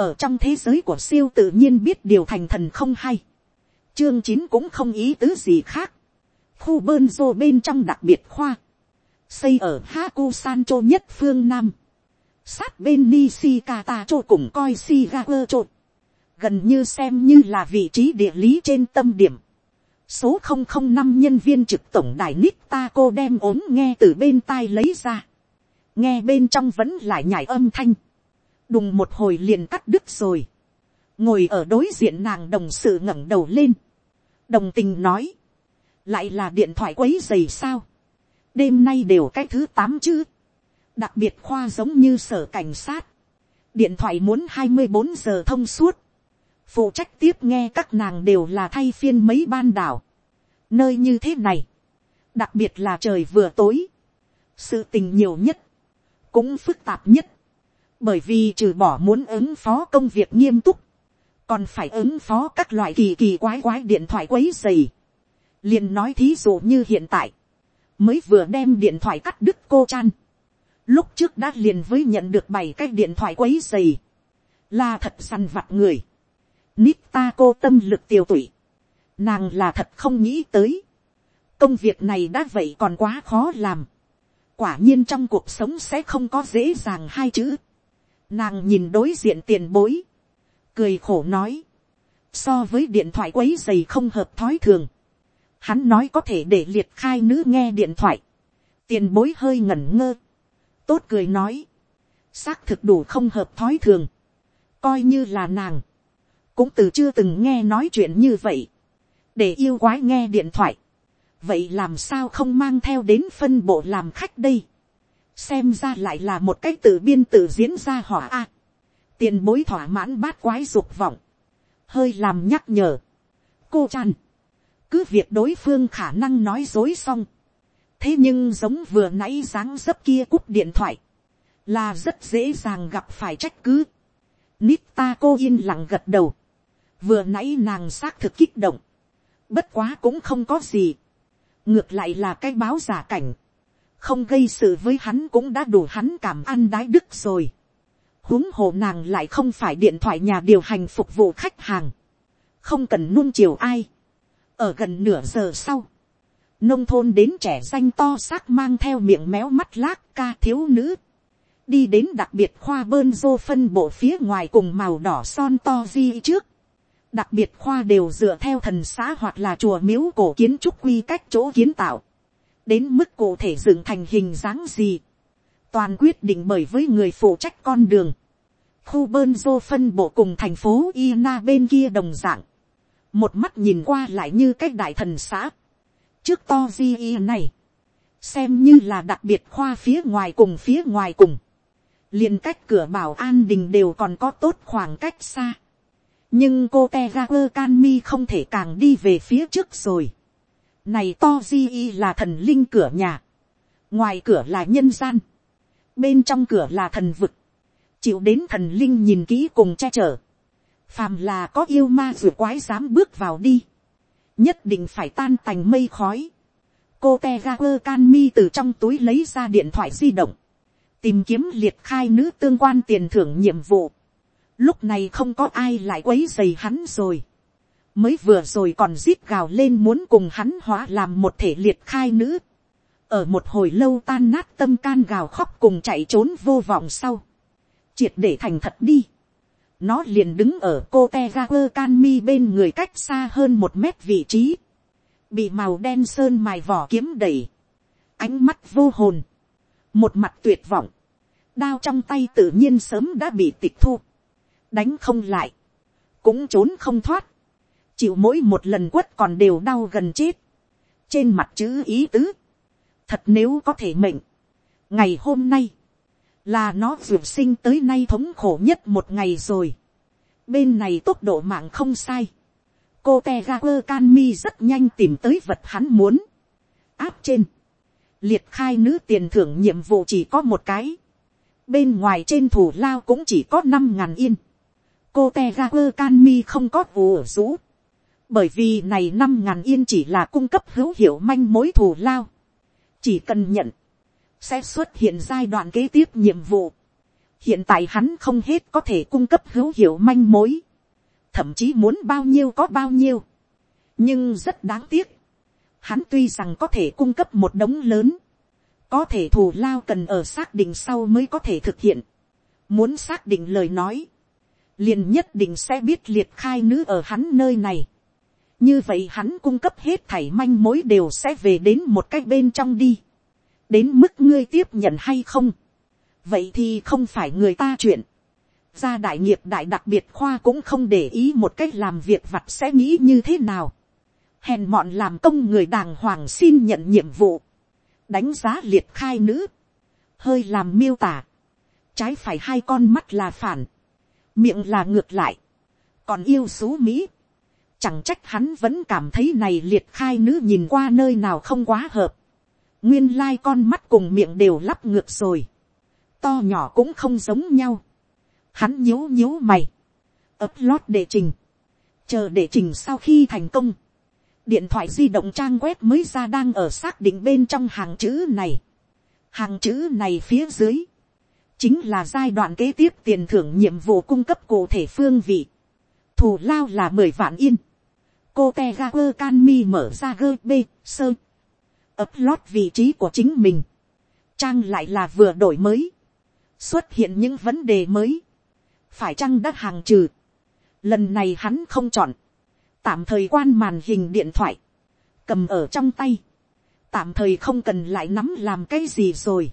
ở trong thế giới của siêu tự nhiên biết điều thành thần không hay, chương chín cũng không ý tứ gì khác, khu bơn rô bên trong đặc biệt khoa, xây ở Haku Sancho nhất phương Nam, sát bên Nishikata cho cùng coi Shigawa cho, gần như xem như là vị trí địa lý trên tâm điểm, số không không năm nhân viên trực tổng đài nít ta cô đem ốm nghe từ bên tai lấy ra, nghe bên trong vẫn lại nhảy âm thanh, đùng một hồi liền cắt đứt rồi, ngồi ở đối diện nàng đồng sự ngẩng đầu lên, đồng tình nói, lại là điện thoại quấy dày sao, đêm nay đều cái thứ tám chứ, đặc biệt khoa giống như sở cảnh sát, điện thoại muốn hai mươi bốn giờ thông suốt, phụ trách tiếp nghe các nàng đều là thay phiên mấy ban đảo, nơi như thế này, đặc biệt là trời vừa tối, sự tình nhiều nhất, cũng phức tạp nhất, bởi vì trừ bỏ muốn ứng phó công việc nghiêm túc, còn phải ứng phó các loại kỳ kỳ quái quái điện thoại quấy dày. liền nói thí dụ như hiện tại, mới vừa đem điện thoại cắt đứt cô chan. lúc trước đã liền với nhận được bảy cái điện thoại quấy dày, là thật săn vặt người. nít ta cô tâm lực tiêu tụy, nàng là thật không nghĩ tới. công việc này đã vậy còn quá khó làm. quả nhiên trong cuộc sống sẽ không có dễ dàng hai chữ nàng nhìn đối diện tiền bối, cười khổ nói, so với điện thoại quấy dày không hợp thói thường, hắn nói có thể để liệt khai nữ nghe điện thoại, tiền bối hơi ngẩn ngơ, tốt cười nói, xác thực đủ không hợp thói thường, coi như là nàng, cũng từ chưa từng nghe nói chuyện như vậy, để yêu quái nghe điện thoại, vậy làm sao không mang theo đến phân bộ làm khách đây, xem ra lại là một cách tự biên tự diễn ra hỏa a, tiền bối thỏa mãn bát quái dục vọng, hơi làm nhắc nhở, cô chan, cứ việc đối phương khả năng nói dối xong, thế nhưng giống vừa nãy dáng dấp kia cúp điện thoại, là rất dễ dàng gặp phải trách cứ. Nít ta cô yên lặng gật đầu, vừa nãy nàng xác thực kích động, bất quá cũng không có gì, ngược lại là cái báo giả cảnh, không gây sự với hắn cũng đã đủ hắn cảm ăn đái đức rồi. Huống hồ nàng lại không phải điện thoại nhà điều hành phục vụ khách hàng, không cần nuông chiều ai. ở gần nửa giờ sau, nông thôn đến trẻ danh to xác mang theo miệng méo mắt lác ca thiếu nữ, đi đến đặc biệt khoa bơn dô phân bộ phía ngoài cùng màu đỏ son to di trước, đặc biệt khoa đều dựa theo thần xã hoặc là chùa miếu cổ kiến trúc quy cách chỗ kiến tạo, đến mức cụ thể dựng thành hình dáng gì, toàn quyết định bởi với người phụ trách con đường, khu bơn dô phân bộ cùng thành phố Ina bên kia đồng dạng. Một mắt nhìn qua lại như cách đại thần xã. Trước to di này. Xem như là đặc biệt khoa phía ngoài cùng phía ngoài cùng. liền cách cửa bảo an đình đều còn có tốt khoảng cách xa. Nhưng cô Tegaper Canmi không thể càng đi về phía trước rồi. Này to di là thần linh cửa nhà. Ngoài cửa là nhân gian. Bên trong cửa là thần vực chịu đến thần linh nhìn kỹ cùng che chở, phàm là có yêu ma r quái dám bước vào đi, nhất định phải tan tành mây khói. cô te ga quơ can mi từ trong túi lấy ra điện thoại di động, tìm kiếm liệt khai nữ tương quan tiền thưởng nhiệm vụ. lúc này không có ai lại quấy dày hắn rồi mới vừa rồi còn rít gào lên muốn cùng hắn hóa làm một thể liệt khai nữ. ở một hồi lâu tan nát tâm can gào khóc cùng chạy trốn vô vọng sau. Triệt để thành thật đi. nó liền đứng ở cô te ga quơ can mi bên người cách xa hơn một mét vị trí, bị màu đen sơn mài vỏ kiếm đẩy, ánh mắt vô hồn, một mặt tuyệt vọng, đao trong tay tự nhiên sớm đã bị tịch thu, đánh không lại, cũng trốn không thoát, chịu mỗi một lần quất còn đều đau gần chết, trên mặt chữ ý tứ, thật nếu có thể mệnh, ngày hôm nay, là nó vượt sinh tới nay thống khổ nhất một ngày rồi. bên này tốc độ mạng không sai. cô te ga quơ can mi rất nhanh tìm tới vật hắn muốn. áp trên. liệt khai nữ tiền thưởng nhiệm vụ chỉ có một cái. bên ngoài trên thủ lao cũng chỉ có năm ngàn yên. cô te ga quơ can mi không có ủ rũ bởi vì này năm ngàn yên chỉ là cung cấp hữu hiệu manh mối thủ lao. chỉ cần nhận sẽ xuất hiện giai đoạn kế tiếp nhiệm vụ. hiện tại hắn không hết có thể cung cấp hữu hiệu manh mối, thậm chí muốn bao nhiêu có bao nhiêu, nhưng rất đáng tiếc, hắn tuy rằng có thể cung cấp một đống lớn, có thể thù lao cần ở xác định sau mới có thể thực hiện, muốn xác định lời nói, liền nhất định sẽ biết liệt khai nữ ở hắn nơi này, như vậy hắn cung cấp hết thảy manh mối đều sẽ về đến một cái bên trong đi, đến mức ngươi tiếp nhận hay không, vậy thì không phải người ta chuyện, gia đại nghiệp đại đặc biệt khoa cũng không để ý một cách làm việc vặt sẽ nghĩ như thế nào, hèn mọn làm công người đàng hoàng xin nhận nhiệm vụ, đánh giá liệt khai nữ, hơi làm miêu tả, trái phải hai con mắt là phản, miệng là ngược lại, còn yêu xú mỹ, chẳng trách hắn vẫn cảm thấy này liệt khai nữ nhìn qua nơi nào không quá hợp, nguyên lai con mắt cùng miệng đều lắp ngược rồi, to nhỏ cũng không giống nhau, hắn nhíu nhíu mày, ấp lót để trình, chờ để trình sau khi thành công, điện thoại di động trang web mới ra đang ở xác định bên trong hàng chữ này. hàng chữ này phía dưới, chính là giai đoạn kế tiếp tiền thưởng nhiệm vụ cung cấp cụ thể phương vị. thù lao là mười vạn yên cô te ga quơ can mi mở ra gơ b sơ. ấp lót vị trí của chính mình. trang lại là vừa đổi mới. xuất hiện những vấn đề mới. phải chăng đã hàng trừ. lần này hắn không chọn tạm thời quan màn hình điện thoại, cầm ở trong tay, tạm thời không cần lại nắm làm cái gì rồi,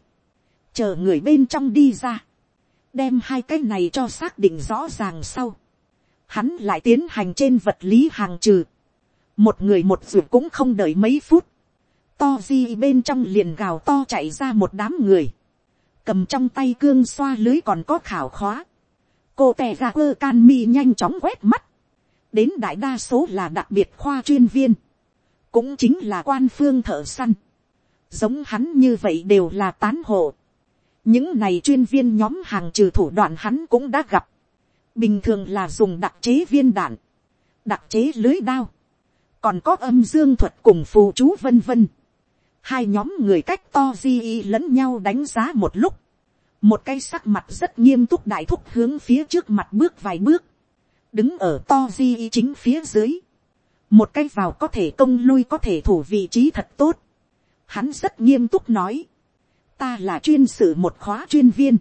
chờ người bên trong đi ra, đem hai cái này cho xác định rõ ràng sau, hắn lại tiến hành trên vật lý hàng trừ, một người một ruột cũng không đợi mấy phút, to di bên trong liền gào to chạy ra một đám người, cầm trong tay cương xoa lưới còn có khảo khóa, cô tè ra quơ can mi nhanh chóng quét mắt, đến đại đa số là đặc biệt khoa chuyên viên, cũng chính là quan phương thợ săn, giống hắn như vậy đều là tán hộ. những này chuyên viên nhóm hàng trừ thủ đoạn hắn cũng đã gặp, bình thường là dùng đặc chế viên đạn, đặc chế lưới đao, còn có âm dương thuật cùng phù chú vân vân. hai nhóm người cách to di y lẫn nhau đánh giá một lúc, một cái sắc mặt rất nghiêm túc đại thúc hướng phía trước mặt bước vài bước, đứng ở to di chính phía dưới, một cái vào có thể công lui có thể thủ vị trí thật tốt, hắn rất nghiêm túc nói, ta là chuyên sử một khóa chuyên viên,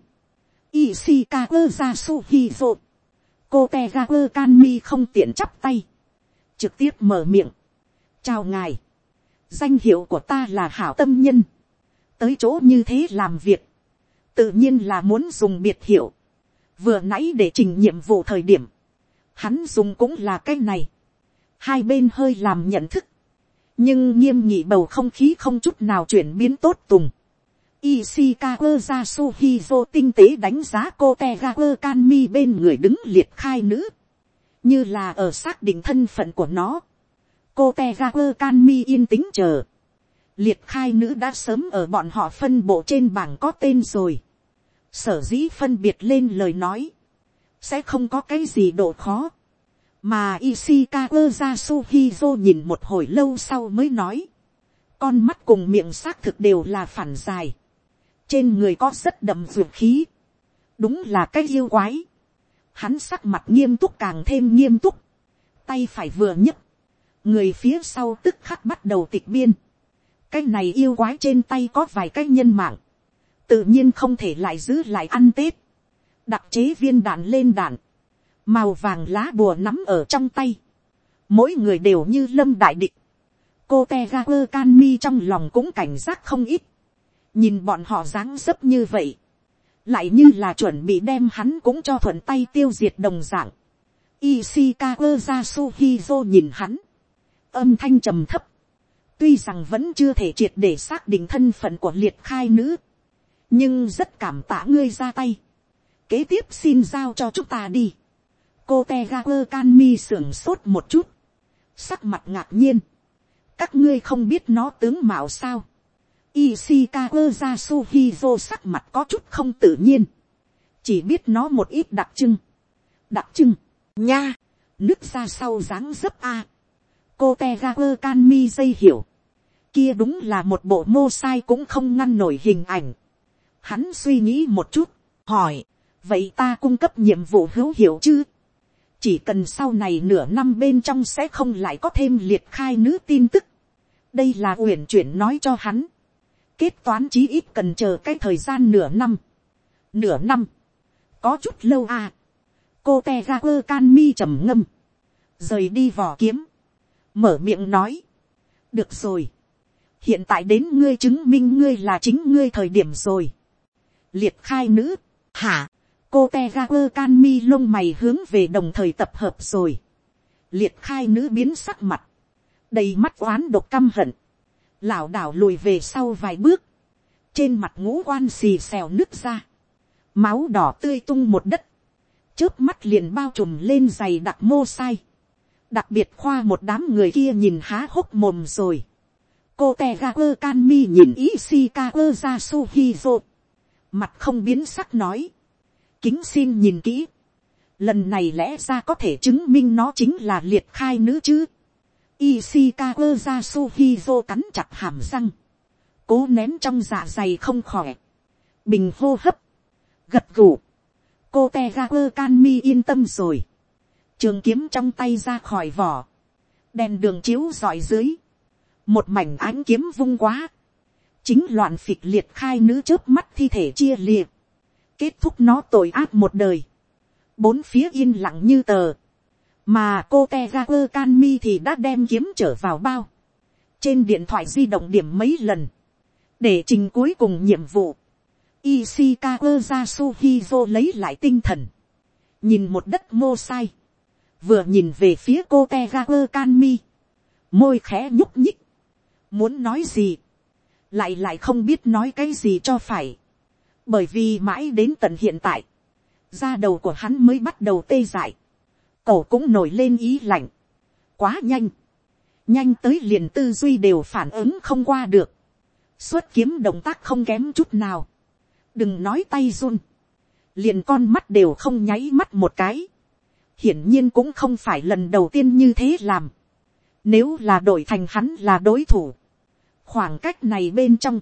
Ishikawa Yasuhizo, cô Tegaku Kanmi không tiện chắp tay, trực tiếp mở miệng, chào ngài, danh hiệu của ta là hảo tâm nhân, tới chỗ như thế làm việc, tự nhiên là muốn dùng biệt hiệu, vừa nãy để trình nhiệm vụ thời điểm, hắn dùng cũng là cái này, hai bên hơi làm nhận thức, nhưng nghiêm nhị bầu không khí không chút nào chuyển biến tốt tùng. Ishikawa Yasuhizo tinh tế đánh giá cô Tegaku Kanmi bên người đứng liệt khai nữ. Như là ở xác định thân phận của nó. Cô Tegaku Kanmi yên tĩnh chờ. Liệt khai nữ đã sớm ở bọn họ phân bộ trên bảng có tên rồi. Sở dĩ phân biệt lên lời nói sẽ không có cái gì độ khó. mà Ishikawa Yasuhizo nhìn một hồi lâu sau mới nói, con mắt cùng miệng xác thực đều là phản dài, trên người có rất đậm ruột khí, đúng là cái yêu quái, hắn sắc mặt nghiêm túc càng thêm nghiêm túc, tay phải vừa nhấc, người phía sau tức khắc bắt đầu tịch biên, cái này yêu quái trên tay có vài cái nhân mạng, tự nhiên không thể lại giữ lại ăn tết, đặc chế viên đạn lên đạn, màu vàng lá bùa nắm ở trong tay, mỗi người đều như lâm đại địch, cô te ga quơ can mi trong lòng cũng cảnh giác không ít, nhìn bọn họ dáng dấp như vậy, lại như là chuẩn bị đem hắn cũng cho thuận tay tiêu diệt đồng dạng. Ishikawa Jasuhizo nhìn hắn, âm thanh trầm thấp, tuy rằng vẫn chưa thể triệt để xác định thân phận của liệt khai nữ, nhưng rất cảm tạ ngươi ra tay kế tiếp xin giao cho chúng ta đi. cô te ga quơ can mi sưởng sốt một chút, sắc mặt ngạc nhiên, các ngươi không biết nó tướng mạo sao. Ishikawa Yasuhizo sắc mặt có chút không tự nhiên. Chỉ biết nó một ít đặc trưng. Đặc trưng, nha, nước ra sau dáng dấp A. Cô Tegaku Kanmi dây hiểu. Kia đúng là một bộ mô sai cũng không ngăn nổi hình ảnh. Hắn suy nghĩ một chút, hỏi, vậy ta cung cấp nhiệm vụ hữu hiệu chứ, chỉ cần sau này nửa năm bên trong sẽ không lại có thêm liệt khai nữ tin tức, đây là uyển chuyển nói cho hắn, kết toán chí ít cần chờ cái thời gian nửa năm, nửa năm, có chút lâu à, cô te ra quơ can mi trầm ngâm, rời đi vỏ kiếm, mở miệng nói, được rồi, hiện tại đến ngươi chứng minh ngươi là chính ngươi thời điểm rồi, liệt khai nữ, hả, cô te ga quơ can mi lông mày hướng về đồng thời tập hợp rồi, liệt khai nữ biến sắc mặt, đầy mắt oán độc căm hận, lảo đảo lùi về sau vài bước, trên mặt ngũ quan xì xèo nứt ra, máu đỏ tươi tung một đất, trước mắt liền bao trùm lên giày đặc mô sai, đặc biệt khoa một đám người kia nhìn há hốc mồm rồi, cô te ga quơ can mi nhìn ý si ka quơ ra su hi zo, mặt không biến sắc nói, kính xin nhìn kỹ, lần này lẽ ra có thể chứng minh nó chính là liệt khai nữ chứ, Ishikawa Yasuhizo cắn chặt hàm răng. Cố nén trong dạ dày không khỏe. Bình hô hấp. Gật gù. Cô Tegaku Kanmi yên tâm rồi. Trường kiếm trong tay ra khỏi vỏ. Đèn đường chiếu dọi dưới. Một mảnh ánh kiếm vung quá. Chính loạn phịch liệt khai nữ trước mắt thi thể chia liệt. Kết thúc nó tội ác một đời. Bốn phía yên lặng như tờ mà cô te ga quơ can mi thì đã đem kiếm trở vào bao, trên điện thoại di động điểm mấy lần, để trình cuối cùng nhiệm vụ, Ishikawa Jasuhizo lấy lại tinh thần, nhìn một đất mô sai, vừa nhìn về phía cô Tegaku Kanmi, môi khẽ nhúc nhích, muốn nói gì, lại lại không biết nói cái gì cho phải, bởi vì mãi đến tận hiện tại, da đầu của hắn mới bắt đầu tê dại, cổ cũng nổi lên ý lạnh, quá nhanh, nhanh tới liền tư duy đều phản ứng không qua được, xuất kiếm động tác không kém chút nào, đừng nói tay run, liền con mắt đều không nháy mắt một cái, hiển nhiên cũng không phải lần đầu tiên như thế làm, nếu là đổi thành hắn là đối thủ, khoảng cách này bên trong,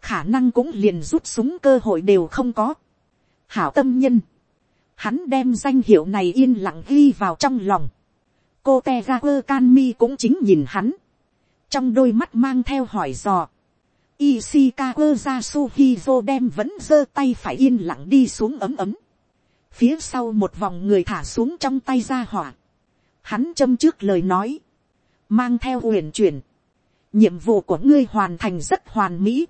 khả năng cũng liền rút súng cơ hội đều không có. hảo tâm nhân, hắn đem danh hiệu này yên lặng ghi vào trong lòng. cô te ra quơ can mi cũng chính nhìn hắn, trong đôi mắt mang theo hỏi dò. Ishikawa Jasuhizo đem vẫn giơ tay phải yên lặng đi xuống ấm ấm. Phía sau một vòng người thả xuống trong tay ra hỏa. Hắn châm trước lời nói. Mang theo huyền chuyển. Nhiệm vụ của ngươi hoàn thành rất hoàn mỹ.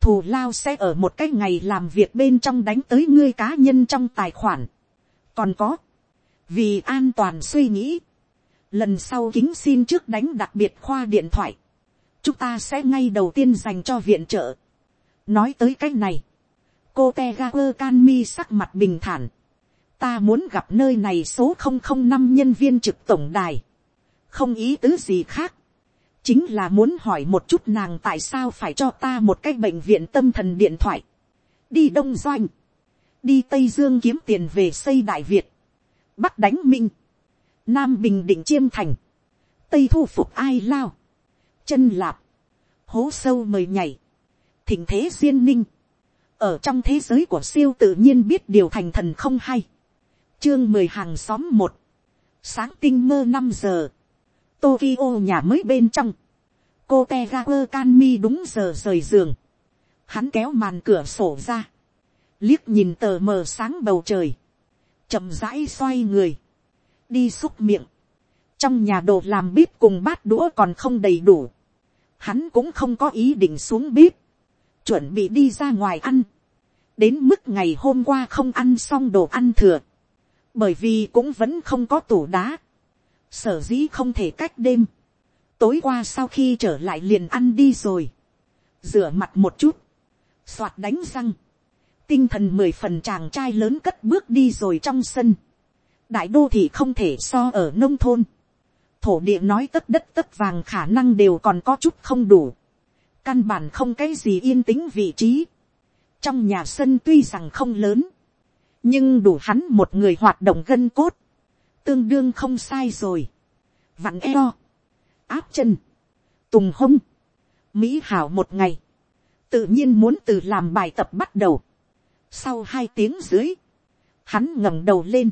Thù lao sẽ ở một cái ngày làm việc bên trong đánh tới ngươi cá nhân trong tài khoản còn có, vì an toàn suy nghĩ, lần sau kính xin trước đánh đặc biệt khoa điện thoại, chúng ta sẽ ngay đầu tiên dành cho viện trợ. nói tới cách này, cô te ga quơ can mi sắc mặt bình thản, ta muốn gặp nơi này số không không năm nhân viên trực tổng đài, không ý tứ gì khác, chính là muốn hỏi một chút nàng tại sao phải cho ta một cái bệnh viện tâm thần điện thoại, đi đông doanh, đi tây dương kiếm tiền về xây đại việt, bắc đánh minh, nam bình định chiêm thành, tây thu phục ai lao, chân lạp, hố sâu mời nhảy, thỉnh thế duyên ninh, ở trong thế giới của siêu tự nhiên biết điều thành thần không hay, chương mười hàng xóm một, sáng tinh mơ năm giờ, Tokyo nhà mới bên trong, cô te ga quơ can mi đúng giờ rời giường, hắn kéo màn cửa sổ ra, liếc nhìn tờ mờ sáng bầu trời, chậm rãi xoay người, đi xúc miệng, trong nhà đồ làm bếp cùng bát đũa còn không đầy đủ, hắn cũng không có ý định xuống bếp, chuẩn bị đi ra ngoài ăn, đến mức ngày hôm qua không ăn xong đồ ăn thừa, bởi vì cũng vẫn không có tủ đá, sở dĩ không thể cách đêm, tối qua sau khi trở lại liền ăn đi rồi, rửa mặt một chút, soạt đánh răng, tinh thần mười phần chàng trai lớn cất bước đi rồi trong sân. đại đô thị không thể so ở nông thôn. thổ địa nói tất đất tất vàng khả năng đều còn có chút không đủ. căn bản không cái gì yên tĩnh vị trí. trong nhà sân tuy rằng không lớn, nhưng đủ hắn một người hoạt động gân cốt, tương đương không sai rồi. vặn eo, áp chân, tùng hông, mỹ hảo một ngày, tự nhiên muốn từ làm bài tập bắt đầu. Sau hai tiếng dưới, hắn ngẩng đầu lên,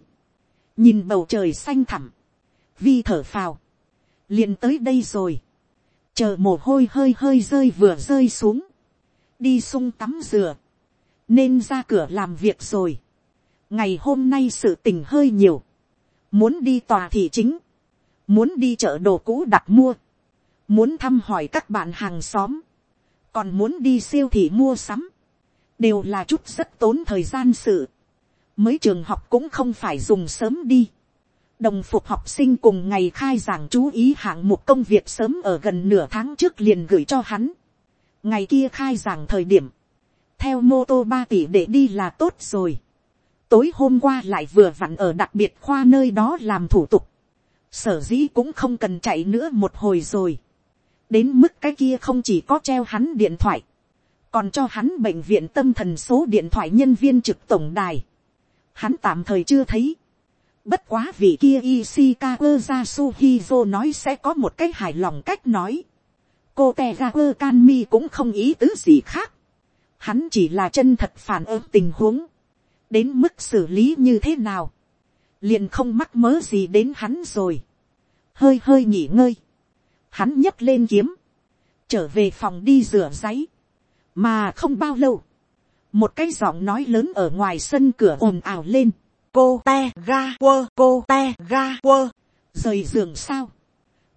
nhìn bầu trời xanh thẳm, vi thở phào, liền tới đây rồi, chờ mồ hôi hơi hơi rơi vừa rơi xuống, đi sung tắm rửa, nên ra cửa làm việc rồi ngày hôm nay sự tình hơi nhiều, muốn đi tòa thị chính, muốn đi chợ đồ cũ đặt mua, muốn thăm hỏi các bạn hàng xóm, còn muốn đi siêu thị mua sắm, đều là chút rất tốn thời gian sự. mới trường học cũng không phải dùng sớm đi. đồng phục học sinh cùng ngày khai giảng chú ý hạng mục công việc sớm ở gần nửa tháng trước liền gửi cho hắn. ngày kia khai giảng thời điểm, theo mô tô ba tỷ để đi là tốt rồi tối hôm qua lại vừa vặn ở đặc biệt khoa nơi đó làm thủ tục. sở dĩ cũng không cần chạy nữa một hồi rồi. đến mức cái kia không chỉ có treo hắn điện thoại, còn cho hắn bệnh viện tâm thần số điện thoại nhân viên trực tổng đài. Hắn tạm thời chưa thấy. Bất quá vị kia Ishikawa Yasuhizo nói sẽ có một cái hài lòng cách nói. Cô Tegaku Kanmi cũng không ý tứ gì khác. Hắn chỉ là chân thật phản ứng tình huống. Đến mức xử lý như thế nào. Liền không mắc mớ gì đến hắn rồi. Hơi hơi nghỉ ngơi. Hắn nhấc lên kiếm. Trở về phòng đi rửa giấy mà không bao lâu, một cái giọng nói lớn ở ngoài sân cửa ồn ào lên, cô te ga quơ cô te ga quơ, rời giường sao,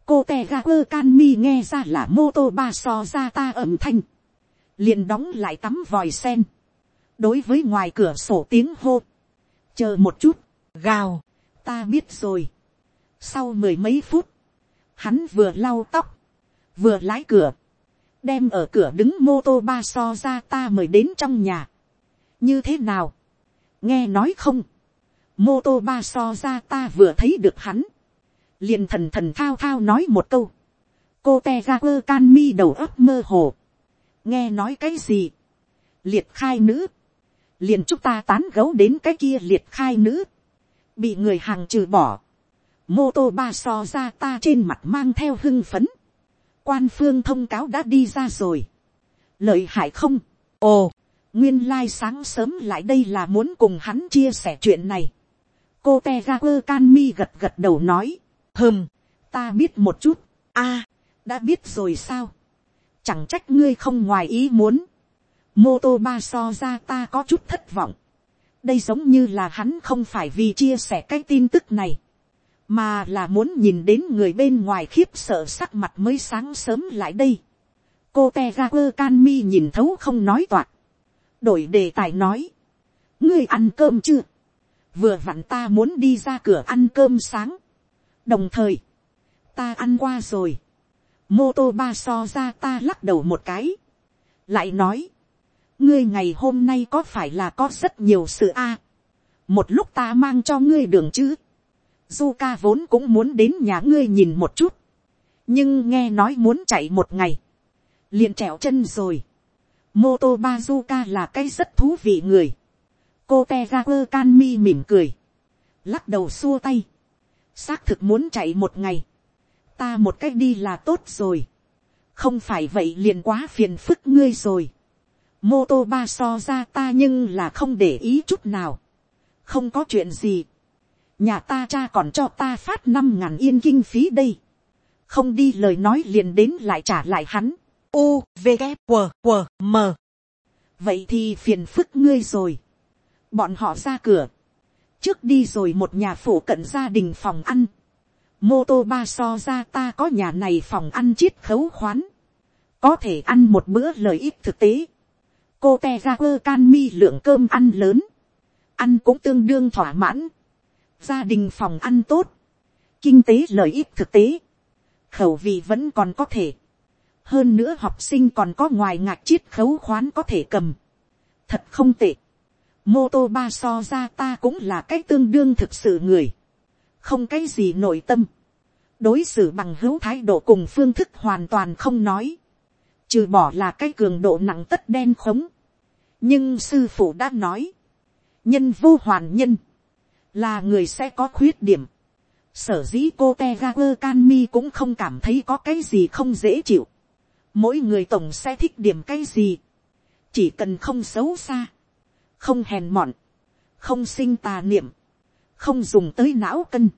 cô te ga quơ can mi nghe ra là mô tô ba so ra ta âm thanh, liền đóng lại tắm vòi sen, đối với ngoài cửa sổ tiếng hô, chờ một chút, gào, ta biết rồi, sau mười mấy phút, hắn vừa lau tóc, vừa lái cửa, đem ở cửa đứng mô tô ba so ra ta mời đến trong nhà. như thế nào, nghe nói không, mô tô ba so ra ta vừa thấy được hắn, liền thần thần thao thao nói một câu, cô te ra quơ can mi đầu ấp mơ hồ, nghe nói cái gì, liệt khai nữ, liền chúng ta tán gấu đến cái kia liệt khai nữ, bị người hàng trừ bỏ, mô tô ba so ra ta trên mặt mang theo hưng phấn, quan phương thông cáo đã đi ra rồi. lợi hại không, ồ, nguyên lai sáng sớm lại đây là muốn cùng hắn chia sẻ chuyện này. cô te ga quơ can mi gật gật đầu nói, hơm, ta biết một chút, a, đã biết rồi sao, chẳng trách ngươi không ngoài ý muốn, mô tô ba so ra ta có chút thất vọng, đây giống như là hắn không phải vì chia sẻ cái tin tức này, mà là muốn nhìn đến người bên ngoài khiếp sợ sắc mặt mới sáng sớm lại đây. cô te ga quơ can mi nhìn thấu không nói toạc, đổi đề tài nói, ngươi ăn cơm chưa, vừa vặn ta muốn đi ra cửa ăn cơm sáng, đồng thời, ta ăn qua rồi, mô tô ba so ra ta lắc đầu một cái, lại nói, ngươi ngày hôm nay có phải là có rất nhiều sự a, à, một lúc ta mang cho ngươi đường chứ, du ca vốn cũng muốn đến nhà ngươi nhìn một chút, nhưng nghe nói muốn chạy một ngày, liền trèo chân rồi. mô tô ba du ca là cái rất thú vị người. cô te ra quơ can mi mỉm cười, lắc đầu xua tay, xác thực muốn chạy một ngày, ta một cách đi là tốt rồi, không phải vậy liền quá phiền phức ngươi rồi mô tô ba so ra ta nhưng là không để ý chút nào, không có chuyện gì. Nhà ta cha còn cho ta phát năm ngàn yên kinh phí đây, không đi lời nói liền đến lại trả lại hắn, u v g q q m. Vậy thì phiền phức ngươi rồi, bọn họ ra cửa, trước đi rồi một nhà phủ cận gia đình phòng ăn, mô tô ba so ra ta có nhà này phòng ăn chiết khấu khoán, có thể ăn một bữa lợi ích thực tế, cô te ra quơ can mi lượng cơm ăn lớn, ăn cũng tương đương thỏa mãn, gia đình phòng ăn tốt, kinh tế lợi ích thực tế, khẩu vị vẫn còn có thể, hơn nữa học sinh còn có ngoài ngạc chiết khấu khoán có thể cầm, thật không tệ, mô tô ba so ra ta cũng là cái tương đương thực sự người, không cái gì nội tâm, đối xử bằng hữu thái độ cùng phương thức hoàn toàn không nói, trừ bỏ là cái cường độ nặng tất đen khống, nhưng sư phụ đã nói, nhân vô hoàn nhân, là người sẽ có khuyết điểm. sở dĩ cô te ga quơ can mi cũng không cảm thấy có cái gì không dễ chịu. mỗi người tổng sẽ thích điểm cái gì. chỉ cần không xấu xa, không hèn mọn, không sinh tà niệm, không dùng tới não cân,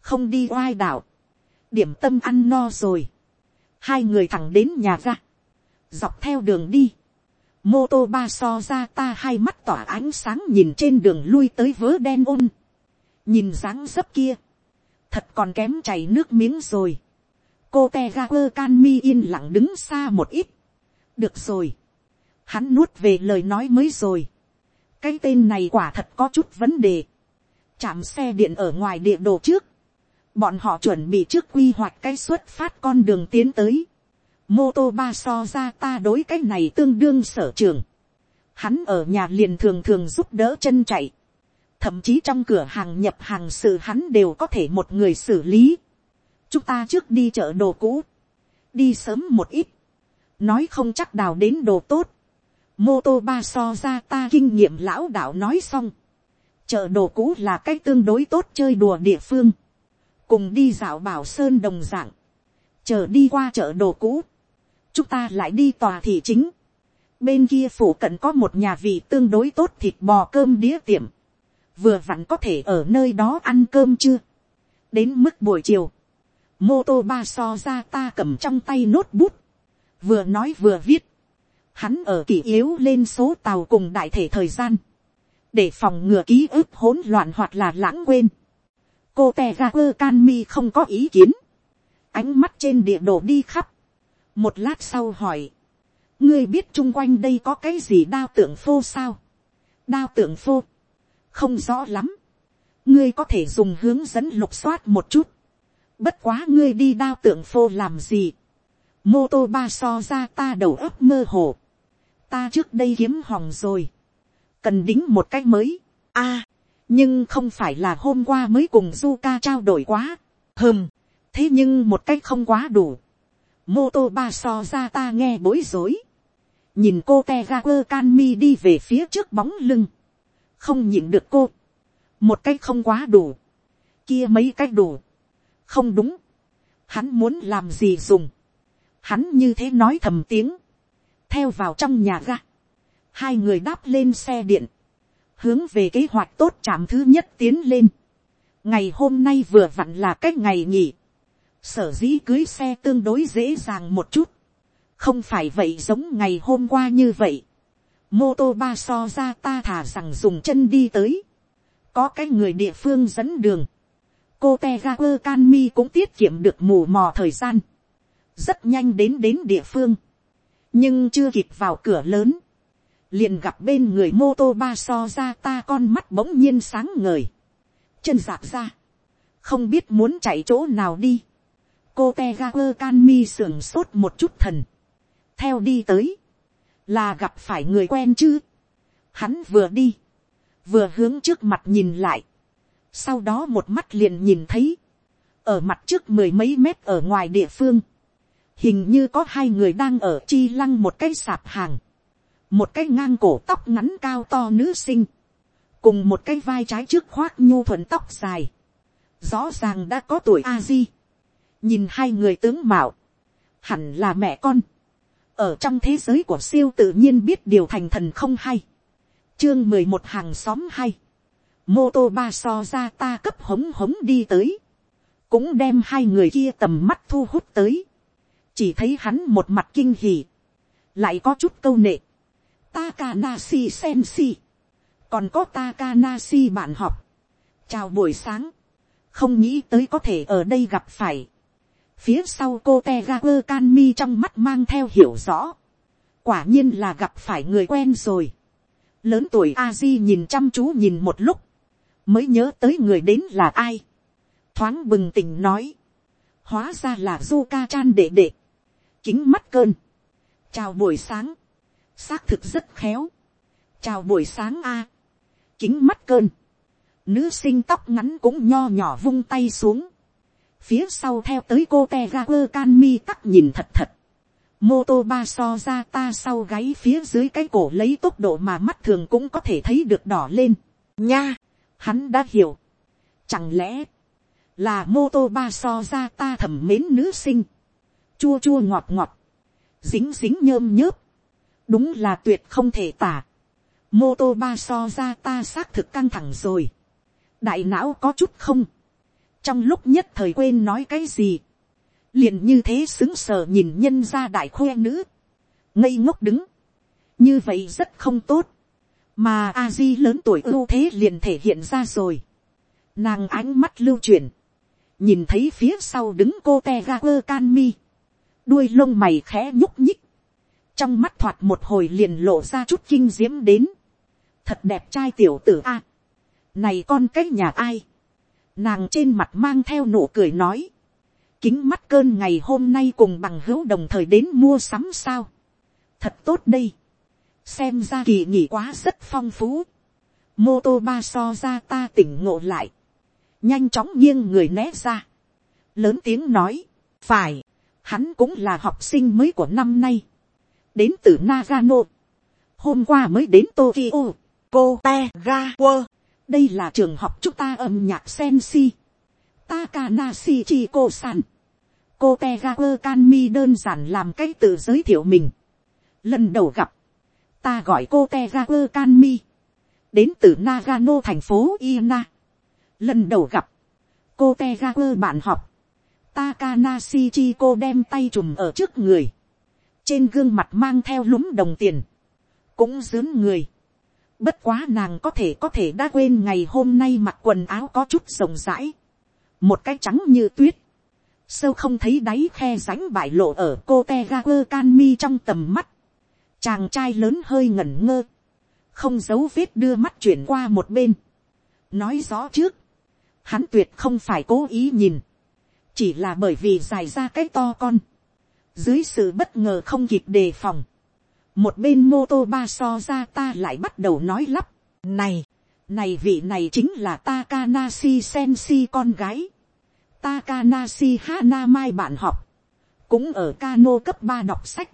không đi oai đạo, điểm tâm ăn no rồi, hai người thẳng đến nhà ra, dọc theo đường đi, mô tô ba so ra ta hai mắt tỏa ánh sáng nhìn trên đường lui tới vớ đen ôn, nhìn dáng dấp kia, thật còn kém chảy nước miếng rồi, cô te ga quơ can mi yên lặng đứng xa một ít, được rồi, hắn nuốt về lời nói mới rồi, cái tên này quả thật có chút vấn đề, chạm xe điện ở ngoài địa đồ trước, bọn họ chuẩn bị trước quy hoạch cái xuất phát con đường tiến tới, mô tô ba so ra ta đối cái này tương đương sở trường, hắn ở nhà liền thường thường giúp đỡ chân chạy, thậm chí trong cửa hàng nhập hàng sự hắn đều có thể một người xử lý. chúng ta trước đi chợ đồ cũ, đi sớm một ít, nói không chắc đào đến đồ tốt, mô tô ba so ra ta kinh nghiệm lão đạo nói xong, chợ đồ cũ là cái tương đối tốt chơi đùa địa phương, cùng đi dạo bảo sơn đồng dạng, chờ đi qua chợ đồ cũ, chúng ta lại đi tòa thị chính, bên kia phủ cận có một nhà vị tương đối tốt thịt bò cơm đĩa tiệm, vừa vặn có thể ở nơi đó ăn cơm chưa, đến mức buổi chiều, mô tô ba so ra ta cầm trong tay nốt bút, vừa nói vừa viết, hắn ở kỷ yếu lên số tàu cùng đại thể thời gian, để phòng ngừa ký ức hỗn loạn hoặc là lãng quên. cô tè ra quơ can mi không có ý kiến, ánh mắt trên địa đồ đi khắp, một lát sau hỏi, ngươi biết chung quanh đây có cái gì đao tượng phô sao, đao tượng phô, không rõ lắm, ngươi có thể dùng hướng dẫn lục soát một chút, bất quá ngươi đi đao tượng phô làm gì, mô tô ba so ra ta đầu óc mơ hồ, ta trước đây kiếm hòng rồi, cần đính một cách mới, a, nhưng không phải là hôm qua mới cùng du ca trao đổi quá, hơm, thế nhưng một cách không quá đủ, mô tô ba so ra ta nghe bối rối, nhìn cô te ga quơ can mi đi về phía trước bóng lưng, không nhìn được cô, một cách không quá đủ, kia mấy cách đủ, không đúng, hắn muốn làm gì dùng, hắn như thế nói thầm tiếng, theo vào trong nhà ga, hai người đáp lên xe điện, hướng về kế hoạch tốt chạm thứ nhất tiến lên. ngày hôm nay vừa vặn là cách ngày nghỉ, sở dĩ cưới xe tương đối dễ dàng một chút, không phải vậy giống ngày hôm qua như vậy, mô tô ba so ra ta thả rằng dùng chân đi tới, có cái người địa phương dẫn đường, cô te ga quơ can mi cũng tiết kiệm được mù mò thời gian, rất nhanh đến đến địa phương, nhưng chưa kịp vào cửa lớn, liền gặp bên người mô tô ba so ra ta con mắt bỗng nhiên sáng ngời, chân dạp ra, không biết muốn chạy chỗ nào đi, cô te ga quơ can mi sưởng sốt một chút thần, theo đi tới, là gặp phải người quen chứ, hắn vừa đi, vừa hướng trước mặt nhìn lại, sau đó một mắt liền nhìn thấy, ở mặt trước mười mấy mét ở ngoài địa phương, hình như có hai người đang ở chi lăng một cái sạp hàng, một cái ngang cổ tóc ngắn cao to nữ sinh, cùng một cái vai trái trước khoác nhu thuận tóc dài, rõ ràng đã có tuổi a di, nhìn hai người tướng mạo, hẳn là mẹ con, ở trong thế giới của siêu tự nhiên biết điều thành thần không hay, chương mười một hàng xóm hay, mô tô ba so ra ta cấp hống hống đi tới, cũng đem hai người kia tầm mắt thu hút tới, chỉ thấy hắn một mặt kinh hỉ, lại có chút câu nệ, Takanashi Sensi, còn có Takanasi bạn học, chào buổi sáng, không nghĩ tới có thể ở đây gặp phải, phía sau cô te ga quơ can mi trong mắt mang theo hiểu rõ, quả nhiên là gặp phải người quen rồi, lớn tuổi a di nhìn chăm chú nhìn một lúc, mới nhớ tới người đến là ai, thoáng bừng tỉnh nói, hóa ra là du ca chan đệ đệ, kính mắt cơn, chào buổi sáng, xác thực rất khéo, chào buổi sáng a, kính mắt cơn, nữ sinh tóc ngắn cũng nho nhỏ vung tay xuống, phía sau theo tới cô te ga quơ can mi tắc nhìn thật thật, mô tô ba so ra ta sau gáy phía dưới cái cổ lấy tốc độ mà mắt thường cũng có thể thấy được đỏ lên, nha, hắn đã hiểu, chẳng lẽ, là mô tô ba so ra ta thầm mến nữ sinh, chua chua ngọt ngọt, dính dính nhơm nhớp, đúng là tuyệt không thể tả. mô tô ba so ra ta xác thực căng thẳng rồi, đại não có chút không, trong lúc nhất thời quên nói cái gì, liền như thế xứng sờ nhìn nhân ra đại khoe nữ, ngây ngốc đứng, như vậy rất không tốt, mà a di lớn tuổi ưu thế liền thể hiện ra rồi, nàng ánh mắt lưu chuyển, nhìn thấy phía sau đứng cô te ga quơ can mi, đuôi lông mày khẽ nhúc nhích, trong mắt thoạt một hồi liền lộ ra chút kinh diễm đến, thật đẹp trai tiểu tử a, này con cái nhà ai, nàng trên mặt mang theo nụ cười nói, kính mắt cơn ngày hôm nay cùng bằng hữu đồng thời đến mua sắm sao, thật tốt đây, xem ra kỳ nghỉ quá rất phong phú, mô tô ba so ra ta tỉnh ngộ lại, nhanh chóng nghiêng người né ra, lớn tiếng nói, phải, hắn cũng là học sinh mới của năm nay, đến từ Nagano, hôm qua mới đến Tokyo, cô te ga quơ, đây là trường học chúng ta âm nhạc sensi, Takanashi cô san, cô te ga quơ canmi đơn giản làm cái tự giới thiệu mình, lần đầu gặp, ta gọi cô te ga quơ đến từ Nagano thành phố Ina, lần đầu gặp, cô te ga quơ bạn học, Takanashi cô đem tay trùm ở trước người. Trên gương mặt mang theo lúm đồng tiền. Cũng dướn người. Bất quá nàng có thể có thể đã quên ngày hôm nay mặc quần áo có chút rộng rãi. Một cái trắng như tuyết. Sâu không thấy đáy khe rãnh bại lộ ở cô Tegaper Canmi trong tầm mắt. Chàng trai lớn hơi ngẩn ngơ. Không giấu vết đưa mắt chuyển qua một bên. Nói rõ trước. Hắn tuyệt không phải cố ý nhìn chỉ là bởi vì dài ra cái to con, dưới sự bất ngờ không kịp đề phòng, một bên mô tô ba so ra ta lại bắt đầu nói lắp, này, này vị này chính là Takanashi Senshi con gái, Takanashi Hana Mai bạn học, cũng ở Kano cấp ba đọc sách,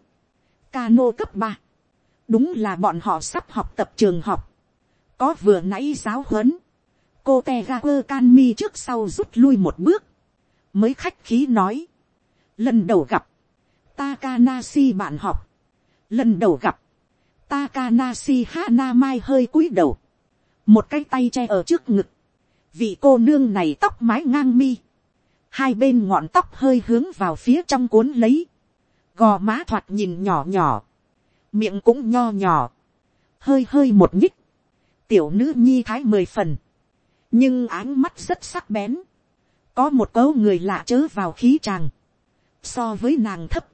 Kano cấp ba, đúng là bọn họ sắp học tập trường học, có vừa nãy giáo huấn, cô Tegaper Kanmi trước sau rút lui một bước, mới khách khí nói, lần đầu gặp, Takanashi bạn học, lần đầu gặp, Takanasi Hanamai hơi cúi đầu, một cái tay che ở trước ngực, vị cô nương này tóc mái ngang mi, hai bên ngọn tóc hơi hướng vào phía trong cuốn lấy, gò má thoạt nhìn nhỏ nhỏ, miệng cũng nho nhỏ, hơi hơi một nhích, tiểu nữ nhi thái mười phần, nhưng áng mắt rất sắc bén, có một cấu người lạ chớ vào khí tràng, so với nàng thấp,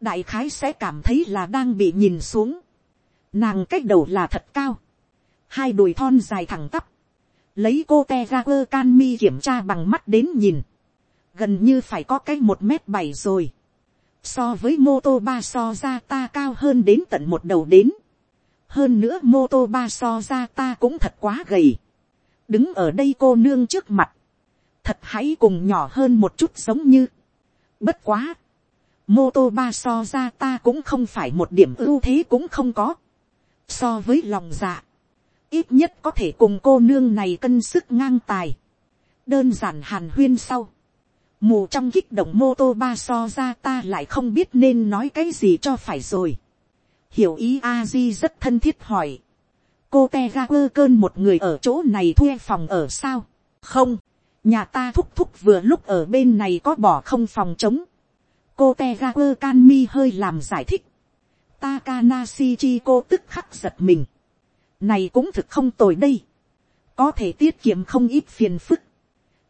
đại khái sẽ cảm thấy là đang bị nhìn xuống, nàng cách đầu là thật cao, hai đùi thon dài thẳng tắp, lấy cô te ra ơ can mi kiểm tra bằng mắt đến nhìn, gần như phải có cái một m bảy rồi, so với mô tô ba so ra ta cao hơn đến tận một đầu đến, hơn nữa mô tô ba so ra ta cũng thật quá gầy, đứng ở đây cô nương trước mặt, thật hãy cùng nhỏ hơn một chút giống như. Bất quá. Mô tô ba so ra ta cũng không phải một điểm ưu thế cũng không có. So với lòng dạ. Ít nhất có thể cùng cô nương này cân sức ngang tài. Đơn giản hàn huyên sau. Mù trong kích động mô tô ba so ra ta lại không biết nên nói cái gì cho phải rồi. Hiểu ý A-di rất thân thiết hỏi. Cô te ga quơ cơn một người ở chỗ này thuê phòng ở sao? Không nhà ta thúc thúc vừa lúc ở bên này có bỏ không phòng chống cô te ga quơ can mi hơi làm giải thích. Takanashi chi cô tức khắc giật mình. này cũng thực không tồi đây. có thể tiết kiệm không ít phiền phức.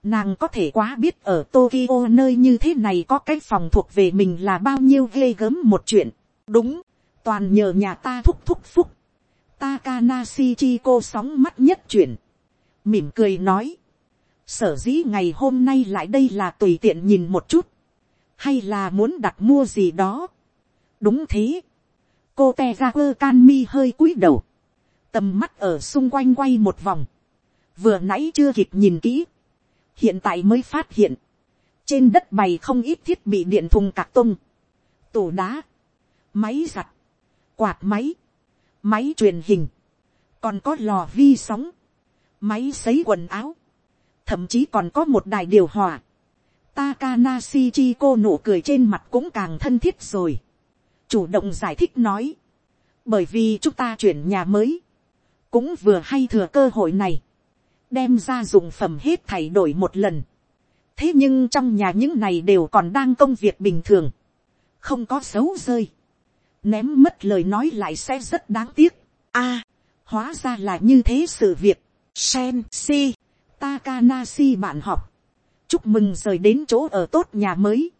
nàng có thể quá biết ở tokyo nơi như thế này có cái phòng thuộc về mình là bao nhiêu ghê gớm một chuyện. đúng, toàn nhờ nhà ta thúc thúc phúc. Takanashi chi cô sóng mắt nhất chuyển. mỉm cười nói sở dĩ ngày hôm nay lại đây là tùy tiện nhìn một chút, hay là muốn đặt mua gì đó. đúng thế, cô te ra quơ can mi hơi cúi đầu, tầm mắt ở xung quanh quay một vòng, vừa nãy chưa kịp nhìn kỹ, hiện tại mới phát hiện, trên đất bày không ít thiết bị điện thùng cạc tung, tủ đá, máy giặt, quạt máy, máy truyền hình, còn có lò vi sóng, máy xấy quần áo, thậm chí còn có một đài điều hòa. Takanashi Chiko nụ cười trên mặt cũng càng thân thiết rồi. Chủ động giải thích nói. Bởi vì chúng ta chuyển nhà mới. cũng vừa hay thừa cơ hội này, đem ra dùng phẩm hết thảy đổi một lần. thế nhưng trong nhà những này đều còn đang công việc bình thường, không có xấu rơi, ném mất lời nói lại sẽ rất đáng tiếc. a, hóa ra là như thế sự việc. Sen si, Takanashi bạn học, chúc mừng rời đến chỗ ở tốt nhà mới.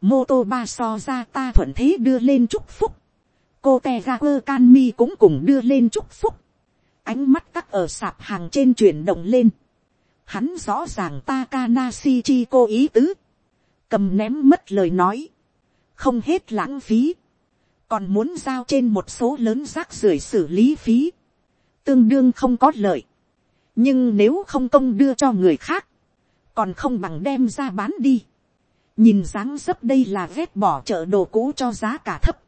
Mô tô ba so ra ta thuận thế đưa lên chúc phúc. cô te ga quơ can mi cũng cùng đưa lên chúc phúc. ánh mắt tắc ở sạp hàng trên chuyển động lên. hắn rõ ràng Takanashi chi cô ý tứ. cầm ném mất lời nói. không hết lãng phí. còn muốn giao trên một số lớn rác rưởi xử lý phí. tương đương không có lợi. nhưng nếu không công đưa cho người khác, còn không bằng đem ra bán đi. Nhìn dáng dấp đây là vét bỏ chợ đồ cũ cho giá cả thấp,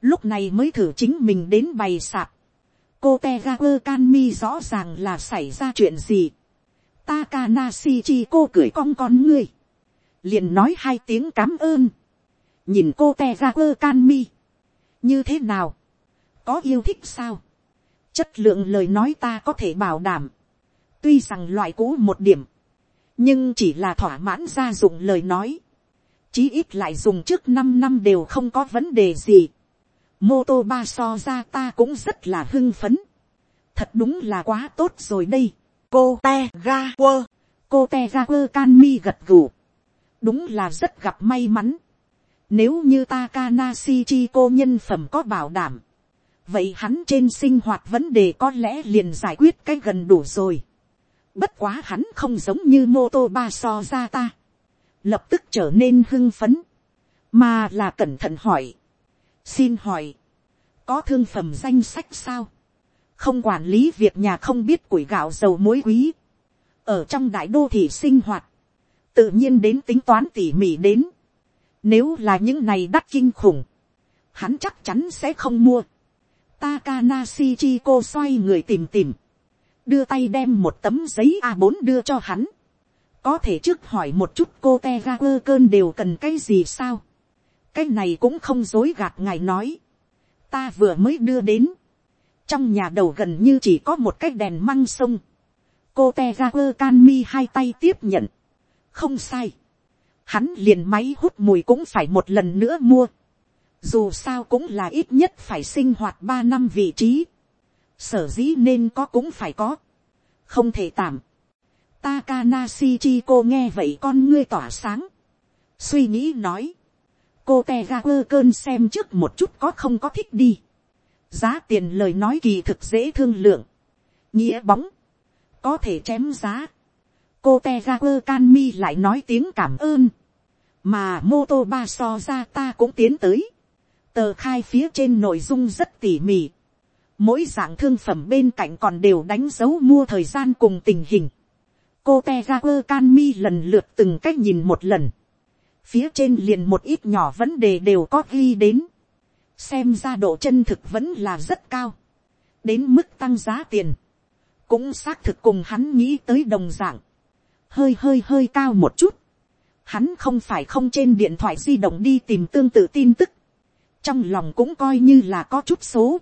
lúc này mới thử chính mình đến bày sạp, cô te ga quơ can mi rõ ràng là xảy ra chuyện gì, Takanashi chi cô cười cong con ngươi, liền nói hai tiếng cám ơn, nhìn cô te ga quơ can mi, như thế nào, có yêu thích sao, chất lượng lời nói ta có thể bảo đảm, tuy rằng loại cũ một điểm, nhưng chỉ là thỏa mãn gia dụng lời nói, chí ít lại dùng trước năm năm đều không có vấn đề gì. mô tô ba so ra ta cũng rất là hưng phấn. thật đúng là quá tốt rồi đây. cô te ga quơ, cô te ga quơ can mi gật gù. đúng là rất gặp may mắn. nếu như Takanashi chi cô nhân phẩm có bảo đảm, vậy hắn trên sinh hoạt vấn đề có lẽ liền giải quyết cái gần đủ rồi. Bất quá hắn không giống như mô tô ba so ra ta. Lập tức trở nên hưng phấn, mà là cẩn thận hỏi. xin hỏi, có thương phẩm danh sách sao, không quản lý việc nhà không biết củi gạo dầu muối quý, ở trong đại đô thị sinh hoạt, tự nhiên đến tính toán tỉ mỉ đến, nếu là những này đắt kinh khủng, hắn chắc chắn sẽ không mua. Takanashi Chiko xoay người tìm tìm, đưa tay đem một tấm giấy a 4 đưa cho hắn có thể trước hỏi một chút cô te ga quơ cơn đều cần cái gì sao. cái này cũng không dối gạt ngài nói. ta vừa mới đưa đến. trong nhà đầu gần như chỉ có một cái đèn măng sông. cô te ga quơ can mi hai tay tiếp nhận. không sai. hắn liền máy hút mùi cũng phải một lần nữa mua. dù sao cũng là ít nhất phải sinh hoạt ba năm vị trí sở dĩ nên có cũng phải có. không thể tạm Takanashi Chiko nghe vậy con ngươi tỏa sáng. Suy nghĩ nói. Cô Tegaku cơn xem trước một chút có không có thích đi. Giá tiền lời nói kỳ thực dễ thương lượng. Nghĩa bóng. Có thể chém giá. Cô Tegaku Kanmi lại nói tiếng cảm ơn. Mà Moto Ba so ra ta cũng tiến tới. Tờ khai phía trên nội dung rất tỉ mỉ. Mỗi dạng thương phẩm bên cạnh còn đều đánh dấu mua thời gian cùng tình hình cô te ga quơ can mi lần lượt từng cách nhìn một lần. phía trên liền một ít nhỏ vấn đề đều có ghi đến. xem ra độ chân thực vẫn là rất cao. đến mức tăng giá tiền. cũng xác thực cùng hắn nghĩ tới đồng dạng. hơi hơi hơi cao một chút. hắn không phải không trên điện thoại di động đi tìm tương tự tin tức. trong lòng cũng coi như là có chút số.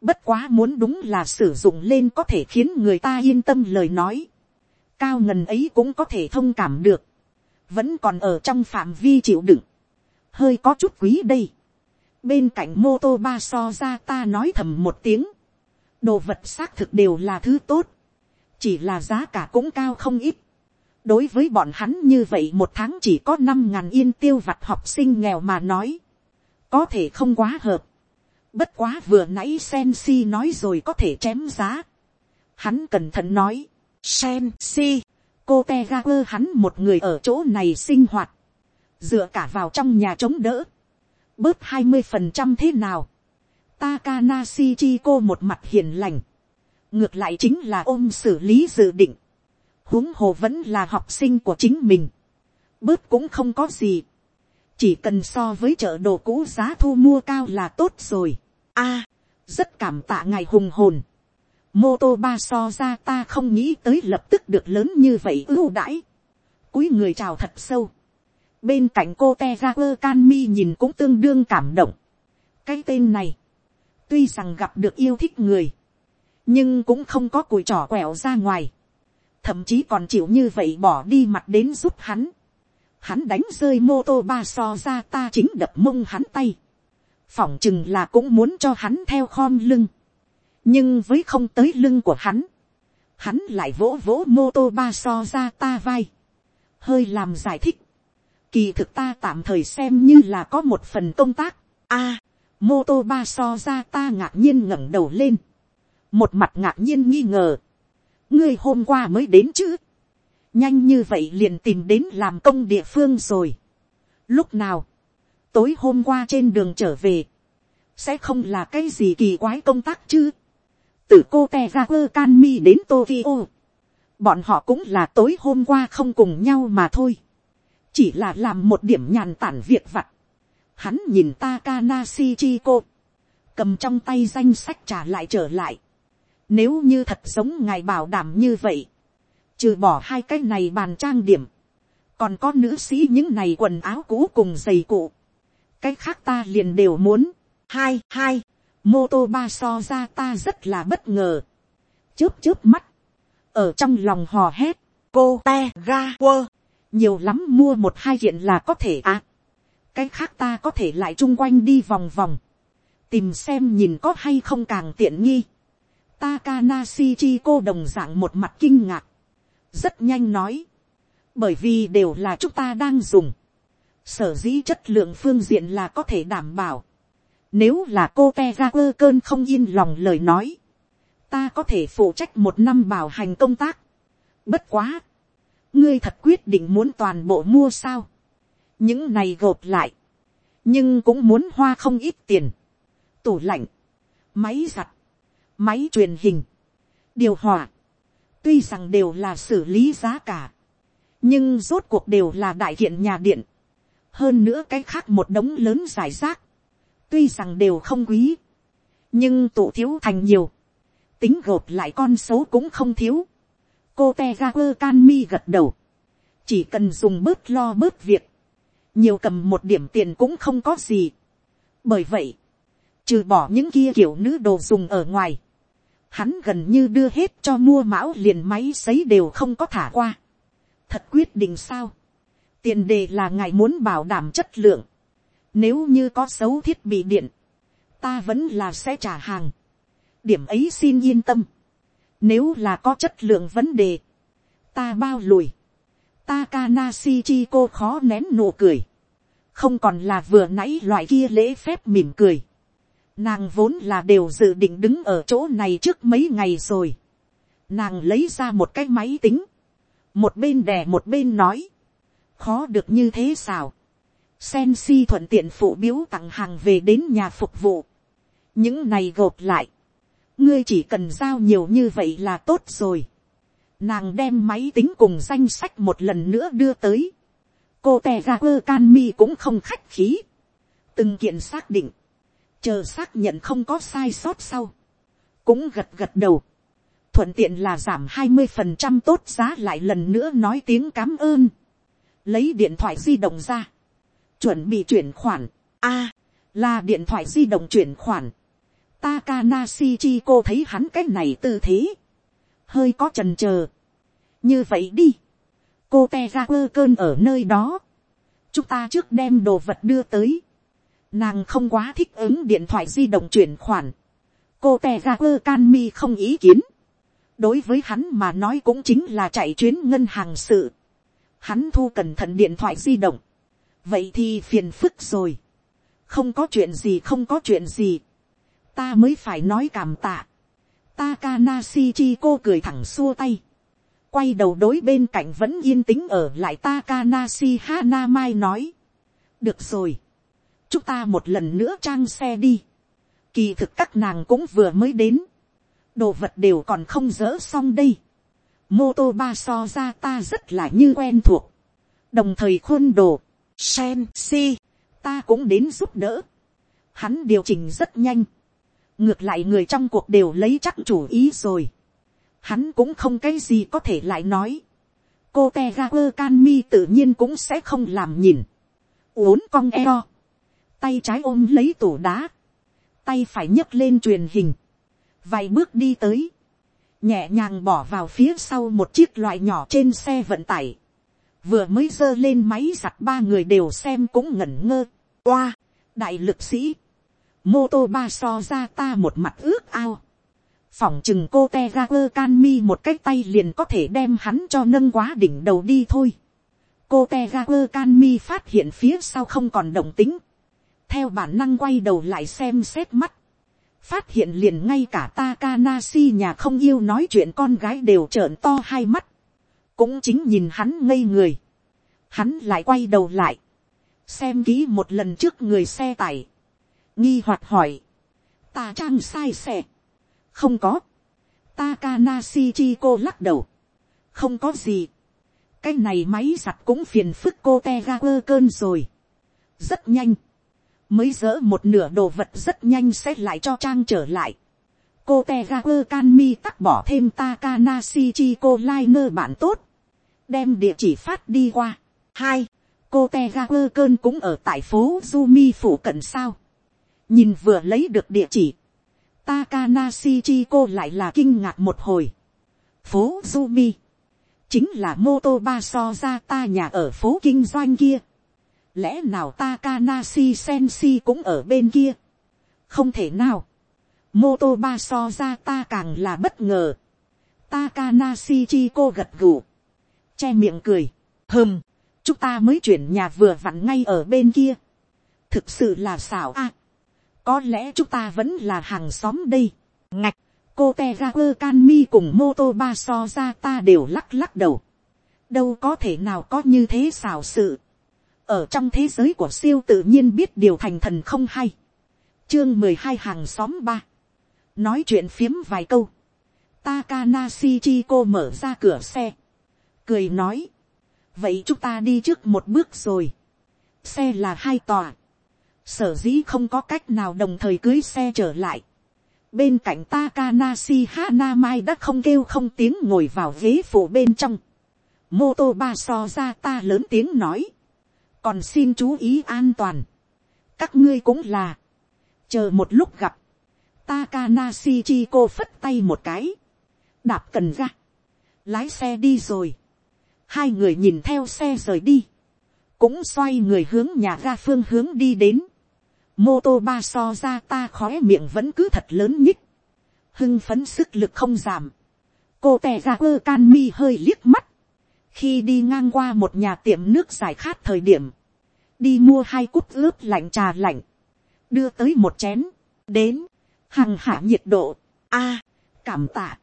Bất quá muốn đúng là sử dụng lên có thể khiến người ta yên tâm lời nói cao ngần ấy cũng có thể thông cảm được, vẫn còn ở trong phạm vi chịu đựng, hơi có chút quý đây. bên cạnh mô tô ba so ra ta nói thầm một tiếng, đồ vật xác thực đều là thứ tốt, chỉ là giá cả cũng cao không ít. đối với bọn hắn như vậy một tháng chỉ có năm ngàn yên tiêu vặt học sinh nghèo mà nói, có thể không quá hợp bất quá vừa nãy sen si nói rồi có thể chém giá. hắn cẩn thận nói, Sen si, cô te ga quơ hắn một người ở chỗ này sinh hoạt. Dựa cả vào trong nhà chống đỡ. Bớt hai mươi phần trăm thế nào. Takanashi chi cô một mặt hiền lành. Ngược lại chính là ôm xử lý dự định. huống hồ vẫn là học sinh của chính mình. Bớt cũng không có gì. Chỉ cần so với chợ đồ cũ giá thu mua cao là tốt rồi. a rất cảm tạ ngài hùng hồn mô tô ba so ra ta không nghĩ tới lập tức được lớn như vậy ưu đãi. cúi người chào thật sâu. bên cạnh cô te ra quơ can mi nhìn cũng tương đương cảm động. cái tên này, tuy rằng gặp được yêu thích người, nhưng cũng không có cùi trỏ quẹo ra ngoài, thậm chí còn chịu như vậy bỏ đi mặt đến giúp hắn, hắn đánh rơi mô tô ba so ra ta chính đập mông hắn tay, phỏng chừng là cũng muốn cho hắn theo khom lưng, nhưng với không tới lưng của hắn, hắn lại vỗ vỗ mô tô ba so ra ta vai, hơi làm giải thích, kỳ thực ta tạm thời xem như là có một phần công tác, a, mô tô ba so ra ta ngạc nhiên ngẩng đầu lên, một mặt ngạc nhiên nghi ngờ, ngươi hôm qua mới đến chứ, nhanh như vậy liền tìm đến làm công địa phương rồi. lúc nào, tối hôm qua trên đường trở về, sẽ không là cái gì kỳ quái công tác chứ. từ cô te ra quơ can mi đến tokyo, bọn họ cũng là tối hôm qua không cùng nhau mà thôi, chỉ là làm một điểm nhàn tản việc vặt. hắn nhìn Takanashi Chiko, cầm trong tay danh sách trả lại trở lại. Nếu như thật giống ngài bảo đảm như vậy, trừ bỏ hai cái này bàn trang điểm, còn có nữ sĩ những này quần áo cũ cùng giày cụ, cái khác ta liền đều muốn, hai hai, mô tô ba so ra ta rất là bất ngờ, chớp chớp mắt, ở trong lòng hò hét, cô te ga quơ, nhiều lắm mua một hai kiện là có thể à, cái khác ta có thể lại chung quanh đi vòng vòng, tìm xem nhìn có hay không càng tiện nghi. Takanashi chi cô đồng dạng một mặt kinh ngạc, rất nhanh nói, bởi vì đều là chúng ta đang dùng, sở dĩ chất lượng phương diện là có thể đảm bảo, nếu là cô te ra quơ cơn không yên lòng lời nói, ta có thể phụ trách một năm bảo hành công tác. Bất quá, ngươi thật quyết định muốn toàn bộ mua sao, những này gộp lại, nhưng cũng muốn hoa không ít tiền, tủ lạnh, máy giặt, máy truyền hình, điều hòa, tuy rằng đều là xử lý giá cả, nhưng rốt cuộc đều là đại kiện nhà điện, hơn nữa cái khác một đống lớn giải rác, tuy rằng đều không quý, nhưng tụ thiếu thành nhiều, tính gộp lại con số cũng không thiếu, cô te ga quơ can mi gật đầu, chỉ cần dùng bớt lo bớt việc, nhiều cầm một điểm tiền cũng không có gì. bởi vậy, trừ bỏ những kia kiểu nữ đồ dùng ở ngoài, hắn gần như đưa hết cho mua mão liền máy sấy đều không có thả qua. thật quyết định sao. tiền đề là ngài muốn bảo đảm chất lượng. nếu như có xấu thiết bị điện, ta vẫn là sẽ trả hàng. điểm ấy xin yên tâm. nếu là có chất lượng vấn đề, ta bao lùi. Takanashi cô khó nén nụ cười. Không còn là vừa nãy loại kia lễ phép mỉm cười Nàng vốn là đều dự định đứng ở chỗ này trước mấy ngày rồi. Nàng lấy ra một cái máy tính. Một bên đè một bên nói. Khó được như thế sao. Sensi thuận tiện phụ biếu tặng hàng về đến nhà phục vụ. Những này gộp lại. Ngươi chỉ cần giao nhiều như vậy là tốt rồi. Nàng đem máy tính cùng danh sách một lần nữa đưa tới. Cô tè ra quơ can mi cũng không khách khí. Từng kiện xác định chờ xác nhận không có sai sót sau, cũng gật gật đầu, thuận tiện là giảm hai mươi phần trăm tốt giá lại lần nữa nói tiếng cám ơn, lấy điện thoại di động ra, chuẩn bị chuyển khoản, a, là điện thoại di động chuyển khoản, Takanashi chi cô thấy hắn cái này tư thế, hơi có trần chờ như vậy đi, cô te ra quơ cơn ở nơi đó, chúng ta trước đem đồ vật đưa tới, Nàng không quá thích ứng điện thoại di động chuyển khoản. Cô tè ra quơ can mi không ý kiến. Đối với hắn mà nói cũng chính là chạy chuyến ngân hàng sự. Hắn thu cẩn thận điện thoại di động. Vậy thì phiền phức rồi. Không có chuyện gì, không có chuyện gì. Ta mới phải nói cảm tạ. Takanashi chi cô cười thẳng xua tay. Quay đầu đối bên cạnh vẫn yên tĩnh ở lại Takanashi Hanamai nói. Được rồi chúng ta một lần nữa trang xe đi. Kỳ thực các nàng cũng vừa mới đến. Đồ vật đều còn không dỡ xong đây. Mô tô ba so ra ta rất là như quen thuộc. Đồng thời khuôn đồ. Sen si. Ta cũng đến giúp đỡ. Hắn điều chỉnh rất nhanh. Ngược lại người trong cuộc đều lấy chắc chủ ý rồi. Hắn cũng không cái gì có thể lại nói. Cô Tegaper Canmi tự nhiên cũng sẽ không làm nhìn. Uốn cong eo tay trái ôm lấy tủ đá, tay phải nhấc lên truyền hình, vài bước đi tới, nhẹ nhàng bỏ vào phía sau một chiếc loại nhỏ trên xe vận tải, vừa mới giơ lên máy giặt ba người đều xem cũng ngẩn ngơ, oa, đại lực sĩ, mô tô ba so ra ta một mặt ước ao, phỏng chừng cô te ra quơ can mi một cái tay liền có thể đem hắn cho nâng quá đỉnh đầu đi thôi. cô te ra quơ can mi phát hiện phía sau không còn động tính, theo bản năng quay đầu lại xem xét mắt, phát hiện liền ngay cả Takanashi nhà không yêu nói chuyện con gái đều trợn to hai mắt, cũng chính nhìn hắn ngây người, hắn lại quay đầu lại, xem kỹ một lần trước người xe tải, nghi hoạt hỏi, ta trang sai xe, không có, Takanashi cô lắc đầu, không có gì, cái này máy giặt cũng phiền phức cô te ga quơ cơn rồi, rất nhanh, mới dỡ một nửa đồ vật rất nhanh sẽ lại cho trang trở lại. cô te ga quơ can mi tắc bỏ thêm Takanashi Chiko liner bạn tốt, đem địa chỉ phát đi qua. hai, cô te ga quơ cơn cũng ở tại phố Jumi phủ cận sao. nhìn vừa lấy được địa chỉ, Takanashi Chiko lại là kinh ngạc một hồi. phố Jumi, chính là mô tô ba so ra ta nhà ở phố kinh doanh kia lẽ nào Takanashi Sensi cũng ở bên kia, không thể nào, mô tô ba so ra ta càng là bất ngờ, Takanashi chi cô gật gù, che miệng cười, hơm, chúng ta mới chuyển nhà vừa vặn ngay ở bên kia, thực sự là xảo a, có lẽ chúng ta vẫn là hàng xóm đây, ngạch, cô te ga quơ can mi cùng mô tô ba so ra ta đều lắc lắc đầu, đâu có thể nào có như thế xảo sự, ở trong thế giới của siêu tự nhiên biết điều thành thần không hay. chương mười hai hàng xóm ba, nói chuyện phiếm vài câu, Takanashi cô mở ra cửa xe, cười nói, vậy chúng ta đi trước một bước rồi, xe là hai tòa, sở dĩ không có cách nào đồng thời cưới xe trở lại, bên cạnh Takanashi Hanamai đã không kêu không tiếng ngồi vào ghế phụ bên trong, mô tô ba so ra ta lớn tiếng nói, còn xin chú ý an toàn, các ngươi cũng là, chờ một lúc gặp, Takanashi cô phất tay một cái, đạp cần ra, lái xe đi rồi, hai người nhìn theo xe rời đi, cũng xoay người hướng nhà ga phương hướng đi đến, mô tô ba so ra ta khói miệng vẫn cứ thật lớn nhích, hưng phấn sức lực không giảm, cô tè ra ơ can mi hơi liếc mắt, khi đi ngang qua một nhà tiệm nước giải khát thời điểm, đi mua hai cút ướp lạnh trà lạnh, đưa tới một chén, đến, hằng hạ nhiệt độ, a, cảm tạ,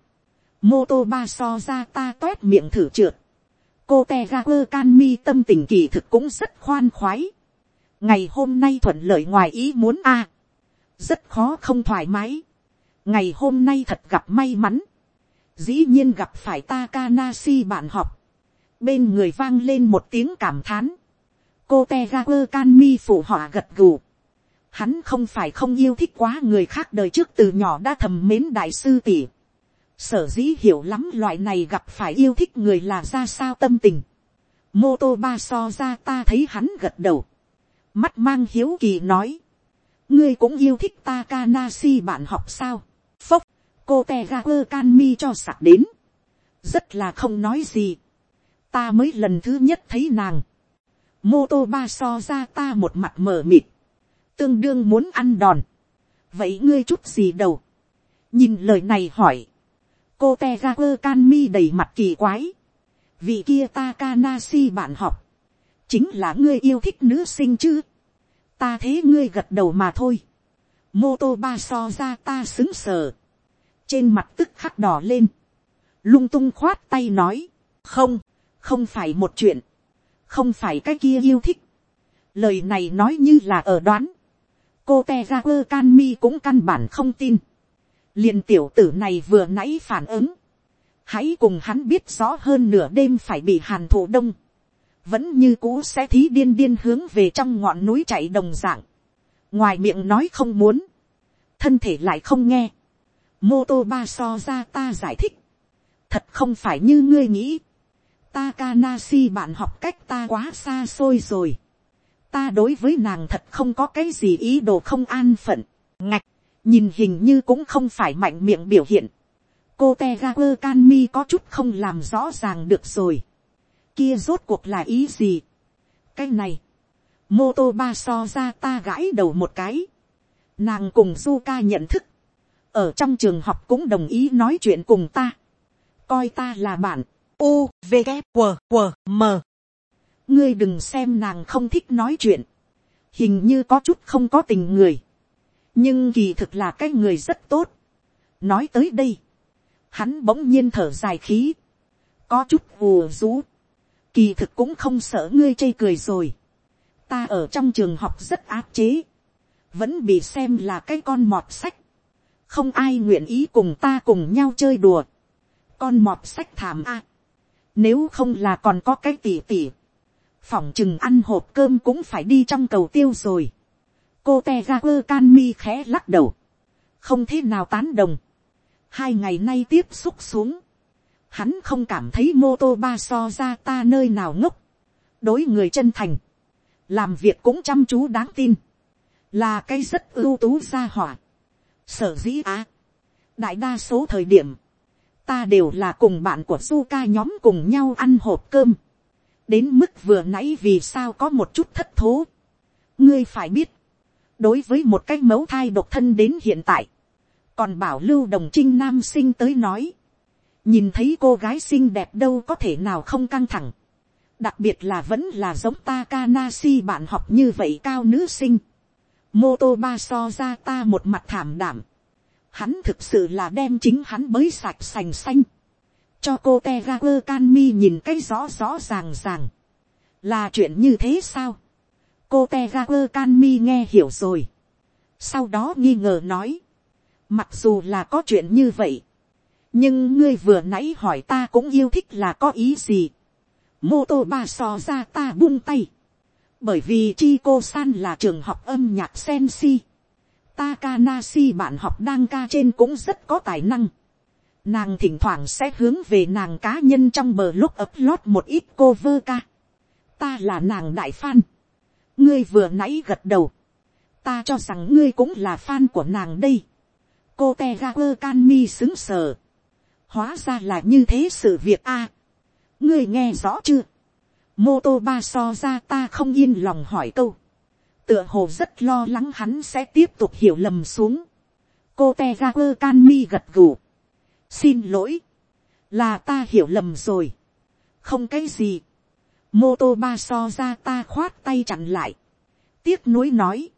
mô tô ba so ra ta toét miệng thử trượt, cô te ga quơ can mi tâm tình kỳ thực cũng rất khoan khoái, ngày hôm nay thuận lợi ngoài ý muốn a, rất khó không thoải mái, ngày hôm nay thật gặp may mắn, dĩ nhiên gặp phải Takanasi bạn học, bên người vang lên một tiếng cảm thán, cô te ra quơ can mi phụ họa gật gù. Hắn không phải không yêu thích quá người khác đời trước từ nhỏ đã thầm mến đại sư tỷ. Sở dĩ hiểu lắm loại này gặp phải yêu thích người là ra sao tâm tình. Mô tô ba so ra ta thấy hắn gật đầu. Mắt mang hiếu kỳ nói. Ngươi cũng yêu thích Takanashi bạn học sao. Phốc, cô te ra quơ can mi cho sạc đến. Rất là không nói gì. Ta mới lần thứ nhất thấy nàng. Mô tô ba so ra ta một mặt mờ mịt, tương đương muốn ăn đòn, vậy ngươi chút gì đâu, nhìn lời này hỏi, cô te ga quơ can mi đầy mặt kỳ quái, vị kia ta Kanasi bạn học, chính là ngươi yêu thích nữ sinh chứ, ta thế ngươi gật đầu mà thôi, mô tô ba so ra ta xứng sờ, trên mặt tức khắc đỏ lên, lung tung khoát tay nói, không, không phải một chuyện, không phải cái kia yêu thích. lời này nói như là ở đoán. cô te ra quơ can mi cũng căn bản không tin. liền tiểu tử này vừa nãy phản ứng. hãy cùng hắn biết rõ hơn nửa đêm phải bị hàn thủ đông. vẫn như cũ sẽ thí điên điên hướng về trong ngọn núi chạy đồng dạng. ngoài miệng nói không muốn. thân thể lại không nghe. mô tô ba so ra ta giải thích. thật không phải như ngươi nghĩ Takanashi bạn học cách ta quá xa xôi rồi. Ta đối với nàng thật không có cái gì ý đồ không an phận. Ngạch, nhìn hình như cũng không phải mạnh miệng biểu hiện. cô Tegaku Kanmi có chút không làm rõ ràng được rồi. kia rốt cuộc là ý gì. cái này, mô tô ba so ra ta gãi đầu một cái. nàng cùng Zuka nhận thức. ở trong trường học cũng đồng ý nói chuyện cùng ta. coi ta là bạn. U, V, K, W, q M. ngươi đừng xem nàng không thích nói chuyện. hình như có chút không có tình người. nhưng kỳ thực là cái người rất tốt. nói tới đây hắn bỗng nhiên thở dài khí, có chút ùa rú, kỳ thực cũng không sợ ngươi chê cười rồi, ta ở trong trường học rất áp chế, vẫn bị xem là cái con mọt sách, không ai nguyện ý cùng ta cùng nhau chơi đùa, con mọt sách thảm a, nếu không là còn có cái tỉ tỉ, phỏng chừng ăn hộp cơm cũng phải đi trong cầu tiêu rồi, cô te ra quơ can mi khẽ lắc đầu, không thế nào tán đồng, hai ngày nay tiếp xúc xuống, hắn không cảm thấy mô tô ba so ra ta nơi nào ngốc, đối người chân thành, làm việc cũng chăm chú đáng tin, là cái rất ưu tú gia hỏa. Sở dĩ á, đại đa số thời điểm, ta đều là cùng bạn của du ca nhóm cùng nhau ăn hộp cơm, đến mức vừa nãy vì sao có một chút thất thố. ngươi phải biết, đối với một cái mẫu thai độc thân đến hiện tại, còn bảo lưu đồng trinh nam sinh tới nói, nhìn thấy cô gái xinh đẹp đâu có thể nào không căng thẳng, đặc biệt là vẫn là giống Takanashi bạn học như vậy cao nữ sinh, mô tô ba so ra ta một mặt thảm đảm, hắn thực sự là đem chính hắn mới sạch sành xanh, cho cô te ga quơ can mi nhìn cái rõ rõ ràng ràng, là chuyện như thế sao, cô te ga quơ can mi nghe hiểu rồi, sau đó nghi ngờ nói, Mặc dù là có chuyện như vậy. Nhưng ngươi vừa nãy hỏi ta cũng yêu thích là có ý gì. Mô tô ba so ra ta buông tay. Bởi vì chi cô san là trường học âm nhạc sen si. Takanashi bạn học đang ca trên cũng rất có tài năng. Nàng thỉnh thoảng sẽ hướng về nàng cá nhân trong bờ lúc ấp lót một ít cô vơ ca. Ta là nàng đại fan. Ngươi vừa nãy gật đầu. Ta cho rằng ngươi cũng là fan của nàng đây cô te Kanmi xứng sở. hóa ra là như thế sự việc a. ngươi nghe rõ chưa. mô tô ba so ra ta không yên lòng hỏi câu tựa hồ rất lo lắng hắn sẽ tiếp tục hiểu lầm xuống. cô te ra quơ can mi gật gù. xin lỗi. là ta hiểu lầm rồi. không cái gì. mô tô ba so ra ta khoát tay chặn lại. tiếc nuối nói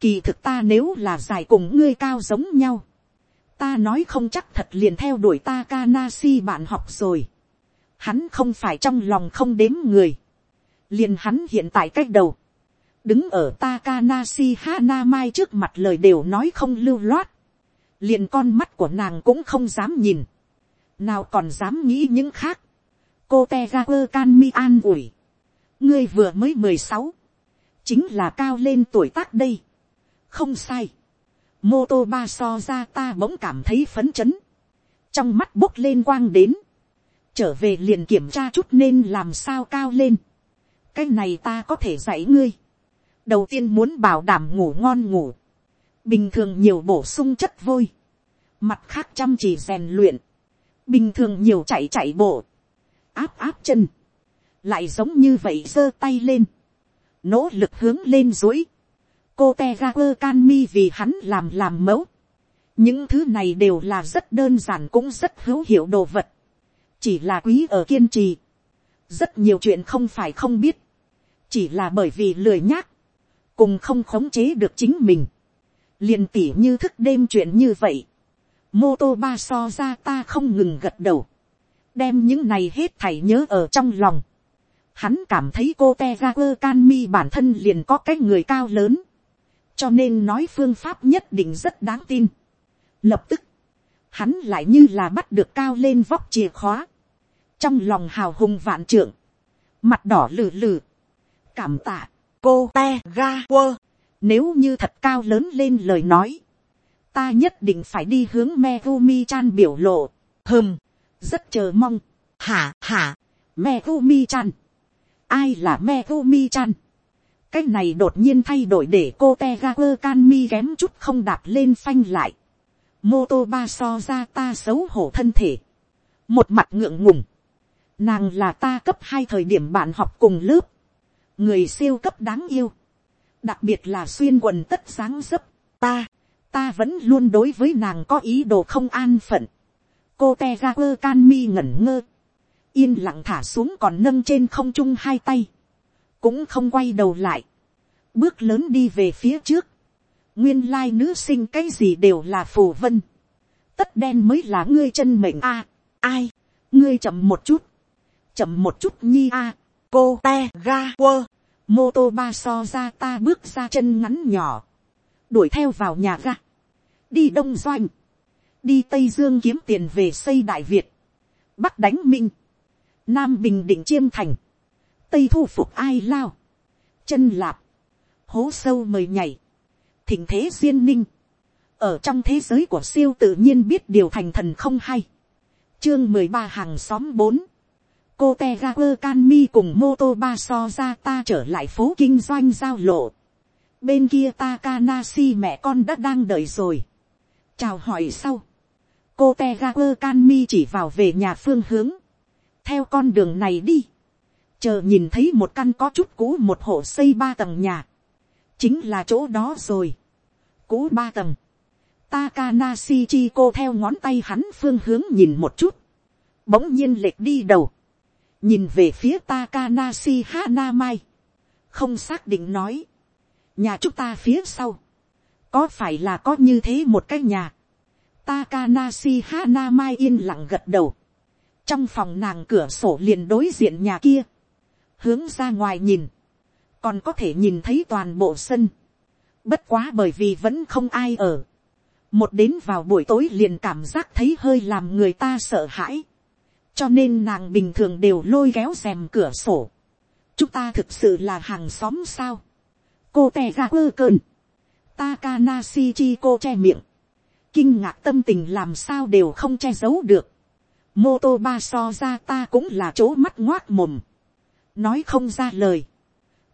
kỳ thực ta nếu là dài cùng ngươi cao giống nhau, ta nói không chắc thật liền theo đuổi ta Kanasi bạn học rồi. Hắn không phải trong lòng không đếm người. Liền hắn hiện tại cách đầu. Đứng ở Takanashi Hanamai trước mặt lời đều nói không lưu loát. Liền con mắt của nàng cũng không dám nhìn. Nào còn dám nghĩ những khác. Cô Tegaper Kanmi an ủi. Ngươi vừa mới mười sáu Chính là cao lên tuổi tác đây. Không sai mô tô ba so ra ta bỗng cảm thấy phấn chấn, trong mắt bốc lên quang đến, trở về liền kiểm tra chút nên làm sao cao lên, cái này ta có thể dạy ngươi, đầu tiên muốn bảo đảm ngủ ngon ngủ, bình thường nhiều bổ sung chất vôi, mặt khác chăm chỉ rèn luyện, bình thường nhiều chạy chạy bộ, áp áp chân, lại giống như vậy giơ tay lên, nỗ lực hướng lên dối, cô te ra quơ can mi vì hắn làm làm mẫu. những thứ này đều là rất đơn giản cũng rất hữu hiệu đồ vật. chỉ là quý ở kiên trì. rất nhiều chuyện không phải không biết. chỉ là bởi vì lười nhác cùng không khống chế được chính mình. liền tỉ như thức đêm chuyện như vậy. mô tô ba so ra ta không ngừng gật đầu. đem những này hết thảy nhớ ở trong lòng. Hắn cảm thấy cô te ga quơ can mi bản thân liền có cái người cao lớn cho nên nói phương pháp nhất định rất đáng tin. Lập tức, hắn lại như là bắt được cao lên vóc chìa khóa, trong lòng hào hùng vạn trưởng, mặt đỏ lử lử, cảm tạ, cô te ga quơ, nếu như thật cao lớn lên lời nói, ta nhất định phải đi hướng Megumi chan biểu lộ, hừm, rất chờ mong, hả hả, Megumi chan, ai là Megumi chan, cái này đột nhiên thay đổi để cô te ga quơ can mi kém chút không đạp lên phanh lại. mô tô ba so ra ta xấu hổ thân thể, một mặt ngượng ngùng, nàng là ta cấp hai thời điểm bạn học cùng lớp, người siêu cấp đáng yêu, đặc biệt là xuyên quần tất sáng dấp, ta, ta vẫn luôn đối với nàng có ý đồ không an phận, cô te ra quơ can mi ngẩn ngơ, yên lặng thả xuống còn nâng trên không trung hai tay, cũng không quay đầu lại, bước lớn đi về phía trước, nguyên lai nữ sinh cái gì đều là phù vân, tất đen mới là ngươi chân mệnh a, ai, ngươi chậm một chút, chậm một chút nhi a, cô te ga quơ, mô tô ba so ra ta bước ra chân ngắn nhỏ, đuổi theo vào nhà ga, đi đông doanh, đi tây dương kiếm tiền về xây đại việt, bắc đánh minh, nam bình định chiêm thành, tây thu phục ai lao, chân lạp, hố sâu mời nhảy, thỉnh thế duyên ninh, ở trong thế giới của siêu tự nhiên biết điều thành thần không hay, chương mười ba hàng xóm bốn, cô te ra quơ can mi cùng mô tô ba so ra ta trở lại phố kinh doanh giao lộ, bên kia Takanashi mẹ con đã đang đợi rồi. chào hỏi sau, cô te ra quơ can mi chỉ vào về nhà phương hướng, theo con đường này đi, chờ nhìn thấy một căn có chút cũ một hộ xây ba tầng nhà, chính là chỗ đó rồi, cũ ba tầng, Takanashi chi cô theo ngón tay hắn phương hướng nhìn một chút, bỗng nhiên lệch đi đầu, nhìn về phía Takanashi Hanamai, không xác định nói, nhà chúng ta phía sau, có phải là có như thế một cái nhà, Takanashi Hanamai yên lặng gật đầu, trong phòng nàng cửa sổ liền đối diện nhà kia, hướng ra ngoài nhìn, còn có thể nhìn thấy toàn bộ sân, bất quá bởi vì vẫn không ai ở, một đến vào buổi tối liền cảm giác thấy hơi làm người ta sợ hãi, cho nên nàng bình thường đều lôi kéo rèm cửa sổ, chúng ta thực sự là hàng xóm sao, cô tè ra quơ cơn, Takanashi chi cô che miệng, kinh ngạc tâm tình làm sao đều không che giấu được, mô tô ba so ra ta cũng là chỗ mắt ngoác mồm, nói không ra lời,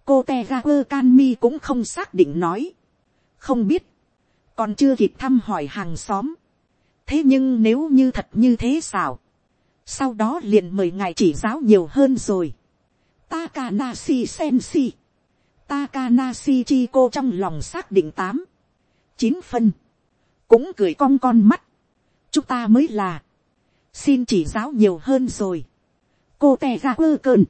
cô tè ra quơ can mi cũng không xác định nói, không biết, còn chưa kịp thăm hỏi hàng xóm, thế nhưng nếu như thật như thế sao? Sau đó liền mời ngài chỉ giáo nhiều hơn rồi, Takanashi Sensi, Takanashi Chico trong lòng xác định tám, chín phân, cũng cười cong con mắt, chúng ta mới là, xin chỉ giáo nhiều hơn rồi, cô te ga quơ cơn,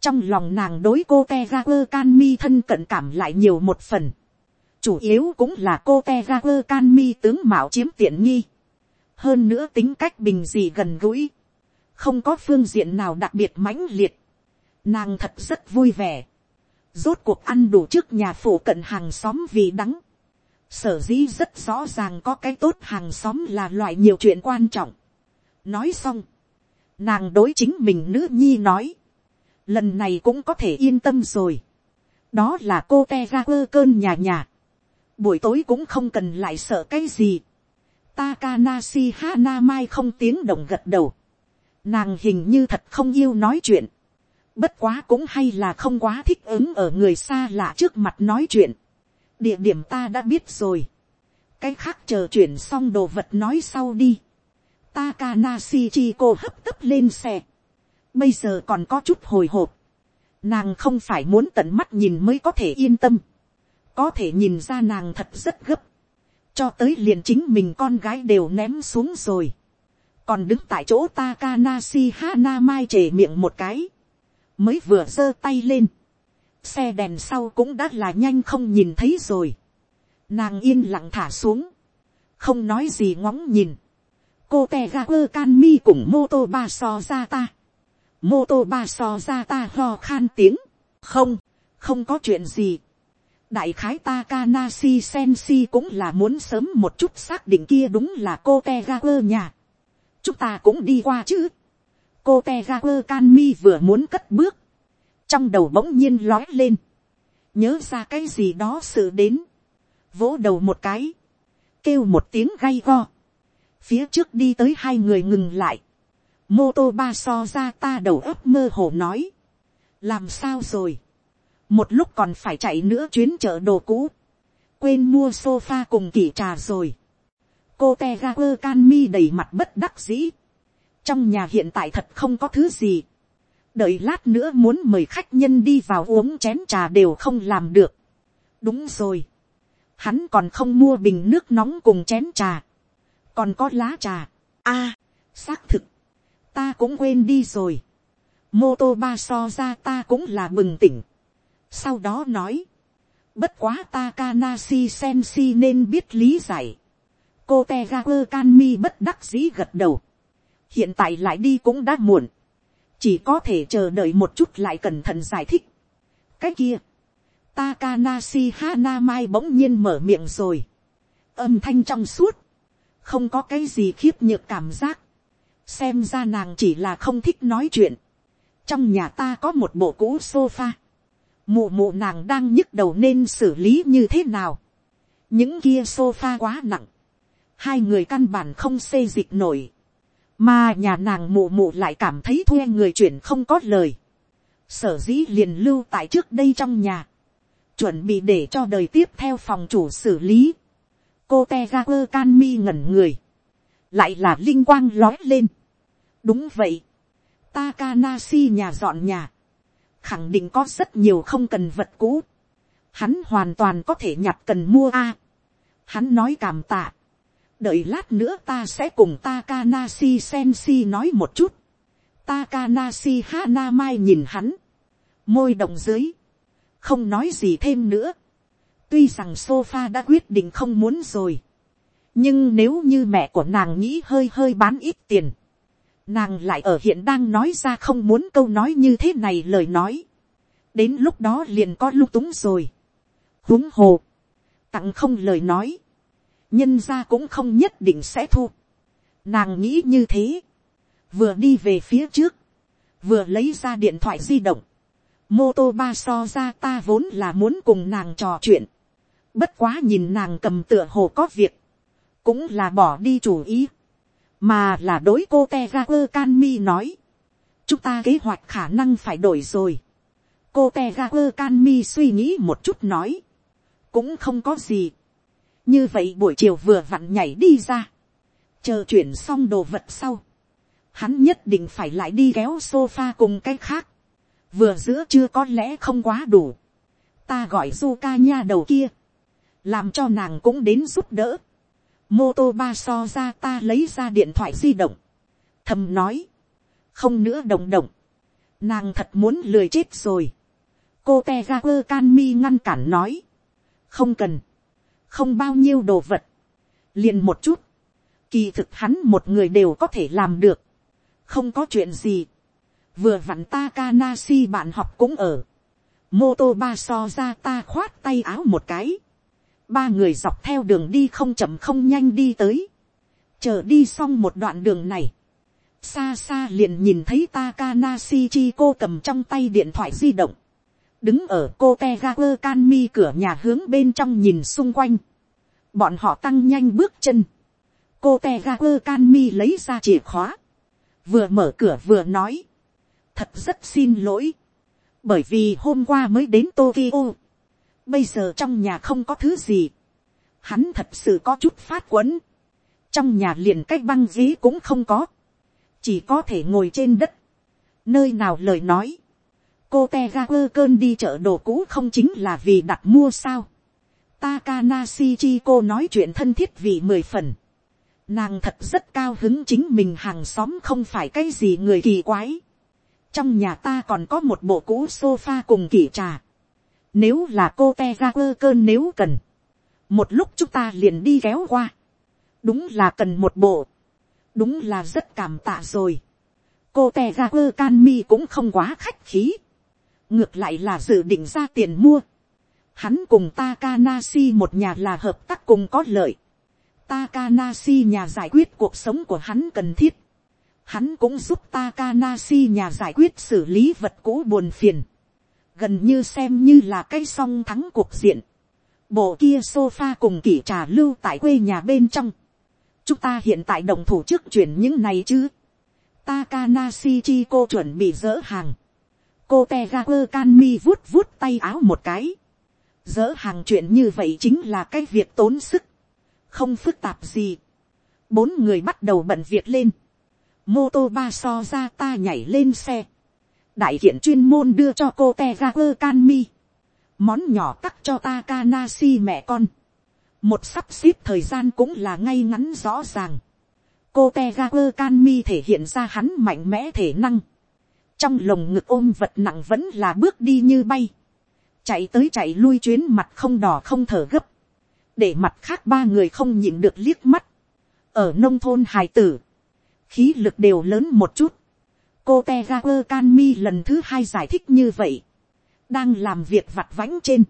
trong lòng nàng đối cô te ga quơ can mi thân cận cảm lại nhiều một phần, chủ yếu cũng là cô te ga quơ can mi tướng mạo chiếm tiện nghi, hơn nữa tính cách bình dị gần gũi, không có phương diện nào đặc biệt mãnh liệt, nàng thật rất vui vẻ, rốt cuộc ăn đủ trước nhà phủ cận hàng xóm vì đắng, sở dĩ rất rõ ràng có cái tốt hàng xóm là loại nhiều chuyện quan trọng. nói xong, nàng đối chính mình nữ nhi nói, lần này cũng có thể yên tâm rồi. đó là cô te ra quơ cơn nhà nhà. buổi tối cũng không cần lại sợ cái gì. Takanashi Hanamai không tiếng động gật đầu. Nàng hình như thật không yêu nói chuyện. Bất quá cũng hay là không quá thích ứng ở người xa lạ trước mặt nói chuyện. Địa điểm ta đã biết rồi. Cái khác chờ chuyển xong đồ vật nói sau đi. Takanashi chi cô hấp tấp lên xe. Bây giờ còn có chút hồi hộp. Nàng không phải muốn tận mắt nhìn mới có thể yên tâm. Có thể nhìn ra nàng thật rất gấp. Cho tới liền chính mình con gái đều ném xuống rồi. Còn đứng tại chỗ Takanashi Hanamai trề miệng một cái. Mới vừa giơ tay lên. Xe đèn sau cũng đã là nhanh không nhìn thấy rồi. Nàng yên lặng thả xuống. Không nói gì ngóng nhìn. Cô tè ga quơ can mi cùng mô tô ba so ra ta mô tô ba so ra ta ho khan tiếng, không, không có chuyện gì. đại khái Takanashi Senshi cũng là muốn sớm một chút xác định kia đúng là cô Tegaku nhà chúng ta cũng đi qua chứ. cô teager can mi vừa muốn cất bước, trong đầu bỗng nhiên lói lên, nhớ ra cái gì đó sự đến, vỗ đầu một cái, kêu một tiếng gay go, phía trước đi tới hai người ngừng lại, mô tô ba so ra ta đầu ấp mơ hồ nói. làm sao rồi. một lúc còn phải chạy nữa chuyến chợ đồ cũ. quên mua sofa cùng kỷ trà rồi cô te ga quơ can mi đầy mặt bất đắc dĩ. trong nhà hiện tại thật không có thứ gì. đợi lát nữa muốn mời khách nhân đi vào uống chén trà đều không làm được. đúng rồi. hắn còn không mua bình nước nóng cùng chén trà. còn có lá trà. a, xác thực. ta cũng quên đi rồi. mô tô ba so ra ta cũng là bừng tỉnh. sau đó nói. bất quá ta Takanashi Senshi nên biết lý giải cô te ga quơ can mi bất đắc dĩ gật đầu. hiện tại lại đi cũng đã muộn. chỉ có thể chờ đợi một chút lại cẩn thận giải thích. cái kia, Takanashi Hanamai bỗng nhiên mở miệng rồi. âm thanh trong suốt, không có cái gì khiếp nhược cảm giác. xem ra nàng chỉ là không thích nói chuyện. trong nhà ta có một bộ cũ sofa. mụ mụ nàng đang nhức đầu nên xử lý như thế nào. những kia sofa quá nặng hai người căn bản không xê dịch nổi, mà nhà nàng mụ mụ lại cảm thấy thuê người chuyển không có lời, sở dĩ liền lưu tại trước đây trong nhà, chuẩn bị để cho đời tiếp theo phòng chủ xử lý, cô te ga quơ can mi ngẩn người, lại là linh quang lói lên. đúng vậy, Takanashi nhà dọn nhà, khẳng định có rất nhiều không cần vật cũ, hắn hoàn toàn có thể nhặt cần mua a. hắn nói cảm tạ, đợi lát nữa ta sẽ cùng Takanashi Senshi nói một chút. Takanashi Hanamai nhìn hắn. Môi động dưới. Không nói gì thêm nữa. Tuy rằng sofa đã quyết định không muốn rồi. Nhưng nếu như mẹ của nàng nghĩ hơi hơi bán ít tiền. Nàng lại ở hiện đang nói ra không muốn câu nói như thế này lời nói. Đến lúc đó liền có lúc túng rồi. huống hồ. Tặng không lời nói nhân ra cũng không nhất định sẽ thu. Nàng nghĩ như thế, vừa đi về phía trước, vừa lấy ra điện thoại di động, mô tô ba so ra ta vốn là muốn cùng nàng trò chuyện, bất quá nhìn nàng cầm tựa hồ có việc, cũng là bỏ đi chủ ý, mà là đối cô te ra quơ can mi nói, chúng ta kế hoạch khả năng phải đổi rồi, cô te ra quơ can mi suy nghĩ một chút nói, cũng không có gì, như vậy buổi chiều vừa vặn nhảy đi ra, chờ chuyển xong đồ vật sau, hắn nhất định phải lại đi kéo sofa cùng cái khác, vừa giữa chưa có lẽ không quá đủ, ta gọi du ca nha đầu kia, làm cho nàng cũng đến giúp đỡ, mô tô ba so ra ta lấy ra điện thoại di động, thầm nói, không nữa đồng đồng, nàng thật muốn lười chết rồi, cô te ga quơ can mi ngăn cản nói, không cần, không bao nhiêu đồ vật, liền một chút, kỳ thực hắn một người đều có thể làm được, không có chuyện gì, vừa vặn Takanashi bạn học cũng ở, mô tô ba so ra ta khoát tay áo một cái, ba người dọc theo đường đi không chậm không nhanh đi tới, chờ đi xong một đoạn đường này, xa xa liền nhìn thấy Takanashi chi cô cầm trong tay điện thoại di động, đứng ở cô te ga quơ can mi cửa nhà hướng bên trong nhìn xung quanh, bọn họ tăng nhanh bước chân, cô te ga quơ can mi lấy ra chìa khóa, vừa mở cửa vừa nói, thật rất xin lỗi, bởi vì hôm qua mới đến Tokyo, bây giờ trong nhà không có thứ gì, hắn thật sự có chút phát quấn, trong nhà liền cái băng ghế cũng không có, chỉ có thể ngồi trên đất, nơi nào lời nói, cô te ga quơ cơn đi chợ đồ cũ không chính là vì đặt mua sao. Takanashi cô nói chuyện thân thiết vì mười phần. Nàng thật rất cao hứng chính mình hàng xóm không phải cái gì người kỳ quái. Trong nhà ta còn có một bộ cũ sofa cùng kỷ trà. Nếu là cô te ga quơ cơn nếu cần. Một lúc chúng ta liền đi kéo qua. Đúng là cần một bộ. Đúng là rất cảm tạ rồi. Cô te ga quơ can mi cũng không quá khách khí ngược lại là dự định ra tiền mua. Hắn cùng Takanashi một nhà là hợp tác cùng có lợi. Takanashi nhà giải quyết cuộc sống của hắn cần thiết. Hắn cũng giúp Takanashi nhà giải quyết xử lý vật cũ buồn phiền. Gần như xem như là cái song thắng cuộc diện. Bộ kia sofa cùng kỷ trà lưu tại quê nhà bên trong. Chúng ta hiện tại đồng thủ trước chuyển những này chứ. Takanashi chi cô chuẩn bị dỡ hàng cô te ga quơ can mi vuốt vuốt tay áo một cái. dỡ hàng chuyện như vậy chính là cái việc tốn sức. không phức tạp gì. bốn người bắt đầu bận việc lên, mô tô ba so ra ta nhảy lên xe, đại diện chuyên môn đưa cho cô te ga quơ can mi, món nhỏ tắc cho ta ka na si mẹ con, một sắp xếp thời gian cũng là ngay ngắn rõ ràng, cô te ga quơ can mi thể hiện ra hắn mạnh mẽ thể năng, trong lồng ngực ôm vật nặng vẫn là bước đi như bay, chạy tới chạy lui chuyến mặt không đỏ không thở gấp, để mặt khác ba người không nhìn được liếc mắt, ở nông thôn hài tử, khí lực đều lớn một chút, cô te ga quơ can mi lần thứ hai giải thích như vậy, đang làm việc vặt vãnh trên,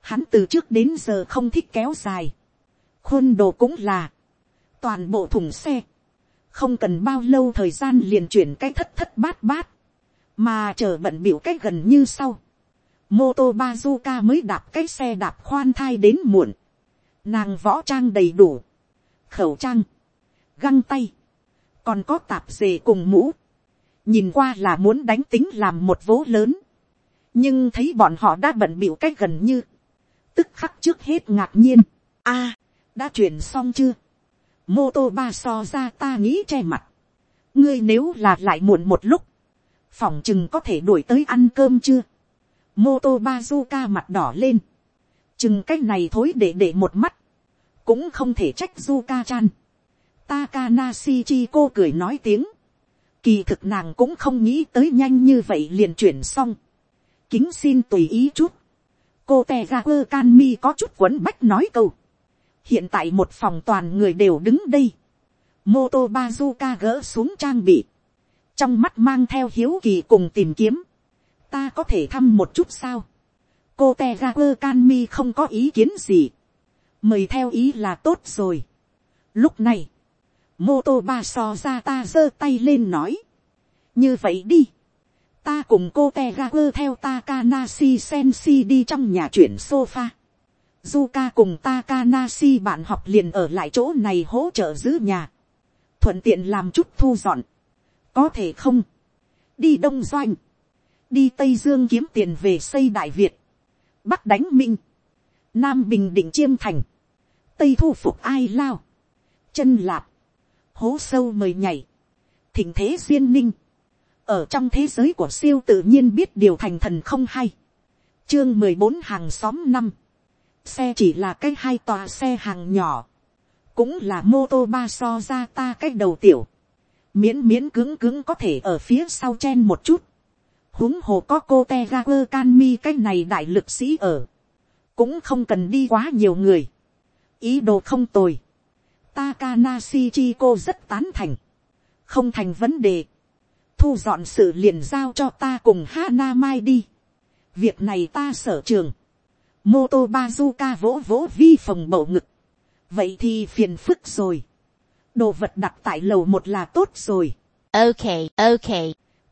hắn từ trước đến giờ không thích kéo dài, khuôn đồ cũng là, toàn bộ thùng xe, không cần bao lâu thời gian liền chuyển cái thất thất bát bát, mà chờ bận biểu cách gần như sau, mô tô bazuka mới đạp cái xe đạp khoan thai đến muộn, nàng võ trang đầy đủ, khẩu trang, găng tay, còn có tạp dề cùng mũ, nhìn qua là muốn đánh tính làm một vố lớn, nhưng thấy bọn họ đã bận bịu cách gần như, tức khắc trước hết ngạc nhiên, a, đã chuyển xong chưa, mô tô ba so ra ta nghĩ che mặt, ngươi nếu là lại muộn một lúc, phòng chừng có thể đuổi tới ăn cơm chưa, mô tô mặt đỏ lên, chừng cái này thối để để một mắt, cũng không thể trách Zuka chan, Takanashi chi cô cười nói tiếng. Kỳ thực nàng cũng không nghĩ tới nhanh như vậy liền chuyển xong. Kính xin tùy ý chút. Cô Tegaku Kanmi có chút quấn bách nói câu. Hiện tại một phòng toàn người đều đứng đây. Moto Bazuka gỡ xuống trang bị. Trong mắt mang theo hiếu kỳ cùng tìm kiếm. Ta có thể thăm một chút sao? Cô Tegaku Kanmi không có ý kiến gì. Mời theo ý là tốt rồi. Lúc này mô tô ba so ra ta giơ tay lên nói. như vậy đi. ta cùng cô te ga quơ theo Takanashi Sensi đi trong nhà chuyển sofa. Zuka cùng Takanashi bạn học liền ở lại chỗ này hỗ trợ giữ nhà. Thuận tiện làm chút thu dọn. Có thể không? Đi Đông Doanh. Đi Tây Dương kiếm tiền về xây Đại Việt. Bắc đánh Minh. Nam Bình Định Chiêm Thành. Tây thu phục Ai Lao. Chân Lạp hố sâu mời nhảy, thỉnh thế duyên ninh, ở trong thế giới của siêu tự nhiên biết điều thành thần không hay, chương mười bốn hàng xóm năm, xe chỉ là cái hai tòa xe hàng nhỏ, cũng là mô tô ba so ra ta cái đầu tiểu, miễn miễn cứng cứng có thể ở phía sau chen một chút, huống hồ có cô te ga quơ can mi cái này đại lực sĩ ở, cũng không cần đi quá nhiều người, ý đồ không tồi, Takanashi cô rất tán thành. Không thành vấn đề. Thu dọn sự liền giao cho ta cùng Hana Mai đi. Việc này ta sở trường. Moto Bazuka vỗ vỗ vi phòng bầu ngực. Vậy thì phiền phức rồi. Đồ vật đặt tại lầu một là tốt rồi. Ok, ok.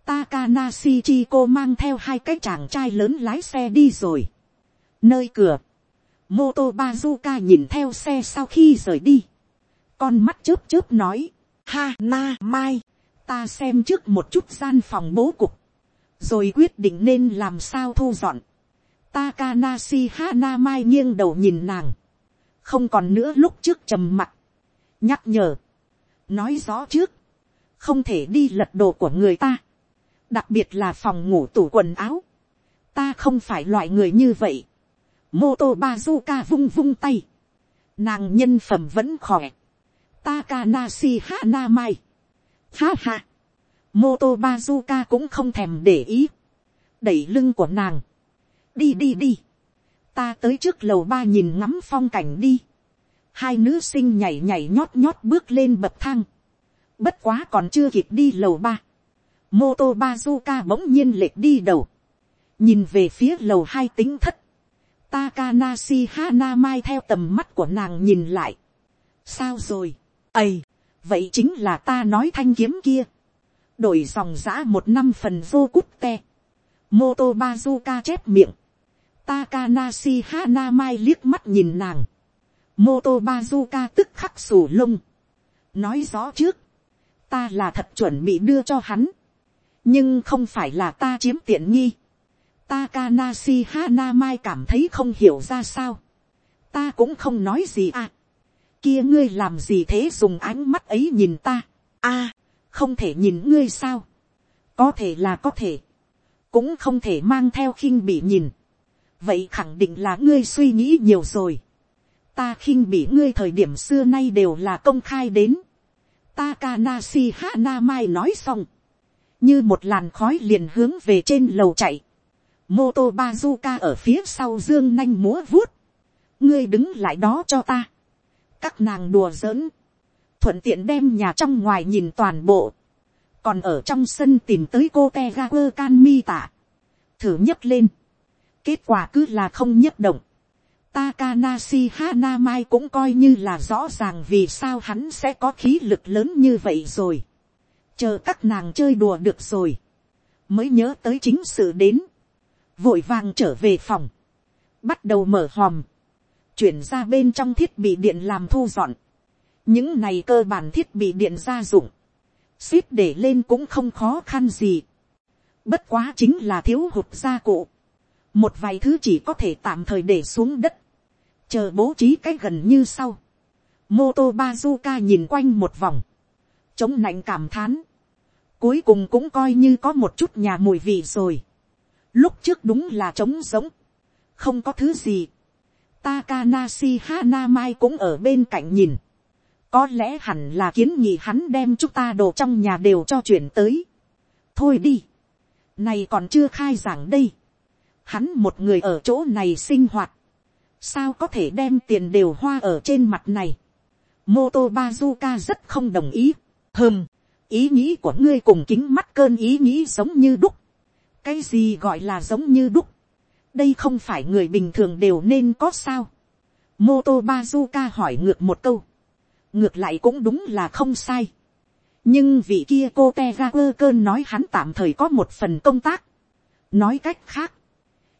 Takanashi Chiko mang theo hai cái chàng trai lớn lái xe đi rồi. Nơi cửa. Moto Bazuka nhìn theo xe sau khi rời đi con mắt chớp chớp nói, ha na mai, ta xem trước một chút gian phòng bố cục, rồi quyết định nên làm sao thu dọn. Takanashi Hana Mai nghiêng đầu nhìn nàng. Không còn nữa lúc trước trầm mặt. Nhắc nhở. Nói rõ trước. Không thể đi lật đồ của người ta. Đặc biệt là phòng ngủ tủ quần áo. Ta không phải loại người như vậy. Moto Bazuka vung vung tay. Nàng nhân phẩm vẫn khỏe. Takanashi Hanamai. Ha ha. Moto Bazuka cũng không thèm để ý. Đẩy lưng của nàng. Đi đi đi. Ta tới trước lầu ba nhìn ngắm phong cảnh đi. Hai nữ sinh nhảy nhảy nhót nhót bước lên bậc thang. Bất quá còn chưa kịp đi lầu ba. Moto Bazuka bỗng nhiên lệch đi đầu. Nhìn về phía lầu hai tính thất. Takanashi Hanamai theo tầm mắt của nàng nhìn lại. Sao rồi? Ây, vậy chính là ta nói thanh kiếm kia, đổi dòng giã một năm phần vô cút te, mô tô bazuka chép miệng, Takanashi Hana Mai liếc mắt nhìn nàng. Moto Bazuka tức khắc sù lông. Nói rõ trước. Ta là thật chuẩn bị đưa cho hắn. Nhưng không phải là ta chiếm tiện nghi. Takanasi Hana Mai cảm thấy không hiểu ra sao. Ta cũng không nói gì à kia ngươi làm gì thế dùng ánh mắt ấy nhìn ta, a, à, không thể nhìn ngươi sao, có thể là có thể, cũng không thể mang theo khinh bị nhìn, vậy khẳng định là ngươi suy nghĩ nhiều rồi, ta khinh bị ngươi thời điểm xưa nay đều là công khai đến, Takanashi Hanamai nói xong, như một làn khói liền hướng về trên lầu chạy, Moto Bazuka ở phía sau dương nanh múa vuốt, ngươi đứng lại đó cho ta, các nàng đùa giỡn, thuận tiện đem nhà trong ngoài nhìn toàn bộ, còn ở trong sân tìm tới cô te ga tả, thử nhấc lên, kết quả cứ là không nhấc động, Takanashi Hanamai cũng coi như là rõ ràng vì sao hắn sẽ có khí lực lớn như vậy rồi. Chờ các nàng chơi đùa được rồi. Mới nhớ tới chính sự đến. Vội vàng trở về phòng. Bắt đầu mở hòm. Chuyển ra bên trong thiết bị điện làm thu dọn. Những này cơ bản thiết bị điện gia dụng. Ship để lên cũng không khó khăn gì. Bất quá chính là thiếu hụt gia cụ. Một vài thứ chỉ có thể tạm thời để xuống đất chờ bố trí cách gần như sau. Mô tô Bazuka nhìn quanh một vòng, chống nạnh cảm thán, cuối cùng cũng coi như có một chút nhà mùi vị rồi. Lúc trước đúng là trống giống, không có thứ gì. Takanashi Hanamai cũng ở bên cạnh nhìn. Có lẽ hẳn là kiến nghị hắn đem chúng ta đồ trong nhà đều cho chuyển tới. Thôi đi. Này còn chưa khai giảng đây. Hắn một người ở chỗ này sinh hoạt sao có thể đem tiền đều hoa ở trên mặt này. Moto Bazuka rất không đồng ý. Hừm, ý nghĩ của ngươi cùng kính mắt cơn ý nghĩ giống như đúc. cái gì gọi là giống như đúc. đây không phải người bình thường đều nên có sao. Moto Bazuka hỏi ngược một câu. ngược lại cũng đúng là không sai. nhưng vị kia cô te ga quơ cơn nói hắn tạm thời có một phần công tác. nói cách khác,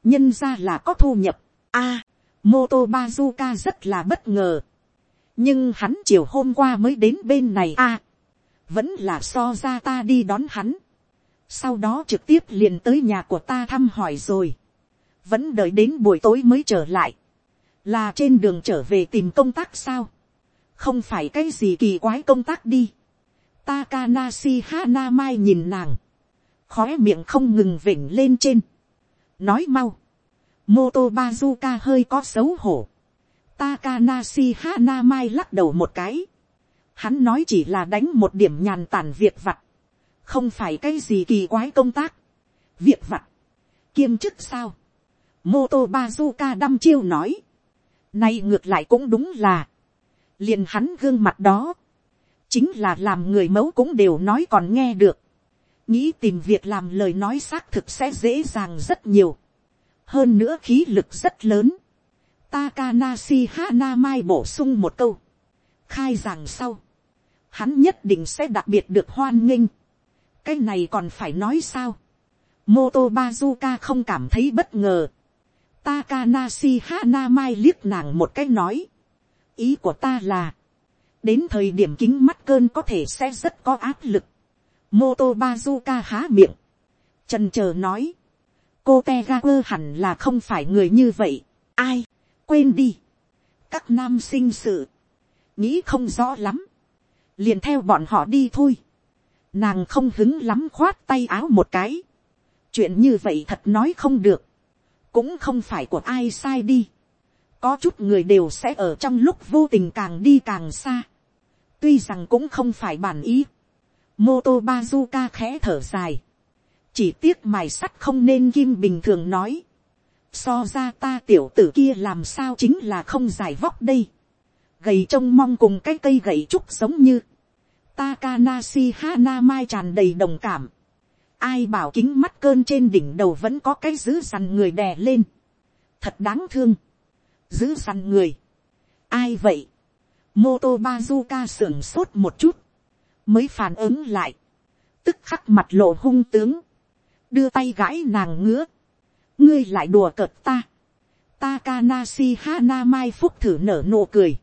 nhân ra là có thu nhập. a, Moto Bazuka rất là bất ngờ. Nhưng hắn chiều hôm qua mới đến bên này a Vẫn là so ra ta đi đón hắn. Sau đó trực tiếp liền tới nhà của ta thăm hỏi rồi. Vẫn đợi đến buổi tối mới trở lại. Là trên đường trở về tìm công tác sao? Không phải cái gì kỳ quái công tác đi. Takanashi Hanamai nhìn nàng. Khóe miệng không ngừng vỉnh lên trên. Nói mau Moto Bazuka hơi có xấu hổ. Takanashi Hanamai lắc đầu một cái. Hắn nói chỉ là đánh một điểm nhàn tản việc vặt. Không phải cái gì kỳ quái công tác. Việc vặt. Kiêm chức sao? Moto Bazuka đăm chiêu nói. Nay ngược lại cũng đúng là. Liền hắn gương mặt đó. Chính là làm người mẫu cũng đều nói còn nghe được. Nghĩ tìm việc làm lời nói xác thực sẽ dễ dàng rất nhiều hơn nữa khí lực rất lớn. Takanashi Hanamai bổ sung một câu. Khai rằng sau. Hắn nhất định sẽ đặc biệt được hoan nghênh. Cái này còn phải nói sao. Moto Bazuka không cảm thấy bất ngờ. Takanashi Hanamai liếc nàng một cái nói. Ý của ta là. Đến thời điểm kính mắt cơn có thể sẽ rất có áp lực. Moto Bazuka há miệng. Trần chờ nói cô te ga quơ hẳn là không phải người như vậy. ai, quên đi. các nam sinh sự, nghĩ không rõ lắm, liền theo bọn họ đi thôi. nàng không hứng lắm khoát tay áo một cái. chuyện như vậy thật nói không được, cũng không phải của ai sai đi. có chút người đều sẽ ở trong lúc vô tình càng đi càng xa. tuy rằng cũng không phải bản ý. mô tô bazuka khẽ thở dài chỉ tiếc mài sắt không nên kim bình thường nói. so ra ta tiểu tử kia làm sao chính là không giải vóc đây. gầy trông mong cùng cái cây gậy trúc giống như. Takanashi Hanamai tràn đầy đồng cảm. Ai bảo kính mắt cơn trên đỉnh đầu vẫn có cái giữ sằn người đè lên. Thật đáng thương. Giữ sằn người. Ai vậy? Moto Bazuka sưởng sốt một chút. Mới phản ứng lại. Tức khắc mặt lộ hung tướng đưa tay gãi nàng ngứa, ngươi lại đùa cợt ta, Takanashi Hanamai phúc thử nở nụ cười,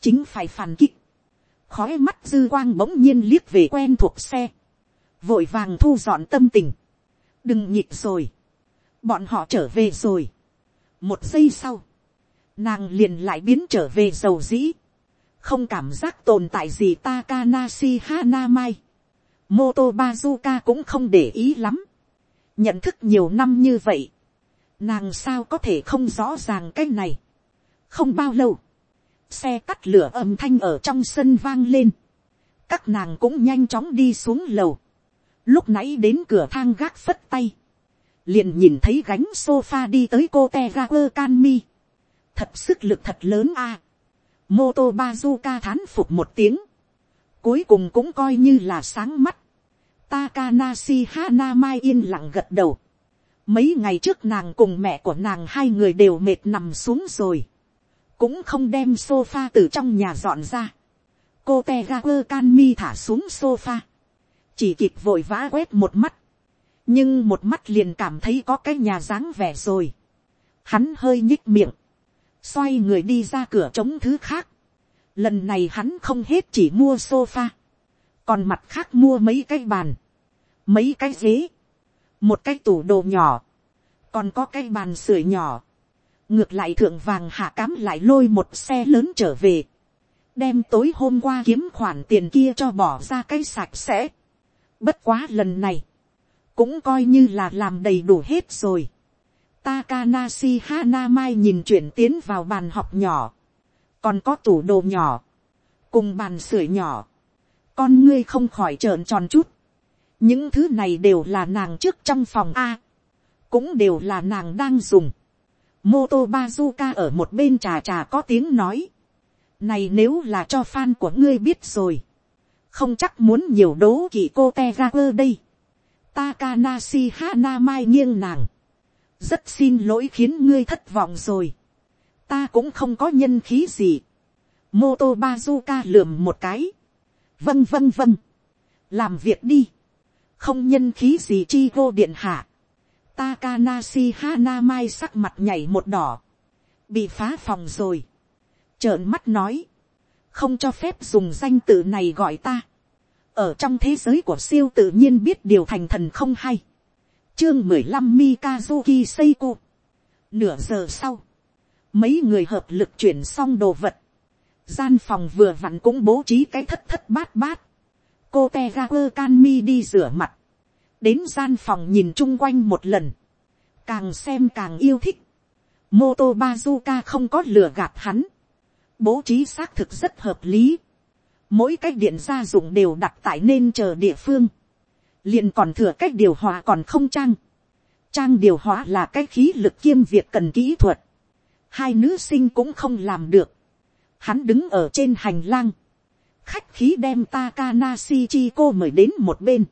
chính phải phản kích, khói mắt dư quang bỗng nhiên liếc về quen thuộc xe, vội vàng thu dọn tâm tình, đừng nhịp rồi, bọn họ trở về rồi, một giây sau, nàng liền lại biến trở về dầu dĩ, không cảm giác tồn tại gì Takanashi Hanamai. Moto Bazuka cũng không để ý lắm. Nhận thức nhiều năm như vậy. Nàng sao có thể không rõ ràng cái này. Không bao lâu. Xe cắt lửa âm thanh ở trong sân vang lên. Các nàng cũng nhanh chóng đi xuống lầu. Lúc nãy đến cửa thang gác phất tay. Liền nhìn thấy gánh sofa đi tới cô Tegaper Canmi. Thật sức lực thật lớn a. Moto Bazuka thán phục một tiếng. Cuối cùng cũng coi như là sáng mắt. Takanashi Hanamai yên lặng gật đầu. Mấy ngày trước nàng cùng mẹ của nàng hai người đều mệt nằm xuống rồi. Cũng không đem sofa từ trong nhà dọn ra. Cô Tegaku Kanmi thả xuống sofa. Chỉ kịp vội vã quét một mắt. Nhưng một mắt liền cảm thấy có cái nhà dáng vẻ rồi. Hắn hơi nhích miệng. Xoay người đi ra cửa chống thứ khác. Lần này hắn không hết chỉ mua sofa. Còn mặt khác mua mấy cái bàn. Mấy cái ghế. Một cái tủ đồ nhỏ. Còn có cái bàn sưởi nhỏ. Ngược lại thượng vàng hạ cám lại lôi một xe lớn trở về. Đem tối hôm qua kiếm khoản tiền kia cho bỏ ra cái sạch sẽ. Bất quá lần này. Cũng coi như là làm đầy đủ hết rồi. Takanashi Hanamai nhìn chuyển tiến vào bàn học nhỏ. Còn có tủ đồ nhỏ. Cùng bàn sưởi nhỏ. Con ngươi không khỏi trợn tròn chút. Những thứ này đều là nàng trước trong phòng A. Cũng đều là nàng đang dùng. Moto Bazuka ở một bên trà trà có tiếng nói. Này nếu là cho fan của ngươi biết rồi. Không chắc muốn nhiều đố kỵ cô Tegaper đây. Takanashi Hanamai nghiêng nàng rất xin lỗi khiến ngươi thất vọng rồi. ta cũng không có nhân khí gì. mô tô bazuka lườm một cái. vâng vâng vâng. làm việc đi không nhân khí gì chi vô điện hạ. Takanashi Hanamai sắc mặt nhảy một đỏ. Bị phá phòng rồi. Trợn mắt nói. Không cho phép dùng danh tự này gọi ta. Ở trong thế giới của siêu tự nhiên biết điều thành thần không hay chương mười lăm Mikazuki Seiko. Nửa giờ sau, mấy người hợp lực chuyển xong đồ vật. Gian phòng vừa vặn cũng bố trí cái thất thất bát bát. Cô teagarver can mi đi rửa mặt. Đến gian phòng nhìn chung quanh một lần. Càng xem càng yêu thích. Moto Bazuka không có lừa gạt hắn. Bố trí xác thực rất hợp lý. Mỗi cách điện gia dụng đều đặt tại nên chờ địa phương liền còn thừa cách điều hòa còn không trang. Trang điều hòa là cái khí lực kiêm việc cần kỹ thuật. Hai nữ sinh cũng không làm được. Hắn đứng ở trên hành lang. Khách khí đem Takanashi Chiko mời đến một bên.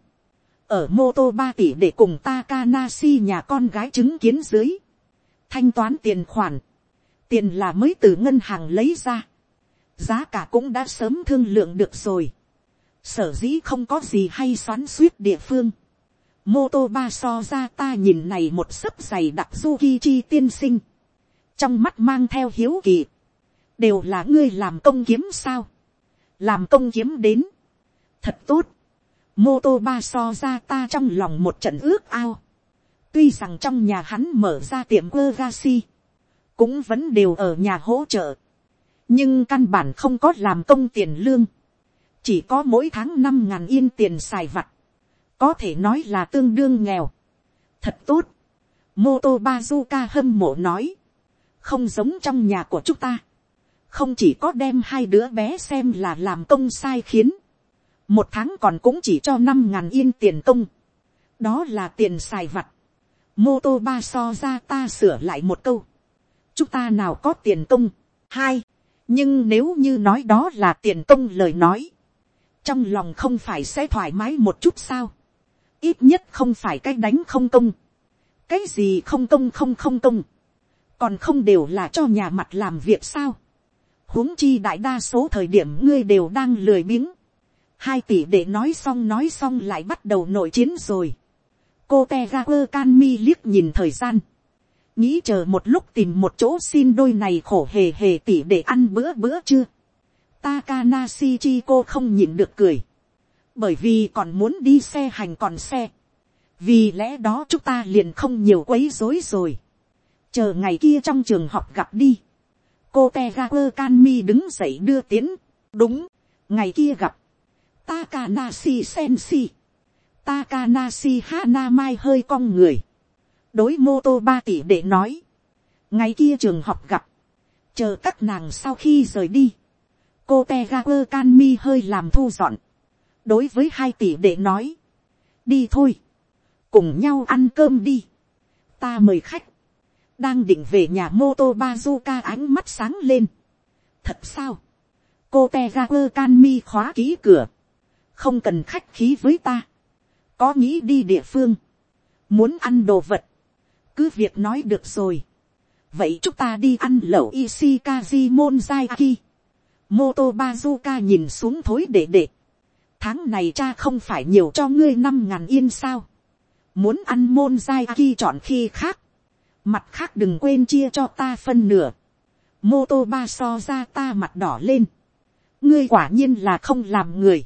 Ở mô tô ba tỷ để cùng Takanashi nhà con gái chứng kiến dưới. Thanh toán tiền khoản. Tiền là mới từ ngân hàng lấy ra. Giá cả cũng đã sớm thương lượng được rồi sở dĩ không có gì hay xoắn suýt địa phương. mô tô ba so ra ta nhìn này một sấp giày đặc du chi tiên sinh, trong mắt mang theo hiếu kỳ, đều là ngươi làm công kiếm sao, làm công kiếm đến, thật tốt, mô tô ba so ra ta trong lòng một trận ước ao, tuy rằng trong nhà hắn mở ra tiệm quơ ga si, cũng vẫn đều ở nhà hỗ trợ, nhưng căn bản không có làm công tiền lương, chỉ có mỗi tháng năm ngàn yên tiền xài vặt, có thể nói là tương đương nghèo. thật tốt, mô tô bazuka hâm mộ nói, không giống trong nhà của chúng ta, không chỉ có đem hai đứa bé xem là làm công sai khiến, một tháng còn cũng chỉ cho năm ngàn yên tiền công, đó là tiền xài vặt, mô tô ba so ra ta sửa lại một câu, chúng ta nào có tiền công, hai, nhưng nếu như nói đó là tiền công lời nói, trong lòng không phải sẽ thoải mái một chút sao, ít nhất không phải cái đánh không công, cái gì không công không không công, còn không đều là cho nhà mặt làm việc sao, huống chi đại đa số thời điểm ngươi đều đang lười biếng, hai tỷ để nói xong nói xong lại bắt đầu nội chiến rồi, cô te ra quơ can mi liếc nhìn thời gian, nghĩ chờ một lúc tìm một chỗ xin đôi này khổ hề hề tỷ để ăn bữa bữa chưa, Takanashi cô không nhịn được cười. Bởi vì còn muốn đi xe hành còn xe. Vì lẽ đó chúng ta liền không nhiều quấy rối rồi. Chờ ngày kia trong trường học gặp đi. Cô Tegaper Kanmi đứng dậy đưa tiến. đúng, ngày kia gặp, Takanashi Senshi, Takanashi Hana Mai hơi cong người, đối mô tô ba tỷ để nói, ngày kia trường học gặp, chờ các nàng sau khi rời đi, cô te ga quơ can mi hơi làm thu dọn, đối với hai tỷ để nói, đi thôi, cùng nhau ăn cơm đi, ta mời khách, đang định về nhà mô tô bazuka ánh mắt sáng lên, thật sao, cô te ra quơ can mi khóa ký cửa, không cần khách khí với ta, có nghĩ đi địa phương, muốn ăn đồ vật, cứ việc nói được rồi, vậy chúng ta đi ăn lẩu Ishikazi mô Moto Bazuka nhìn xuống thối để để. Tháng này cha không phải nhiều cho ngươi năm ngàn yên sao. Muốn ăn Monzai chọn khi khác. Mặt khác đừng quên chia cho ta phân nửa. Moto ba so ra ta mặt đỏ lên. Ngươi quả nhiên là không làm người.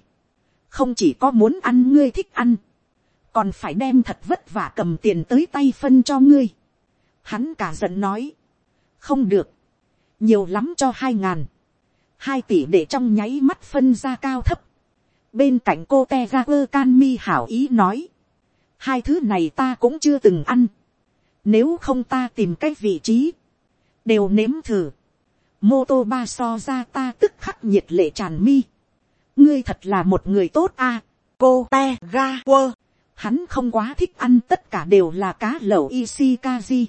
Không chỉ có muốn ăn ngươi thích ăn. Còn phải đem thật vất vả cầm tiền tới tay phân cho ngươi. Hắn cả giận nói không được, nhiều lắm cho hai ngàn, hai tỷ để trong nháy mắt phân ra cao thấp, bên cạnh cô te ra quơ can mi hảo ý nói, hai thứ này ta cũng chưa từng ăn, nếu không ta tìm cái vị trí, đều nếm thử, mô tô ba so ra ta tức khắc nhiệt lệ tràn mi, ngươi thật là một người tốt a, cô te ga quơ, hắn không quá thích ăn tất cả đều là cá lẩu isikazi.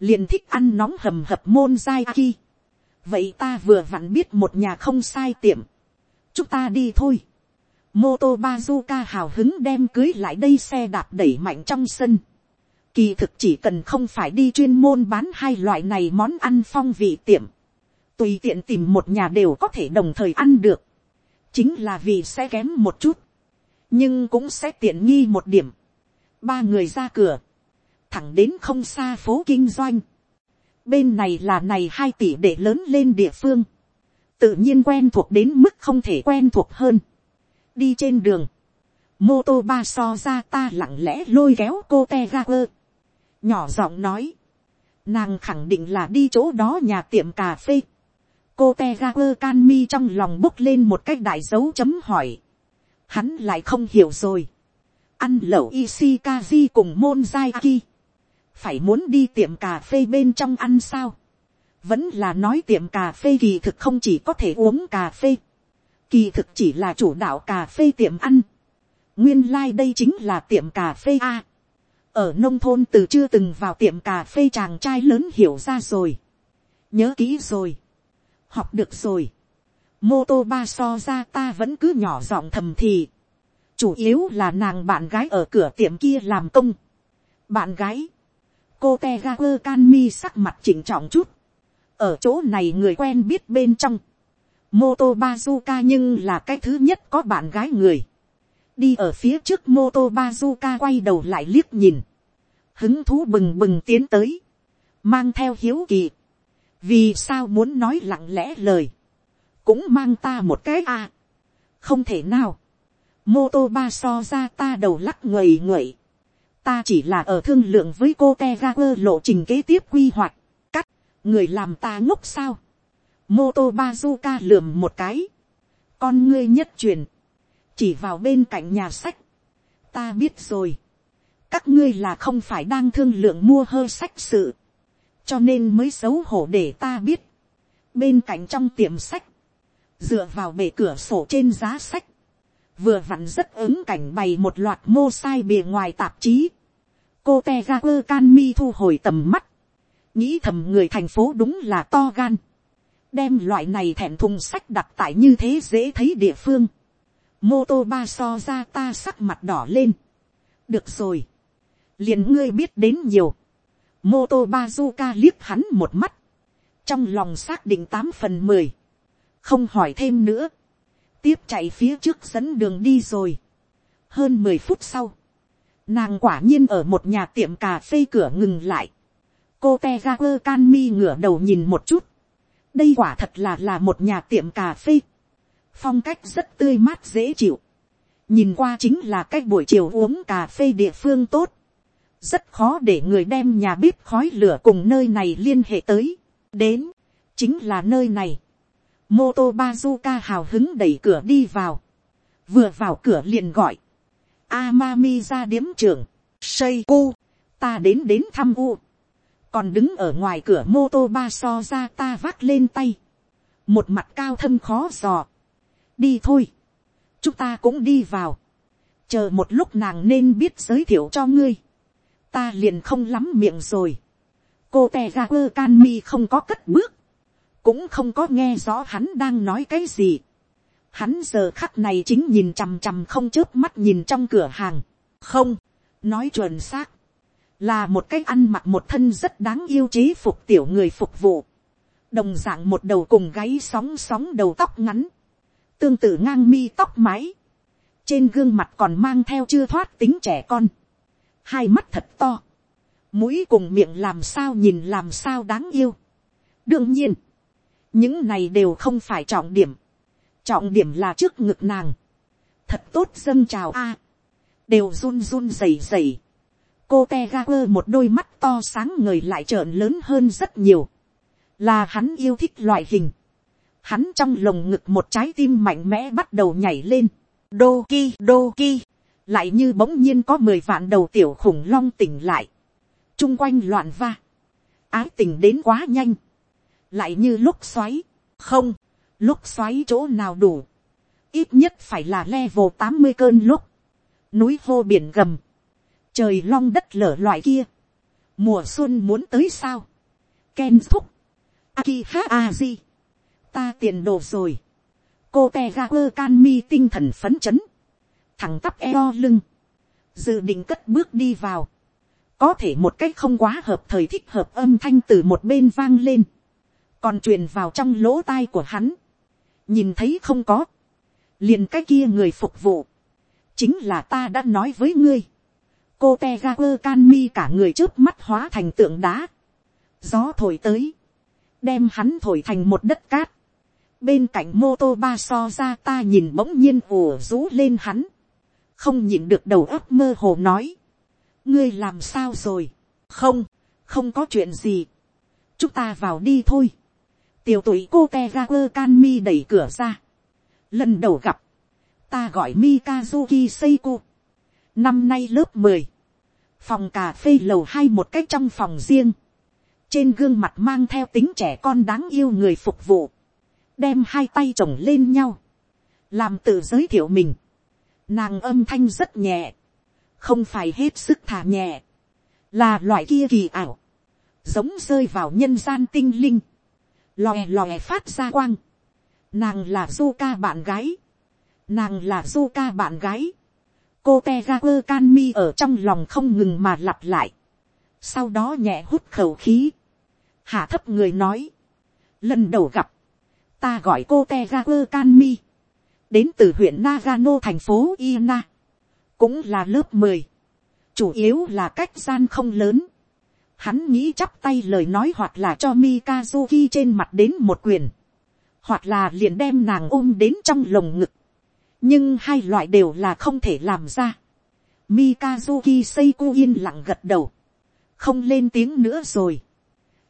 liền thích ăn nóng hầm hập môn dai ki. vậy ta vừa vặn biết một nhà không sai tiệm. chúng ta đi thôi. mô tô bazuka hào hứng đem cưới lại đây xe đạp đẩy mạnh trong sân kỳ thực chỉ cần không phải đi chuyên môn bán hai loại này món ăn phong vị tiệm. tùy tiện tìm một nhà đều có thể đồng thời ăn được. chính là vì sẽ kém một chút. nhưng cũng sẽ tiện nghi một điểm. ba người ra cửa thẳng đến không xa phố kinh doanh. Bên này là này hai tỷ để lớn lên địa phương. Tự nhiên quen thuộc đến mức không thể quen thuộc hơn. Đi trên đường. Mô tô ba so ra ta lặng lẽ lôi kéo cô te ga quơ. Nhỏ giọng nói. Nàng khẳng định là đi chỗ đó nhà tiệm cà phê. Cô te ga quơ can mi trong lòng bốc lên một cách đại dấu chấm hỏi. Hắn lại không hiểu rồi. Ăn lẩu Ishikazi cùng môn dai ki phải muốn đi tiệm cà phê bên trong ăn sao, vẫn là nói tiệm cà phê kỳ thực không chỉ có thể uống cà phê, kỳ thực chỉ là chủ đạo cà phê tiệm ăn, nguyên lai đây chính là tiệm cà phê a, ở nông thôn từ chưa từng vào tiệm cà phê chàng trai lớn hiểu ra rồi, nhớ kỹ rồi, học được rồi, mô tô ba so ra ta vẫn cứ nhỏ giọng thầm thì, chủ yếu là nàng bạn gái ở cửa tiệm kia làm công, bạn gái, cô te ga quơ can mi sắc mặt chỉnh trọng chút. ở chỗ này người quen biết bên trong. mô tô bazuka nhưng là cái thứ nhất có bạn gái người đi ở phía trước mô tô bazuka quay đầu lại liếc nhìn. hứng thú bừng bừng tiến tới. mang theo hiếu kỳ. vì sao muốn nói lặng lẽ lời. cũng mang ta một cái à không thể nào. mô tô ba so ra ta đầu lắc ngời ngời ta chỉ là ở thương lượng với cô te ga quơ lộ trình kế tiếp quy hoạch, cắt, người làm ta ngốc sao, mô tô bazuka lườm một cái, con ngươi nhất truyền, chỉ vào bên cạnh nhà sách, ta biết rồi, các ngươi là không phải đang thương lượng mua hơi sách sự, cho nên mới xấu hổ để ta biết, bên cạnh trong tiệm sách, dựa vào bể cửa sổ trên giá sách, vừa vặn rất ứng cảnh bày một loạt mô sai bìa ngoài tạp chí. cô te ga quơ can mi thu hồi tầm mắt, nghĩ thầm người thành phố đúng là to gan, đem loại này thẹn thùng sách đặt tại như thế dễ thấy địa phương mô tô ba so ra ta sắc mặt đỏ lên. được rồi, liền ngươi biết đến nhiều. mô tô ba du ca liếc hắn một mắt, trong lòng xác định tám phần mười, không hỏi thêm nữa tiếp chạy phía trước dẫn đường đi rồi. hơn mười phút sau, nàng quả nhiên ở một nhà tiệm cà phê cửa ngừng lại. cô te ga quơ can mi ngửa đầu nhìn một chút. đây quả thật là là một nhà tiệm cà phê phong cách rất tươi mát dễ chịu. nhìn qua chính là cách buổi chiều uống cà phê địa phương tốt. rất khó để người đem nhà bếp khói lửa cùng nơi này liên hệ tới. đến, chính là nơi này. Mô tô bazuka hào hứng đẩy cửa đi vào, vừa vào cửa liền gọi, Amami ra điếm trưởng, Seiko, ta đến đến thăm u, còn đứng ở ngoài cửa mô tô ba so ra ta vác lên tay, một mặt cao thâm khó giò đi thôi, chúng ta cũng đi vào, chờ một lúc nàng nên biết giới thiệu cho ngươi, ta liền không lắm miệng rồi, cô tè ra quơ can mi không có cất bước, cũng không có nghe rõ hắn đang nói cái gì. Hắn giờ khắc này chính nhìn chằm chằm không chớp mắt nhìn trong cửa hàng. Không, nói chuẩn xác, là một cái ăn mặc một thân rất đáng yêu chế phục tiểu người phục vụ. Đồng dạng một đầu cùng gáy sóng sóng đầu tóc ngắn, tương tự ngang mi tóc mái. Trên gương mặt còn mang theo chưa thoát tính trẻ con. Hai mắt thật to. Mũi cùng miệng làm sao nhìn làm sao đáng yêu. Đương nhiên những này đều không phải trọng điểm, trọng điểm là trước ngực nàng, thật tốt dâng chào a, đều run run rầy rầy, cô te ga quơ một đôi mắt to sáng ngời lại trợn lớn hơn rất nhiều, là hắn yêu thích loại hình, hắn trong lồng ngực một trái tim mạnh mẽ bắt đầu nhảy lên, đô ki đô ki, lại như bỗng nhiên có mười vạn đầu tiểu khủng long tỉnh lại, Trung quanh loạn va, ái tình đến quá nhanh, lại như lúc xoáy, không, lúc xoáy chỗ nào đủ, ít nhất phải là level tám mươi cơn lúc, núi hô biển gầm, trời long đất lở loại kia, mùa xuân muốn tới sao, ken thúc, aki ha aji, ta tiền đồ rồi, cô te ga quơ can mi tinh thần phấn chấn, thẳng tắp eo lưng, dự định cất bước đi vào, có thể một cách không quá hợp thời thích hợp âm thanh từ một bên vang lên, còn truyền vào trong lỗ tai của hắn, nhìn thấy không có, liền cái kia người phục vụ, chính là ta đã nói với ngươi, cô te ga quơ can mi cả người trước mắt hóa thành tượng đá, gió thổi tới, đem hắn thổi thành một đất cát, bên cạnh mô tô ba so ra ta nhìn bỗng nhiên ùa rú lên hắn, không nhìn được đầu óc mơ hồ nói, ngươi làm sao rồi, không, không có chuyện gì, chúng ta vào đi thôi, tiểu tuổi cô te ra quơ can mi đẩy cửa ra. lần đầu gặp, ta gọi mikazuki seiko. năm nay lớp mười, phòng cà phê lầu hai một cách trong phòng riêng. trên gương mặt mang theo tính trẻ con đáng yêu người phục vụ đem hai tay chồng lên nhau. làm tự giới thiệu mình. nàng âm thanh rất nhẹ. không phải hết sức thả nhẹ. là loại kia kỳ ảo. giống rơi vào nhân gian tinh linh, lòe lòe phát ra quang. Nàng là du ca bạn gái. Nàng là du ca bạn gái. Cô te ga quơ can mi ở trong lòng không ngừng mà lặp lại. Sau đó nhẹ hút khẩu khí. Hạ thấp người nói. Lần đầu gặp. Ta gọi cô te ga quơ can mi. Đến từ huyện Nagano thành phố Ina. Cũng là lớp mười Chủ yếu là cách gian không lớn Hắn nghĩ chắp tay lời nói hoặc là cho Mikazuki trên mặt đến một quyền. Hoặc là liền đem nàng ôm đến trong lồng ngực. Nhưng hai loại đều là không thể làm ra. Mikazuki Seiku yên lặng gật đầu. Không lên tiếng nữa rồi.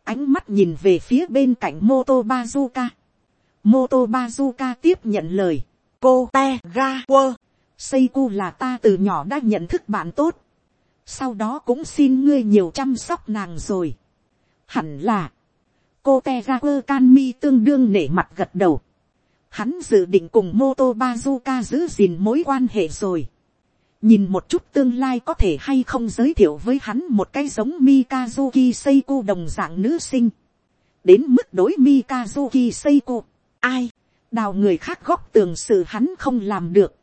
Ánh mắt nhìn về phía bên cạnh Motobazuka, Bazuka. Moto Bazuka tiếp nhận lời. Cô te ga quơ. Seiko là ta từ nhỏ đã nhận thức bạn tốt sau đó cũng xin ngươi nhiều chăm sóc nàng rồi. hẳn là, cô te ga quơ can mi tương đương nể mặt gật đầu. hắn dự định cùng mô tô bazuka giữ gìn mối quan hệ rồi. nhìn một chút tương lai có thể hay không giới thiệu với hắn một cái giống mikazuki seiko đồng dạng nữ sinh. đến mức đối mikazuki seiko, ai, đào người khác góc tường sự hắn không làm được.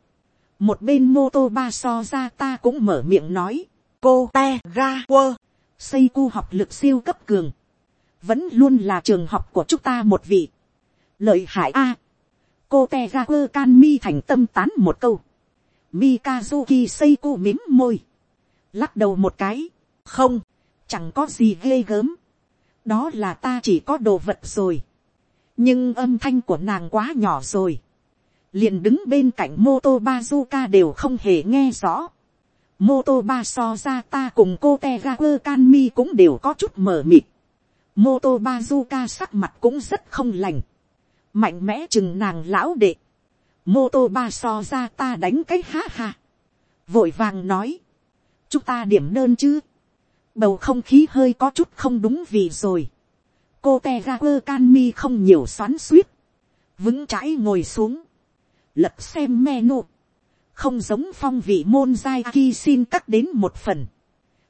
một bên mô tô ba so ra ta cũng mở miệng nói cô te ga quơ, xây cu học lực siêu cấp cường, vẫn luôn là trường học của chúng ta một vị. lợi hại a, cô te ga quơ can mi thành tâm tán một câu, mikazuki xây cu mím môi, lắc đầu một cái, không, chẳng có gì ghê gớm, đó là ta chỉ có đồ vật rồi, nhưng âm thanh của nàng quá nhỏ rồi, liền đứng bên cạnh mô tô bazuka đều không hề nghe rõ. Mô tô ba so ra ta cùng cô te ga quơ can mi cũng đều có chút mờ mịt. mô tô ba du ca sắc mặt cũng rất không lành. mạnh mẽ chừng nàng lão đệ, mô tô ba so ra ta đánh cái ha ha, vội vàng nói, chúng ta điểm đơn chứ, bầu không khí hơi có chút không đúng vì rồi, cô te ra quơ can mi không nhiều xoắn suýt, vững chãi ngồi xuống, lập xem menu, không giống phong vị môn giai ki xin cắt đến một phần,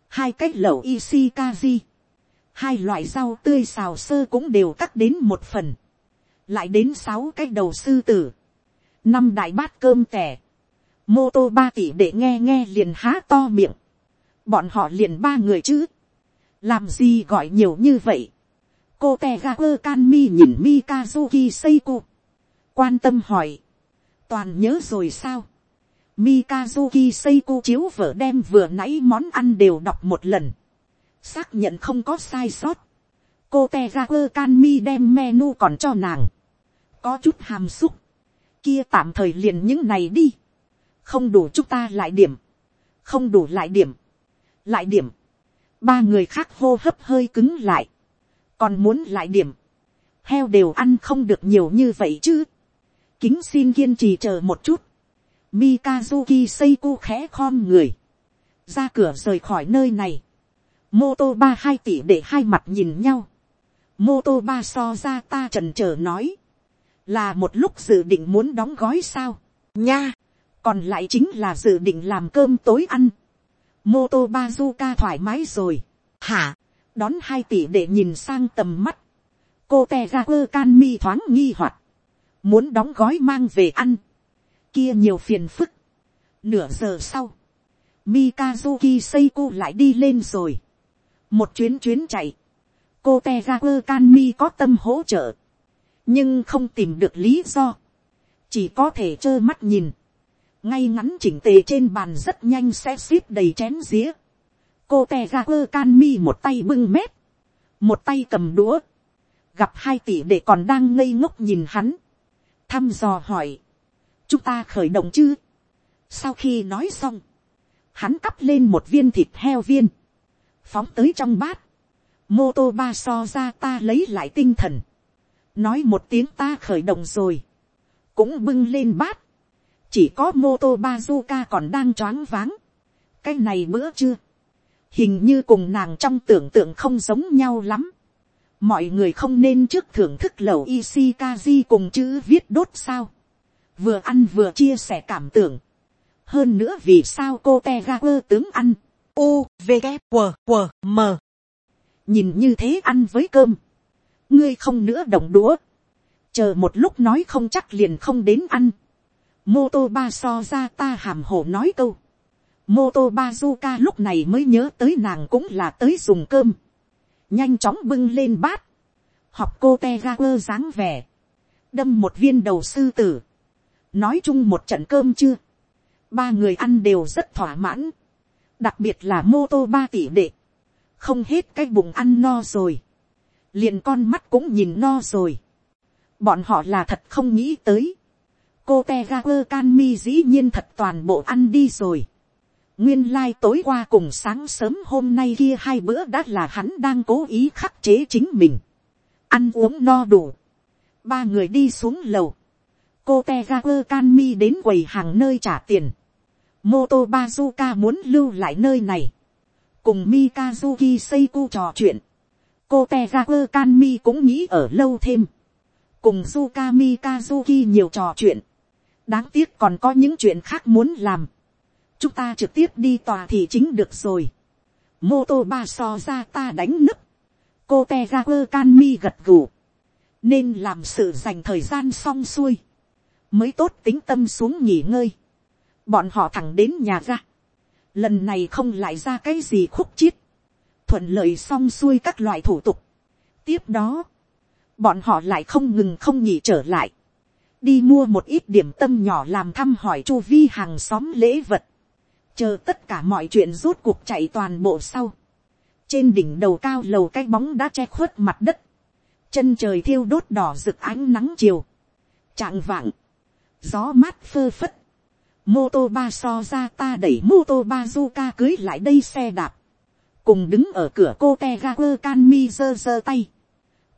hai cái lẩu ishikazi, hai loại rau tươi xào sơ cũng đều cắt đến một phần, lại đến sáu cái đầu sư tử, năm đại bát cơm tẻ, mô tô ba tỷ để nghe nghe liền há to miệng, bọn họ liền ba người chứ, làm gì gọi nhiều như vậy, cô te ga quơ can mi nhìn mikazuki seiko, quan tâm hỏi, toàn nhớ rồi sao, Mikazuki Seiko chiếu vở đem vừa nãy món ăn đều đọc một lần. Xác nhận không có sai sót. Cô Tegaku Kanmi đem menu còn cho nàng. Có chút hàm xúc. Kia tạm thời liền những này đi. Không đủ chúng ta lại điểm. Không đủ lại điểm. Lại điểm. Ba người khác hô hấp hơi cứng lại. Còn muốn lại điểm. Heo đều ăn không được nhiều như vậy chứ. Kính xin kiên trì chờ một chút Mikazuki Seiko khẽ khom người. Ra cửa rời khỏi nơi này. Mô tô ba hai tỷ để hai mặt nhìn nhau. Mô tô ba so ra ta trần trở nói. Là một lúc dự định muốn đóng gói sao. Nha. Còn lại chính là dự định làm cơm tối ăn. Mô tô ba thoải mái rồi. Hả. Đón hai tỷ để nhìn sang tầm mắt. Cô te ra quơ can mi thoáng nghi hoặc Muốn đóng gói mang về ăn kia nhiều phiền phức. Nửa giờ sau, Mikazuki Seiko lại đi lên rồi. Một chuyến chuyến chạy, cô Tegaku Kanmi có tâm hỗ trợ, nhưng không tìm được lý do, chỉ có thể trơ mắt nhìn, ngay ngắn chỉnh tề trên bàn rất nhanh sẽ xếp đầy chén dĩa cô tè ra cơ can mi một tay bưng mép, một tay cầm đũa, gặp hai tỷ để còn đang ngây ngốc nhìn hắn, thăm dò hỏi, chúng ta khởi động chứ. sau khi nói xong, hắn cắp lên một viên thịt heo viên, phóng tới trong bát, mô tô ba so ra ta lấy lại tinh thần, nói một tiếng ta khởi động rồi, cũng bưng lên bát, chỉ có mô tô ba du ca còn đang choáng váng, cái này bữa chưa, hình như cùng nàng trong tưởng tượng không giống nhau lắm, mọi người không nên trước thưởng thức lẩu Ishikazi cùng chữ viết đốt sao. Vừa ăn vừa chia sẻ cảm tưởng. hơn nữa vì sao cô te ga quơ tướng ăn, u v g q q m. Nhìn như thế ăn với cơm, ngươi không nữa đồng đũa, chờ một lúc nói không chắc liền không đến ăn, mô tô ba so ra ta hàm hổ nói câu, mô tô lúc này mới nhớ tới nàng cũng là tới dùng cơm, nhanh chóng bưng lên bát, học cô te ga quơ dáng vẻ, đâm một viên đầu sư tử, nói chung một trận cơm chưa, ba người ăn đều rất thỏa mãn, đặc biệt là mô tô ba tỷ đệ, không hết cái bụng ăn no rồi, liền con mắt cũng nhìn no rồi, bọn họ là thật không nghĩ tới, cô te ga quơ can mi dĩ nhiên thật toàn bộ ăn đi rồi, nguyên lai tối qua cùng sáng sớm hôm nay kia hai bữa đã là hắn đang cố ý khắc chế chính mình, ăn uống no đủ, ba người đi xuống lầu, cô te ga quơ can mi đến quầy hàng nơi trả tiền. Moto Bazuka muốn lưu lại nơi này. Cùng Mikazuki Seiku trò chuyện. Cô te ga quơ can mi cũng nghĩ ở lâu thêm. Cùng Zuka Mikazuki nhiều trò chuyện. Đáng tiếc còn có những chuyện khác muốn làm. Chúng ta trực tiếp đi tòa thì chính được rồi. Moto ba so ra ta đánh nức. Cô te ra quơ can mi gật gù. Nên làm sự dành thời gian xong xuôi mới tốt tính tâm xuống nghỉ ngơi. bọn họ thẳng đến nhà ra. lần này không lại ra cái gì khúc chiết. thuận lợi xong xuôi các loại thủ tục. tiếp đó, bọn họ lại không ngừng không nghỉ trở lại. đi mua một ít điểm tâm nhỏ làm thăm hỏi chu vi hàng xóm lễ vật chờ tất cả mọi chuyện rút cuộc chạy toàn bộ sau. trên đỉnh đầu cao lầu cái bóng đã che khuất mặt đất. chân trời thiêu đốt đỏ rực ánh nắng chiều. trạng vạng. Gió mát phơ phất, mô tô ba so ra ta đẩy mô tô ba du ca cưới lại đây xe đạp, cùng đứng ở cửa cô te ga quơ can mi giơ giơ tay,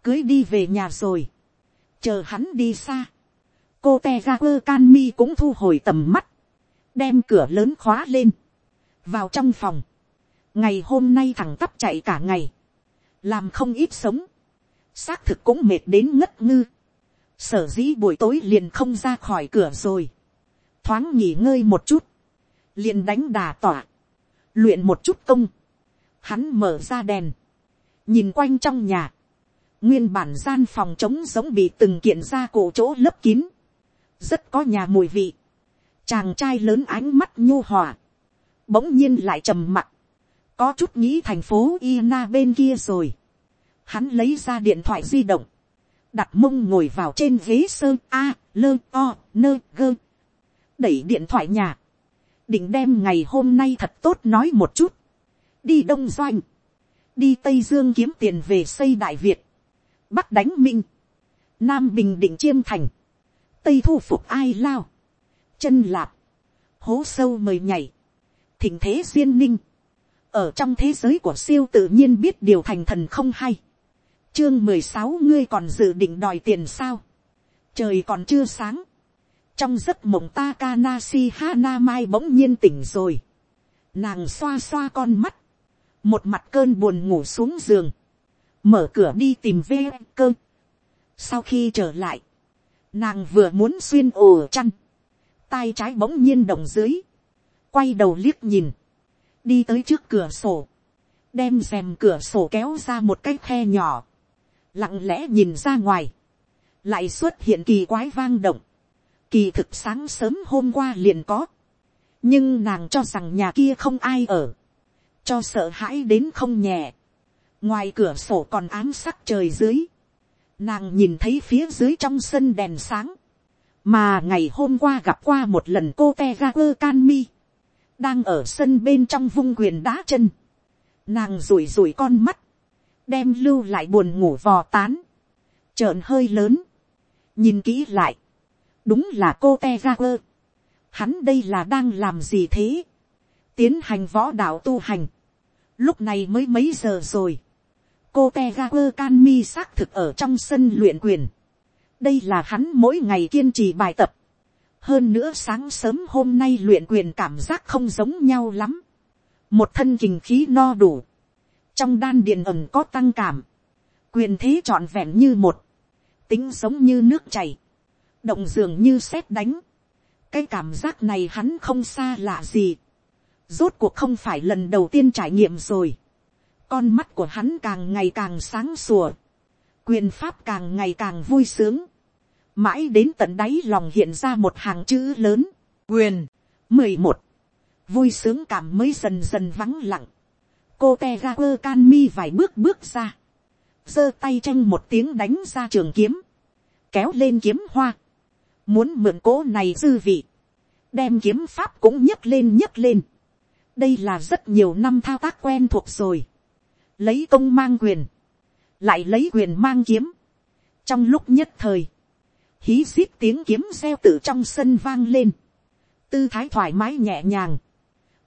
cưới đi về nhà rồi, chờ hắn đi xa, cô te ga quơ can mi cũng thu hồi tầm mắt, đem cửa lớn khóa lên, vào trong phòng, ngày hôm nay thẳng tắp chạy cả ngày, làm không ít sống, xác thực cũng mệt đến ngất ngư, sở dĩ buổi tối liền không ra khỏi cửa rồi, thoáng nghỉ ngơi một chút, liền đánh đà tỏa, luyện một chút công, hắn mở ra đèn, nhìn quanh trong nhà, nguyên bản gian phòng trống giống bị từng kiện ra cổ chỗ lấp kín, rất có nhà mùi vị, chàng trai lớn ánh mắt nhu hòa, bỗng nhiên lại trầm mặc, có chút nghĩ thành phố Ina bên kia rồi, hắn lấy ra điện thoại di động, đặt mông ngồi vào trên ghế sơn a, lơ o, nơ gơ, đẩy điện thoại nhà, định đem ngày hôm nay thật tốt nói một chút, đi đông doanh, đi tây dương kiếm tiền về xây đại việt, bắc đánh minh, nam bình định chiêm thành, tây thu phục ai lao, chân lạp, hố sâu mời nhảy, thỉnh thế duyên ninh, ở trong thế giới của siêu tự nhiên biết điều thành thần không hay, chương mười sáu ngươi còn dự định đòi tiền sao, trời còn chưa sáng, trong giấc mộng Takanashi Hana Mai bỗng nhiên tỉnh rồi. Nàng xoa xoa con mắt. Một mặt cơn buồn ngủ xuống giường. Mở cửa đi tìm ve cơ. Sau khi trở lại. Nàng vừa muốn xuyên ồ chăn tay trái bỗng nhiên động dưới. Quay đầu liếc nhìn. Đi tới trước cửa sổ. Đem rèm cửa sổ kéo ra một cái khe nhỏ. Lặng lẽ nhìn ra ngoài. Lại xuất hiện kỳ quái vang động Kỳ thực sáng sớm hôm qua liền có. Nhưng nàng cho rằng nhà kia không ai ở. Cho sợ hãi đến không nhẹ. Ngoài cửa sổ còn ám sắc trời dưới. Nàng nhìn thấy phía dưới trong sân đèn sáng. Mà ngày hôm qua gặp qua một lần cô Tegaper Canmi. Đang ở sân bên trong vung quyền đá chân. Nàng rủi rủi con mắt. Đem lưu lại buồn ngủ vò tán. Trợn hơi lớn. Nhìn kỹ lại đúng là cô te ga quơ. Hắn đây là đang làm gì thế. tiến hành võ đạo tu hành. lúc này mới mấy giờ rồi. cô te ga quơ can mi xác thực ở trong sân luyện quyền đây là hắn mỗi ngày kiên trì bài tập. hơn nữa sáng sớm hôm nay luyện quyền cảm giác không giống nhau lắm. một thân kình khí no đủ. trong đan điện ẩm có tăng cảm. quyền thế trọn vẹn như một. tính giống như nước chảy động dường như sét đánh. cái cảm giác này hắn không xa lạ gì. rốt cuộc không phải lần đầu tiên trải nghiệm rồi. con mắt của hắn càng ngày càng sáng sủa. quyền pháp càng ngày càng vui sướng mãi đến tận đáy lòng hiện ra một hàng chữ lớn. quyền. mười một. vui sướng cảm mới dần dần vắng lặng. cô te ga quơ can mi vài bước bước ra. giơ tay tranh một tiếng đánh ra trường kiếm. kéo lên kiếm hoa muốn mượn cố này dư vị, đem kiếm pháp cũng nhấc lên nhấc lên. đây là rất nhiều năm thao tác quen thuộc rồi. lấy công mang quyền, lại lấy quyền mang kiếm. trong lúc nhất thời, hí xít tiếng kiếm xeo tự trong sân vang lên, tư thái thoải mái nhẹ nhàng,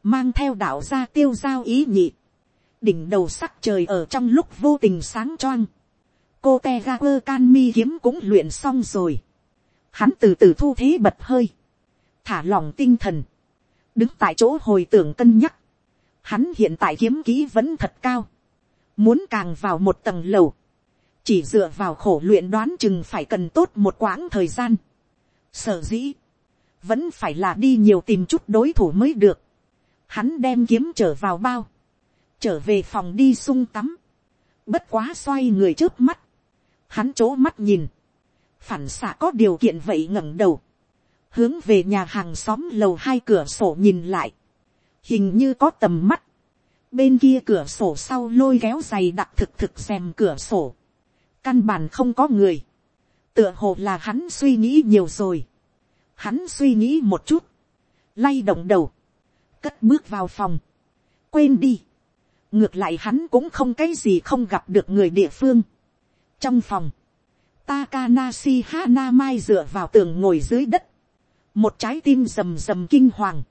mang theo đạo gia tiêu giao ý nhị, đỉnh đầu sắc trời ở trong lúc vô tình sáng choang, cô te ga quơ can mi kiếm cũng luyện xong rồi, hắn từ từ thu thế bật hơi, thả lòng tinh thần, đứng tại chỗ hồi tưởng cân nhắc, hắn hiện tại kiếm kỹ vẫn thật cao, muốn càng vào một tầng lầu, chỉ dựa vào khổ luyện đoán chừng phải cần tốt một quãng thời gian, sở dĩ, vẫn phải là đi nhiều tìm chút đối thủ mới được, hắn đem kiếm trở vào bao, trở về phòng đi sung tắm, bất quá xoay người trước mắt, hắn chỗ mắt nhìn, phản xạ có điều kiện vậy ngẩng đầu, hướng về nhà hàng xóm lầu hai cửa sổ nhìn lại, hình như có tầm mắt, bên kia cửa sổ sau lôi kéo dày đặc thực thực xem cửa sổ, căn bản không có người, tựa hồ là hắn suy nghĩ nhiều rồi, hắn suy nghĩ một chút, lay động đầu, cất bước vào phòng, quên đi, ngược lại hắn cũng không cái gì không gặp được người địa phương. trong phòng, Takanashi Hanamai dựa vào tường ngồi dưới đất. Một trái tim rầm rầm kinh hoàng.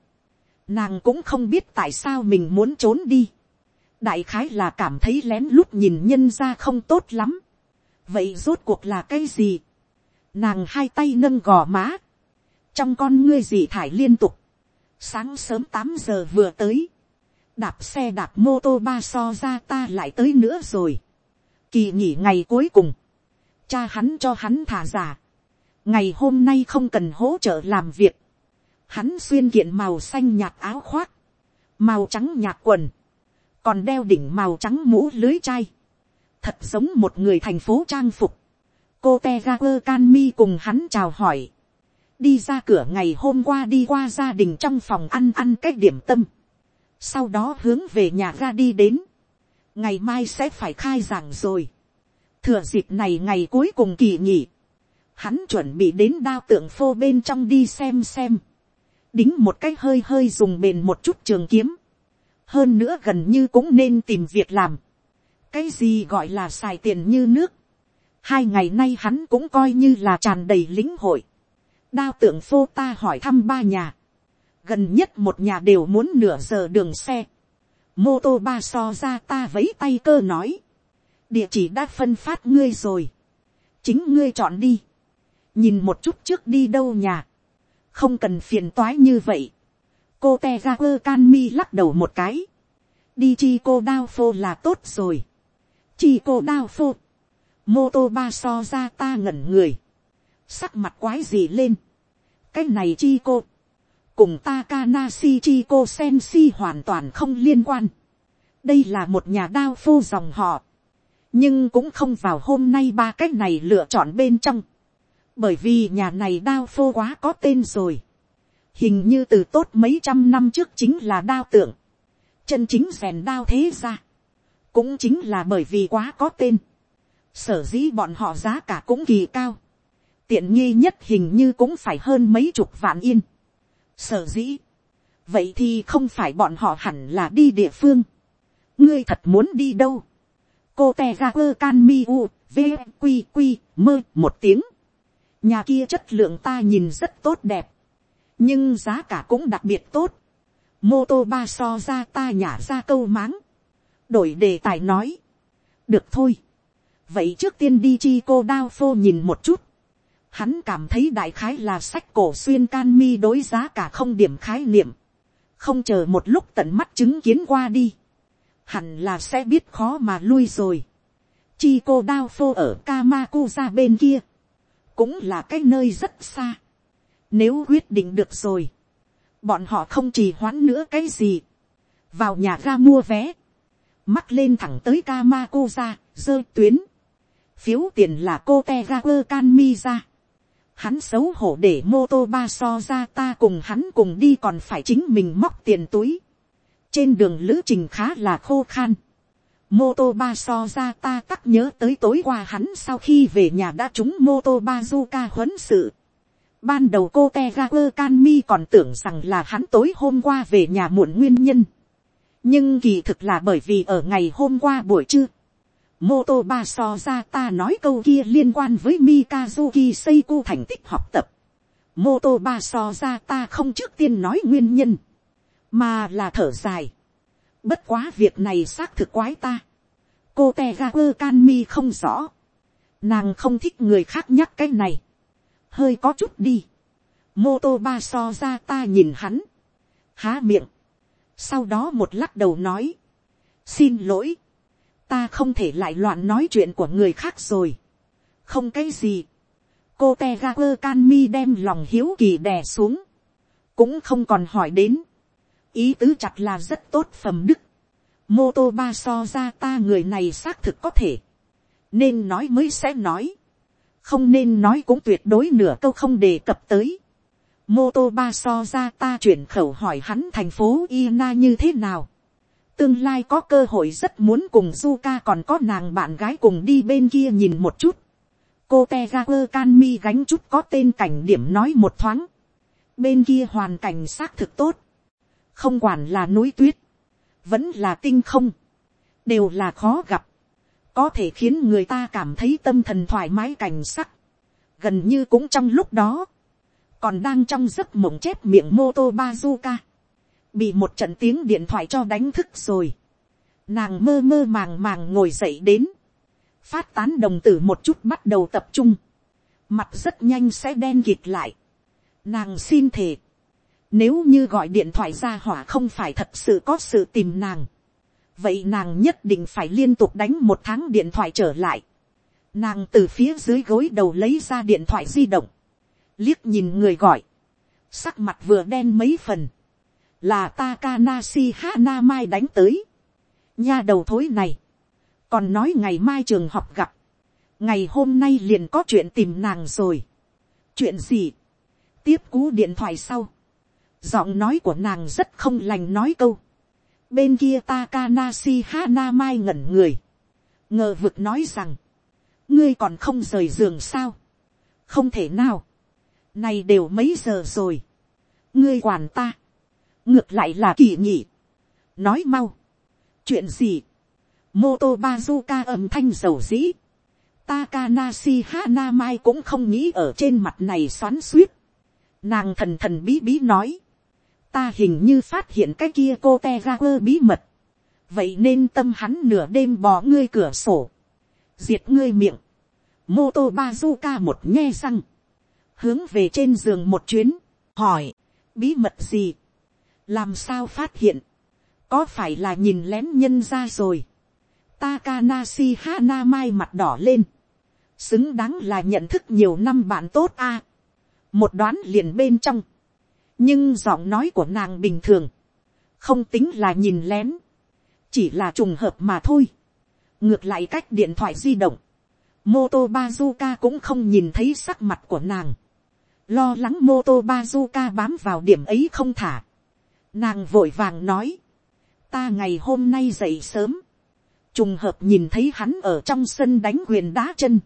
Nàng cũng không biết tại sao mình muốn trốn đi. Đại khái là cảm thấy lén lút nhìn nhân ra không tốt lắm. Vậy rốt cuộc là cái gì? nàng hai tay nâng gò má, trong con ngươi dị thải liên tục, sáng sớm tám giờ vừa tới, đạp xe đạp mô tô ba so ra ta lại tới nữa rồi, kỳ nghỉ ngày cuối cùng, cha hắn cho hắn thả giả, ngày hôm nay không cần hỗ trợ làm việc, hắn xuyên kiện màu xanh nhạt áo khoác, màu trắng nhạt quần, còn đeo đỉnh màu trắng mũ lưới chai, thật giống một người thành phố trang phục, cô te ga quơ can mi cùng hắn chào hỏi, đi ra cửa ngày hôm qua đi qua gia đình trong phòng ăn ăn cái điểm tâm, sau đó hướng về nhà ga đi đến, ngày mai sẽ phải khai giảng rồi, thừa dịp này ngày cuối cùng kỳ nghỉ, hắn chuẩn bị đến đao tượng phô bên trong đi xem xem, đính một cái hơi hơi dùng bền một chút trường kiếm, hơn nữa gần như cũng nên tìm việc làm, cái gì gọi là xài tiền như nước, hai ngày nay hắn cũng coi như là tràn đầy lính hội, đao tượng phô ta hỏi thăm ba nhà, gần nhất một nhà đều muốn nửa giờ đường xe, mô tô ba so ra ta vấy tay cơ nói, địa chỉ đã phân phát ngươi rồi, chính ngươi chọn đi, nhìn một chút trước đi đâu nhà, không cần phiền toái như vậy, cô te ra quơ can mi lắc đầu một cái, đi chi cô đao phô là tốt rồi, chi cô đao phô, mô tô ba so ra ta ngẩn người, sắc mặt quái gì lên, cái này chi cô, cùng Takanashi sen si hoàn toàn không liên quan. Đây là một nhà đao phô dòng họ. Nhưng cũng không vào hôm nay ba cách này lựa chọn bên trong. Bởi vì nhà này đao phô quá có tên rồi. Hình như từ tốt mấy trăm năm trước chính là đao tượng. Chân chính rèn đao thế ra. Cũng chính là bởi vì quá có tên. Sở dĩ bọn họ giá cả cũng kỳ cao. Tiện nghi nhất hình như cũng phải hơn mấy chục vạn yên Sở dĩ. Vậy thì không phải bọn họ hẳn là đi địa phương. Ngươi thật muốn đi đâu? Cô te ra quơ can mi u, v, quy quy, mơ một tiếng. Nhà kia chất lượng ta nhìn rất tốt đẹp. Nhưng giá cả cũng đặc biệt tốt. Mô tô ba so ra ta nhả ra câu máng. Đổi đề tài nói. Được thôi. Vậy trước tiên đi chi cô đao phô nhìn một chút Hắn cảm thấy đại khái là sách cổ xuyên can mi đối giá cả không điểm khái niệm. Không chờ một lúc tận mắt chứng kiến qua đi. Hẳn là sẽ biết khó mà lui rồi. Chi cô đao phô ở Kamakuza bên kia. Cũng là cái nơi rất xa. Nếu quyết định được rồi. Bọn họ không trì hoãn nữa cái gì. Vào nhà ga mua vé. Mắt lên thẳng tới Kamakuza, dơ tuyến. Phiếu tiền là cô Tegaper ra hắn xấu hổ để mô tô ba so ra ta cùng hắn cùng đi còn phải chính mình móc tiền túi. trên đường lữ trình khá là khô khan. mô tô ba so ra ta tắc nhớ tới tối qua hắn sau khi về nhà đã trúng mô tô ba du ca huấn sự. ban đầu cô te ga quơ can mi còn tưởng rằng là hắn tối hôm qua về nhà muộn nguyên nhân nhưng kỳ thực là bởi vì ở ngày hôm qua buổi trưa, mô tô ba so ra ta nói câu kia liên quan với Mikazuki Seiko thành tích học tập. mô tô ba so ra ta không trước tiên nói nguyên nhân, mà là thở dài. Bất quá việc này xác thực quái ta. Cô Tegaper Canmi không rõ. Nàng không thích người khác nhắc cái này. Hơi có chút đi. Mô tô ba so ra ta nhìn hắn. Há miệng. Sau đó một lắc đầu nói. Xin lỗi ta không thể lại loạn nói chuyện của người khác rồi. không cái gì. cô te ga quơ can mi đem lòng hiếu kỳ đè xuống. cũng không còn hỏi đến. ý tứ chặt là rất tốt phẩm đức. mô tô ba so ra ta người này xác thực có thể. nên nói mới sẽ nói. không nên nói cũng tuyệt đối nửa câu không đề cập tới mô tô ba so ra ta chuyển khẩu hỏi hắn thành phố Ina như thế nào tương lai có cơ hội rất muốn cùng Zuka còn có nàng bạn gái cùng đi bên kia nhìn một chút. cô te ga gánh chút có tên cảnh điểm nói một thoáng. bên kia hoàn cảnh xác thực tốt. không quản là núi tuyết, vẫn là tinh không, đều là khó gặp. có thể khiến người ta cảm thấy tâm thần thoải mái cảnh sắc. gần như cũng trong lúc đó, còn đang trong giấc mộng chép miệng mô tô bazuka bị một trận tiếng điện thoại cho đánh thức rồi. Nàng mơ mơ màng màng ngồi dậy đến. Phát tán đồng tử một chút bắt đầu tập trung. mặt rất nhanh sẽ đen kịt lại. Nàng xin thề, nếu như gọi điện thoại ra hỏa không phải thật sự có sự tìm nàng, vậy nàng nhất định phải liên tục đánh một tháng điện thoại trở lại. Nàng từ phía dưới gối đầu lấy ra điện thoại di động, liếc nhìn người gọi, sắc mặt vừa đen mấy phần, là Takanasi Hana mai đánh tới. Nha đầu thối này, còn nói ngày mai trường học gặp, ngày hôm nay liền có chuyện tìm nàng rồi. chuyện gì, tiếp cú điện thoại sau, giọng nói của nàng rất không lành nói câu. bên kia Takanasi Hana mai ngẩn người, ngờ vực nói rằng, ngươi còn không rời giường sao, không thể nào, này đều mấy giờ rồi, ngươi quản ta, ngược lại là kỳ nhỉ, nói mau, chuyện gì, mô tô bazuka âm thanh dầu dĩ, Takanashi Hanamai cũng không nghĩ ở trên mặt này xoắn suýt. Nàng thần thần bí bí nói. Ta hình như phát hiện cái kia cô Tegaku bí mật. Vậy nên tâm hắn nửa đêm bỏ ngươi cửa sổ. Diệt ngươi miệng. Moto Bazuka một nghe răng. Hướng về trên giường một chuyến. Hỏi. Bí mật gì? Làm sao phát hiện? Có phải là nhìn lén nhân ra rồi? Takanashi Hanamai mặt đỏ lên xứng đáng là nhận thức nhiều năm bạn tốt a. một đoán liền bên trong, nhưng giọng nói của nàng bình thường, không tính là nhìn lén, chỉ là trùng hợp mà thôi. ngược lại cách điện thoại di động, Moto bazuka cũng không nhìn thấy sắc mặt của nàng, lo lắng mô tô bazuka bám vào điểm ấy không thả, nàng vội vàng nói, ta ngày hôm nay dậy sớm, trùng hợp nhìn thấy hắn ở trong sân đánh quyền đá chân,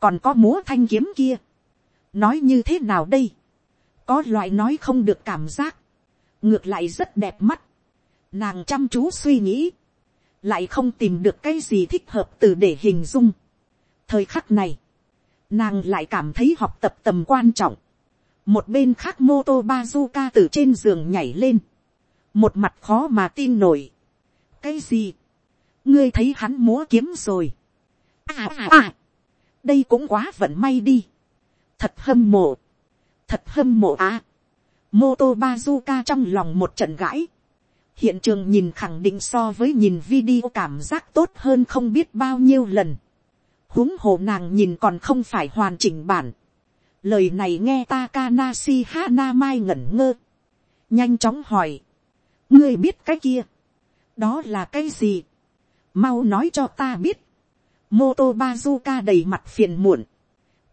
còn có múa thanh kiếm kia, nói như thế nào đây, có loại nói không được cảm giác, ngược lại rất đẹp mắt, nàng chăm chú suy nghĩ, lại không tìm được cái gì thích hợp từ để hình dung. thời khắc này, nàng lại cảm thấy học tập tầm quan trọng, một bên khác mô tô bazuka từ trên giường nhảy lên, một mặt khó mà tin nổi. cái gì, ngươi thấy hắn múa kiếm rồi. à à à, đây cũng quá vận may đi. thật hâm mộ, thật hâm mộ á. mô tô bazuka trong lòng một trận gãi. hiện trường nhìn khẳng định so với nhìn video cảm giác tốt hơn không biết bao nhiêu lần huống hồ nàng nhìn còn không phải hoàn chỉnh bản. lời này nghe Takanashi Hanamai ngẩn ngơ. nhanh chóng hỏi. ngươi biết cái kia. đó là cái gì. mau nói cho ta biết Moto bazuka đầy mặt phiền muộn,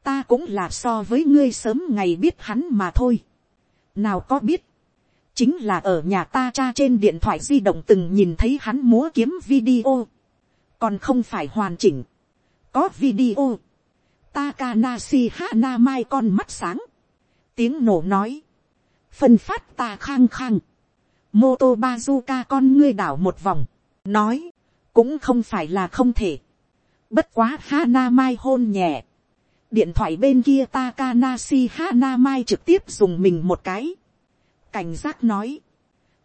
ta cũng là so với ngươi sớm ngày biết hắn mà thôi. nào có biết, chính là ở nhà ta cha trên điện thoại di động từng nhìn thấy hắn múa kiếm video, còn không phải hoàn chỉnh, có video, Takanashi Hana mai con mắt sáng, tiếng nổ nói, phân phát ta khang khang, Moto bazuka con ngươi đảo một vòng, nói, cũng không phải là không thể, Bất quá Hana Mai hôn nhẹ. Điện thoại bên kia Takanashi Hana Mai trực tiếp dùng mình một cái. Cảnh giác nói.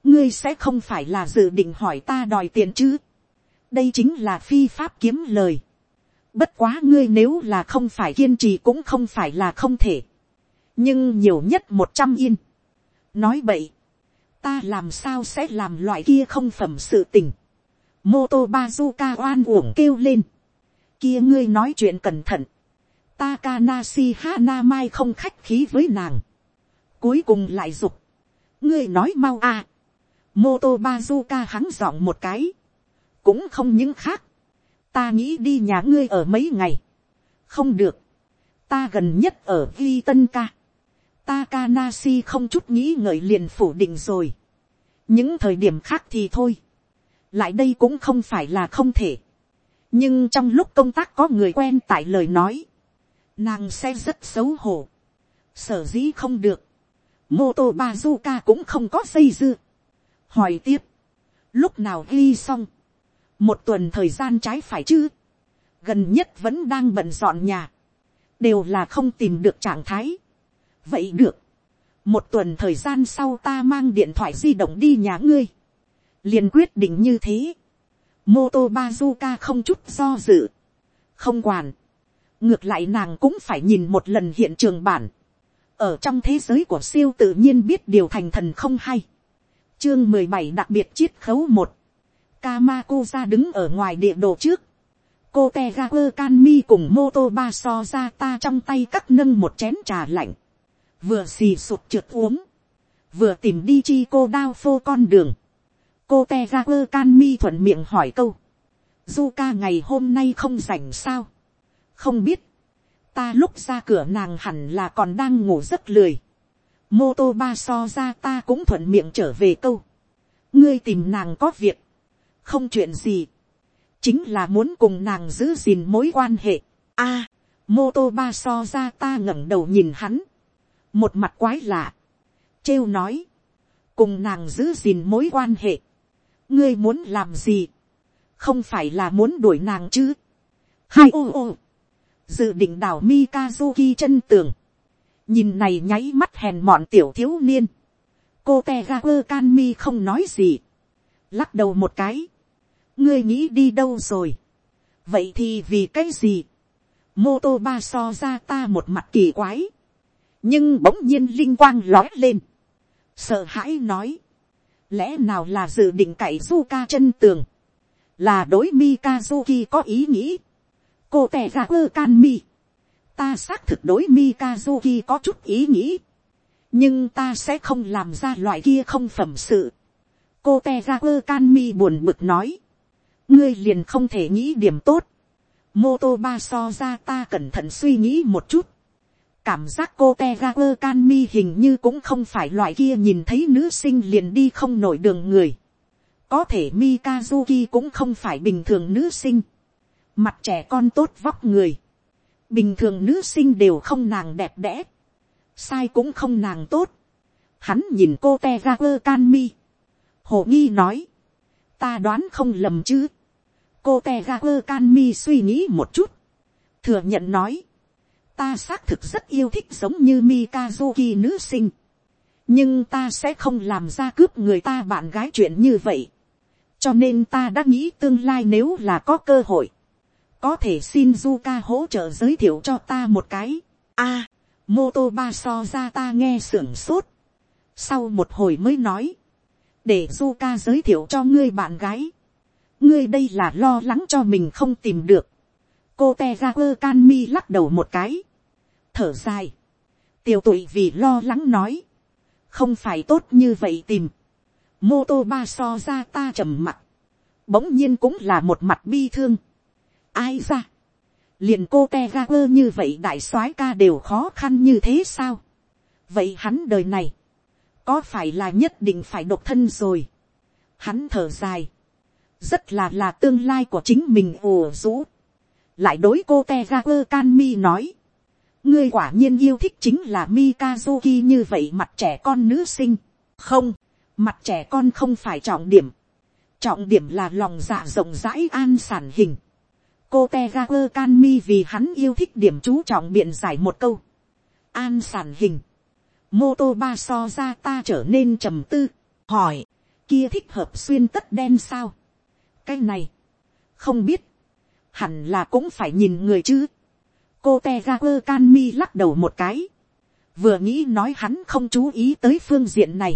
Ngươi sẽ không phải là dự định hỏi ta đòi tiền chứ. Đây chính là phi pháp kiếm lời. Bất quá ngươi nếu là không phải kiên trì cũng không phải là không thể. Nhưng nhiều nhất một trăm yên. Nói vậy. Ta làm sao sẽ làm loại kia không phẩm sự tình. Mô tô Bazuka oan uổng kêu lên kia ngươi nói chuyện cẩn thận. Takanashi Hanamai không khách khí với nàng. Cuối cùng lại dục. Ngươi nói mau à. Moto Bazuka hắn giọng một cái. Cũng không những khác. Ta nghĩ đi nhà ngươi ở mấy ngày. Không được. Ta gần nhất ở Vi Tân Ca. Takanashi không chút nghĩ ngợi liền phủ định rồi. Những thời điểm khác thì thôi. Lại đây cũng không phải là không thể nhưng trong lúc công tác có người quen tại lời nói, nàng sẽ rất xấu hổ, sở dĩ không được, mô tô bazuka cũng không có xây dư. hỏi tiếp, lúc nào ghi xong, một tuần thời gian trái phải chứ, gần nhất vẫn đang bận dọn nhà, đều là không tìm được trạng thái. vậy được, một tuần thời gian sau ta mang điện thoại di động đi nhà ngươi, liền quyết định như thế, mô tô bazuka không chút do dự, không quản, ngược lại nàng cũng phải nhìn một lần hiện trường bản, ở trong thế giới của siêu tự nhiên biết điều thành thần không hay, chương mười bảy đặc biệt chiết khấu một, Kamakuza đứng ở ngoài địa đồ trước, cô Tegaku Kanmi cùng Motoba so ra ta trong tay cắt nâng một chén trà lạnh, vừa xì sụt trượt uống, vừa tìm đi chi cô đao phô con đường, cô Tegaku Kanmi thuận miệng hỏi câu, Zuka ngày hôm nay không rảnh sao, không biết, ta lúc ra cửa nàng hẳn là còn đang ngủ rất lười, Motoba so ra ta cũng thuận miệng trở về câu, ngươi tìm nàng có việc, không chuyện gì, chính là muốn cùng nàng giữ gìn mối quan hệ. A, mô tô ba so ra ta ngẩng đầu nhìn hắn, một mặt quái lạ, trêu nói, cùng nàng giữ gìn mối quan hệ, ngươi muốn làm gì, không phải là muốn đuổi nàng chứ. hai ô ô, dự định đảo mikazuki chân tường, nhìn này nháy mắt hèn mọn tiểu thiếu niên, cô te ga quơ can mi không nói gì, lắc đầu một cái, ngươi nghĩ đi đâu rồi, vậy thì vì cái gì, mô tô ba so ra ta một mặt kỳ quái, nhưng bỗng nhiên linh quang lói lên, sợ hãi nói, lẽ nào là dự định cậy du ca chân tường, là đối mikazuki có ý nghĩ, cô tè ra ơ can mi, ta xác thực đối mikazuki có chút ý nghĩ, nhưng ta sẽ không làm ra loại kia không phẩm sự. cô te ra quơ can mi buồn bực nói, ngươi liền không thể nghĩ điểm tốt. mô tô ba so ra ta cẩn thận suy nghĩ một chút. cảm giác cô te ga quơ can mi hình như cũng không phải loại kia nhìn thấy nữ sinh liền đi không nổi đường người. có thể mikazuki cũng không phải bình thường nữ sinh. mặt trẻ con tốt vóc người. bình thường nữ sinh đều không nàng đẹp đẽ. sai cũng không nàng tốt. hắn nhìn cô te ga quơ can mi. hồ nghi nói. ta đoán không lầm chứ cô te ga quơ can mi suy nghĩ một chút, thừa nhận nói, ta xác thực rất yêu thích giống như mikazuki nữ sinh, nhưng ta sẽ không làm ra cướp người ta bạn gái chuyện như vậy, cho nên ta đã nghĩ tương lai nếu là có cơ hội, có thể xin Zuka hỗ trợ giới thiệu cho ta một cái. A, à, mô tô ba so ra ta nghe sưởng sốt. Sau một hồi mới nói, để Zuka giới thiệu cho ngươi bạn gái ngươi đây là lo lắng cho mình không tìm được. cô te ra quơ can mi lắc đầu một cái. thở dài. tiểu tụy vì lo lắng nói. không phải tốt như vậy tìm. mô tô ba so ra ta trầm mặt. bỗng nhiên cũng là một mặt bi thương. ai ra. liền cô te ra quơ như vậy đại soái ca đều khó khăn như thế sao. vậy hắn đời này, có phải là nhất định phải độc thân rồi. hắn thở dài rất là là tương lai của chính mình ồ rũ. lại đối cô te ga quơ can mi nói, ngươi quả nhiên yêu thích chính là mikazuki như vậy mặt trẻ con nữ sinh. không, mặt trẻ con không phải trọng điểm. trọng điểm là lòng dạ rộng rãi an sản hình. cô te ga quơ can mi vì hắn yêu thích điểm chú trọng biện giải một câu. an sản hình. mô tô ba so ra ta trở nên trầm tư, hỏi, kia thích hợp xuyên tất đen sao cái này, không biết, hẳn là cũng phải nhìn người chứ. cô te ga quơ can mi lắc đầu một cái, vừa nghĩ nói hắn không chú ý tới phương diện này,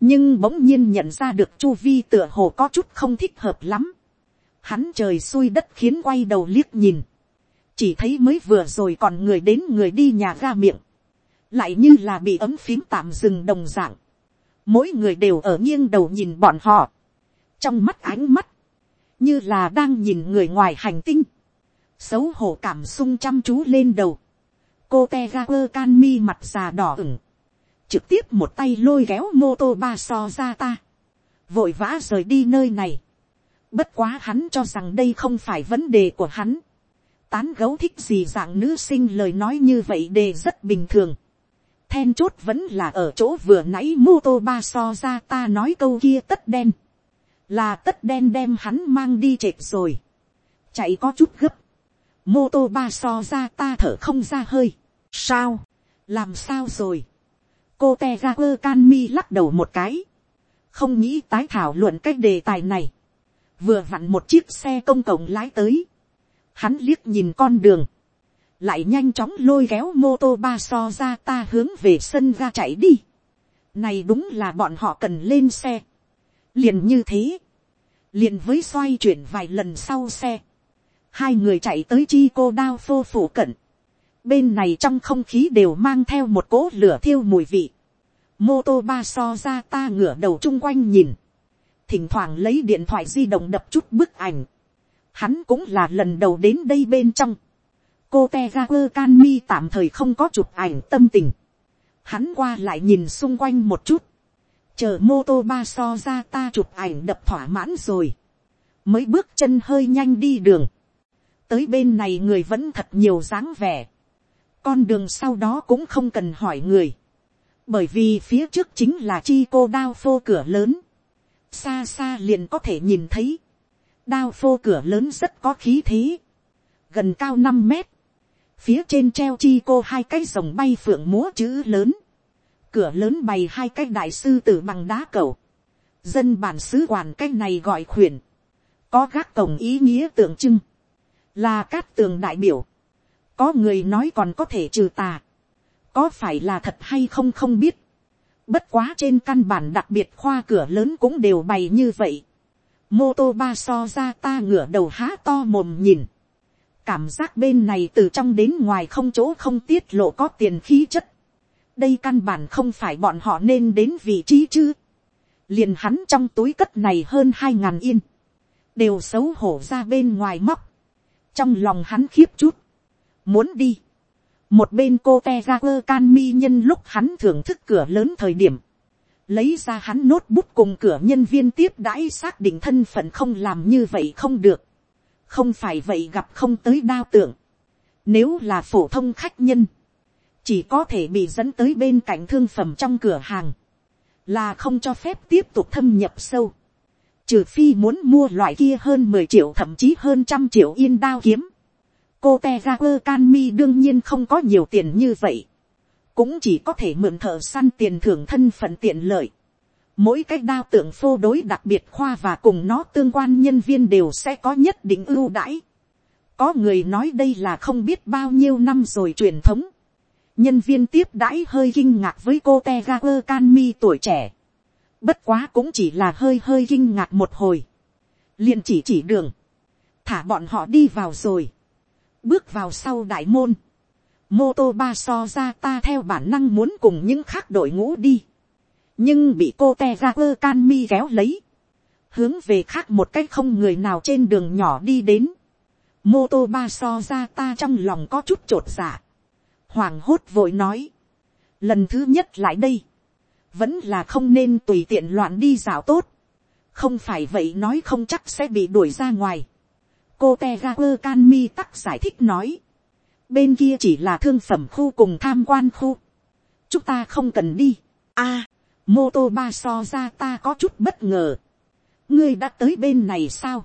nhưng bỗng nhiên nhận ra được chu vi tựa hồ có chút không thích hợp lắm. Hắn trời xuôi đất khiến quay đầu liếc nhìn, chỉ thấy mới vừa rồi còn người đến người đi nhà ga miệng, lại như là bị ấm phím tạm dừng đồng dạng, mỗi người đều ở nghiêng đầu nhìn bọn họ, trong mắt ánh mắt, như là đang nhìn người ngoài hành tinh, xấu hổ cảm xung chăm chú lên đầu, cô te ga quơ can mi mặt già đỏ ửng, trực tiếp một tay lôi kéo mô tô ba so ra ta, vội vã rời đi nơi này, bất quá hắn cho rằng đây không phải vấn đề của hắn, tán gấu thích gì dạng nữ sinh lời nói như vậy đề rất bình thường, then chốt vẫn là ở chỗ vừa nãy mô tô ba so ra ta nói câu kia tất đen, là tất đen đem hắn mang đi chệch rồi, chạy có chút gấp, mô tô ba so ra ta thở không ra hơi, sao, làm sao rồi, cô te ga quơ can mi lắc đầu một cái, không nghĩ tái thảo luận cái đề tài này, vừa vặn một chiếc xe công cộng lái tới, hắn liếc nhìn con đường, lại nhanh chóng lôi kéo mô tô ba so ra ta hướng về sân ga chạy đi. này đúng là bọn họ cần lên xe liền như thế, liền với xoay chuyển vài lần sau xe, hai người chạy tới chi cô đao phô phủ cận, bên này trong không khí đều mang theo một cỗ lửa thiêu mùi vị, mô tô ba so ra ta ngửa đầu chung quanh nhìn, thỉnh thoảng lấy điện thoại di động đập chút bức ảnh, hắn cũng là lần đầu đến đây bên trong, cô te ga quơ can mi tạm thời không có chụp ảnh tâm tình, hắn qua lại nhìn xung quanh một chút, chờ mô tô ba so ra ta chụp ảnh đập thỏa mãn rồi, mới bước chân hơi nhanh đi đường, tới bên này người vẫn thật nhiều dáng vẻ, con đường sau đó cũng không cần hỏi người, bởi vì phía trước chính là chi cô đao phô cửa lớn, xa xa liền có thể nhìn thấy, đao phô cửa lớn rất có khí thế, gần cao năm mét, phía trên treo chi cô hai cái rồng bay phượng múa chữ lớn, cửa lớn bày hai cái đại sư tử bằng đá cầu, dân bản xứ quản cái này gọi khuyển, có gác cổng ý nghĩa tượng trưng, là cát tường đại biểu, có người nói còn có thể trừ tà, có phải là thật hay không không biết, bất quá trên căn bản đặc biệt khoa cửa lớn cũng đều bày như vậy, mô tô ba so ra ta ngửa đầu há to mồm nhìn, cảm giác bên này từ trong đến ngoài không chỗ không tiết lộ có tiền khí chất, đây căn bản không phải bọn họ nên đến vị trí chứ, liền hắn trong túi cất này hơn hai ngàn yên, đều xấu hổ ra bên ngoài móc, trong lòng hắn khiếp chút, muốn đi, một bên cô te ra quơ can mi nhân lúc hắn thưởng thức cửa lớn thời điểm, lấy ra hắn nốt bút cùng cửa nhân viên tiếp đãi xác định thân phận không làm như vậy không được, không phải vậy gặp không tới đao tưởng, nếu là phổ thông khách nhân, chỉ có thể bị dẫn tới bên cạnh thương phẩm trong cửa hàng, là không cho phép tiếp tục thâm nhập sâu, trừ phi muốn mua loại kia hơn mười triệu thậm chí hơn trăm triệu yên đao kiếm, cô te ra quơ can mi đương nhiên không có nhiều tiền như vậy, cũng chỉ có thể mượn thợ săn tiền thưởng thân phận tiện lợi. Mỗi cái đao tượng phô đối đặc biệt khoa và cùng nó tương quan nhân viên đều sẽ có nhất định ưu đãi. Có người nói đây là không biết bao nhiêu năm rồi truyền thống. Nhân viên tiếp đãi hơi kinh ngạc với cô Tegaper Kanmi tuổi trẻ. Bất quá cũng chỉ là hơi hơi kinh ngạc một hồi. liền chỉ chỉ đường. Thả bọn họ đi vào rồi. Bước vào sau đại môn mô tô ba so ra ta theo bản năng muốn cùng những khác đội ngũ đi, nhưng bị cô te Kanmi quơ can mi kéo lấy, hướng về khác một cách không người nào trên đường nhỏ đi đến, mô tô ba so ra ta trong lòng có chút t r ộ t dạ, hoàng hốt vội nói, lần thứ nhất lại đây, vẫn là không nên tùy tiện loạn đi dạo tốt, không phải vậy nói không chắc sẽ bị đuổi ra ngoài. cô Tegaper Canmi tắc giải thích nói, bên kia chỉ là thương phẩm khu cùng tham quan khu, chúng ta không cần đi. a, mô tô ba so ra ta có chút bất ngờ, ngươi đã tới bên này sao,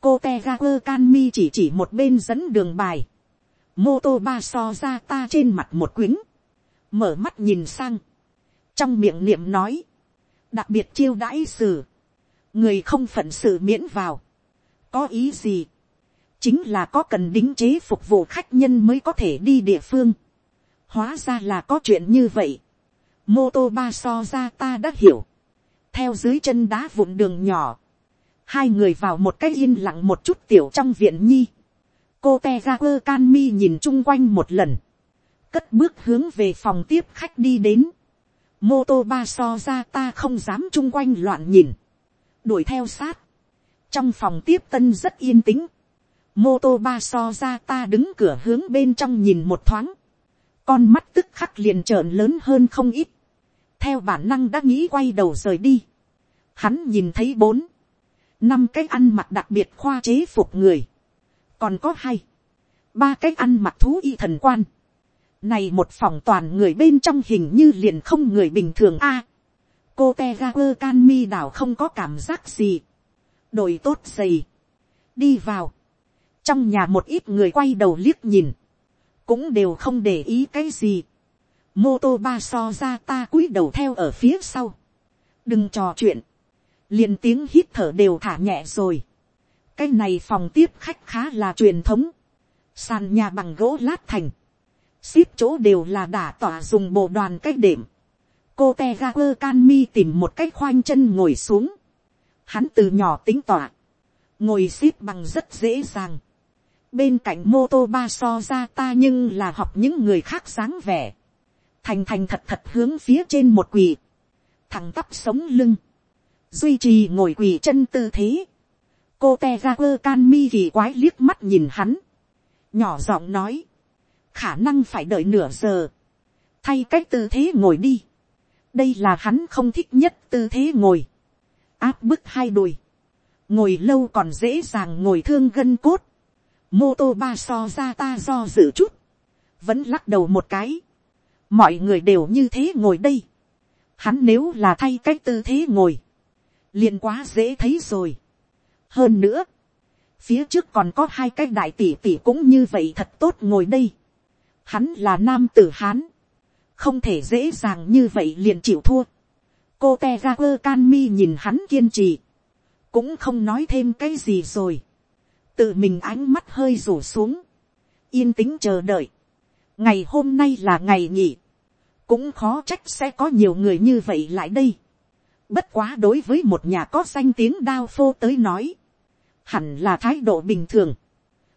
cô te ga quơ can mi chỉ chỉ một bên dẫn đường bài, mô tô ba so ra ta trên mặt một quýnh, mở mắt nhìn sang, trong miệng niệm nói, đặc biệt chiêu đãi sử, người không phận sự miễn vào, có ý gì, chính là có cần đính chế phục vụ khách nhân mới có thể đi địa phương. hóa ra là có chuyện như vậy. mô tô ba so ra ta đã hiểu. theo dưới chân đá vụn đường nhỏ, hai người vào một cái yên lặng một chút tiểu trong viện nhi cô te ra quơ can mi nhìn chung quanh một lần, cất bước hướng về phòng tiếp khách đi đến. mô tô ba so ra ta không dám chung quanh loạn nhìn, đuổi theo sát. trong phòng tiếp tân rất yên tĩnh. Mô tô ba so ra ta đứng cửa hướng bên trong nhìn một thoáng, con mắt tức khắc liền trợn lớn hơn không ít, theo bản năng đã nghĩ quay đầu rời đi, hắn nhìn thấy bốn, năm cái ăn mặc đặc biệt khoa chế phục người, còn có hai, ba cái ăn mặc thú y thần quan, này một phòng toàn người bên trong hình như liền không người bình thường a, cô te ga quơ can mi đảo không có cảm giác gì, đổi tốt giày, đi vào, trong nhà một ít người quay đầu liếc nhìn, cũng đều không để ý cái gì. mô tô ba so ra ta cúi đầu theo ở phía sau, đừng trò chuyện, liền tiếng hít thở đều thả nhẹ rồi cái này phòng tiếp khách khá là truyền thống, sàn nhà bằng gỗ lát thành, ship chỗ đều là đả tỏa dùng bộ đoàn cách đệm, cô te ga quơ can mi tìm một cách khoanh chân ngồi xuống, hắn từ nhỏ tính tỏa, ngồi ship bằng rất dễ dàng, bên cạnh mô tô ba so ra ta nhưng là học những người khác dáng vẻ, thành thành thật thật hướng phía trên một quỳ, thằng tắp sống lưng, duy trì ngồi quỳ chân tư thế, cô te ra quơ can mi kỳ quái liếc mắt nhìn hắn, nhỏ giọng nói, khả năng phải đợi nửa giờ, thay cách tư thế ngồi đi, đây là hắn không thích nhất tư thế ngồi, áp bức hai đùi, ngồi lâu còn dễ dàng ngồi thương gân cốt, mô tô ba so ra ta do dự chút, vẫn lắc đầu một cái, mọi người đều như thế ngồi đây, hắn nếu là thay cách tư thế ngồi, liền quá dễ thấy rồi hơn nữa, phía trước còn có hai cái đại tỷ tỷ cũng như vậy thật tốt ngồi đây. hắn là nam tử hán, không thể dễ dàng như vậy liền chịu thua. cô te ra quơ can mi nhìn hắn kiên trì, cũng không nói thêm cái gì rồi. tự mình ánh mắt hơi rủ xuống, yên tĩnh chờ đợi. ngày hôm nay là ngày nghỉ, cũng khó trách sẽ có nhiều người như vậy lại đây. Bất quá đối với một nhà có danh tiếng đao phô tới nói, hẳn là thái độ bình thường.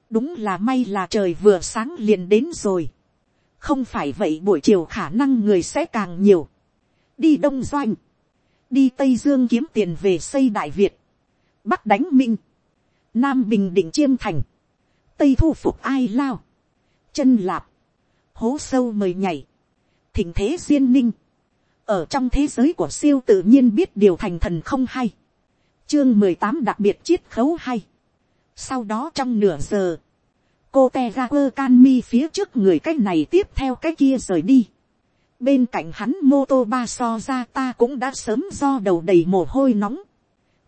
đúng là may là trời vừa sáng liền đến rồi. không phải vậy buổi chiều khả năng người sẽ càng nhiều. đi đông doanh, đi tây dương kiếm tiền về xây đại việt, bắc đánh minh, nam bình định chiêm thành, tây thu phục ai lao, chân lạp, hố sâu mời nhảy, thỉnh thế duyên ninh, ở trong thế giới của siêu tự nhiên biết điều thành thần không hay, chương mười tám đặc biệt chiết khấu hay, sau đó trong nửa giờ, cô te ra quơ can mi phía trước người cái này tiếp theo cái kia rời đi, bên cạnh hắn mô tô ba so ra ta cũng đã sớm do đầu đầy mồ hôi nóng,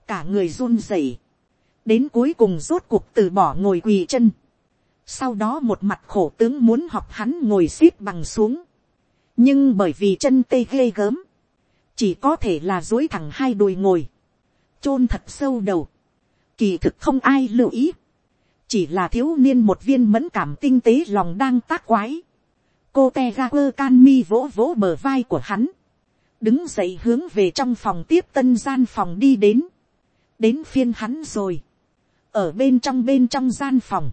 cả người run rẩy, đến cuối cùng rốt cuộc từ bỏ ngồi quỳ chân, sau đó một mặt khổ tướng muốn học hắn ngồi x ế p bằng xuống, nhưng bởi vì chân tê ghê gớm, chỉ có thể là dối thẳng hai đùi ngồi, chôn thật sâu đầu, kỳ thực không ai lưu ý, chỉ là thiếu niên một viên mẫn cảm tinh tế lòng đang tác quái, cô te ga quơ can mi vỗ vỗ bờ vai của hắn, đứng dậy hướng về trong phòng tiếp tân gian phòng đi đến, đến phiên hắn rồi, ở bên trong bên trong gian phòng,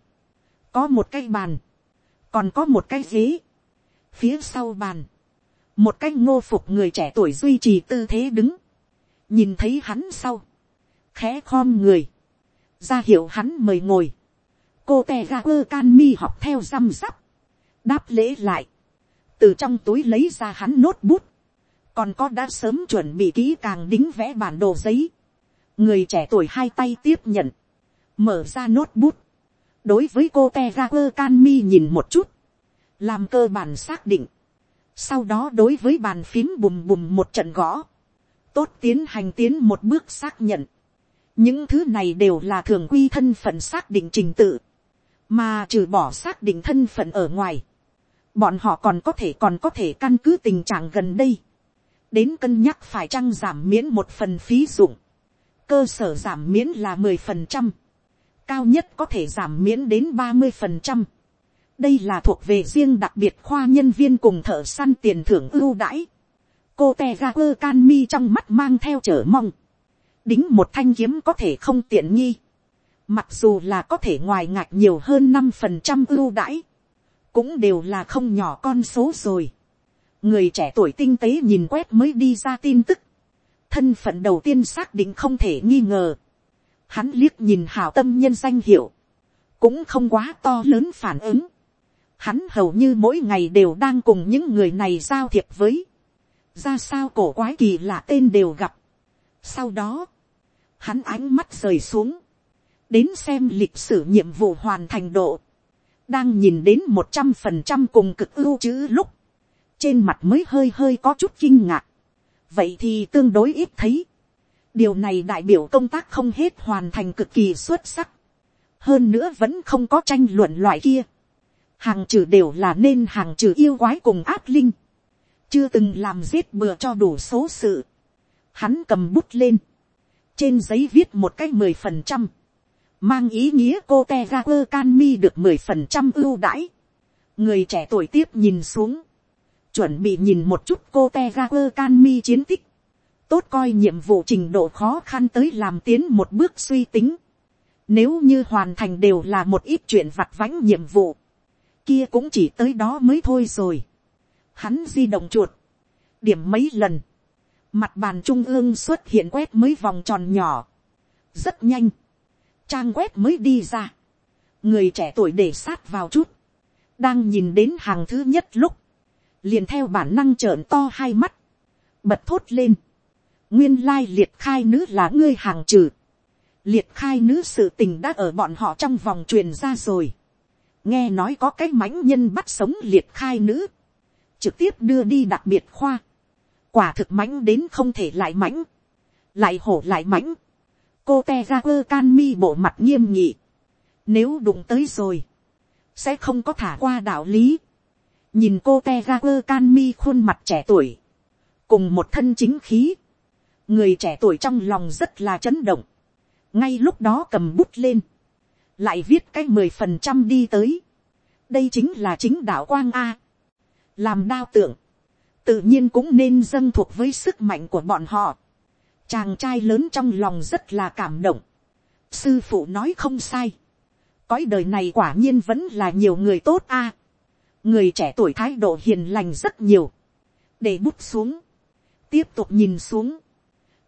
có một cái bàn, còn có một cái ghế, phía sau bàn, một cái ngô phục người trẻ tuổi duy trì tư thế đứng, nhìn thấy hắn sau, khẽ khom người, ra hiệu hắn mời ngồi, cô tè ga quơ can mi học theo răm rắp, đáp lễ lại, từ trong túi lấy ra hắn nốt bút, còn có đã sớm chuẩn bị kỹ càng đính vẽ bản đồ giấy, người trẻ tuổi hai tay tiếp nhận, mở ra nốt bút, đối với cô te ga quơ can mi nhìn một chút, làm cơ bản xác định, sau đó đối với bàn phím bùm bùm một trận gõ, tốt tiến hành tiến một bước xác nhận, những thứ này đều là thường quy thân phận xác định trình tự, mà trừ bỏ xác định thân phận ở ngoài, bọn họ còn có thể còn có thể căn cứ tình trạng gần đây, đến cân nhắc phải chăng giảm miễn một phần phí dụng, cơ sở giảm miễn là mười phần trăm, cao nhất có thể giảm miễn đến ba mươi phần trăm, đây là thuộc về riêng đặc biệt khoa nhân viên cùng thợ săn tiền thưởng ưu đãi. cô te ga quơ can mi trong mắt mang theo trở mong đính một thanh kiếm có thể không tiện nghi. mặc dù là có thể ngoài ngạch nhiều hơn năm phần trăm ưu đãi. cũng đều là không nhỏ con số rồi. người trẻ tuổi tinh tế nhìn quét mới đi ra tin tức. thân phận đầu tiên xác định không thể nghi ngờ. hắn liếc nhìn hào tâm nhân danh hiệu. cũng không quá to lớn phản ứng hắn hầu như mỗi ngày đều đang cùng những người này giao thiệp với, ra sao cổ quái kỳ lạ tên đều gặp sau đó, hắn ánh mắt rời xuống, đến xem lịch sử nhiệm vụ hoàn thành độ, đang nhìn đến một trăm phần trăm cùng cực ưu chữ lúc, trên mặt mới hơi hơi có chút kinh ngạc, vậy thì tương đối ít thấy, điều này đại biểu công tác không hết hoàn thành cực kỳ xuất sắc, hơn nữa vẫn không có tranh luận loại kia, hàng trừ đều là nên hàng trừ yêu quái cùng ác linh, chưa từng làm giết bừa cho đủ số sự. Hắn cầm bút lên, trên giấy viết một cái mười phần trăm, mang ý nghĩa cô te ga quơ can mi được mười phần trăm ưu đãi, người trẻ tuổi tiếp nhìn xuống, chuẩn bị nhìn một chút cô te ga quơ can mi chiến tích, tốt coi nhiệm vụ trình độ khó khăn tới làm tiến một bước suy tính, nếu như hoàn thành đều là một ít chuyện vặt vãnh nhiệm vụ, kia cũng chỉ tới đó mới thôi rồi. Hắn di động chuột, điểm mấy lần, mặt bàn trung ương xuất hiện quét mới vòng tròn nhỏ, rất nhanh, trang quét mới đi ra, người trẻ tuổi để sát vào chút, đang nhìn đến hàng thứ nhất lúc, liền theo bản năng trợn to hai mắt, bật thốt lên, nguyên lai liệt khai nữ là ngươi hàng trừ, liệt khai nữ sự tình đã ở bọn họ trong vòng truyền ra rồi, nghe nói có cái mãnh nhân bắt sống liệt khai nữ, trực tiếp đưa đi đặc biệt khoa, quả thực mãnh đến không thể lại mãnh, lại hổ lại mãnh, cô te ra quơ can mi bộ mặt nghiêm nhị, nếu đụng tới rồi, sẽ không có thả qua đạo lý, nhìn cô te ra quơ can mi khuôn mặt trẻ tuổi, cùng một thân chính khí, người trẻ tuổi trong lòng rất là chấn động, ngay lúc đó cầm bút lên, lại viết cái mười phần trăm đi tới, đây chính là chính đạo quang a, làm đao tượng, tự nhiên cũng nên dâng thuộc với sức mạnh của bọn họ, chàng trai lớn trong lòng rất là cảm động, sư phụ nói không sai, cõi đời này quả nhiên vẫn là nhiều người tốt a, người trẻ tuổi thái độ hiền lành rất nhiều, để bút xuống, tiếp tục nhìn xuống,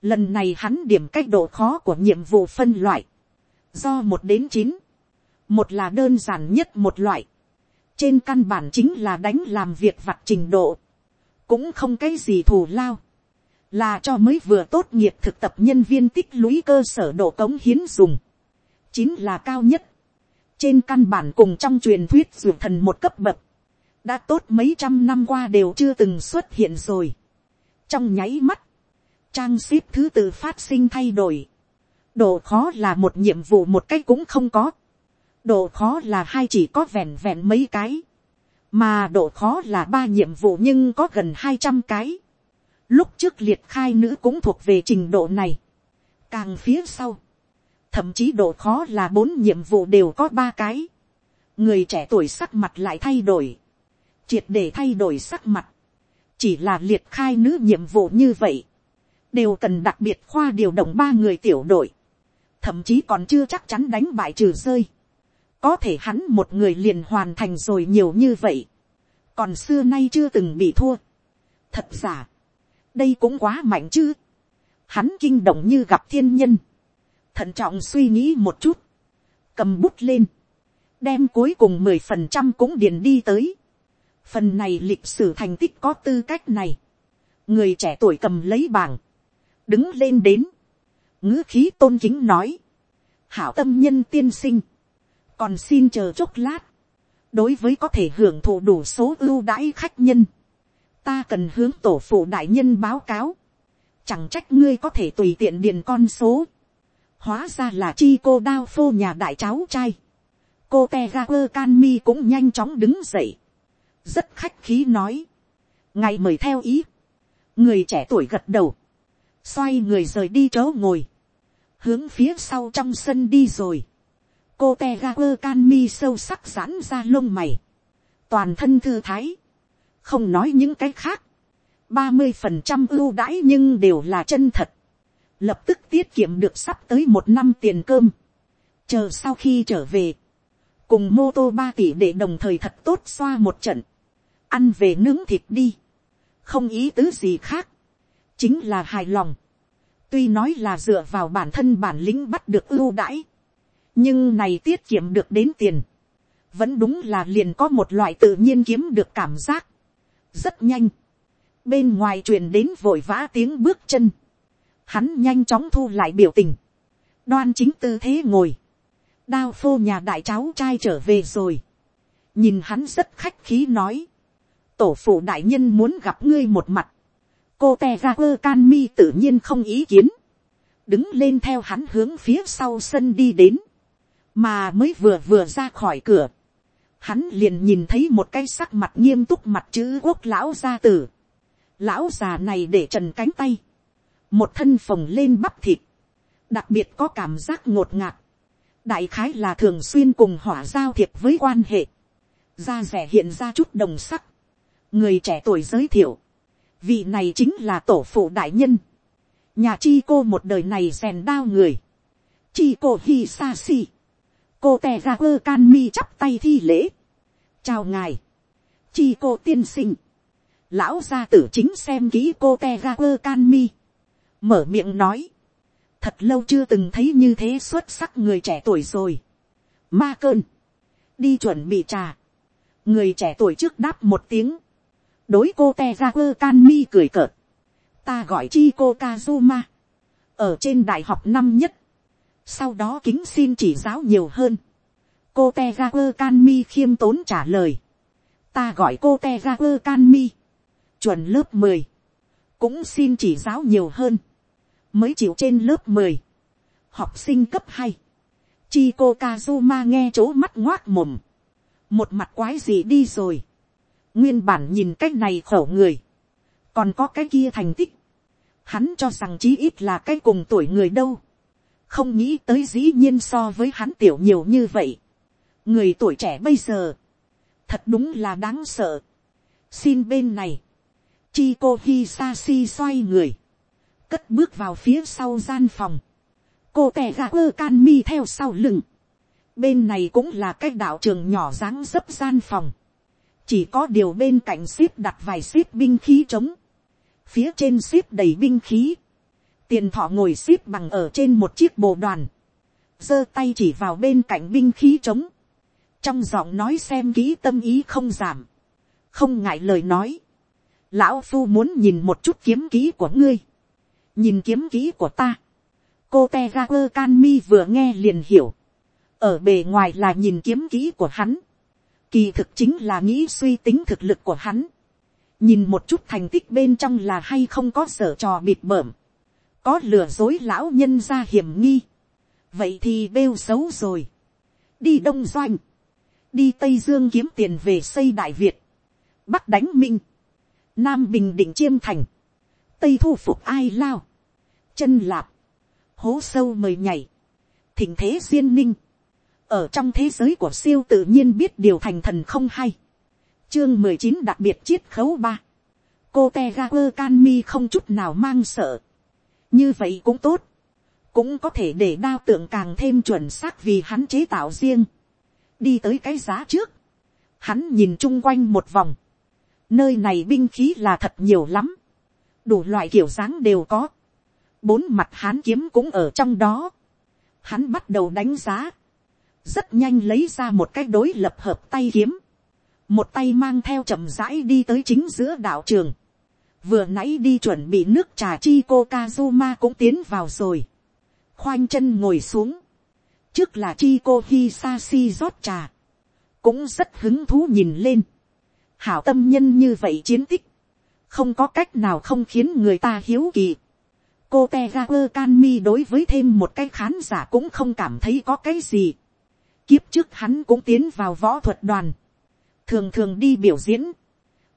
lần này hắn điểm cách độ khó của nhiệm vụ phân loại, do một đến chín, một là đơn giản nhất một loại, trên căn bản chính là đánh làm việc vặt trình độ, cũng không cái gì thù lao, là cho mới vừa tốt nghiệp thực tập nhân viên tích lũy cơ sở độ cống hiến dùng, chín là cao nhất, trên căn bản cùng trong truyền thuyết ruột thần một cấp bậc, đã tốt mấy trăm năm qua đều chưa từng xuất hiện rồi. trong nháy mắt, trang ship thứ tự phát sinh thay đổi, độ khó là một nhiệm vụ một cách cũng không có, độ khó là hai chỉ có vẹn vẹn mấy cái, mà độ khó là ba nhiệm vụ nhưng có gần hai trăm cái. Lúc trước liệt khai nữ cũng thuộc về trình độ này, càng phía sau, thậm chí độ khó là bốn nhiệm vụ đều có ba cái, người trẻ tuổi sắc mặt lại thay đổi, triệt để thay đổi sắc mặt, chỉ là liệt khai nữ nhiệm vụ như vậy, đều cần đặc biệt khoa điều động ba người tiểu đội, thậm chí còn chưa chắc chắn đánh bại trừ rơi, có thể hắn một người liền hoàn thành rồi nhiều như vậy, còn xưa nay chưa từng bị thua. thật giả, đây cũng quá mạnh chứ, hắn kinh động như gặp thiên nhân, thận trọng suy nghĩ một chút, cầm bút lên, đem cuối cùng mười phần trăm cũng điền đi tới. phần này lịch sử thành tích có tư cách này, người trẻ tuổi cầm lấy bảng, đứng lên đến, ngữ khí tôn kính nói, hảo tâm nhân tiên sinh, còn xin chờ chốc lát, đối với có thể hưởng thụ đủ số ưu đãi khách nhân, ta cần hướng tổ phụ đại nhân báo cáo, chẳng trách ngươi có thể tùy tiện điền con số, hóa ra là chi cô đao phô nhà đại cháu trai, cô te ga quơ can mi cũng nhanh chóng đứng dậy, rất khách khí nói, ngày mời theo ý, người trẻ tuổi gật đầu, xoay người rời đi chỗ ngồi, hướng phía sau trong sân đi rồi, cô te ga quơ can mi sâu sắc giãn ra lông mày, toàn thân thư thái, không nói những cái khác, ba mươi phần trăm ưu đãi nhưng đều là chân thật, lập tức tiết kiệm được sắp tới một năm tiền cơm, chờ sau khi trở về, cùng mô tô ba tỷ để đồng thời thật tốt xoa một trận, ăn về nướng thịt đi, không ý tứ gì khác, chính là hài lòng, tuy nói là dựa vào bản thân bản lĩnh bắt được ưu đãi, nhưng này tiết kiệm được đến tiền, vẫn đúng là liền có một loại tự nhiên kiếm được cảm giác, rất nhanh, bên ngoài truyền đến vội vã tiếng bước chân, hắn nhanh chóng thu lại biểu tình, đoan chính tư thế ngồi, đao phô nhà đại cháu trai trở về rồi, nhìn hắn rất khách khí nói, tổ phụ đại nhân muốn gặp ngươi một mặt, cô te ra quơ can mi tự nhiên không ý kiến, đứng lên theo hắn hướng phía sau sân đi đến, mà mới vừa vừa ra khỏi cửa, hắn liền nhìn thấy một cái sắc mặt nghiêm túc mặt chữ quốc lão gia tử, lão già này để trần cánh tay, một thân phồng lên bắp thịt, đặc biệt có cảm giác ngột ngạt, đại khái là thường xuyên cùng hỏa giao thiệp với quan hệ, da rẻ hiện ra chút đồng sắc, người trẻ tuổi giới thiệu, vị này chính là tổ phụ đại nhân, nhà chi cô một đời này rèn đao người, chi cô hi sa si, cô tè ra quơ can mi chắp tay thi lễ, chào ngài, chi cô tiên sinh, lão gia tử chính xem kỹ cô te ra quơ can mi, mở miệng nói, thật lâu chưa từng thấy như thế xuất sắc người trẻ tuổi rồi, ma cơn, đi chuẩn bị trà, người trẻ tuổi trước đáp một tiếng, đối cô te ra quơ can mi cười cợt, ta gọi chi cô kazuma, ở trên đại học năm nhất, sau đó kính xin chỉ giáo nhiều hơn, cô te ga quơ can mi khiêm tốn trả lời, ta gọi cô te ga quơ can mi, chuẩn lớp mười, cũng xin chỉ giáo nhiều hơn, mới chịu trên lớp mười, học sinh cấp hai, chi cô kazuma nghe chỗ mắt ngoác mồm, một mặt quái gì đi rồi, nguyên bản nhìn cái này khổ người, còn có cái kia thành tích, hắn cho rằng chí ít là cái cùng tuổi người đâu, không nghĩ tới dĩ nhiên so với hắn tiểu nhiều như vậy, người tuổi trẻ bây giờ, thật đúng là đáng sợ. xin bên này, chi cô phi sa si xoay người, cất bước vào phía sau gian phòng, cô tè gà ơ can mi theo sau lưng, bên này cũng là cái đạo trường nhỏ dáng dấp gian phòng, chỉ có điều bên cạnh ship đặt vài ship binh khí trống, phía trên ship đầy binh khí, tiền thọ ngồi ship bằng ở trên một chiếc bồ đoàn, giơ tay chỉ vào bên cạnh binh khí trống, trong giọng nói xem kỹ tâm ý không giảm, không ngại lời nói, lão phu muốn nhìn một chút kiếm kỹ của ngươi, nhìn kiếm kỹ của ta, cô te ga quơ can mi vừa nghe liền hiểu, ở bề ngoài là nhìn kiếm kỹ của hắn, kỳ thực chính là nghĩ suy tính thực lực của hắn, nhìn một chút thành tích bên trong là hay không có sở trò bịt bởm, có lừa dối lão nhân ra hiểm nghi, vậy thì bêu xấu rồi, đi đông doanh, đi tây dương kiếm tiền về xây đại việt, bắc đánh minh, nam bình định chiêm thành, tây thu phục ai lao, chân lạp, hố sâu mời nhảy, thỉnh thế duyên ninh, ở trong thế giới của siêu tự nhiên biết điều thành thần không hay, chương mười chín đặc biệt chiết khấu ba, cô te ga quơ can mi không chút nào mang sợ, như vậy cũng tốt, cũng có thể để đao tượng càng thêm chuẩn xác vì hắn chế tạo riêng, đi tới cái giá trước, hắn nhìn chung quanh một vòng, nơi này binh khí là thật nhiều lắm, đủ loại kiểu dáng đều có, bốn mặt hán kiếm cũng ở trong đó, hắn bắt đầu đánh giá, rất nhanh lấy ra một cái đối lập hợp tay kiếm, một tay mang theo chậm rãi đi tới chính giữa đạo trường, vừa nãy đi chuẩn bị nước trà chi cô kazuma cũng tiến vào rồi, khoanh chân ngồi xuống, trước là chi cô hisashi rót trà, cũng rất hứng thú nhìn lên, hảo tâm nhân như vậy chiến tích, không có cách nào không khiến người ta hiếu kỳ. cô te ga quơ can mi đối với thêm một cái khán giả cũng không cảm thấy có cái gì. kiếp trước hắn cũng tiến vào võ thuật đoàn, thường thường đi biểu diễn,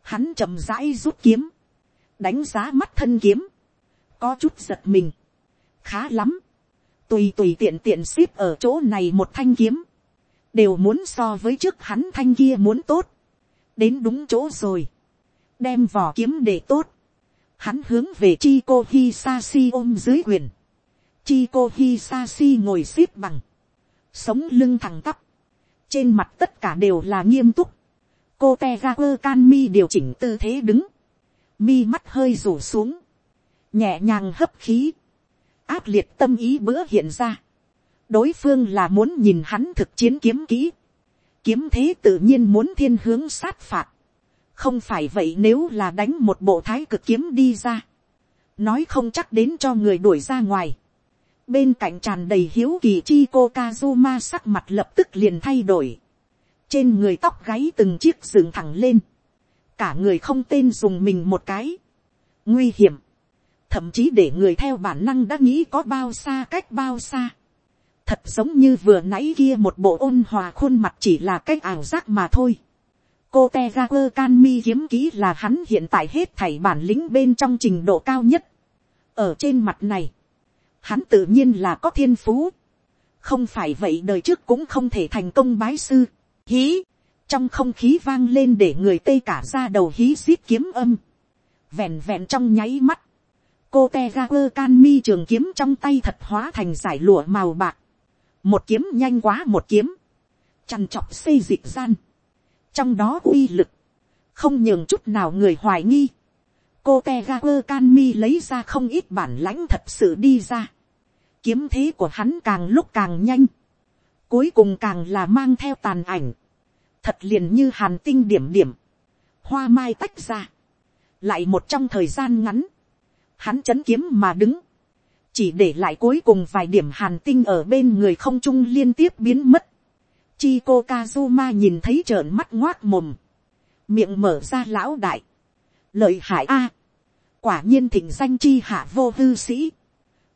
hắn chậm rãi rút kiếm, đánh giá mắt thân kiếm, có chút giật mình, khá lắm, tùy tùy tiện tiện ship ở chỗ này một thanh kiếm, đều muốn so với trước hắn thanh kia muốn tốt, đến đúng chỗ rồi, đem vỏ kiếm để tốt, hắn hướng về chi cô Hisashi ôm dưới quyền, chi cô Hisashi ngồi xếp bằng, sống lưng thẳng tắp, trên mặt tất cả đều là nghiêm túc, cô te ga quơ can mi điều chỉnh tư thế đứng, mi mắt hơi rủ xuống, nhẹ nhàng hấp khí, áp liệt tâm ý bữa hiện ra, đối phương là muốn nhìn hắn thực chiến kiếm kỹ, kiếm thế tự nhiên muốn thiên hướng sát phạt, không phải vậy nếu là đánh một bộ thái cực kiếm đi ra, nói không chắc đến cho người đuổi ra ngoài, bên cạnh tràn đầy hiếu kỳ chi cô Kazuma sắc mặt lập tức liền thay đổi, trên người tóc gáy từng chiếc dựng thẳng lên, cả người không tên dùng mình một cái, nguy hiểm, thậm chí để người theo bản năng đã nghĩ có bao xa cách bao xa, thật giống như vừa nãy kia một bộ ôn hòa khuôn mặt chỉ là cách ảo giác mà thôi. cô te ga quơ can mi kiếm kỹ là hắn hiện tại hết thảy bản lĩnh bên trong trình độ cao nhất. ở trên mặt này, hắn tự nhiên là có thiên phú, không phải vậy đời trước cũng không thể thành công bái sư, hí, trong không khí vang lên để người tây cả ra đầu hí xít kiếm âm, vẹn vẹn trong nháy mắt, cô te ga quơ can mi trường kiếm trong tay thật hóa thành giải lụa màu bạc, một kiếm nhanh quá một kiếm, chằn trọc xây dịch gian, trong đó uy lực, không nhường chút nào người hoài nghi, cô te ga quơ can mi lấy ra không ít bản lãnh thật sự đi ra, kiếm thế của hắn càng lúc càng nhanh, cuối cùng càng là mang theo tàn ảnh, thật liền như hàn tinh điểm điểm, hoa mai tách ra, lại một trong thời gian ngắn, hắn chấn kiếm mà đứng, chỉ để lại cuối cùng vài điểm hàn tinh ở bên người không trung liên tiếp biến mất. Chico Kazuma nhìn thấy trợn mắt ngoác mồm, miệng mở ra lão đại, lợi hại a, quả nhiên thịnh danh chi hạ vô hư sĩ,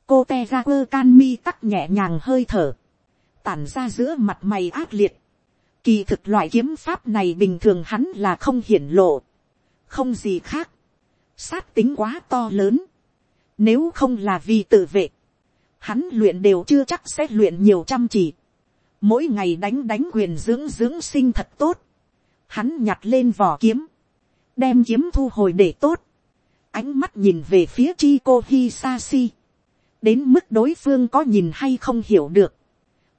cô te ra quơ can mi tắc nhẹ nhàng hơi thở, tản ra giữa mặt mày ác liệt, kỳ thực loại kiếm pháp này bình thường hắn là không hiển lộ, không gì khác, sát tính quá to lớn, nếu không là vì tự vệ, hắn luyện đều chưa chắc sẽ luyện nhiều chăm chỉ. Mỗi ngày đánh đánh quyền dưỡng dưỡng sinh thật tốt. Hắn nhặt lên vỏ kiếm. Đem kiếm thu hồi để tốt. Ánh mắt nhìn về phía Chico Hisashi. Đến mức đối phương có nhìn hay không hiểu được.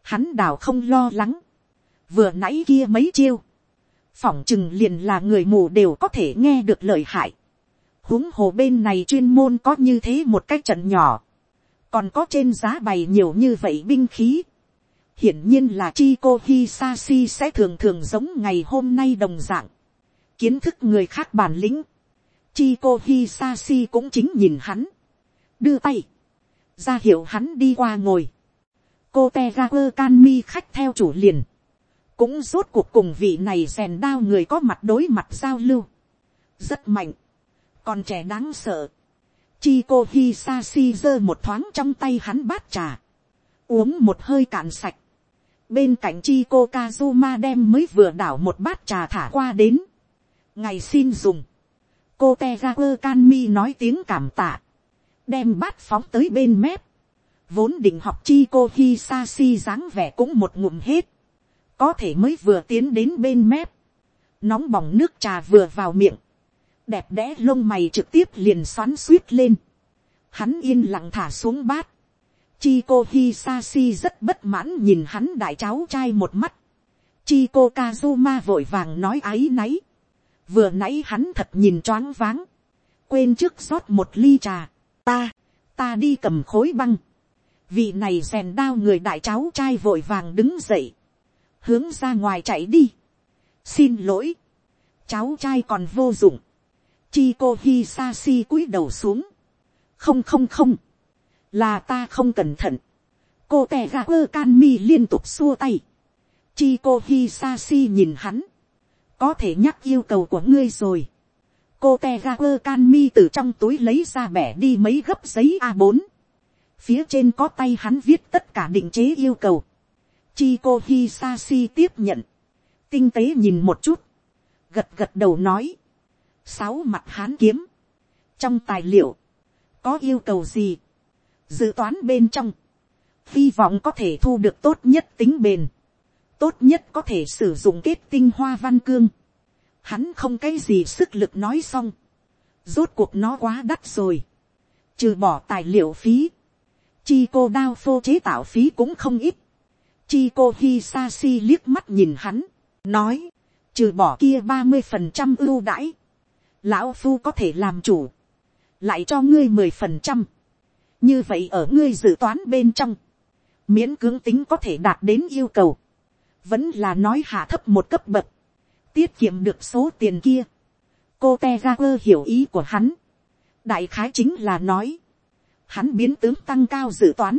Hắn đảo không lo lắng. Vừa nãy kia mấy chiêu. Phỏng chừng liền là người mù đều có thể nghe được lời hại. Huống hồ bên này chuyên môn có như thế một cái trận nhỏ, còn có trên giá bày nhiều như vậy binh khí. hiển nhiên là chi cô Hisashi sẽ thường thường giống ngày hôm nay đồng dạng, kiến thức người khác bản lĩnh, chi cô Hisashi cũng chính nhìn hắn, đưa tay, ra hiệu hắn đi qua ngồi, cô te ra quơ can mi khách theo chủ liền, cũng rốt cuộc cùng vị này rèn đao người có mặt đối mặt giao lưu, rất mạnh, còn trẻ đáng sợ. Chi cô Hisashi giơ một thoáng trong tay hắn bát trà. Uống một hơi cạn sạch. Bên cạnh Chi cô Kazuma đem mới vừa đảo một bát trà thả qua đến. Ngày xin dùng. Cô Tegaku Kanmi nói tiếng cảm tạ. Đem bát phóng tới bên mép. Vốn định học Chi cô Hisashi dáng vẻ cũng một ngụm hết. Có thể mới vừa tiến đến bên mép. Nóng bỏng nước trà vừa vào miệng đẹp đẽ lông mày trực tiếp liền xoắn suýt lên. Hắn yên lặng thả xuống bát. Chico Hisashi rất bất mãn nhìn hắn đại cháu trai một mắt. Chico Kazuma vội vàng nói áy náy. Vừa nãy hắn thật nhìn choáng váng. Quên trước rót một ly trà. Ta, ta đi cầm khối băng. Vị này rèn đao người đại cháu trai vội vàng đứng dậy. Hướng ra ngoài chạy đi. Xin lỗi. Cháu trai còn vô dụng chi cô hi sa si cúi đầu xuống. không không không, là ta không cẩn thận. cô tè ra quơ can mi liên tục xua tay. chi cô hi sa si nhìn hắn. có thể nhắc yêu cầu của ngươi rồi. cô te ra quơ can mi từ trong túi lấy ra bẻ đi mấy gấp giấy a 4 phía trên có tay hắn viết tất cả định chế yêu cầu chi cô hi tiếp nhận. tinh tế nhìn một chút. gật gật đầu nói. Sáu mặt hán kiếm, trong tài liệu, có yêu cầu gì, dự toán bên trong, hy vọng có thể thu được tốt nhất tính bền, tốt nhất có thể sử dụng kết tinh hoa văn cương, hắn không cái gì sức lực nói xong, rốt cuộc nó quá đắt rồi, trừ bỏ tài liệu phí, chi cô đao phô chế tạo phí cũng không ít, chi hisashi liếc mắt nhìn hắn, nói, trừ bỏ kia ba mươi phần trăm ưu đãi, lão phu có thể làm chủ, lại cho ngươi mười phần trăm, như vậy ở ngươi dự toán bên trong, miễn cưỡng tính có thể đạt đến yêu cầu, vẫn là nói hạ thấp một cấp bậc, tiết kiệm được số tiền kia. cô te ra quơ hiểu ý của hắn, đại khái chính là nói, hắn biến tướng tăng cao dự toán,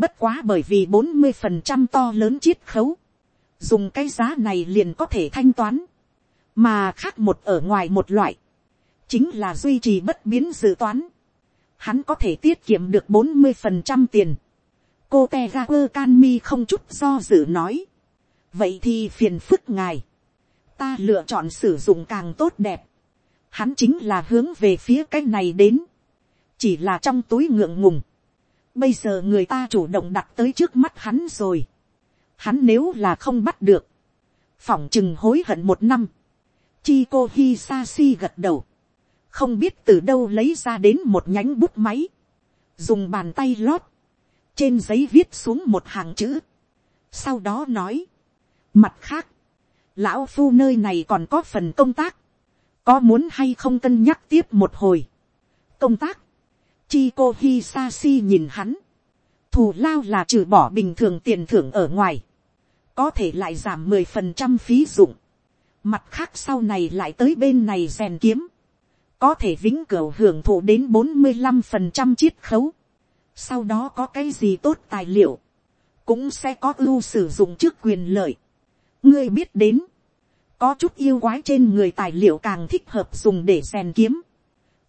bất quá bởi vì bốn mươi phần trăm to lớn chiết khấu, dùng cái giá này liền có thể thanh toán, mà khác một ở ngoài một loại, chính là duy trì bất biến dự toán, hắn có thể tiết kiệm được bốn mươi phần trăm tiền, cô Tegaper Canmi không chút do dự nói, vậy thì phiền phức ngài, ta lựa chọn sử dụng càng tốt đẹp, hắn chính là hướng về phía cái này đến, chỉ là trong túi ngượng ngùng, Bây giờ người ta chủ động đặt tới trước mắt hắn rồi. Hắn nếu là không bắt được. Phỏng chừng hối hận một năm. Chi cô Hisashi gật đầu. Không biết từ đâu lấy ra đến một nhánh bút máy. Dùng bàn tay lót. Trên giấy viết xuống một hàng chữ. Sau đó nói. Mặt khác. Lão phu nơi này còn có phần công tác. Có muốn hay không cân nhắc tiếp một hồi. Công tác. Chi cô Hisashi nhìn hắn. Thù lao là trừ bỏ bình thường tiền thưởng ở ngoài. Có thể lại giảm mười phần trăm phí dụng. Mặt khác sau này lại tới bên này rèn kiếm. Có thể vĩnh cửu hưởng thụ đến bốn mươi 45% chiết khấu. Sau đó có cái gì tốt tài liệu. Cũng sẽ có ưu sử dụng trước quyền lợi. Ngươi biết đến. Có chút yêu quái trên người tài liệu càng thích hợp dùng để rèn kiếm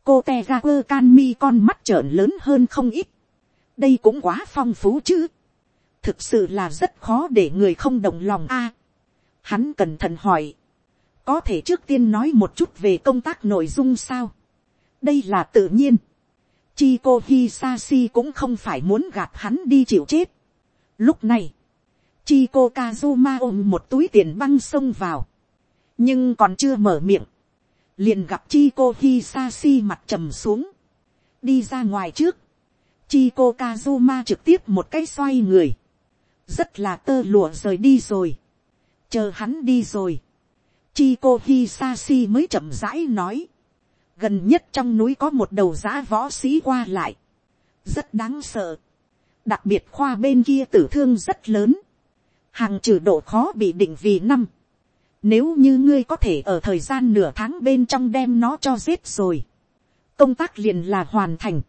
cô te ra quơ can mi con mắt trợn lớn hơn không ít. đây cũng quá phong phú chứ. thực sự là rất khó để người không đồng lòng a. hắn cẩn thận hỏi. có thể trước tiên nói một chút về công tác nội dung sao. đây là tự nhiên. chi cô hisashi cũng không phải muốn gạt hắn đi chịu chết. lúc này, chi cô kazuma ôm một túi tiền băng xông vào. nhưng còn chưa mở miệng liền gặp chi cô Hisashi mặt trầm xuống, đi ra ngoài trước, chi cô Kazuma trực tiếp một cái xoay người, rất là tơ lụa rời đi rồi, chờ hắn đi rồi, chi cô Hisashi mới chậm rãi nói, gần nhất trong núi có một đầu giã võ sĩ qua lại, rất đáng sợ, đặc biệt khoa bên kia tử thương rất lớn, hàng trừ độ khó bị định vì năm, nếu như ngươi có thể ở thời gian nửa tháng bên trong đem nó cho giết rồi. Công tác liền là hoàn thành.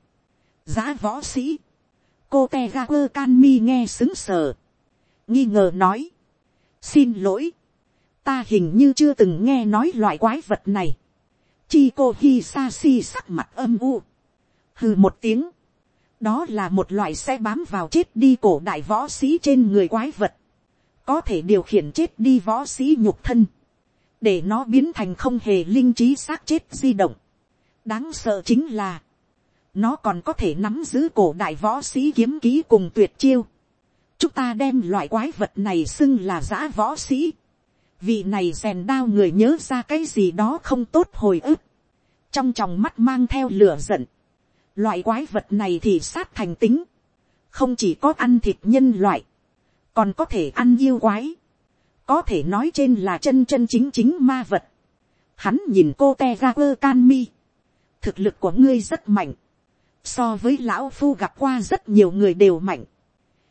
Giá võ sĩ. Cô Tegaku Kanmi nghe xứng sở. Nghi ngờ nói. Xin lỗi. Ta hình như chưa từng nghe nói loại quái vật này. Chi cô Hisashi sắc mặt âm u. Hừ một tiếng. Đó là một loại xe bám vào chết đi cổ đại võ sĩ trên người quái vật có thể điều khiển chết đi võ sĩ nhục thân, để nó biến thành không hề linh trí xác chết di động. đáng sợ chính là, nó còn có thể nắm giữ cổ đại võ sĩ kiếm ký cùng tuyệt chiêu. chúng ta đem loại quái vật này xưng là giã võ sĩ. vị này rèn đao người nhớ ra cái gì đó không tốt hồi ức. trong tròng mắt mang theo lửa giận. loại quái vật này thì sát thành tính. không chỉ có ăn thịt nhân loại còn có thể ăn yêu quái, có thể nói trên là chân chân chính chính ma vật. Hắn nhìn cô te ra quơ can mi, thực lực của ngươi rất mạnh, so với lão phu gặp qua rất nhiều người đều mạnh,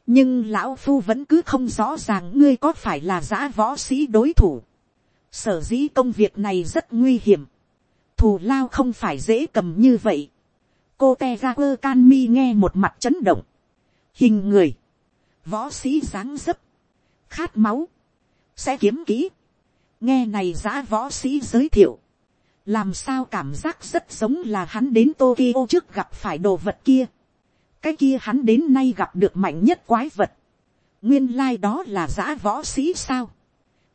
nhưng lão phu vẫn cứ không rõ ràng ngươi có phải là giã võ sĩ đối thủ. sở dĩ công việc này rất nguy hiểm, thù lao không phải dễ cầm như vậy. cô te ra quơ can mi nghe một mặt chấn động, hình người, võ sĩ dáng dấp, khát máu, sẽ kiếm kỹ, nghe này giã võ sĩ giới thiệu, làm sao cảm giác rất giống là hắn đến Tokyo trước gặp phải đồ vật kia, cái kia hắn đến nay gặp được mạnh nhất quái vật, nguyên lai đó là giã võ sĩ sao,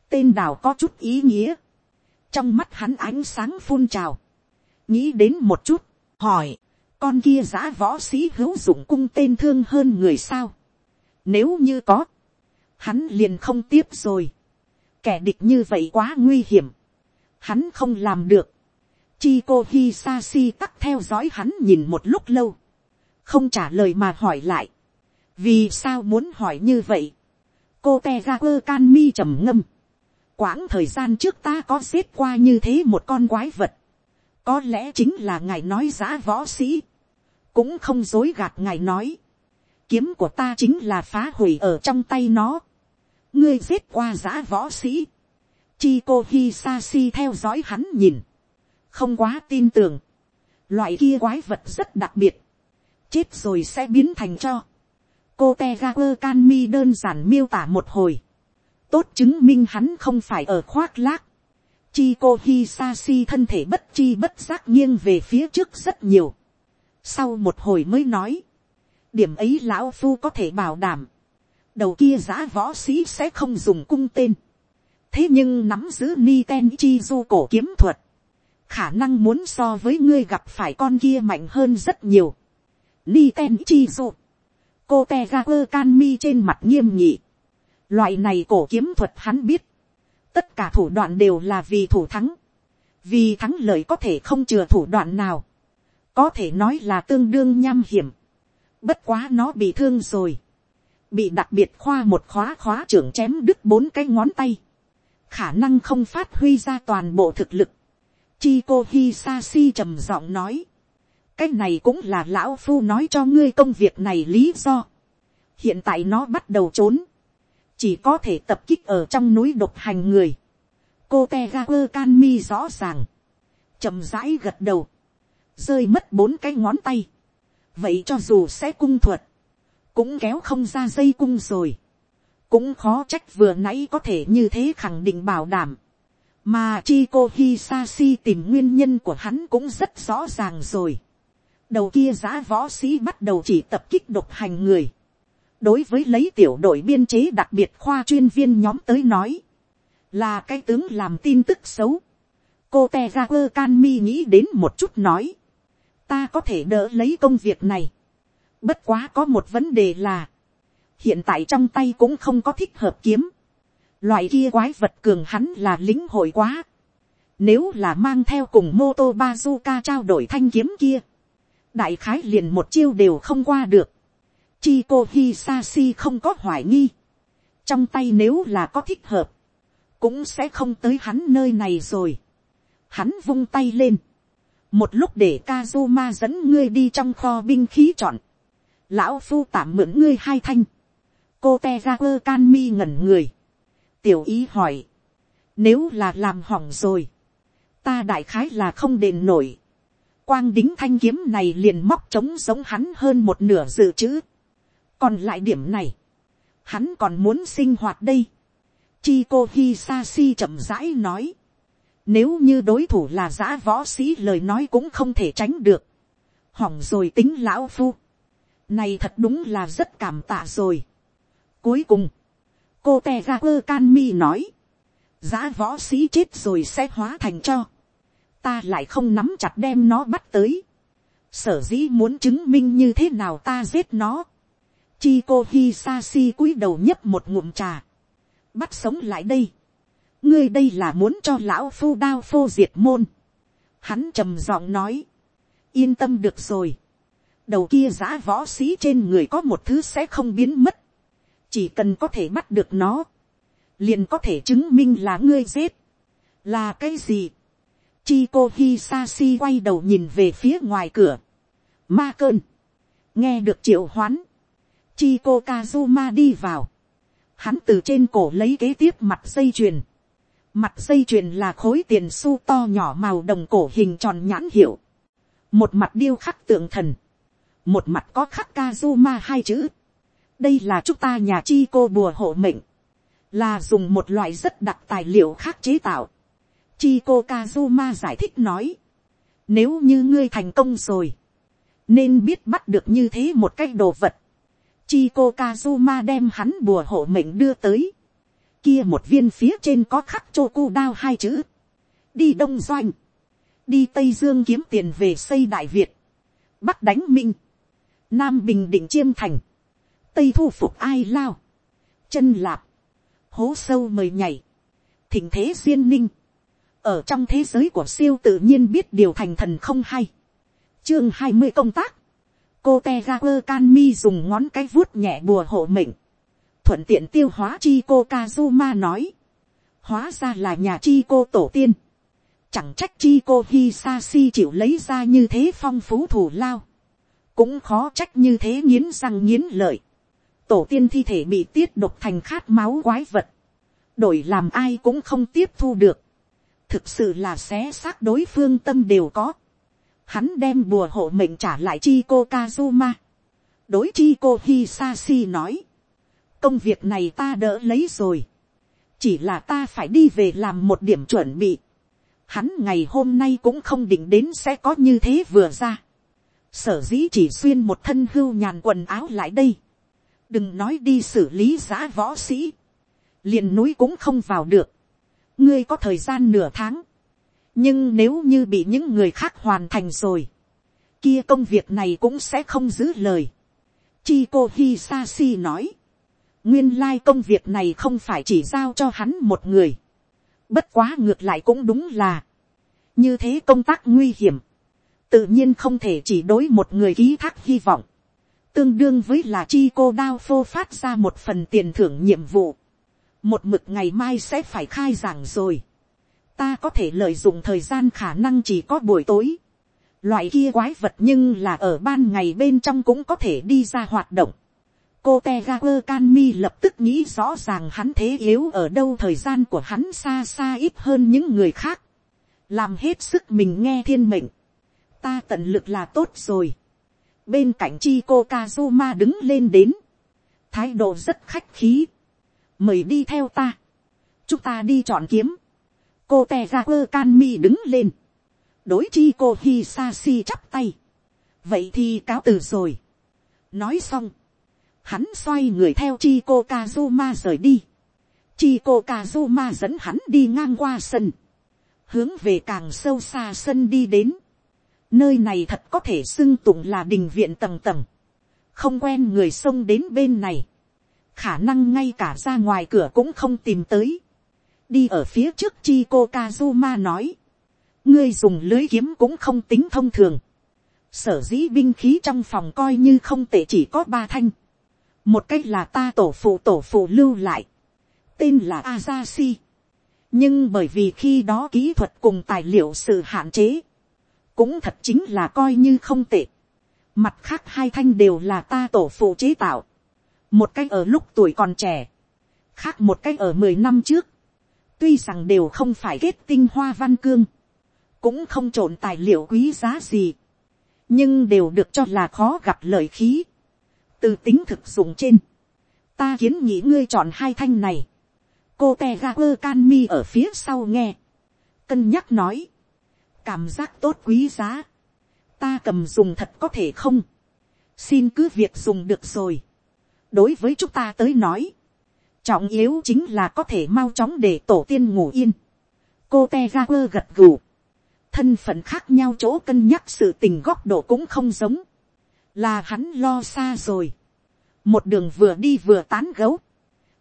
tên đào có chút ý nghĩa, trong mắt hắn ánh sáng phun trào, nghĩ đến một chút, hỏi, con kia giã võ sĩ hữu dụng cung tên thương hơn người sao, nếu như có, hắn liền không tiếp rồi. Kẻ địch như vậy quá nguy hiểm. Hắn không làm được. Chi cô Hisashi tắc theo dõi hắn nhìn một lúc lâu. Không trả lời mà hỏi lại. Vì sao muốn hỏi như vậy? Cô tejaer can mi trầm ngâm. Quãng thời gian trước ta có xếp qua như thế một con quái vật. Có lẽ chính là ngài nói giã võ sĩ. Cũng không dối gạt ngài nói kiếm của ta chính là phá hủy ở trong tay nó. ngươi giết qua giã võ sĩ. chi cô hisashi theo dõi hắn nhìn. không quá tin tưởng. loại kia quái vật rất đặc biệt. chết rồi sẽ biến thành cho. cô tegakur kanmi đơn giản miêu tả một hồi. tốt chứng minh hắn không phải ở khoác lác. Chi cô Hisashi thân thể bất chi bất giác nghiêng về phía trước rất nhiều. Sau một hồi mới nói điểm ấy lão phu có thể bảo đảm, đầu kia giã võ sĩ sẽ không dùng cung tên, thế nhưng nắm giữ ni ten chi du cổ kiếm thuật, khả năng muốn so với ngươi gặp phải con kia mạnh hơn rất nhiều. Ni ten chi du, cô te ga quơ can mi trên mặt nghiêm nhị. loại này cổ kiếm thuật hắn biết. tất cả thủ đoạn đều là vì thủ thắng. vì thắng lợi có thể không chừa thủ đoạn nào. có thể nói là tương đương nham hiểm bất quá nó bị thương rồi. bị đặc biệt khoa một khóa khóa trưởng chém đứt bốn cái ngón tay. khả năng không phát huy ra toàn bộ thực lực. chi cô hi sa si trầm giọng nói cái này cũng là lão phu nói cho ngươi công việc này lý do. hiện tại nó bắt đầu trốn, chỉ có thể tập kích ở trong núi độc hành người. cô te ga quơ can mi rõ ràng, trầm rãi gật đầu, rơi mất bốn cái ngón tay vậy cho dù sẽ cung thuật, cũng kéo không ra dây cung rồi. cũng khó trách vừa nãy có thể như thế khẳng định bảo đảm. mà chi cô hisashi tìm nguyên nhân của hắn cũng rất rõ ràng rồi đầu kia giá võ sĩ bắt đầu chỉ tập kích độc hành người. đối với lấy tiểu đội biên chế đặc biệt khoa chuyên viên nhóm tới nói, là cái tướng làm tin tức xấu. cô te ra quơ can mi nghĩ đến một chút nói, ta có thể đỡ lấy công việc này. bất quá có một vấn đề là, hiện tại trong tay cũng không có thích hợp kiếm. loại kia quái vật cường hắn là lính hội quá. nếu là mang theo cùng mô tô bazooka trao đổi thanh kiếm kia, đại khái liền một chiêu đều không qua được. Chi cô Hisashi không có hoài nghi. Trong tay nếu là có thích hợp, cũng sẽ không tới hắn nơi này rồi. Hắn vung tay lên. Một lúc để Kazuma dẫn ngươi đi trong kho binh khí chọn. Lão phu tạm mượn ngươi hai thanh. Cô Tegaku Kanmi ngẩn người. Tiểu ý hỏi. Nếu là làm hỏng rồi. Ta đại khái là không đền nổi quang đính thanh kiếm này liền móc trống giống hắn hơn một nửa dự trữ. còn lại điểm này, hắn còn muốn sinh hoạt đây. chi cô hisashi chậm rãi nói nếu như đối thủ là giã võ sĩ lời nói cũng không thể tránh được. hỏng rồi tính lão phu. này thật đúng là rất cảm tạ rồi. cuối cùng, cô te ra quơ can mi nói. giã võ sĩ chết rồi sẽ hóa thành cho ta lại không nắm chặt đem nó bắt tới. sở dĩ muốn chứng minh như thế nào ta giết nó. chi cô hi sa si cúi đầu nhấp một ngụm trà. bắt sống lại đây ngươi đây là muốn cho lão phu đao phô diệt môn. hắn trầm giọng nói. yên tâm được rồi. đầu kia giã võ sĩ trên người có một thứ sẽ không biến mất. chỉ cần có thể bắt được nó. liền có thể chứng minh là ngươi giết. là cái gì Chico Hisashi quay đầu nhìn về phía ngoài cửa. Ma cơn. Nghe được triệu hoán. Chico Kazuma đi vào. Hắn từ trên cổ lấy kế tiếp mặt dây chuyền. Mặt dây chuyền là khối tiền su to nhỏ màu đồng cổ hình tròn nhãn hiệu. Một mặt điêu khắc tượng thần. Một mặt có khắc Kazuma hai chữ. Đây là chúng ta nhà Chico bùa hộ mệnh. Là dùng một loại rất đặc tài liệu khác chế tạo Chico Kazuma giải thích nói. Nếu như ngươi thành công rồi. Nên biết bắt được như thế một cách đồ vật. Chico Kazuma đem hắn bùa hộ mệnh đưa tới. Kia một viên phía trên có khắc Choku đao hai chữ. Đi Đông Doanh. Đi Tây Dương kiếm tiền về xây Đại Việt. Bắc đánh Minh. Nam Bình Định Chiêm Thành. Tây thu phục ai lao. Chân lạp. Hố sâu mời nhảy. Thỉnh thế duyên ninh ở trong thế giới của siêu tự nhiên biết điều thành thần không hay. chương hai mươi công tác, cô te ga quơ can mi dùng ngón cái vuốt nhẹ bùa hộ mệnh, thuận tiện tiêu hóa chi cô kazuma nói, hóa ra là nhà chi cô tổ tiên, chẳng trách chi cô hisashi chịu lấy ra như thế phong phú thủ lao, cũng khó trách như thế nghiến răng nghiến lợi, tổ tiên thi thể bị tiết độc thành khát máu quái vật, đổi làm ai cũng không tiếp thu được, thực sự là xé xác đối phương tâm đều có. Hắn đem bùa hộ mệnh trả lại chi cô Kazuma. đối chi cô Hisashi nói công việc này ta đỡ lấy rồi. chỉ là ta phải đi về làm một điểm chuẩn bị. Hắn ngày hôm nay cũng không định đến sẽ có như thế vừa ra. sở dĩ chỉ xuyên một thân hưu nhàn quần áo lại đây. đừng nói đi xử lý giã võ sĩ. liền núi cũng không vào được ngươi có thời gian nửa tháng, nhưng nếu như bị những người khác hoàn thành rồi, kia công việc này cũng sẽ không giữ lời. chi Chico Hisashi nói. Nguyên lai công việc này không phải chỉ giao cho hắn một người. Bất quá ngược lại cũng đúng là. Như thế công tác nguy hiểm. Tự nhiên không thể chỉ đối một người ký thác hy vọng. Tương đương với là chi cô đao phô phát ra một phần tiền thưởng nhiệm vụ. Một mực ngày mai sẽ phải khai giảng rồi. Ta có thể lợi dụng thời gian khả năng chỉ có buổi tối. Loại kia quái vật nhưng là ở ban ngày bên trong cũng có thể đi ra hoạt động cô te ga quơ can mi lập tức nghĩ rõ ràng hắn thế yếu ở đâu, thời gian của hắn xa xa ít hơn những người khác. làm hết sức mình nghe thiên mệnh. ta tận lực là tốt rồi. bên cạnh chi cô kazuma đứng lên đến. thái độ rất khách khí. mời đi theo ta. chúng ta đi chọn kiếm. cô te ga quơ can mi đứng lên. đối chi cô hisashi chắp tay. vậy thì cáo từ rồi. nói xong hắn xoay người theo chi cô kazuma rời đi. chi cô kazuma dẫn hắn đi ngang qua sân, hướng về càng sâu xa sân đi đến. nơi này thật có thể xưng tụng là đình viện tầng tầng, không quen người sông đến bên này, khả năng ngay cả ra ngoài cửa cũng không tìm tới. đi ở phía trước chi cô kazuma nói, ngươi dùng lưới kiếm cũng không tính thông thường. sở dĩ binh khí trong phòng coi như không tệ chỉ có ba thanh một cách là ta tổ phụ tổ phụ lưu lại, tên là Azashi. nhưng bởi vì khi đó kỹ thuật cùng tài liệu sự hạn chế, cũng thật chính là coi như không tệ. mặt khác hai thanh đều là ta tổ phụ chế tạo, một cách ở lúc tuổi còn trẻ, khác một cách ở mười năm trước, tuy rằng đều không phải kết tinh hoa văn cương, cũng không trộn tài liệu quý giá gì, nhưng đều được cho là khó gặp lợi khí từ tính thực dụng trên, ta kiến nghĩ ngươi chọn hai thanh này, cô te ga quơ can mi ở phía sau nghe, cân nhắc nói, cảm giác tốt quý giá, ta cầm dùng thật có thể không, xin cứ việc dùng được rồi, đối với chúng ta tới nói, trọng yếu chính là có thể mau chóng để tổ tiên ngủ yên, cô te ga quơ gật gù, thân phận khác nhau chỗ cân nhắc sự tình góc độ cũng không giống, là hắn lo xa rồi. một đường vừa đi vừa tán gấu.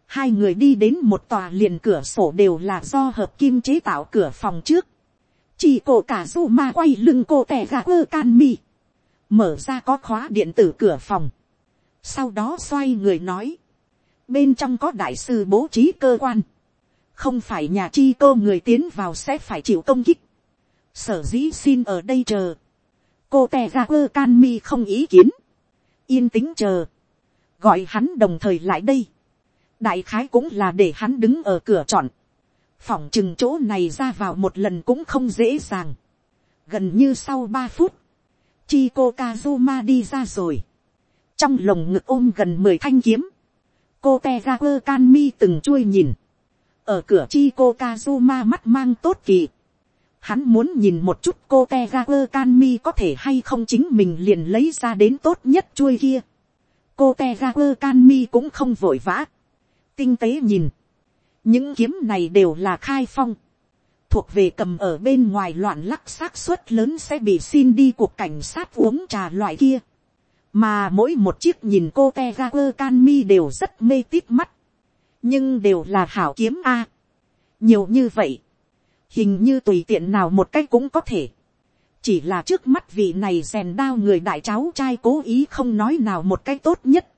hai người đi đến một tòa liền cửa sổ đều là do hợp kim chế tạo cửa phòng trước. chỉ cổ cả du ma quay lưng cô tè gà ơ can mi. mở ra có khóa điện tử cửa phòng. sau đó xoay người nói. bên trong có đại sư bố trí cơ quan. không phải nhà chi cô người tiến vào sẽ phải chịu công kích. sở dĩ xin ở đây chờ cô te ra quơ can mi không ý kiến, yên tĩnh chờ, gọi hắn đồng thời lại đây, đại khái cũng là để hắn đứng ở cửa chọn. phỏng chừng chỗ này ra vào một lần cũng không dễ dàng, gần như sau ba phút, chi cô kazuma đi ra rồi, trong lồng ngực ôm gần mười thanh kiếm, cô te ga quơ can mi từng chuôi nhìn, ở cửa chi cô kazuma mắt mang tốt kỳ, Hắn muốn nhìn một chút cô te ga quơ can mi có thể hay không chính mình liền lấy ra đến tốt nhất chuôi kia. Cô te ga quơ can mi cũng không vội vã. Tinh tế nhìn. Những kiếm này đều là khai phong. Thuộc về cầm ở bên ngoài loạn lắc xác suất lớn sẽ bị xin đi cuộc cảnh sát uống trà loại kia. Mà mỗi một chiếc nhìn cô te ga quơ can mi đều rất mê tít mắt. Nhưng đều là hảo kiếm A. Nhiều như vậy hình như tùy tiện nào một cách cũng có thể. chỉ là trước mắt vị này rèn đao người đại cháu trai cố ý không nói nào một cách tốt nhất.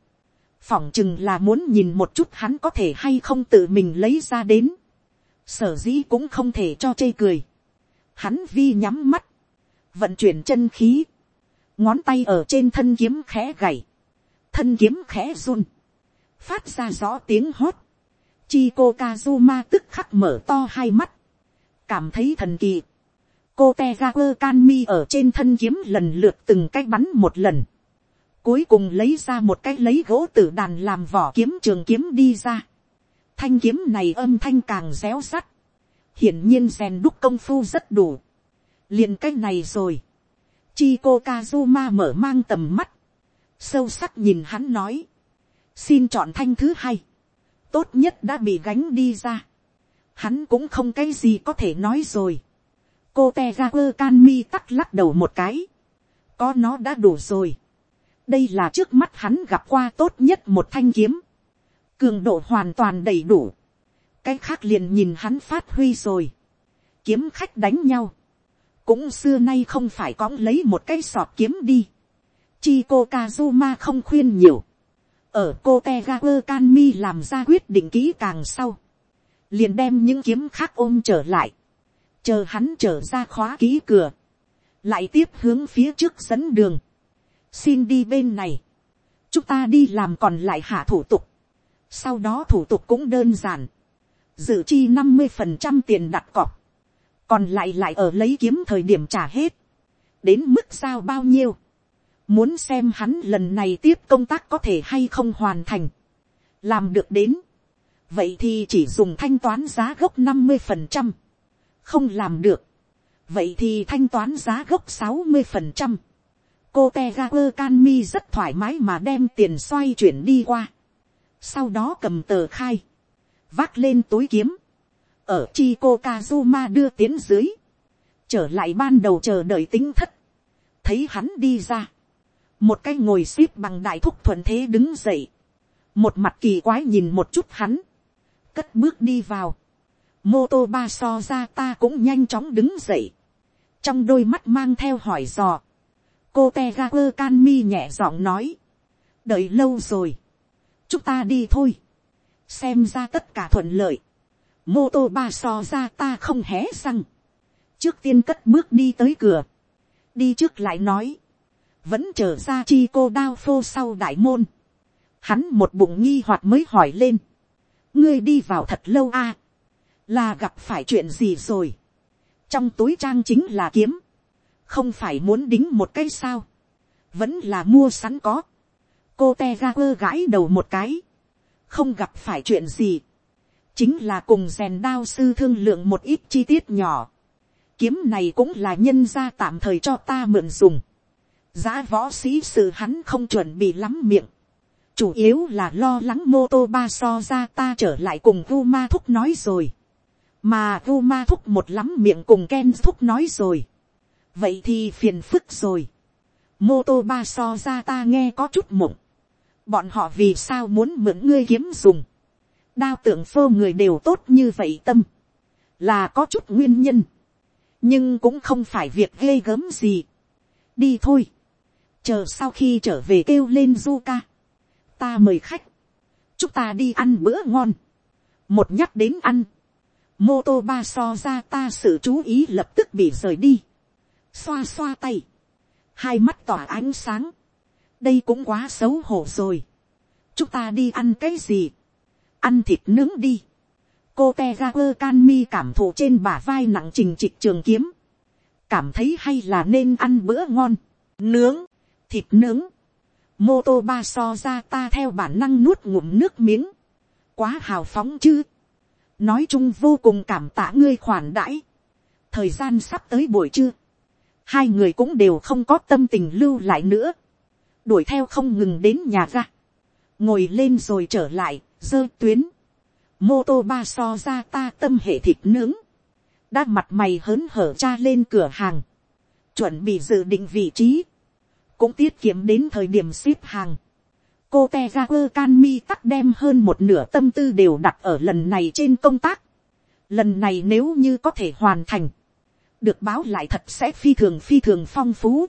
phỏng chừng là muốn nhìn một chút hắn có thể hay không tự mình lấy ra đến. sở dĩ cũng không thể cho chê cười. hắn vi nhắm mắt, vận chuyển chân khí, ngón tay ở trên thân kiếm khẽ gảy, thân kiếm khẽ run, phát ra rõ tiếng hót. Chi cô Kazuma tức khắc mở to hai mắt, cảm thấy thần kỳ. cô te ra quơ can mi ở trên thân kiếm lần lượt từng cái bắn một lần. cuối cùng lấy ra một cái lấy gỗ tử đàn làm vỏ kiếm trường kiếm đi ra. thanh kiếm này âm thanh càng réo sắt. hiển nhiên rèn đúc công phu rất đủ. liền cái này rồi. chi cô kazuma mở mang tầm mắt. sâu sắc nhìn hắn nói. xin chọn thanh thứ hai. tốt nhất đã bị gánh đi ra hắn cũng không cái gì có thể nói rồi. cô te ga quơ can mi tắt lắc đầu một cái. có nó đã đủ rồi. đây là trước mắt hắn gặp qua tốt nhất một thanh kiếm, cường độ hoàn toàn đầy đủ, cái khác liền nhìn hắn phát huy rồi, kiếm khách đánh nhau, cũng xưa nay không phải cõng lấy một cái sọt kiếm đi, chi cô kazuma không khuyên nhiều, ở cô tegakur canmi làm ra quyết định kỹ càng sau, liền đem những kiếm khác ôm trở lại, chờ hắn trở ra khóa ký cửa, lại tiếp hướng phía trước dẫn đường, xin đi bên này, chúng ta đi làm còn lại hạ thủ tục, sau đó thủ tục cũng đơn giản, dự chi năm mươi phần trăm tiền đặt cọc, còn lại lại ở lấy kiếm thời điểm trả hết, đến mức sao bao nhiêu, muốn xem hắn lần này tiếp công tác có thể hay không hoàn thành, làm được đến, vậy thì chỉ dùng thanh toán giá gốc năm mươi phần trăm, không làm được, vậy thì thanh toán giá gốc sáu mươi phần trăm, cô te ga quơ can mi rất thoải mái mà đem tiền xoay chuyển đi qua, sau đó cầm tờ khai, vác lên túi kiếm, ở chi cô kazuma đưa tiến dưới, trở lại ban đầu chờ đợi tính thất, thấy hắn đi ra, một cái ngồi x ế p bằng đại thúc thuận thế đứng dậy, một mặt kỳ quái nhìn một chút hắn, cất bước đi vào, mô tô ba so ra ta cũng nhanh chóng đứng dậy, trong đôi mắt mang theo hỏi dò, cô te ga quơ can mi nhẹ giọng nói, đợi lâu rồi, chúng ta đi thôi, xem ra tất cả thuận lợi, mô tô ba so ra ta không hé răng, trước tiên cất bước đi tới cửa, đi trước lại nói, vẫn trở ra chi cô đao phô sau đại môn, hắn một bụng nghi hoặc mới hỏi lên, ngươi đi vào thật lâu a, à? là gặp phải chuyện gì rồi, trong túi trang chính là kiếm, không phải muốn đính một cái sao, vẫn là mua sẵn có, cô te ra quơ gãi đầu một cái, không gặp phải chuyện gì, chính là cùng rèn đao sư thương lượng một ít chi tiết nhỏ, kiếm này cũng là nhân ra tạm thời cho ta mượn dùng, giá võ sĩ sự hắn không chuẩn bị lắm miệng, chủ yếu là lo lắng mô tô ba so ra ta trở lại cùng vu ma thúc nói rồi, mà vu ma thúc một lắm miệng cùng ken thúc nói rồi, vậy thì phiền phức rồi, mô tô ba so ra ta nghe có chút mộng, bọn họ vì sao muốn mượn ngươi kiếm dùng, đao tượng phô người đều tốt như vậy tâm, là có chút nguyên nhân, nhưng cũng không phải việc ghê gớm gì. đi thôi, chờ sau khi trở về kêu lên du ca, ta mời khách, chúng ta đi ăn bữa ngon, một nhắc đến ăn, mô tô ba so ra ta sự chú ý lập tức bị rời đi, xoa xoa tay, hai mắt tỏa ánh sáng, đây cũng quá xấu hổ rồi, chúng ta đi ăn cái gì, ăn thịt nướng đi, cô te ra quơ can mi cảm thụ trên bả vai nặng trình trịch trường kiếm, cảm thấy hay là nên ăn bữa ngon, nướng, thịt nướng, mô tô ba so ra ta theo bản năng nuốt ngụm nước miếng, quá hào phóng chứ, nói chung vô cùng cảm tạ ngươi khoản đãi, thời gian sắp tới buổi trưa, hai người cũng đều không có tâm tình lưu lại nữa, đuổi theo không ngừng đến nhà ra. ngồi lên rồi trở lại, dơ tuyến, mô tô ba so ra ta tâm hệ thịt nướng, đã mặt mày hớn hở cha lên cửa hàng, chuẩn bị dự định vị trí, cũng tiết kiệm đến thời điểm ship hàng. cô te ra quơ can mi tắt đem hơn một nửa tâm tư đều đặt ở lần này trên công tác. lần này nếu như có thể hoàn thành, được báo lại thật sẽ phi thường phi thường phong phú.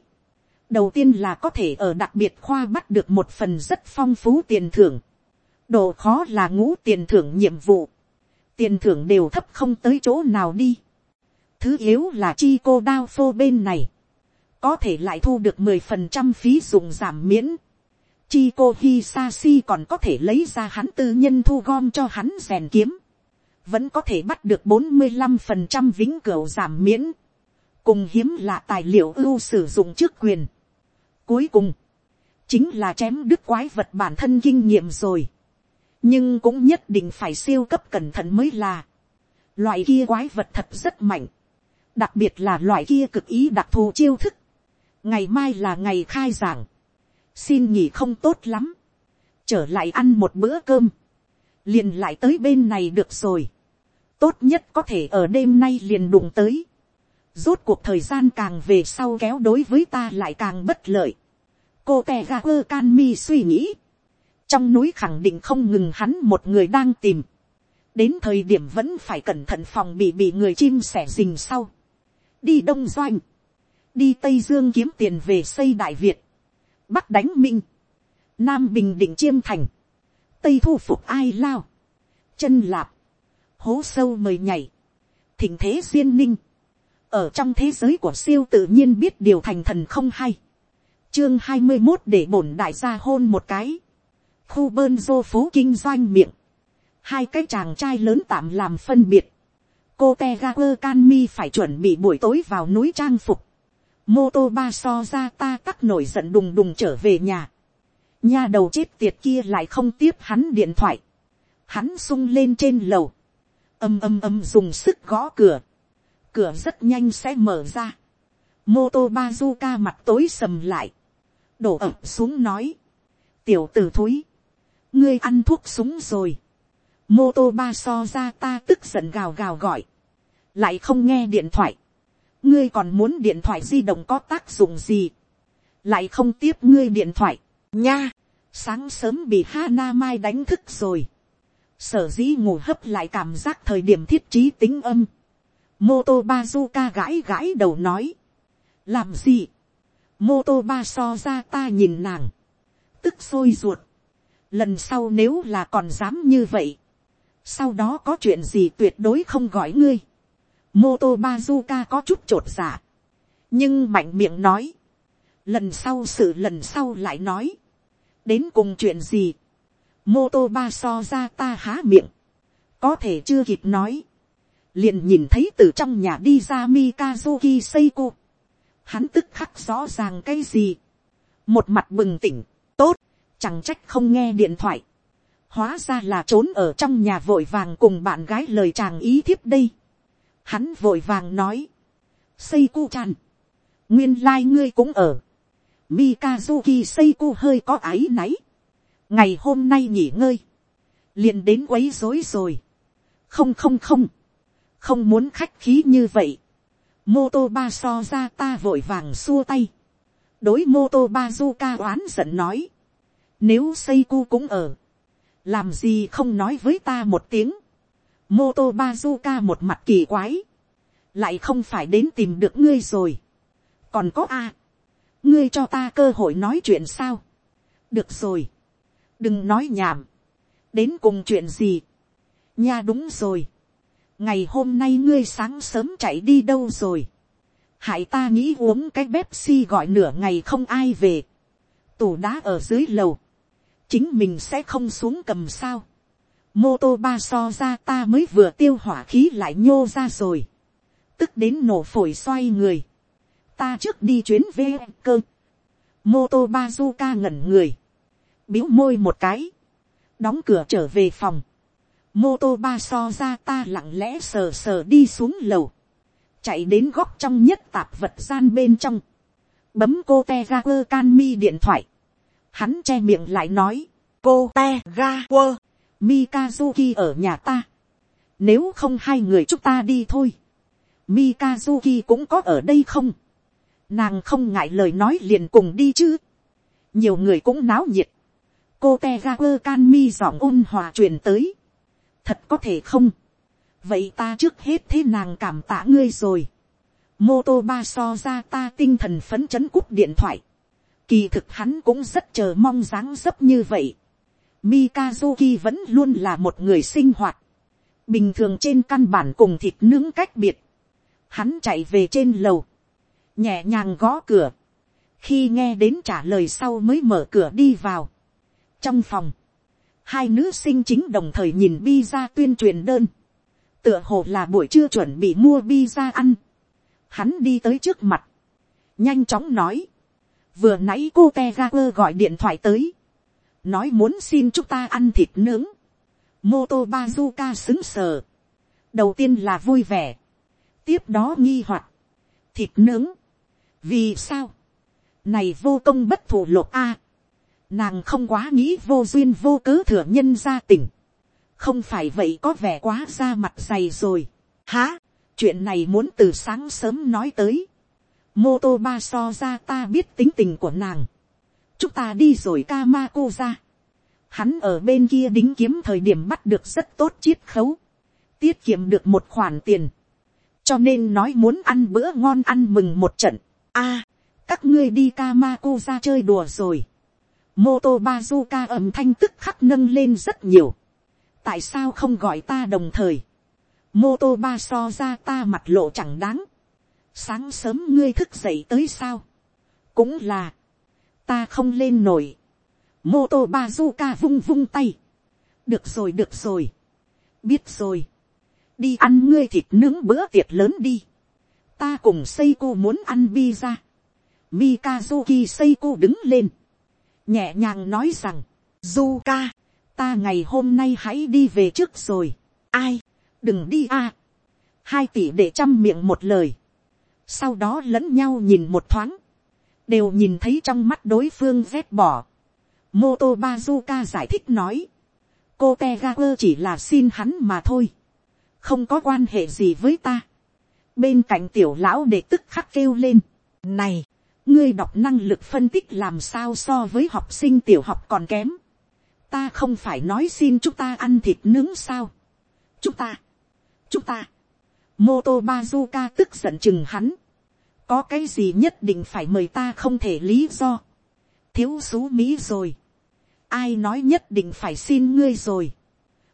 đầu tiên là có thể ở đặc biệt khoa bắt được một phần rất phong phú tiền thưởng. độ khó là ngũ tiền thưởng nhiệm vụ. tiền thưởng đều thấp không tới chỗ nào đi. thứ yếu là chi cô đao phô bên này có thể lại thu được mười phần trăm phí dụng giảm miễn. Chi cô Hisashi còn có thể lấy ra hắn tư nhân thu gom cho hắn rèn kiếm. Vẫn có thể bắt được bốn mươi 45% vĩnh cửu giảm miễn. Cùng hiếm là tài liệu ưu sử dụng trước quyền. Cuối cùng, chính là chém đứt quái vật bản thân kinh nghiệm rồi. Nhưng cũng nhất định phải siêu cấp cẩn thận mới là. Loại kia quái vật thật rất mạnh. Đặc biệt là loại kia cực ý đặc thù chiêu thức ngày mai là ngày khai giảng, xin nghỉ không tốt lắm, trở lại ăn một bữa cơm, liền lại tới bên này được rồi, tốt nhất có thể ở đêm nay liền đụng tới, rốt cuộc thời gian càng về sau kéo đối với ta lại càng bất lợi, cô tè ga quơ can mi suy nghĩ, trong núi khẳng định không ngừng hắn một người đang tìm, đến thời điểm vẫn phải cẩn thận phòng bị bị người chim sẻ rình sau, đi đông doanh, đi tây dương kiếm tiền về xây đại việt, bắc đánh minh, nam bình định chiêm thành, tây thu phục ai lao, chân lạp, hố sâu mời nhảy, thỉnh thế duyên ninh, ở trong thế giới của siêu tự nhiên biết điều thành thần không hay, chương hai mươi một để bổn đại gia hôn một cái, khu bơn dô phố kinh doanh miệng, hai cái chàng trai lớn tạm làm phân biệt, cô te ga quơ can mi phải chuẩn bị buổi tối vào núi trang phục, mô tô ba so ra ta tắc nổi giận đùng đùng trở về nhà, nha đầu chết tiệt kia lại không tiếp hắn điện thoại, hắn sung lên trên lầu, âm âm âm dùng sức gõ cửa, cửa rất nhanh sẽ mở ra, mô tô bazuka mặt tối sầm lại, đổ ập xuống nói, tiểu t ử thúi, ngươi ăn thuốc súng rồi, mô tô ba so ra ta tức giận gào gào gọi, lại không nghe điện thoại, ngươi còn muốn điện thoại di động có tác dụng gì, lại không tiếp ngươi điện thoại, nha, sáng sớm bị Hana Mai đánh thức rồi, sở dĩ ngủ hấp lại cảm giác thời điểm thiết trí tính âm, mô tô bazuka gãi gãi đầu nói, làm gì, mô tô ba so ra ta nhìn nàng, tức sôi ruột, lần sau nếu là còn dám như vậy, sau đó có chuyện gì tuyệt đối không gọi ngươi, mô tô bazuka có chút t r ộ t giả, nhưng mạnh miệng nói, lần sau sự lần sau lại nói, đến cùng chuyện gì, mô tô ba so ra ta há miệng, có thể chưa kịp nói, liền nhìn thấy từ trong nhà đi ra mikazuki seiko, hắn tức khắc rõ ràng cái gì, một mặt bừng tỉnh, tốt, chẳng trách không nghe điện thoại, hóa ra là trốn ở trong nhà vội vàng cùng bạn gái lời chàng ý thiếp đây, Hắn vội vàng nói. Seiko chan. Nguyên lai like ngươi cũng ở. Mikazuki Seiko hơi có ái náy. Ngày hôm nay nghỉ ngơi. liền đến quấy rối rồi. Không không không. Không muốn khách khí như vậy. Moto ba so ra ta vội vàng xua tay. Đối Moto Bazuka oán giận nói. Nếu Seiko cũng ở. Làm gì không nói với ta một tiếng mô tô bazuka một mặt kỳ quái, lại không phải đến tìm được ngươi rồi. còn có a, ngươi cho ta cơ hội nói chuyện sao. được rồi, đừng nói nhảm, đến cùng chuyện gì. nha đúng rồi, ngày hôm nay ngươi sáng sớm chạy đi đâu rồi. hại ta nghĩ uống cái Pepsi gọi nửa ngày không ai về. tủ đá ở dưới lầu, chính mình sẽ không xuống cầm sao mô tô ba so ra ta mới vừa tiêu hỏa khí lại nhô ra rồi. tức đến nổ phổi xoay người. ta trước đi chuyến về cơ. mô tô ba du ca ngẩn người. biếu môi một cái. đóng cửa trở về phòng. mô tô ba so ra ta lặng lẽ sờ sờ đi xuống lầu. chạy đến góc trong nhất tạp vật gian bên trong. bấm cô te ga quơ can mi điện thoại. hắn che miệng lại nói. cô te ga quơ Mikazuki ở nhà ta. Nếu không hai người chúng ta đi thôi. Mikazuki cũng có ở đây không? Nàng không ngại lời nói liền cùng đi chứ. Nhiều người cũng náo nhiệt. Cô Tegaper Kanmi giọng ôn hòa truyền tới. Thật có thể không? Vậy ta trước hết thế nàng cảm tạ ngươi rồi. Mô tô ba so ra ta tinh thần phấn chấn cúp điện thoại. Kỳ thực hắn cũng rất chờ mong dáng dấp như vậy Mikazuki vẫn luôn là một người sinh hoạt. Bình thường trên căn bản cùng thịt nướng cách biệt. Hắn chạy về trên lầu. Nhẹ nhàng gõ cửa. Khi nghe đến trả lời sau mới mở cửa đi vào. Trong phòng. Hai nữ sinh chính đồng thời nhìn bi ra tuyên truyền đơn. Tựa hồ là buổi trưa chuẩn bị mua bi ra ăn. Hắn đi tới trước mặt. Nhanh chóng nói. Vừa nãy cô Tegaper gọi điện thoại tới nói muốn xin chúng ta ăn thịt nướng. Mô tô bazuka xứng sờ. đầu tiên là vui vẻ. tiếp đó nghi hoặc thịt nướng. vì sao. này vô công bất thủ lục a. nàng không quá nghĩ vô duyên vô cớ thừa nhân gia tỉnh. không phải vậy có vẻ quá ra mặt dày rồi. há, chuyện này muốn từ sáng sớm nói tới. mô tô ba so ra ta biết tính tình của nàng chúng ta đi rồi Kamako ra. Hắn ở bên kia đính kiếm thời điểm bắt được rất tốt chiết khấu. Tiết kiệm được một khoản tiền. Cho nên nói muốn ăn bữa ngon ăn mừng một trận. a, các ngươi đi Kamako ra chơi đùa rồi. Mô tô bazooka âm thanh tức khắc nâng lên rất nhiều. Tại sao không gọi ta đồng thời? Mô tô ba so ra ta mặt lộ chẳng đáng. Sáng sớm ngươi thức dậy tới sao? Cũng là. Ta không lên nổi. Mô tô vung vung tay. Được rồi được rồi. Biết rồi. Đi ăn ngươi thịt nướng bữa tiệc lớn đi. Ta cùng Seiko muốn ăn pizza. Mikazuki Seiko đứng lên. Nhẹ nhàng nói rằng. Zuka. Ta ngày hôm nay hãy đi về trước rồi. Ai? Đừng đi a. Hai tỷ để chăm miệng một lời. Sau đó lẫn nhau nhìn một thoáng. Đều nhìn thấy trong mắt đối phương vét bỏ. Moto Bazuka giải thích nói. Cô Tegaper chỉ là xin hắn mà thôi. Không có quan hệ gì với ta. Bên cạnh tiểu lão để tức khắc kêu lên. Này, ngươi đọc năng lực phân tích làm sao so với học sinh tiểu học còn kém. Ta không phải nói xin chúng ta ăn thịt nướng sao. Chúng ta, chúng ta. Moto Bazuka tức giận chừng hắn. Có cái gì nhất định phải mời ta không thể lý do. Thiếu xú Mỹ rồi ai nói nhất định phải xin ngươi rồi.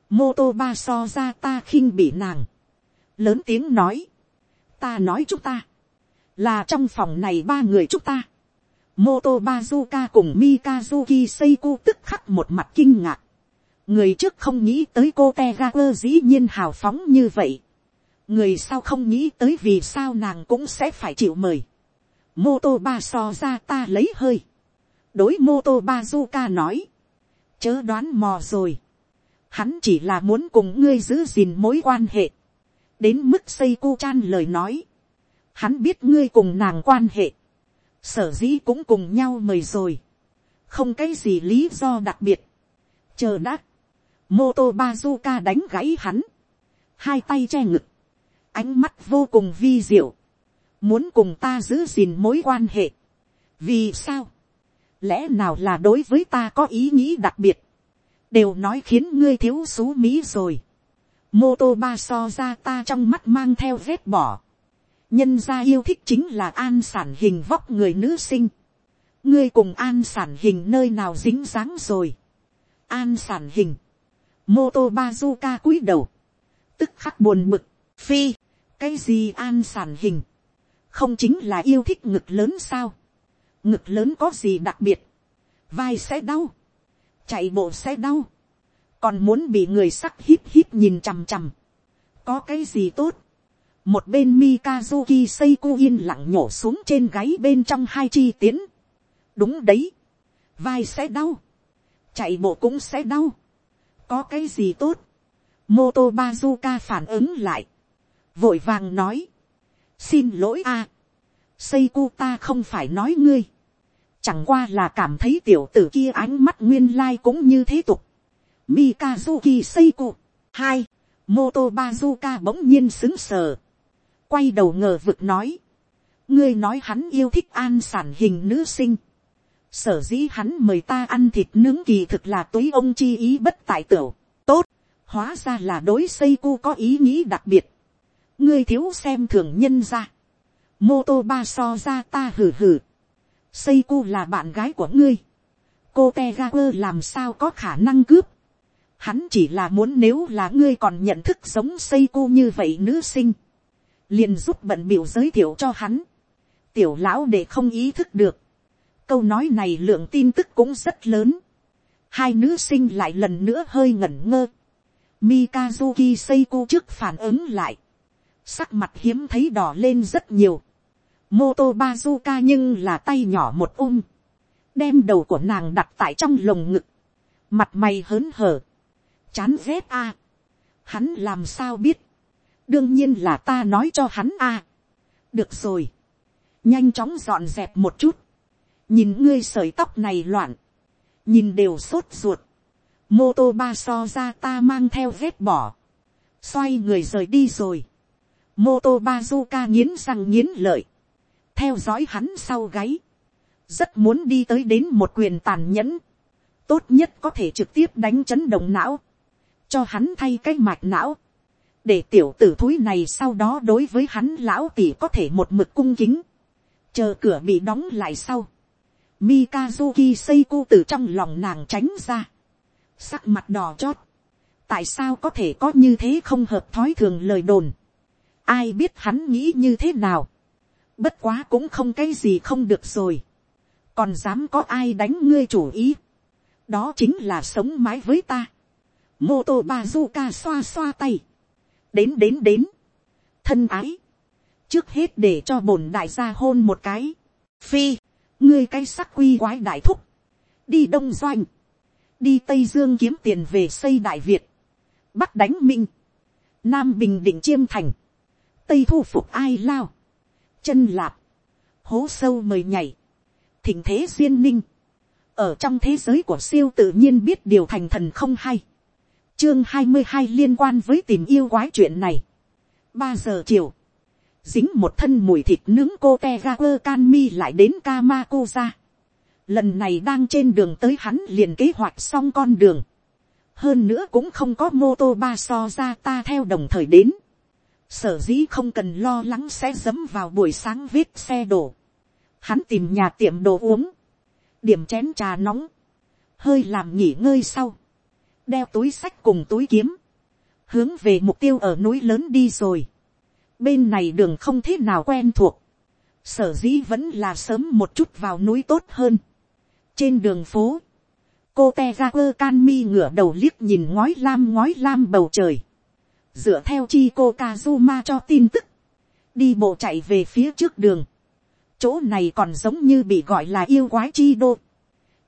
mô tô ba so ra ta khinh bị nàng. lớn tiếng nói. ta nói chúng ta. là trong phòng này ba người chúng ta. mô tô bazuka cùng mikazuki seiko tức khắc một mặt kinh ngạc. người trước không nghĩ tới cô te quơ dĩ nhiên hào phóng như vậy người sau không nghĩ tới vì sao nàng cũng sẽ phải chịu mời. mô tô ba so ra ta lấy hơi. đối mô tô bazuka nói chớ đoán mò rồi. Hắn chỉ là muốn cùng ngươi giữ gìn mối quan hệ. Đến mức xây cu chan lời nói. Hắn biết ngươi cùng nàng quan hệ. Sở dĩ cũng cùng nhau mời rồi. Không cái gì lý do đặc biệt. Chờ đã. Mô tô Bazuka đánh gãy hắn. Hai tay che ngực. Ánh mắt vô cùng vi diệu. Muốn cùng ta giữ gìn mối quan hệ. Vì sao? lẽ nào là đối với ta có ý nghĩ đặc biệt, đều nói khiến ngươi thiếu xú mỹ rồi. mô tô ba so ra ta trong mắt mang theo vết bỏ. nhân gia yêu thích chính là an sản hình vóc người nữ sinh. ngươi cùng an sản hình nơi nào dính dáng rồi. an sản hình. mô tô ba du ca cúi đầu. tức khắc buồn bực. phi, cái gì an sản hình. không chính là yêu thích ngực lớn sao? Ngực lớn có gì đặc biệt, vai sẽ đau, chạy bộ sẽ đau, còn muốn bị người sắc hít hít nhìn chằm chằm, có cái gì tốt, một bên Mikazuki Seiko yên lặng nhổ xuống trên gáy bên trong hai chi tiến. đúng đấy, vai sẽ đau, chạy bộ cũng sẽ đau, có cái gì tốt, Moto Bazuka phản ứng lại, vội vàng nói, xin lỗi a, à. cu ta không phải nói ngươi, Chẳng qua là cảm thấy tiểu tử kia ánh mắt nguyên lai cũng như thế tục. Mikazuki Seiko. Hai. Moto Bazuka bỗng nhiên xứng sờ. Quay đầu ngờ vực nói. Ngươi nói hắn yêu thích an sản hình nữ sinh. Sở dĩ hắn mời ta ăn thịt nướng kỳ thực là túi ông chi ý bất tại tiểu. Tốt. Hóa ra là đối Seiko có ý nghĩ đặc biệt. Ngươi thiếu xem thường nhân ra. Moto ba so ra ta hử hử Seiko là bạn gái của ngươi. Cô Tegaper làm sao có khả năng cướp. Hắn chỉ là muốn nếu là ngươi còn nhận thức giống Seiko như vậy nữ sinh. Liền giúp bận biểu giới thiệu cho hắn. Tiểu lão để không ý thức được. Câu nói này lượng tin tức cũng rất lớn. Hai nữ sinh lại lần nữa hơi ngẩn ngơ. Mikazuki Seiko trước phản ứng lại. Sắc mặt hiếm thấy đỏ lên rất nhiều. Mô tô bazuka nhưng là tay nhỏ một ung, đem đầu của nàng đặt tại trong lồng ngực, mặt mày hớn hở, chán rét a, hắn làm sao biết, đương nhiên là ta nói cho hắn a, được rồi, nhanh chóng dọn dẹp một chút, nhìn ngươi sợi tóc này loạn, nhìn đều sốt ruột, mô tô ba so ra ta mang theo vết bỏ, xoay người rời đi rồi, mô tô bazuka nghiến răng nghiến lợi, theo dõi hắn sau gáy, rất muốn đi tới đến một quyền tàn nhẫn, tốt nhất có thể trực tiếp đánh chấn động não, cho hắn thay cái mạch não, để tiểu tử thúi này sau đó đối với hắn lão tỷ có thể một mực cung kính, chờ cửa bị đóng lại sau, Mikazuki Seiko từ trong lòng nàng tránh ra, sắc mặt đỏ chót, tại sao có thể có như thế không hợp thói thường lời đồn, ai biết hắn nghĩ như thế nào, bất quá cũng không cái gì không được rồi, còn dám có ai đánh ngươi chủ ý, đó chính là sống mái với ta, mô tô bazuka xoa xoa tay, đến đến đến, thân ái, trước hết để cho bổn đại gia hôn một cái, phi, ngươi cái sắc quy quái đại thúc, đi đông doanh, đi tây dương kiếm tiền về xây đại việt, bắc đánh minh, nam bình định chiêm thành, tây thu phục ai lao, chân lạp, hố sâu mời nhảy, thỉnh thế duyên ninh, ở trong thế giới của siêu tự nhiên biết điều thành thần không hay, chương hai mươi hai liên quan với tìm yêu quái chuyện này, ba giờ chiều, dính một thân mùi thịt nướng cô te ga quơ can mi lại đến Kamako ra. Lần này đang trên đường tới hắn liền kế hoạch xong con đường. Hơn nữa cũng không có mô tô ba so ra ta theo đồng thời đến. Sở dĩ không cần lo lắng sẽ dấm vào buổi sáng vết xe đổ. Hắn tìm nhà tiệm đồ uống. Điểm chén trà nóng. Hơi làm nghỉ ngơi sau. Đeo túi sách cùng túi kiếm. Hướng về mục tiêu ở núi lớn đi rồi bên này đường không thế nào quen thuộc, sở dĩ vẫn là sớm một chút vào núi tốt hơn. trên đường phố, cô te ra quơ can mi ngửa đầu liếc nhìn ngói lam ngói lam bầu trời, dựa theo chi cô kazuma cho tin tức, đi bộ chạy về phía trước đường, chỗ này còn giống như bị gọi là yêu quái chi đô,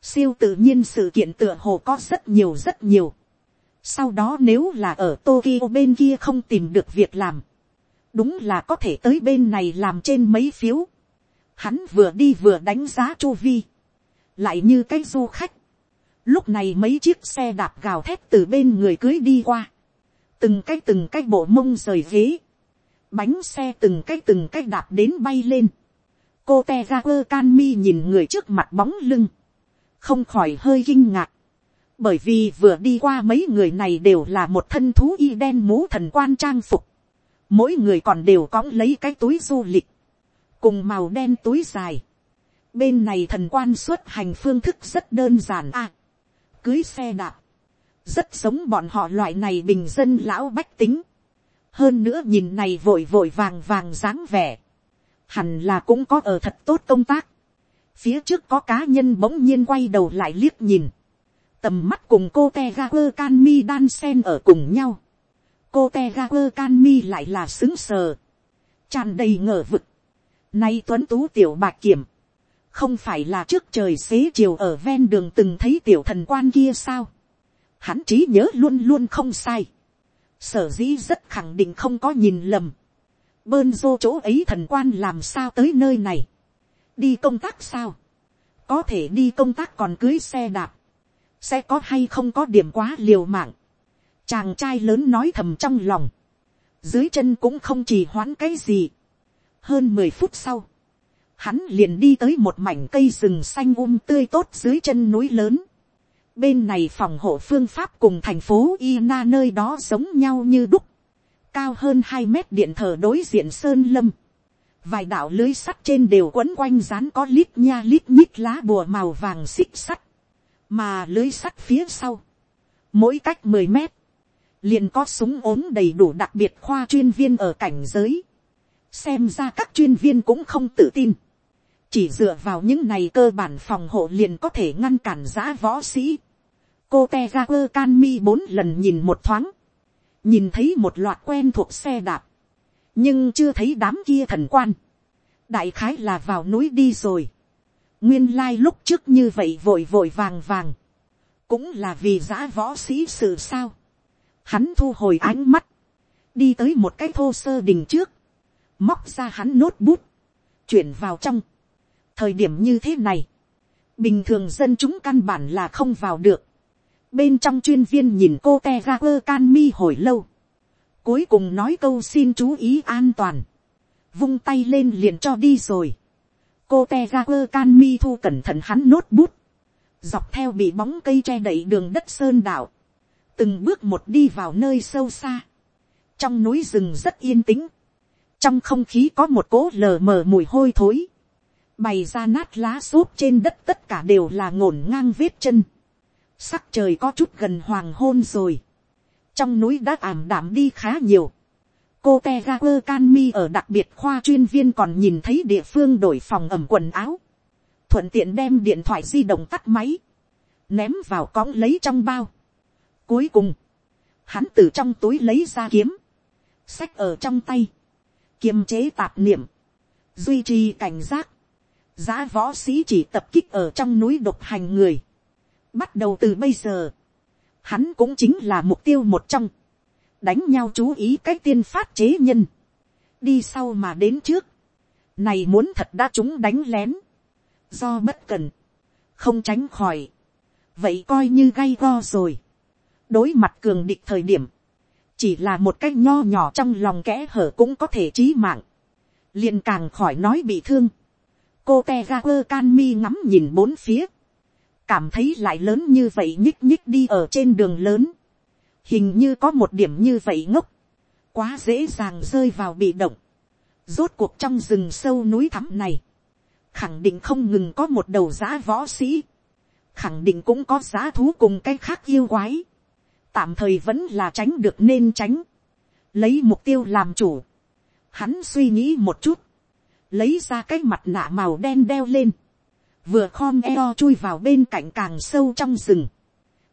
siêu tự nhiên sự kiện tựa hồ có rất nhiều rất nhiều. Sau đó nếu là ở Tokyo bên kia không tìm được việc làm, đúng là có thể tới bên này làm trên mấy phiếu. Hắn vừa đi vừa đánh giá chu vi, lại như cái du khách. Lúc này mấy chiếc xe đạp gào thét từ bên người cưới đi qua, từng cái từng cái bộ mông rời ghế, bánh xe từng cái từng cái đạp đến bay lên. cô te ra quơ can mi nhìn người trước mặt bóng lưng, không khỏi hơi kinh ngạc, bởi vì vừa đi qua mấy người này đều là một thân thú y đen mũ thần quan trang phục, mỗi người còn đều cõng lấy cái túi du lịch, cùng màu đen túi dài. bên này thần quan xuất hành phương thức rất đơn giản. A, cưới xe đạp, rất giống bọn họ loại này bình dân lão bách tính. hơn nữa nhìn này vội vội vàng vàng dáng vẻ, hẳn là cũng có ở thật tốt công tác. phía trước có cá nhân bỗng nhiên quay đầu lại liếc nhìn, tầm mắt cùng cô te ga quơ can mi đan sen ở cùng nhau cô te ga quơ can mi lại là xứng sờ, tràn đầy ngờ vực. Nay tuấn tú tiểu bạc kiểm, không phải là trước trời xế chiều ở ven đường từng thấy tiểu thần quan kia sao. Hắn trí nhớ luôn luôn không sai. Sở dĩ rất khẳng định không có nhìn lầm. Bơn dô chỗ ấy thần quan làm sao tới nơi này. Đi công tác sao. Có thể đi công tác còn cưới xe đạp. Sẽ có hay không có điểm quá liều mạng Chàng trai lớn nói thầm trong lòng. Dưới chân cũng không chỉ hoãn cái gì. Hơn mười phút sau. Hắn liền đi tới một mảnh cây rừng xanh um tươi tốt dưới chân núi lớn. Bên này phòng hộ phương pháp cùng thành phố Ina nơi đó giống nhau như đúc. Cao hơn hai mét điện thờ đối diện sơn lâm. Vài đạo lưới sắt trên đều quấn quanh rán có lít nha lít nhít lá bùa màu vàng xích sắt. Mà lưới sắt phía sau. Mỗi cách mười mét, liền có súng ốm đầy đủ đặc biệt khoa chuyên viên ở cảnh giới. xem ra các chuyên viên cũng không tự tin. chỉ dựa vào những này cơ bản phòng hộ liền có thể ngăn cản giã võ sĩ cô te ga quơ can mi bốn lần nhìn một thoáng. nhìn thấy một loạt quen thuộc xe đạp. nhưng chưa thấy đám kia thần quan. đại khái là vào núi đi rồi. nguyên lai lúc trước như vậy vội vội vàng vàng. cũng là vì giã võ sĩ sự sao Hắn thu hồi ánh mắt. Đi tới một cái thô sơ đình trước. Móc ra hắn nốt bút. Chuyển vào trong. Thời điểm như thế này. Bình thường dân chúng căn bản là không vào được. Bên trong chuyên viên nhìn cô te ra quơ can mi hồi lâu. Cuối cùng nói câu xin chú ý an toàn. Vung tay lên liền cho đi rồi. cô te ga quơ can mi thu cẩn thận hắn nốt bút, dọc theo bị bóng cây che đậy đường đất sơn đảo, từng bước một đi vào nơi sâu xa, trong núi rừng rất yên tĩnh, trong không khí có một cỗ lờ mờ mùi hôi thối, bày ra nát lá xốp trên đất tất cả đều là ngổn ngang vết chân, sắc trời có chút gần hoàng hôn rồi, trong núi đã ảm đạm đi khá nhiều, cô te ga quơ can mi ở đặc biệt khoa chuyên viên còn nhìn thấy địa phương đổi phòng ẩm quần áo, thuận tiện đem điện thoại di động tắt máy, ném vào cõng lấy trong bao. Cuối cùng, hắn từ trong túi lấy ra kiếm, sách ở trong tay, kiềm chế tạp niệm, duy trì cảnh giác, giá võ sĩ chỉ tập kích ở trong núi độc hành người. Bắt đầu từ bây giờ, hắn cũng chính là mục tiêu một trong, đánh nhau chú ý cách tiên phát chế nhân, đi sau mà đến trước, này muốn thật đã chúng đánh lén, do bất cần, không tránh khỏi, vậy coi như gay go rồi, đối mặt cường địch thời điểm, chỉ là một cái nho nhỏ trong lòng kẽ hở cũng có thể chí mạng, liền càng khỏi nói bị thương, cô te ga quơ can mi ngắm nhìn bốn phía, cảm thấy lại lớn như vậy nhích nhích đi ở trên đường lớn, hình như có một điểm như vậy ngốc, quá dễ dàng rơi vào bị động, rốt cuộc trong rừng sâu núi thẳm này, khẳng định không ngừng có một đầu giã võ sĩ, khẳng định cũng có giá thú cùng cái khác yêu quái, tạm thời vẫn là tránh được nên tránh, lấy mục tiêu làm chủ, hắn suy nghĩ một chút, lấy ra cái mặt nạ màu đen đeo lên, vừa khom eo chui vào bên cạnh càng sâu trong rừng,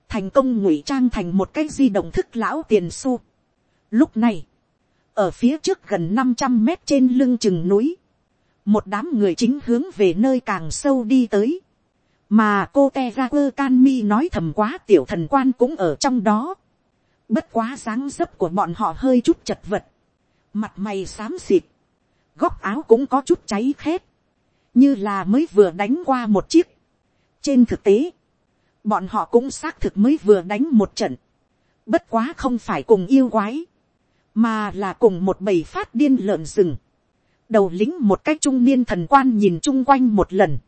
thành công ngụy trang thành một cái di động thức lão tiền su. Lúc này, ở phía trước gần năm trăm mét trên lưng chừng núi, một đám người chính hướng về nơi càng sâu đi tới, mà cô te ra quơ can mi nói thầm quá tiểu thần quan cũng ở trong đó, bất quá dáng dấp của bọn họ hơi chút chật vật, mặt mày xám xịt, góc áo cũng có chút cháy khét, như là mới vừa đánh qua một chiếc. trên thực tế, bọn họ cũng xác thực mới vừa đánh một trận, bất quá không phải cùng yêu quái, mà là cùng một bầy phát điên lợn rừng, đầu lính một cách trung niên thần quan nhìn chung quanh một lần,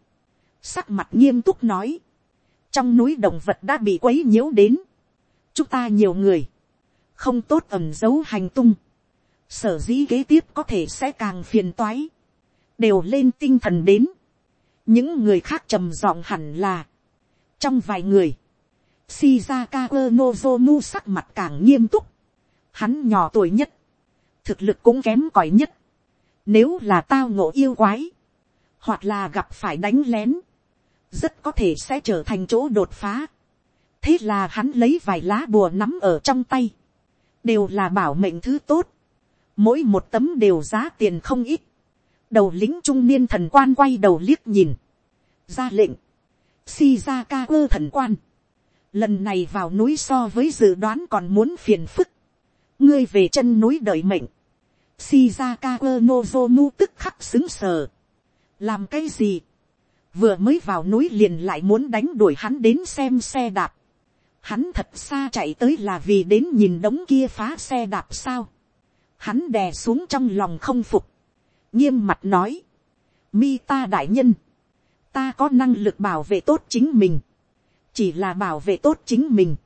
sắc mặt nghiêm túc nói, trong núi động vật đã bị quấy nhiễu đến, chúng ta nhiều người, không tốt ẩm giấu hành tung, sở dĩ kế tiếp có thể sẽ càng phiền toái, đều lên tinh thần đến, những người khác trầm giọng hẳn là, trong vài người, Shizaka Nozomu sắc mặt càng nghiêm túc, hắn nhỏ tuổi nhất, thực lực cũng kém cỏi nhất, nếu là tao ngộ yêu quái, hoặc là gặp phải đánh lén, rất có thể sẽ trở thành chỗ đột phá. thế là hắn lấy vài lá bùa nắm ở trong tay, đều là bảo mệnh thứ tốt, mỗi một tấm đều giá tiền không ít, đầu lính trung niên thần quan quay đầu liếc nhìn, ra lệnh, Shizaka ơ thần quan, lần này vào núi so với dự đoán còn muốn phiền phức, ngươi về chân núi đợi mệnh, Shizaka ơ nozomu tức khắc xứng sờ, làm cái gì, vừa mới vào núi liền lại muốn đánh đuổi hắn đến xem xe đạp, hắn thật xa chạy tới là vì đến nhìn đống kia phá xe đạp sao, hắn đè xuống trong lòng không phục, nghiêm mặt nói, mi ta đại nhân, ta có năng lực bảo vệ tốt chính mình, chỉ là bảo vệ tốt chính mình,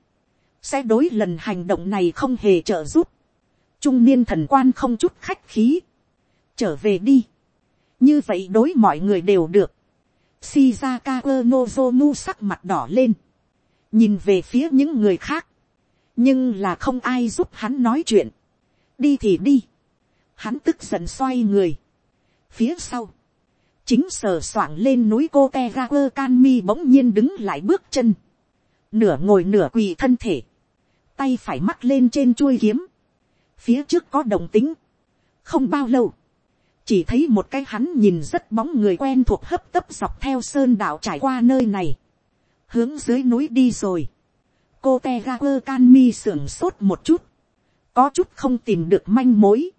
sẽ đối lần hành động này không hề trợ giúp, trung niên thần quan không chút khách khí, trở về đi, như vậy đối mọi người đều được, Shizaka Nozomu sắc mặt đỏ lên, nhìn về phía những người khác, nhưng là không ai giúp hắn nói chuyện, đi thì đi, hắn tức giận xoay người, phía sau, chính sờ soạng lên núi cô te ra quơ can mi bỗng nhiên đứng lại bước chân, nửa ngồi nửa quỳ thân thể, tay phải mắc lên trên chuôi kiếm, phía trước có đồng tính, không bao lâu, chỉ thấy một cái hắn nhìn rất bóng người quen thuộc hấp tấp dọc theo sơn đạo trải qua nơi này, hướng dưới núi đi rồi, cô te ra quơ can mi sưởng sốt một chút, có chút không tìm được manh mối,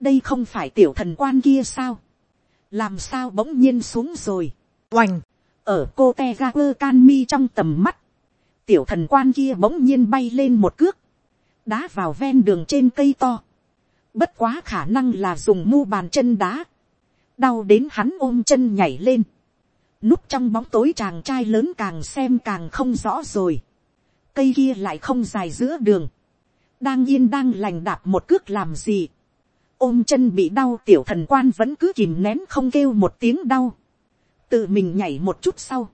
đây không phải tiểu thần quan kia sao, làm sao bỗng nhiên xuống rồi, oành, ở cô te ga quơ can mi trong tầm mắt, tiểu thần quan kia bỗng nhiên bay lên một cước, đá vào ven đường trên cây to, bất quá khả năng là dùng mu bàn chân đá, đau đến hắn ôm chân nhảy lên, núp trong bóng tối chàng trai lớn càng xem càng không rõ rồi, cây kia lại không dài giữa đường, đang yên đang lành đạp một cước làm gì, ôm chân bị đau tiểu thần quan vẫn cứ kìm nén không kêu một tiếng đau, tự mình nhảy một chút sau,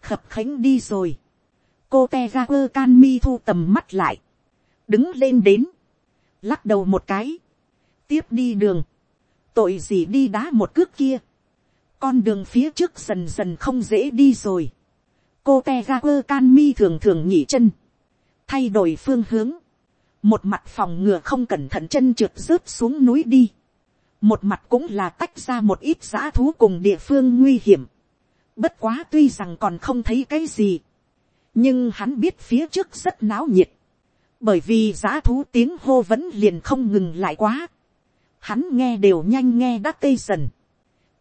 khập khánh đi rồi, cô te ra quơ can mi thu tầm mắt lại, đứng lên đến, lắc đầu một cái, tiếp đi đường, tội gì đi đá một cước kia, con đường phía trước dần dần không dễ đi rồi, cô te ra quơ can mi thường thường nhỉ chân, thay đổi phương hướng, một mặt phòng ngừa không cẩn thận chân trượt rớt xuống núi đi, một mặt cũng là tách ra một ít giã thú cùng địa phương nguy hiểm, bất quá tuy rằng còn không thấy cái gì, nhưng hắn biết phía trước rất náo nhiệt, bởi vì giã thú tiếng hô vẫn liền không ngừng lại quá, hắn nghe đều nhanh nghe đã tê dần,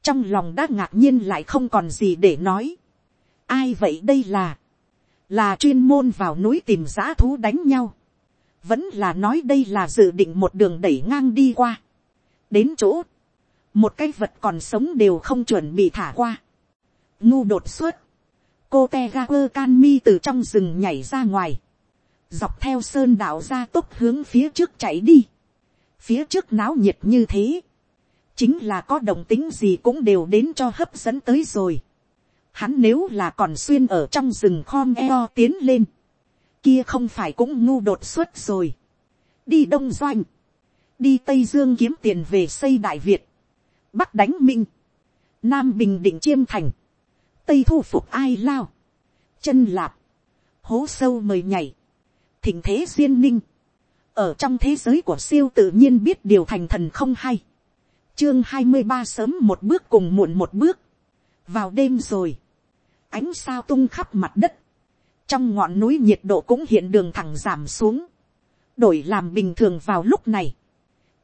trong lòng đã ngạc nhiên lại không còn gì để nói, ai vậy đây là, là chuyên môn vào núi tìm giã thú đánh nhau, vẫn là nói đây là dự định một đường đẩy ngang đi qua, đến chỗ, một cái vật còn sống đều không chuẩn bị thả qua, ngu đột xuất, cô te ga quơ can mi từ trong rừng nhảy ra ngoài, dọc theo sơn đạo ra tốc hướng phía trước chạy đi, phía trước náo nhiệt như thế, chính là có đồng tính gì cũng đều đến cho hấp dẫn tới rồi. Hắn nếu là còn xuyên ở trong rừng khom eo tiến lên, kia không phải cũng ngu đột xuất rồi. đi đông doanh, đi tây dương kiếm tiền về xây đại việt, bắc đánh minh, nam bình định chiêm thành, tây thu phục ai lao, chân lạp, hố sâu mời nhảy, thỉnh thế duyên ninh, ở trong thế giới của siêu tự nhiên biết điều thành thần không hay, chương hai mươi ba sớm một bước cùng muộn một bước, vào đêm rồi, ánh sao tung khắp mặt đất, trong ngọn núi nhiệt độ cũng hiện đường thẳng giảm xuống, đổi làm bình thường vào lúc này,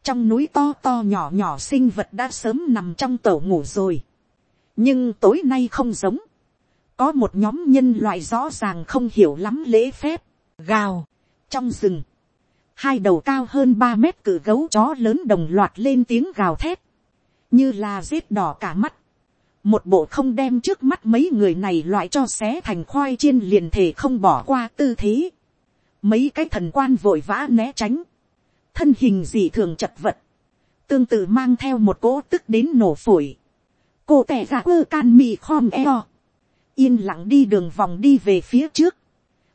trong núi to to nhỏ nhỏ sinh vật đã sớm nằm trong tổ ngủ rồi, nhưng tối nay không giống, có một nhóm nhân loại rõ ràng không hiểu lắm lễ phép, gào, trong rừng, hai đầu cao hơn ba mét cử gấu chó lớn đồng loạt lên tiếng gào thét, như là rết đỏ cả mắt, một bộ không đem trước mắt mấy người này loại cho xé thành khoai chiên liền thể không bỏ qua tư thế, mấy cái thần quan vội vã né tránh, thân hình gì thường chật vật, tương tự mang theo một cỗ tức đến nổ phổi, cô tẻ ra ơ can mì khom eo, yên lặng đi đường vòng đi về phía trước,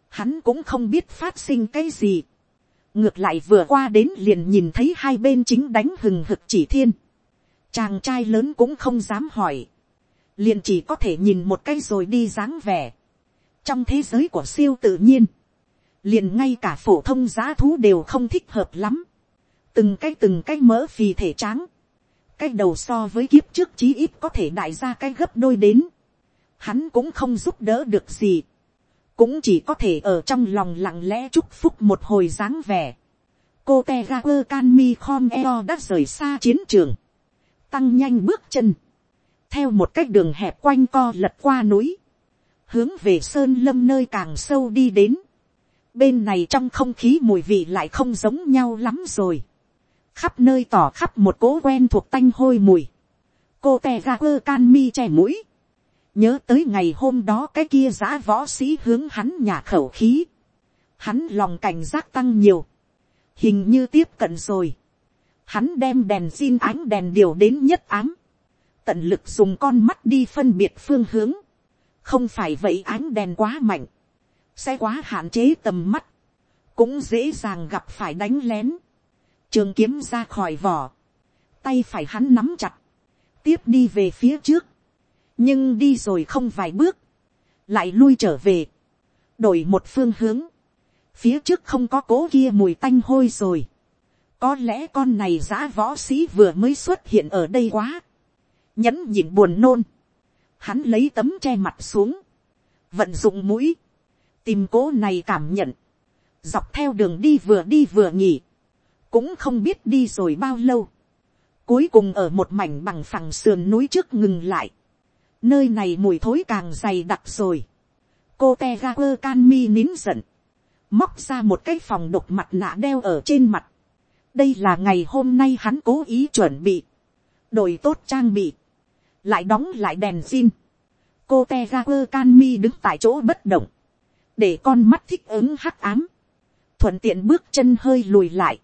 hắn cũng không biết phát sinh cái gì, ngược lại vừa qua đến liền nhìn thấy hai bên chính đánh hừng hực chỉ thiên, chàng trai lớn cũng không dám hỏi, liền chỉ có thể nhìn một cái rồi đi dáng vẻ, trong thế giới của siêu tự nhiên, liền ngay cả phổ thông giá thú đều không thích hợp lắm, từng cái từng cái mỡ phì thể tráng, cái đầu so với kiếp trước chí ít có thể đại ra cái gấp đôi đến, hắn cũng không giúp đỡ được gì, cũng chỉ có thể ở trong lòng lặng lẽ chúc phúc một hồi dáng vẻ. cô te ga quơ can mi khom eo đã rời xa chiến trường, tăng nhanh bước chân, theo một cách đường hẹp quanh co lật qua núi, hướng về sơn lâm nơi càng sâu đi đến. bên này trong không khí mùi vị lại không giống nhau lắm rồi. khắp nơi tỏ khắp một cố quen thuộc tanh hôi mùi. cô te ga quơ can mi che mũi nhớ tới ngày hôm đó cái kia giã võ sĩ hướng hắn nhà khẩu khí, hắn lòng cảnh giác tăng nhiều, hình như tiếp cận rồi, hắn đem đèn xin ánh đèn điều đến nhất ám, tận lực dùng con mắt đi phân biệt phương hướng, không phải vậy ánh đèn quá mạnh, sẽ quá hạn chế tầm mắt, cũng dễ dàng gặp phải đánh lén, trường kiếm ra khỏi vỏ, tay phải hắn nắm chặt, tiếp đi về phía trước, nhưng đi rồi không vài bước, lại lui trở về, đổi một phương hướng, phía trước không có cố kia mùi tanh hôi rồi, có lẽ con này giã võ sĩ vừa mới xuất hiện ở đây quá, nhẫn nhịn buồn nôn, hắn lấy tấm che mặt xuống, vận dụng mũi, tìm cố này cảm nhận, dọc theo đường đi vừa đi vừa nghỉ, cũng không biết đi rồi bao lâu, cuối cùng ở một mảnh bằng phẳng sườn núi trước ngừng lại, nơi này mùi thối càng dày đặc rồi, cô te ga quơ can mi nín giận, móc ra một cái phòng độc mặt nạ đeo ở trên mặt, đây là ngày hôm nay hắn cố ý chuẩn bị, đổi tốt trang bị, lại đóng lại đèn xin cô te ra quơ can mi đứng tại chỗ bất động, để con mắt thích ứng hắc ám, thuận tiện bước chân hơi lùi lại,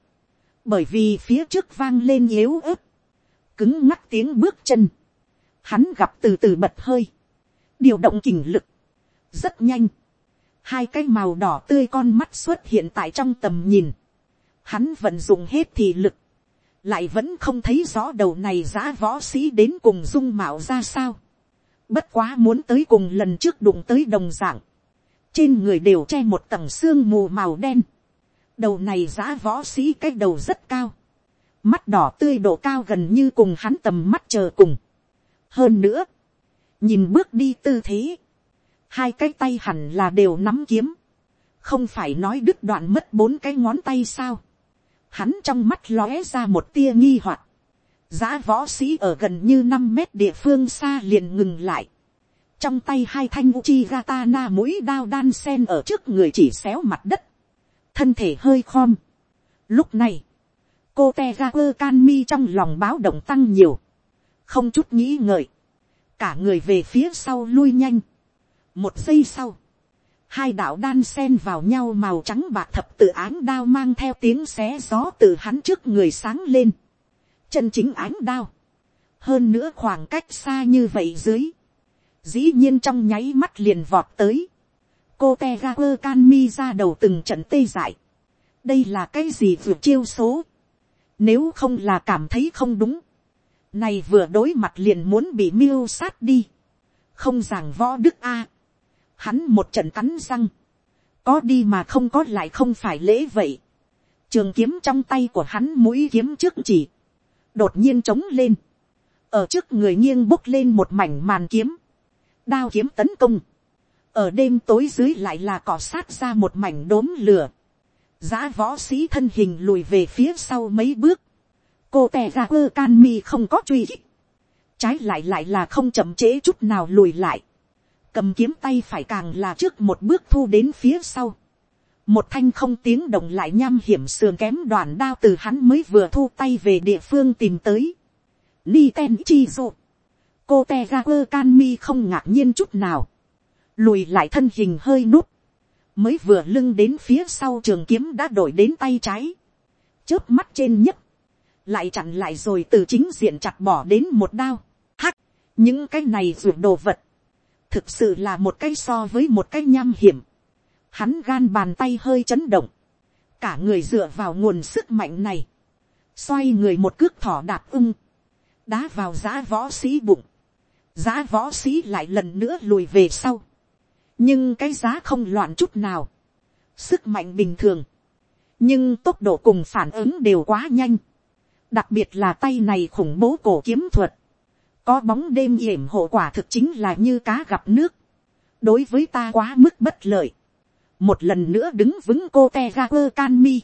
bởi vì phía trước vang lên yếu ớt, cứng ngắc tiếng bước chân, hắn gặp từ từ bật hơi, điều động kình lực, rất nhanh, hai cái màu đỏ tươi con mắt xuất hiện tại trong tầm nhìn, hắn vận dụng hết thì lực, lại vẫn không thấy rõ đầu này giã võ sĩ đến cùng dung mạo ra sao, bất quá muốn tới cùng lần trước đụng tới đồng dạng, trên người đều che một tầng xương mù màu đen, đầu này giã võ sĩ cái đầu rất cao, mắt đỏ tươi độ cao gần như cùng hắn tầm mắt chờ cùng. hơn nữa, nhìn bước đi tư thế, hai cái tay hẳn là đều nắm kiếm, không phải nói đứt đoạn mất bốn cái ngón tay sao, hắn trong mắt lóe ra một tia nghi hoặc, giá võ sĩ ở gần như năm mét địa phương xa liền ngừng lại, trong tay hai thanh uchi Gatana mũi đao đan sen ở trước người chỉ xéo mặt đất, thân thể hơi khom. Lúc này, cô te Kanmi can mi trong lòng báo động tăng nhiều, không chút nghĩ ngợi, cả người về phía sau lui nhanh. một giây sau, hai đạo đan sen vào nhau màu trắng bạc thập tự áng đao mang theo tiếng xé gió từ hắn trước người sáng lên. chân chính ánh đao. hơn nữa khoảng cách xa như vậy dưới. dĩ nhiên trong nháy mắt liền vọt tới. cô te ga quơ can mi ra đầu từng trận tê dại. đây là cái gì vượt chiêu số. nếu không là cảm thấy không đúng. này vừa đối mặt liền muốn bị miêu sát đi. không giảng võ đức a Hắn một trận cắn răng. Có đi mà không có lại không phải lễ vậy. Trường kiếm trong tay của hắn mũi kiếm trước chỉ. Đột nhiên trống lên. Ở trước người nghiêng bốc lên một mảnh màn kiếm. Đao kiếm tấn công. Ở đêm tối dưới lại là cỏ sát ra một mảnh đốm lửa. Giá võ sĩ thân hình lùi về phía sau mấy bước. Cô tè ra quơ can mi không có truy hích. Trái lại lại là không chậm trễ chút nào lùi lại cầm kiếm tay phải càng là trước một bước thu đến phía sau. một thanh không tiếng động lại nham hiểm sườn kém đoàn đao từ hắn mới vừa thu tay về địa phương tìm tới. Ni ten chi dụ. cô te ga quơ can mi không ngạc nhiên chút nào. lùi lại thân hình hơi nút. mới vừa lưng đến phía sau trường kiếm đã đổi đến tay trái. chớp mắt trên nhất. lại chặn lại rồi từ chính diện chặt bỏ đến một đao. hắc, những cái này ruột đồ vật thực sự là một cái so với một cái nham hiểm. Hắn gan bàn tay hơi chấn động. Cả người dựa vào nguồn sức mạnh này. Xoay người một cước thỏ đạp ưng. Đá vào giá võ sĩ bụng. Giá võ sĩ lại lần nữa lùi về sau. Nhưng cái giá không loạn chút nào. Sức mạnh bình thường. Nhưng tốc độ cùng phản ứng đều quá nhanh. Đặc biệt là tay này khủng bố cổ kiếm thuật có bóng đêm yểm hộ quả thực chính là như cá gặp nước, đối với ta quá mức bất lợi, một lần nữa đứng vững cô te ga quơ can mi,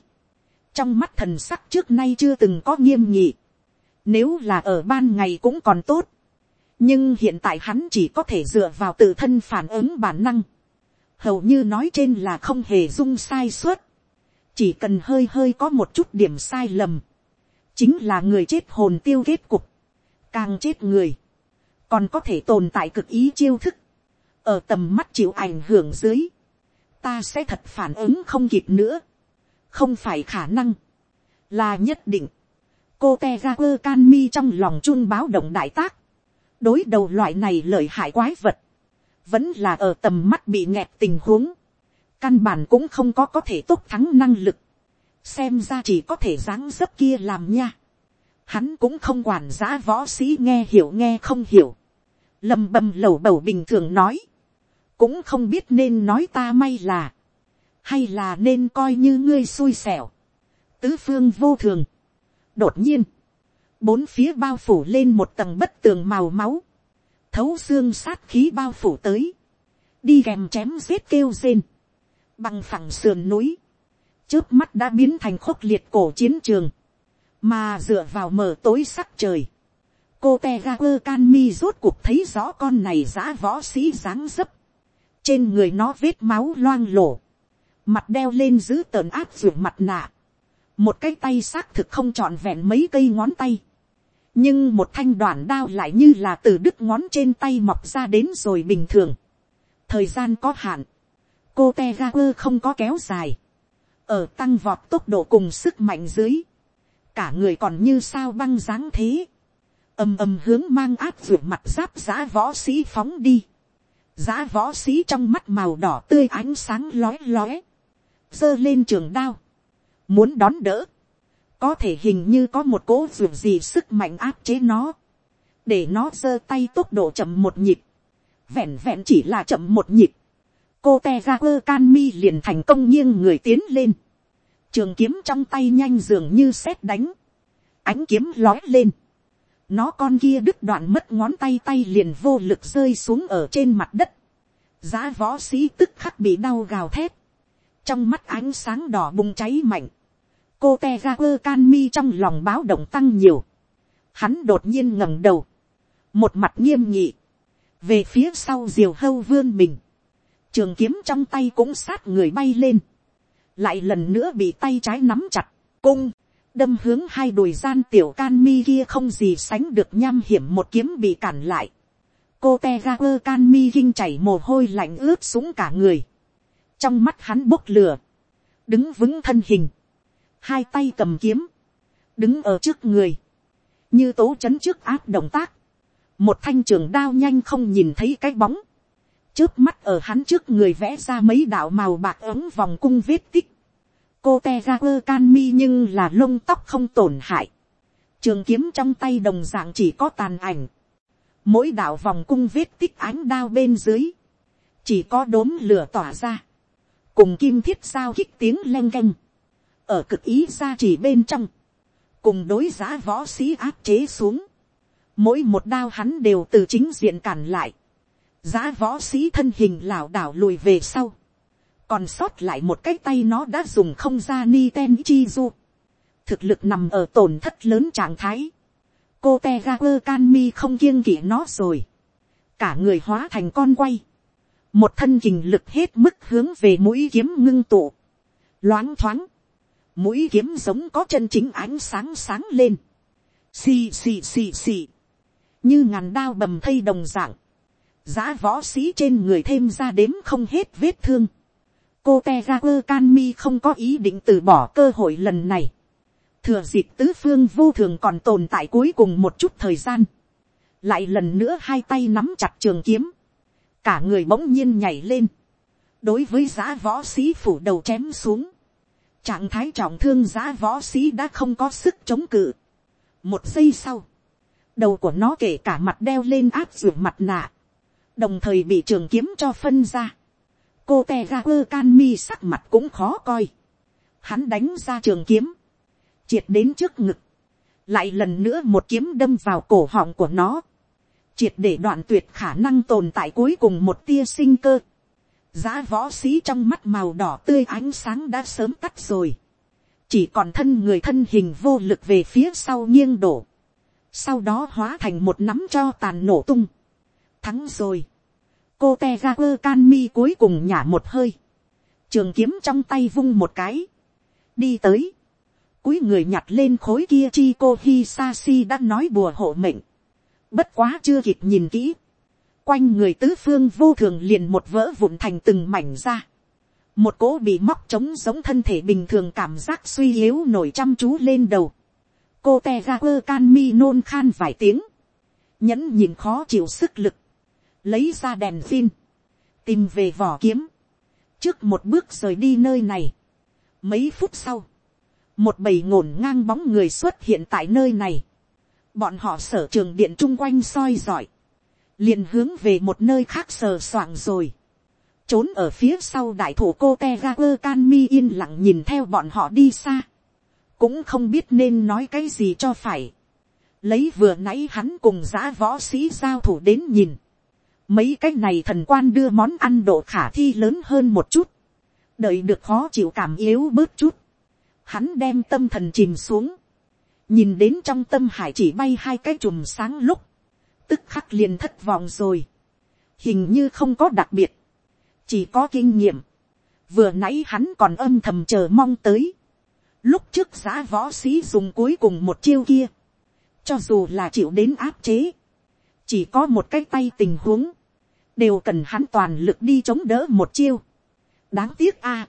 trong mắt thần sắc trước nay chưa từng có nghiêm nhị, nếu là ở ban ngày cũng còn tốt, nhưng hiện tại hắn chỉ có thể dựa vào tự thân phản ứng bản năng, hầu như nói trên là không hề dung sai suất, chỉ cần hơi hơi có một chút điểm sai lầm, chính là người chết hồn tiêu kết cục, càng chết người, còn có thể tồn tại cực ý chiêu thức, ở tầm mắt chịu ảnh hưởng dưới, ta sẽ thật phản ứng không kịp nữa, không phải khả năng, là nhất định, cô te ra quơ can mi trong lòng chun báo động đại tác, đối đầu loại này lợi hại quái vật, vẫn là ở tầm mắt bị nghẹt tình huống, căn bản cũng không có có thể tốt thắng năng lực, xem ra chỉ có thể dáng dấp kia làm nha hắn cũng không quản giã võ sĩ nghe hiểu nghe không hiểu, lầm bầm lầu bầu bình thường nói, cũng không biết nên nói ta may là, hay là nên coi như ngươi xui xẻo, tứ phương vô thường. đột nhiên, bốn phía bao phủ lên một tầng bất tường màu máu, thấu xương sát khí bao phủ tới, đi kèm chém giết kêu rên, bằng phẳng sườn núi, trước mắt đã biến thành khốc liệt cổ chiến trường, mà dựa vào mở tối sắc trời, cô te ga quơ can mi rốt cuộc thấy rõ con này giã võ sĩ dáng dấp, trên người nó vết máu loang lổ, mặt đeo lên giữ tờn áp ruột mặt nạ, một cái tay xác thực không trọn vẹn mấy cây ngón tay, nhưng một thanh đoàn đao lại như là từ đứt ngón trên tay mọc ra đến rồi bình thường. thời gian có hạn, cô te ga quơ không có kéo dài, ở tăng vọt tốc độ cùng sức mạnh dưới, cả người còn như sao băng dáng thế, ầm ầm hướng mang áp ruột mặt giáp giá võ sĩ phóng đi, giá võ sĩ trong mắt màu đỏ tươi ánh sáng lói lóe, giơ lên trường đao, muốn đón đỡ, có thể hình như có một cỗ ruột gì sức mạnh áp chế nó, để nó giơ tay tốc độ chậm một nhịp, vẹn vẹn chỉ là chậm một nhịp, cô te ra quơ can mi liền thành công nghiêng người tiến lên, trường kiếm trong tay nhanh dường như xét đánh, ánh kiếm lói lên, nó con kia đứt đoạn mất ngón tay tay liền vô lực rơi xuống ở trên mặt đất, giá võ sĩ tức khắc bị đau gào thét, trong mắt ánh sáng đỏ bùng cháy mạnh, cô te ga quơ can mi trong lòng báo động tăng nhiều, hắn đột nhiên ngẩng đầu, một mặt nghiêm nghị, về phía sau diều hâu vươn mình, trường kiếm trong tay cũng sát người bay lên, lại lần nữa bị tay trái nắm chặt, cung, đâm hướng hai đùi gian tiểu can mi kia không gì sánh được nham hiểm một kiếm bị cản lại. cô te ga quơ can mi kinh chảy mồ hôi lạnh ướt súng cả người. trong mắt hắn bốc lửa, đứng vững thân hình, hai tay cầm kiếm, đứng ở trước người, như tố c h ấ n trước áp động tác, một thanh trường đao nhanh không nhìn thấy cái bóng, trước mắt ở hắn trước người vẽ ra mấy đạo màu bạc ống vòng cung vết tích, cô te ra quơ can mi nhưng là lông tóc không tổn hại, trường kiếm trong tay đồng d ạ n g chỉ có tàn ảnh, mỗi đạo vòng cung vết tích ánh đao bên dưới, chỉ có đốm lửa tỏa ra, cùng kim thiết sao kích tiếng len canh, ở cực ý ra chỉ bên trong, cùng đối giá võ sĩ áp chế xuống, mỗi một đao hắn đều từ chính diện cản lại, giá võ sĩ thân hình lảo đảo lùi về sau, còn sót lại một cái tay nó đã dùng không ra ni ten chi du, thực lực nằm ở tổn thất lớn trạng thái, cô te ga quơ can mi không kiêng kỵ nó rồi, cả người hóa thành con quay, một thân kình lực hết mức hướng về mũi kiếm ngưng tụ, loáng thoáng, mũi kiếm giống có chân chính ánh sáng sáng lên, xì xì xì xì, như ngàn đao bầm thây đồng dạng, giá võ sĩ trên người thêm ra đếm không hết vết thương, cô te ra quơ can mi không có ý định từ bỏ cơ hội lần này, thừa dịp tứ phương vô thường còn tồn tại cuối cùng một chút thời gian, lại lần nữa hai tay nắm chặt trường kiếm, cả người bỗng nhiên nhảy lên, đối với giá võ sĩ phủ đầu chém xuống, trạng thái trọng thương giá võ sĩ đã không có sức chống cự. một giây sau, đầu của nó kể cả mặt đeo lên áp ruột mặt nạ, đồng thời bị trường kiếm cho phân ra. cô te ga quơ can mi sắc mặt cũng khó coi. hắn đánh ra trường kiếm, triệt đến trước ngực, lại lần nữa một kiếm đâm vào cổ họng của nó, triệt để đoạn tuyệt khả năng tồn tại cuối cùng một tia sinh cơ. Giá võ sĩ trong mắt màu đỏ tươi ánh sáng đã sớm tắt rồi. Chỉ còn thân người thân hình vô lực về phía sau nghiêng đổ. Sau đó hóa thành một nắm cho tàn nổ tung. Thắng rồi. Cô te ra quơ can mi cuối cùng nhả một hơi. Trường kiếm trong tay vung một cái. Đi tới. Cuối người nhặt lên khối kia chi cô Hisashi đã nói bùa hộ mệnh. Bất quá chưa kịp nhìn kỹ quanh người tứ phương vô thường liền một vỡ vụn thành từng mảnh ra. Một cỗ bị móc trống giống thân thể bình thường cảm giác suy yếu nổi chăm chú lên đầu. Cô te ga quơ can mi nôn khan vài tiếng. Nhẫn nhìn khó chịu sức lực. Lấy ra đèn xin Tìm về vỏ kiếm. Trước một bước rời đi nơi này. Mấy phút sau. Một bầy ngổn ngang bóng người xuất hiện tại nơi này. Bọn họ sở trường điện chung quanh soi giỏi liền hướng về một nơi khác sờ soạng rồi. Trốn ở phía sau đại thủ cô Tegaper Canmi yên lặng nhìn theo bọn họ đi xa. Cũng không biết nên nói cái gì cho phải. Lấy vừa nãy hắn cùng giã võ sĩ giao thủ đến nhìn. Mấy cái này thần quan đưa món ăn độ khả thi lớn hơn một chút. Đợi được khó chịu cảm yếu bớt chút. Hắn đem tâm thần chìm xuống. Nhìn đến trong tâm hải chỉ bay hai cái chùm sáng lúc tức khắc liền thất vọng rồi. Hình như không có đặc biệt. Chỉ có kinh nghiệm. Vừa nãy hắn còn âm thầm chờ mong tới. Lúc trước giá võ sĩ dùng cuối cùng một chiêu kia. cho dù là chịu đến áp chế, chỉ có một cái tay tình huống, đều cần hắn toàn lực đi chống đỡ một chiêu. đáng tiếc a,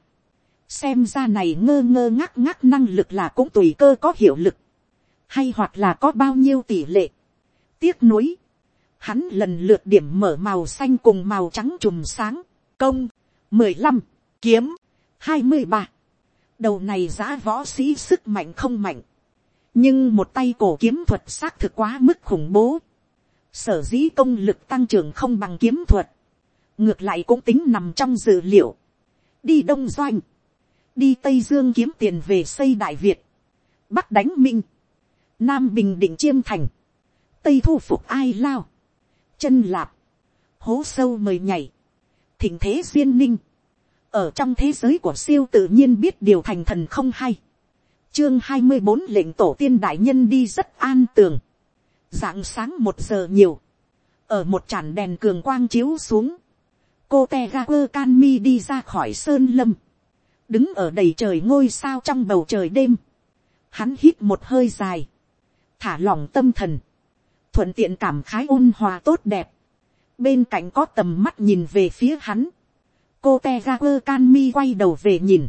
xem ra này ngơ ngơ ngác ngác năng lực là cũng tùy cơ có hiệu lực, hay hoặc là có bao nhiêu tỷ lệ. tiếc nuối, hắn lần lượt điểm mở màu xanh cùng màu trắng trùm sáng, công, mười lăm, kiếm, hai mươi ba. đầu này giã võ sĩ sức mạnh không mạnh, nhưng một tay cổ kiếm thuật xác thực quá mức khủng bố sở dĩ công lực tăng trưởng không bằng kiếm thuật, ngược lại cũng tính nằm trong dự liệu. đi đông doanh, đi tây dương kiếm tiền về xây đại việt, bắc đánh minh, nam bình định chiêm thành, tây thu phục ai lao, chân lạp, hố sâu mời nhảy, thỉnh thế duyên ninh, ở trong thế giới của siêu tự nhiên biết điều thành thần không hay, chương hai mươi bốn lệnh tổ tiên đại nhân đi rất an tường, dạng sáng một giờ nhiều, ở một tràn đèn cường quang chiếu xuống, cô te ga quơ can mi đi ra khỏi sơn lâm, đứng ở đầy trời ngôi sao trong bầu trời đêm, hắn hít một hơi dài, thả lỏng tâm thần, thuận tiện cảm khái ôn hòa tốt đẹp, bên cạnh có tầm mắt nhìn về phía hắn, cô te ga quơ can mi quay đầu về nhìn,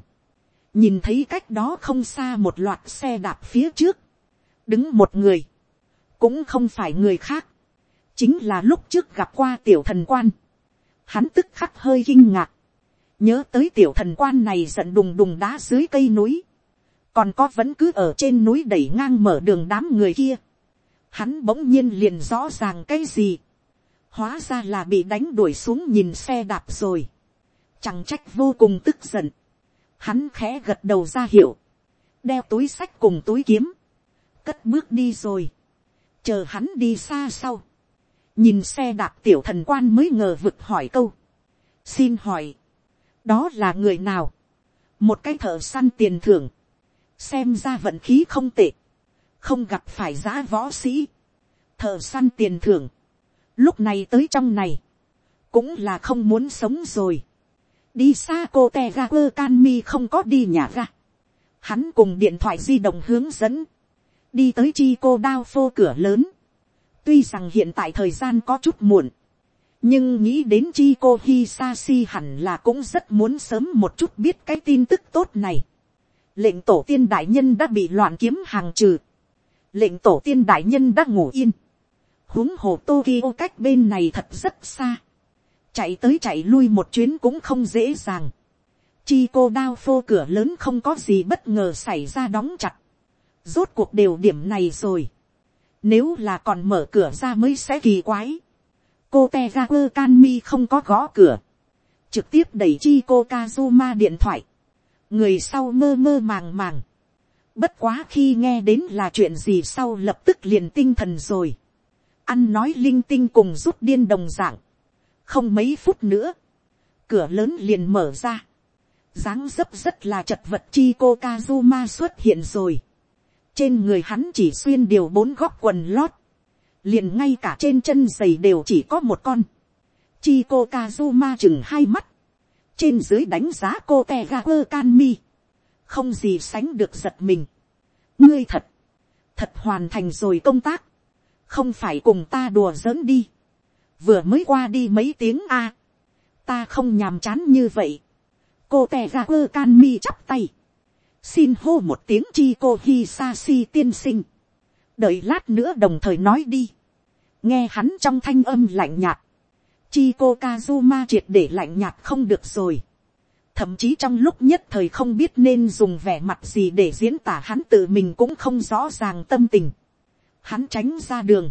nhìn thấy cách đó không xa một loạt xe đạp phía trước, đứng một người, cũng không phải người khác, chính là lúc trước gặp qua tiểu thần quan, hắn tức khắc hơi kinh ngạc, nhớ tới tiểu thần quan này giận đùng đùng đá dưới cây núi, còn có vẫn cứ ở trên núi đẩy ngang mở đường đám người kia, hắn bỗng nhiên liền rõ ràng cái gì, hóa ra là bị đánh đuổi xuống nhìn xe đạp rồi, chẳng trách vô cùng tức giận, hắn khẽ gật đầu ra hiệu, đeo túi sách cùng túi kiếm, cất bước đi rồi, chờ hắn đi xa sau, nhìn xe đạp tiểu thần quan mới ngờ vực hỏi câu, xin hỏi, đó là người nào, một cái thợ săn tiền thưởng, xem ra vận khí không tệ, không gặp phải giá võ sĩ, thợ săn tiền thưởng, lúc này tới trong này, cũng là không muốn sống rồi, đi xa cô te ga quơ can mi không có đi nhà ga, hắn cùng điện thoại di động hướng dẫn, đi tới chi cô đao phô cửa lớn, tuy rằng hiện tại thời gian có chút muộn, nhưng nghĩ đến chi cô Hisashi hẳn là cũng rất muốn sớm một chút biết cái tin tức tốt này. lệnh tổ tiên đại nhân đã bị loạn kiếm hàng trừ. lệnh tổ tiên đại nhân đã ngủ yên. huống hồ Tokyo cách bên này thật rất xa. chạy tới chạy lui một chuyến cũng không dễ dàng. chi cô đao phô cửa lớn không có gì bất ngờ xảy ra đóng chặt rốt cuộc đều điểm này rồi. nếu là còn mở cửa ra mới sẽ kỳ quái. Cô te ra quơ can mi không có gõ cửa, trực tiếp đẩy chi cô kazuma điện thoại, người sau mơ mơ màng màng, bất quá khi nghe đến là chuyện gì sau lập tức liền tinh thần rồi, ăn nói linh tinh cùng rút điên đồng dạng, không mấy phút nữa, cửa lớn liền mở ra, dáng dấp rất là chật vật chi cô kazuma xuất hiện rồi, trên người hắn chỉ xuyên điều bốn góc quần lót, liền ngay cả trên chân giày đều chỉ có một con. Chi cô Kazuma chừng hai mắt. Trên dưới đánh giá cô Tegaku Kanmi. Không gì sánh được giật mình. Ngươi thật. Thật hoàn thành rồi công tác. Không phải cùng ta đùa giỡn đi. Vừa mới qua đi mấy tiếng a Ta không nhàm chán như vậy. Cô Tegaku Kanmi chắp tay. Xin hô một tiếng chi cô Hisashi tiên sinh đợi lát nữa đồng thời nói đi. nghe hắn trong thanh âm lạnh nhạt. chi cô kazuma triệt để lạnh nhạt không được rồi. thậm chí trong lúc nhất thời không biết nên dùng vẻ mặt gì để diễn tả hắn tự mình cũng không rõ ràng tâm tình. hắn tránh ra đường.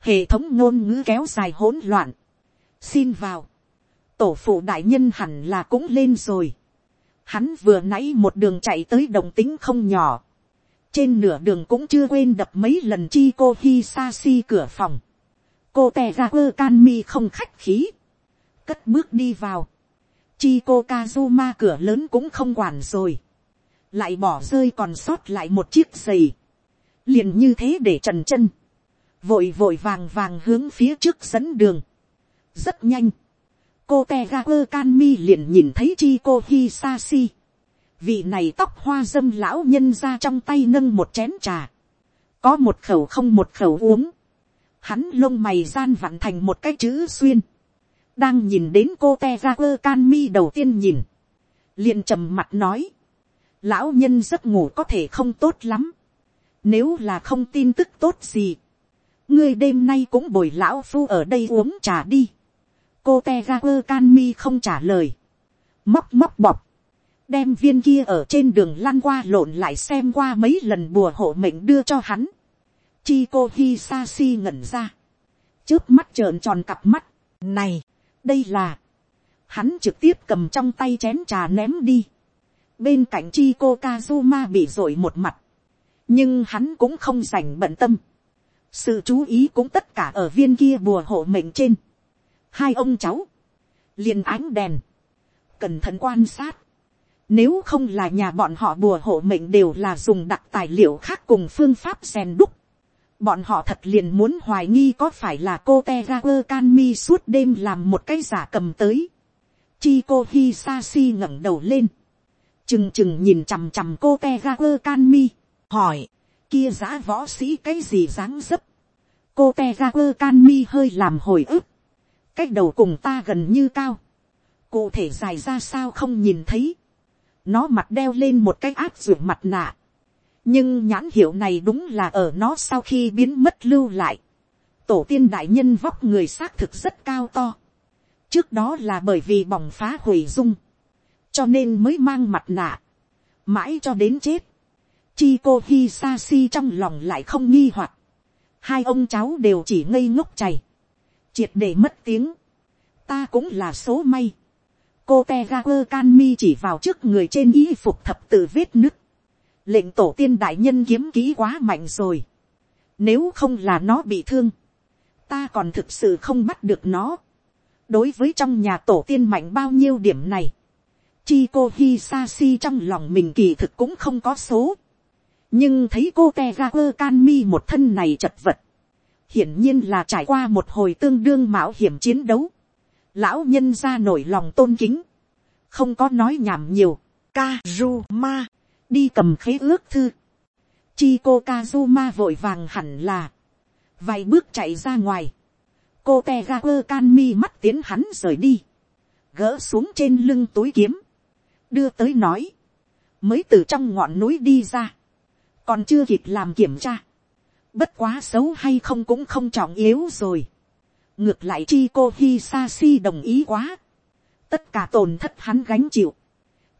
hệ thống ngôn ngữ kéo dài hỗn loạn. xin vào. tổ phụ đại nhân hẳn là cũng lên rồi hắn vừa nãy một đường chạy tới đồng tính không nhỏ trên nửa đường cũng chưa quên đập mấy lần chi cô hi sa si cửa phòng. cô tè ra quơ can mi không khách khí. cất bước đi vào. chi cô kazuma cửa lớn cũng không quản rồi. lại bỏ rơi còn sót lại một chiếc giày. liền như thế để trần chân. vội vội vàng vàng hướng phía trước dẫn đường. rất nhanh cô te ga quơ can mi liền nhìn thấy chi cô Hisashi vị này tóc hoa dâm lão nhân ra trong tay nâng một chén trà, có một khẩu không một khẩu uống, hắn lông mày gian vặn thành một cái chữ xuyên, đang nhìn đến cô te Canmi quơ can mi đầu tiên nhìn, liền trầm mặt nói, lão nhân giấc ngủ có thể không tốt lắm, nếu là không tin tức tốt gì, ngươi đêm nay cũng bồi lão phu ở đây uống trà đi, cô te ga quơ can mi không trả lời, móc móc bọc, đem viên kia ở trên đường lăn qua lộn lại xem qua mấy lần bùa hộ mệnh đưa cho hắn. Chi cô Hisashi ngẩn ra. Trước mắt trợn tròn cặp mắt. Này, đây là. Hắn trực tiếp cầm trong tay chén trà ném đi. Bên cạnh chi cô Kazuma bị rội một mặt. Nhưng hắn cũng không dành bận tâm. Sự chú ý cũng tất cả ở viên kia bùa hộ mệnh trên. Hai ông cháu. liền ánh đèn. Cẩn thận quan sát nếu không là nhà bọn họ bùa hộ mệnh đều là dùng đặc tài liệu khác cùng phương pháp rèn đúc. Bọn họ thật liền muốn hoài nghi có phải là cô Tegaku Kanmi suốt đêm làm một cái giả cầm tới. Chi cô Hisashi ngẩng đầu lên. Chừng chừng nhìn chằm chằm cô Tegaku Kanmi. Hỏi. Kia giã võ sĩ cái gì dáng dấp. Cô Tegaku Kanmi hơi làm hồi ức. Cách đầu cùng ta gần như cao. Cụ thể dài ra sao không nhìn thấy nó mặt đeo lên một cái áp dụng mặt nạ. nhưng nhãn hiệu này đúng là ở nó sau khi biến mất lưu lại. tổ tiên đại nhân vóc người xác thực rất cao to. trước đó là bởi vì bỏng phá hủy dung. cho nên mới mang mặt nạ. mãi cho đến chết. chi cô phi sa si trong lòng lại không nghi hoặc. hai ông cháu đều chỉ ngây ngốc chảy triệt để mất tiếng. ta cũng là số may cô te ga quơ can mi chỉ vào trước người trên y phục thập tự vết nứt. lệnh tổ tiên đại nhân kiếm kỹ quá mạnh rồi. nếu không là nó bị thương, ta còn thực sự không bắt được nó. đối với trong nhà tổ tiên mạnh bao nhiêu điểm này, chi cô hisashi trong lòng mình kỳ thực cũng không có số. nhưng thấy cô te ga quơ can mi một thân này chật vật, hiển nhiên là trải qua một hồi tương đương mạo hiểm chiến đấu. Lão nhân ra nổi lòng tôn kính, không có nói nhảm nhiều, Kazuma, đi cầm khế ước thư, Chico Kazuma vội vàng hẳn là, vài bước chạy ra ngoài, cô Tegaku Kanmi can mi mắt tiến hắn rời đi, gỡ xuống trên lưng túi kiếm, đưa tới nói, mới từ trong ngọn núi đi ra, còn chưa kịp làm kiểm tra, bất quá xấu hay không cũng không trọng yếu rồi, ngược lại chi cô Hisashi đồng ý quá. tất cả tổn thất hắn gánh chịu.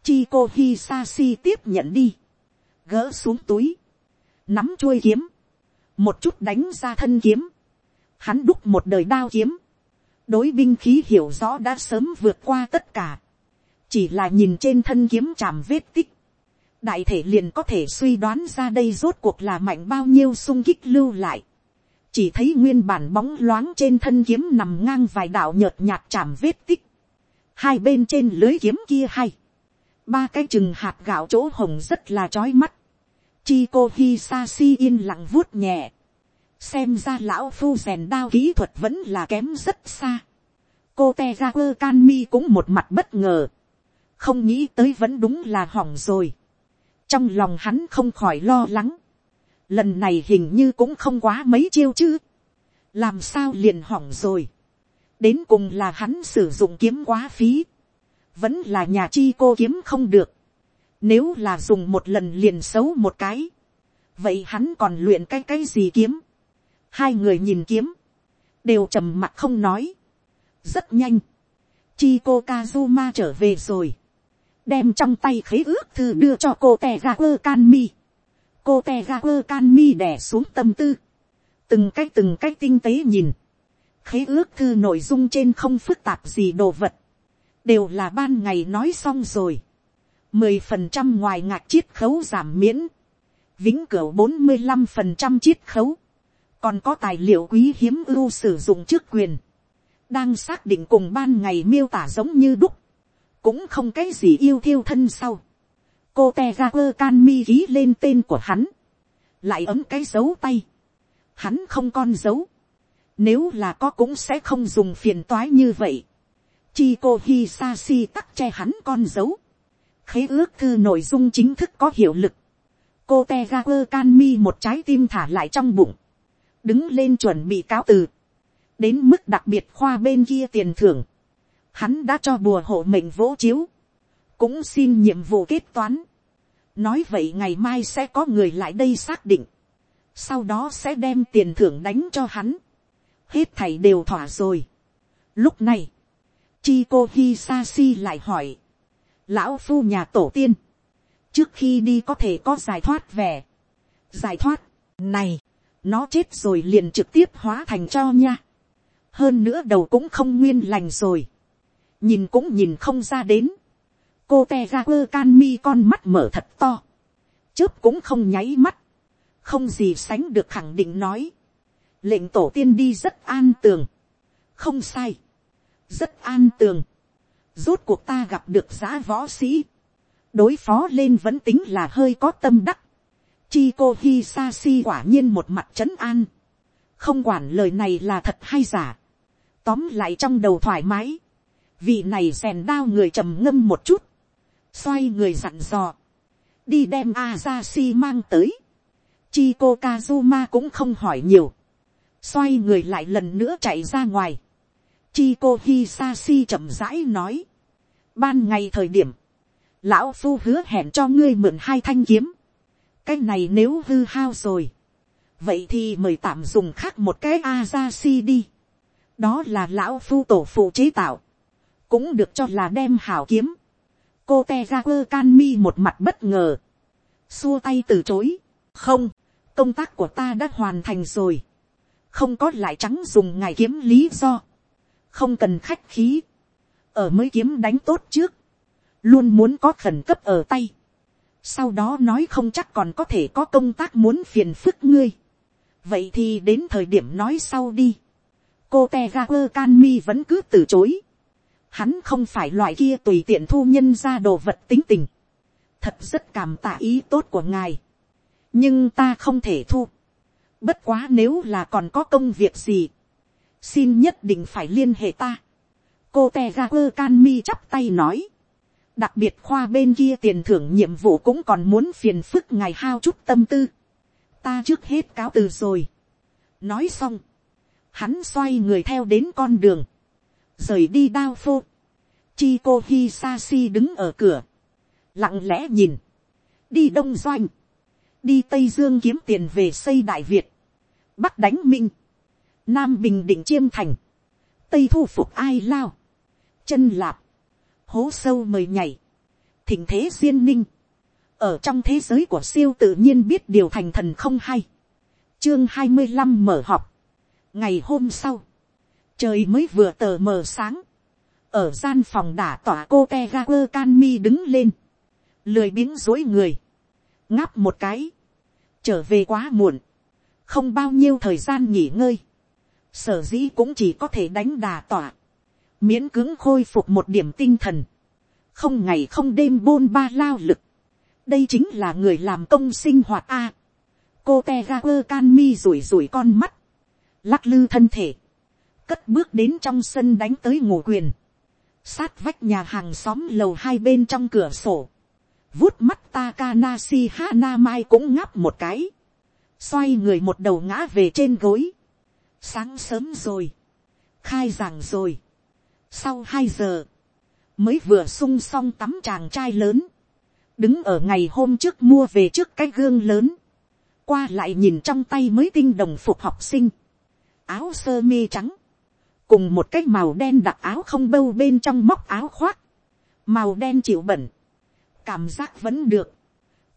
chi cô Hisashi tiếp nhận đi. gỡ xuống túi. nắm chuôi kiếm. một chút đánh ra thân kiếm. hắn đúc một đời đao kiếm. đối binh khí hiểu rõ đã sớm vượt qua tất cả. chỉ là nhìn trên thân kiếm chạm vết tích đại thể liền có thể suy đoán ra đây rốt cuộc là mạnh bao nhiêu sung kích lưu lại. Chỉ thấy nguyên bản bóng loáng trên thân kiếm nằm ngang vài đạo nhợt nhạt chạm vết tích, hai bên trên lưới kiếm kia hay, ba cái chừng hạt gạo chỗ hồng rất là trói mắt, chi cô hi sa si yên lặng vuốt nhẹ, xem ra lão phu rèn đao kỹ thuật vẫn là kém rất xa, cô te ra quơ can mi cũng một mặt bất ngờ, không nghĩ tới vẫn đúng là hỏng rồi, trong lòng hắn không khỏi lo lắng, lần này hình như cũng không quá mấy chiêu chứ, làm sao liền hỏng rồi, đến cùng là hắn sử dụng kiếm quá phí, vẫn là nhà chi cô kiếm không được, nếu là dùng một lần liền xấu một cái, vậy hắn còn luyện cái cái gì kiếm, hai người nhìn kiếm, đều trầm mặt không nói, rất nhanh, chi cô kazuma trở về rồi, đem trong tay khế ước thư đưa cho cô tè ra quơ can mi, cô Tè ga quơ can mi đẻ xuống tâm tư, từng cái từng cái tinh tế nhìn, khế ước thư nội dung trên không phức tạp gì đồ vật, đều là ban ngày nói xong rồi, mười phần trăm ngoài ngạc chiết khấu giảm miễn, vĩnh cửu bốn mươi năm phần trăm chiết khấu, còn có tài liệu quý hiếm ưu sử dụng trước quyền, đang xác định cùng ban ngày miêu tả giống như đúc, cũng không cái gì yêu thiêu thân sau, cô te ra quơ can mi ký lên tên của hắn, lại ấm cái dấu tay, hắn không con dấu, nếu là có cũng sẽ không dùng phiền toái như vậy, chi cô hi sa si tắc che hắn con dấu, khế ước thư nội dung chính thức có hiệu lực, cô te ra quơ can mi một trái tim thả lại trong bụng, đứng lên chuẩn bị cáo từ, đến mức đặc biệt khoa bên kia tiền thưởng, hắn đã cho bùa hộ mệnh vỗ chiếu, cũng xin nhiệm vụ kết toán, nói vậy ngày mai sẽ có người lại đây xác định, sau đó sẽ đem tiền thưởng đánh cho hắn, hết thảy đều thỏa rồi. Lúc này, chi cô si lại hỏi, lão phu nhà tổ tiên, trước khi đi có thể có giải thoát về giải thoát, này, nó chết rồi liền trực tiếp hóa thành cho nha, hơn nữa đầu cũng không nguyên lành rồi, nhìn cũng nhìn không ra đến, cô te ra quơ can mi con mắt mở thật to, chớp cũng không nháy mắt, không gì sánh được khẳng định nói, lệnh tổ tiên đi rất an tường, không sai, rất an tường, rốt cuộc ta gặp được giá võ sĩ, đối phó lên vẫn tính là hơi có tâm đắc, chi cô hi sa si quả nhiên một mặt trấn an, không quản lời này là thật hay giả, tóm lại trong đầu thoải mái, vị này rèn đao người trầm ngâm một chút, xoay người dặn dò, đi đem a ra si mang tới, chi cô kazuma cũng không hỏi nhiều, xoay người lại lần nữa chạy ra ngoài, chi cô hisashi chậm rãi nói, ban ngày thời điểm, lão phu hứa hẹn cho ngươi mượn hai thanh kiếm, cái này nếu hư hao rồi, vậy thì mời tạm dùng khác một cái a ra si đi, đó là lão phu tổ phụ chế tạo, cũng được cho là đem hảo kiếm, cô te ra quơ can mi một mặt bất ngờ, xua tay từ chối, không, công tác của ta đã hoàn thành rồi, không có lại trắng dùng ngài kiếm lý do, không cần khách khí, ở mới kiếm đánh tốt trước, luôn muốn có khẩn cấp ở tay, sau đó nói không chắc còn có thể có công tác muốn phiền phức ngươi, vậy thì đến thời điểm nói sau đi, cô te ga quơ can mi vẫn cứ từ chối, hắn không phải loại kia tùy tiện thu nhân ra đồ vật tính tình, thật rất cảm tạ ý tốt của ngài, nhưng ta không thể thu, bất quá nếu là còn có công việc gì, xin nhất định phải liên hệ ta. cô te ga quơ can mi chắp tay nói, đặc biệt khoa bên kia tiền thưởng nhiệm vụ cũng còn muốn phiền phức ngài hao chút tâm tư, ta trước hết cáo từ rồi. nói xong, hắn xoay người theo đến con đường, rời đi đao phô, chi cô hi sa si đứng ở cửa, lặng lẽ nhìn, đi đông doanh, đi tây dương kiếm tiền về xây đại việt, bắc đánh minh, nam bình định chiêm thành, tây thu phục ai lao, chân lạp, hố sâu mời nhảy, thỉnh thế duyên ninh, ở trong thế giới của siêu tự nhiên biết điều thành thần không hay, chương hai mươi năm mở họp, ngày hôm sau, trời mới vừa tờ mờ sáng, ở gian phòng đả tỏa cô te ga quơ can mi đứng lên, lười biếng dối người, ngáp một cái, trở về quá muộn, không bao nhiêu thời gian nghỉ ngơi, sở dĩ cũng chỉ có thể đánh đà tỏa, miễn cứng khôi phục một điểm tinh thần, không ngày không đêm bôn ba lao lực, đây chính là người làm công sinh hoạt a. cô te ga quơ can mi rủi rủi con mắt, lắc lư thân thể, cất bước đến trong sân đánh tới ngủ quyền, sát vách nhà hàng xóm lầu hai bên trong cửa sổ, vuốt mắt Takanasi Hana Mai cũng ngáp một cái. Xoay người một đầu ngã về trên gối. Sáng sớm rồi. Khai giảng rồi. Sau hai giờ. Mới vừa sung xong tắm chàng trai lớn. Đứng ở ngày hôm trước mua về trước cái gương lớn. Qua lại nhìn trong tay mới tinh đồng phục học sinh. Áo sơ mi trắng. Cùng một cái màu đen đặc áo không bâu bên trong móc áo khoác. Màu đen chịu bẩn. Cảm giác vẫn được.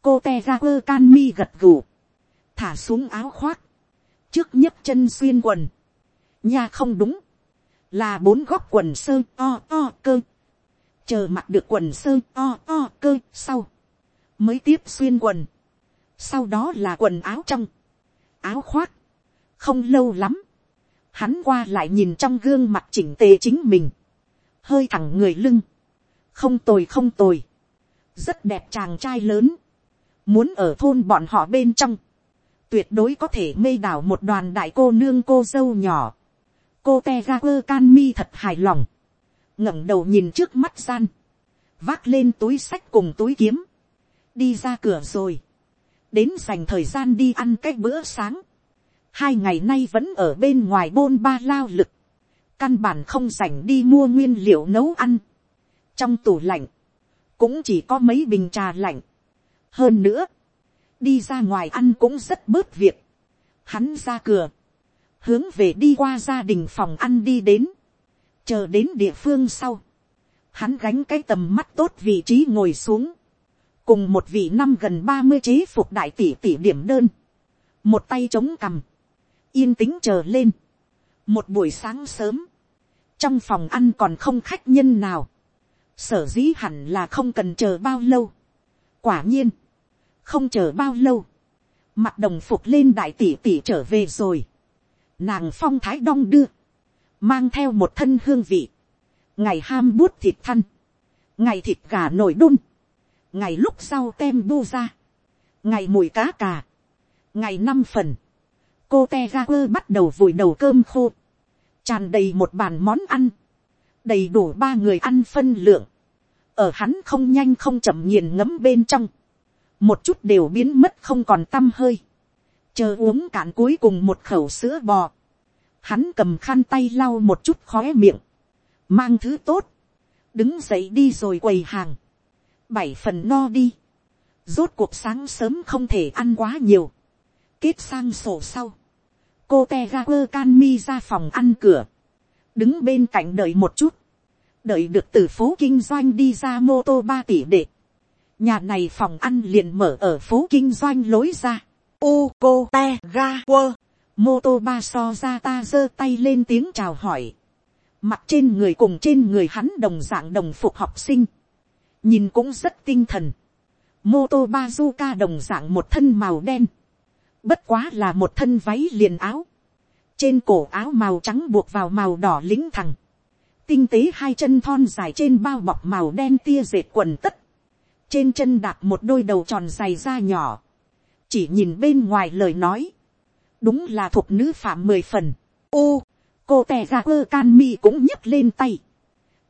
cô te ra quơ can mi gật gù, thả xuống áo khoác, trước nhấc chân xuyên quần, nha không đúng, là bốn góc quần sơ o o cơ, chờ mặc được quần sơ o o cơ sau, mới tiếp xuyên quần, sau đó là quần áo trong, áo khoác, không lâu lắm, hắn qua lại nhìn trong gương mặt chỉnh tề chính mình, hơi thẳng người lưng, không tồi không tồi, rất đẹp chàng trai lớn, muốn ở thôn bọn họ bên trong, tuyệt đối có thể mê đảo một đoàn đại cô nương cô dâu nhỏ, cô te ga quơ can mi thật hài lòng, ngẩng đầu nhìn trước mắt gian, vác lên túi sách cùng túi kiếm, đi ra cửa rồi, đến dành thời gian đi ăn cái bữa sáng, hai ngày nay vẫn ở bên ngoài bôn ba lao lực, căn bản không dành đi mua nguyên liệu nấu ăn, trong tủ lạnh, cũng chỉ có mấy bình trà lạnh, hơn nữa, đi ra ngoài ăn cũng rất bớt việc, hắn ra cửa, hướng về đi qua gia đình phòng ăn đi đến, chờ đến địa phương sau, hắn gánh cái tầm mắt tốt vị trí ngồi xuống, cùng một vị năm gần ba mươi chế phục đại tỷ tỷ điểm đơn, một tay chống cằm, yên tĩnh chờ lên, một buổi sáng sớm, trong phòng ăn còn không khách nhân nào, sở dĩ hẳn là không cần chờ bao lâu. quả nhiên, không chờ bao lâu, mặt đồng phục lên đại tỷ tỷ trở về rồi, nàng phong thái đong đưa, mang theo một thân hương vị, ngày ham bút thịt thăn, ngày thịt gà nổi đun, ngày lúc sau tem bu ra, ngày mùi cá cà, ngày năm phần, cô te ga quơ bắt đầu vùi đầu cơm khô, tràn đầy một bàn món ăn, đầy đủ ba người ăn phân lượng, ở hắn không nhanh không chậm nghiền ngấm bên trong, một chút đều biến mất không còn t â m hơi, chờ uống cạn cuối cùng một khẩu sữa bò, hắn cầm khăn tay lau một chút khóe miệng, mang thứ tốt, đứng dậy đi rồi quầy hàng, bảy phần no đi, rốt cuộc sáng sớm không thể ăn quá nhiều, kết sang sổ sau, cô te ga quơ can mi ra phòng ăn cửa, đứng bên cạnh đợi một chút, đợi được từ phố kinh doanh đi ra mô tô ba tỷ đệ, nhà này phòng ăn liền mở ở phố kinh doanh lối ra, u cô te ga quơ, mô tô ba so ra ta giơ tay lên tiếng chào hỏi, mặt trên người cùng trên người hắn đồng dạng đồng phục học sinh, nhìn cũng rất tinh thần, mô tô ba du ca đồng dạng một thân màu đen, bất quá là một thân váy liền áo, trên cổ áo màu trắng buộc vào màu đỏ lính thẳng, tinh tế hai chân thon dài trên bao bọc màu đen tia dệt quần tất, trên chân đạp một đôi đầu tròn dày da nhỏ, chỉ nhìn bên ngoài lời nói, đúng là thuộc nữ phạm mười phần, ô, cô tè ra quơ can mi cũng nhấc lên tay,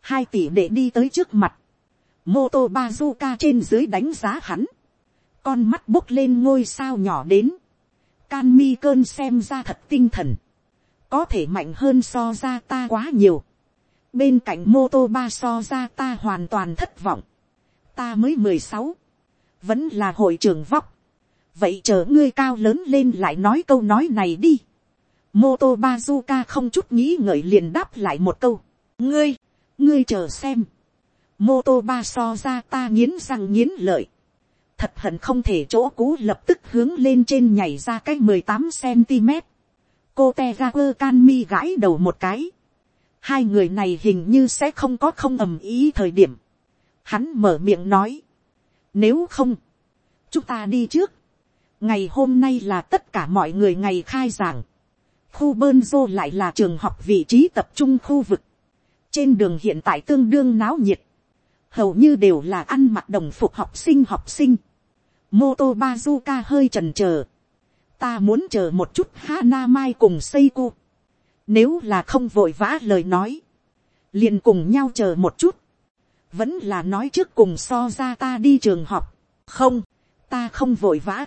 hai tỷ để đi tới trước mặt, mô tô bazuka trên dưới đánh giá hắn, con mắt bốc lên ngôi sao nhỏ đến, can mi cơn xem ra thật tinh thần, có thể mạnh hơn so ra ta quá nhiều, bên cạnh mô tô ba so ra ta hoàn toàn thất vọng, ta mới mười sáu, vẫn là hội trưởng vóc, vậy chờ ngươi cao lớn lên lại nói câu nói này đi. mô tô bazuka không chút nghĩ ngợi liền đáp lại một câu, ngươi, ngươi chờ xem, mô tô ba so ra ta nghiến răng nghiến lợi, thật hận không thể chỗ cũ lập tức hướng lên trên nhảy ra cái mười tám cm. cô te ga quơ can mi gãi đầu một cái, hai người này hình như sẽ không có không ầm ý thời điểm. Hắn mở miệng nói, nếu không, chúng ta đi trước. ngày hôm nay là tất cả mọi người ngày khai giảng. khu bơn dô lại là trường học vị trí tập trung khu vực. trên đường hiện tại tương đương náo nhiệt. hầu như đều là ăn mặc đồng phục học sinh học sinh mô tô bazuka hơi trần trờ. ta muốn chờ một chút Hana Mai cùng Seiko. Nếu là không vội vã lời nói. Liền cùng nhau chờ một chút. Vẫn là nói trước cùng so ra ta đi trường học. Không, ta không vội vã.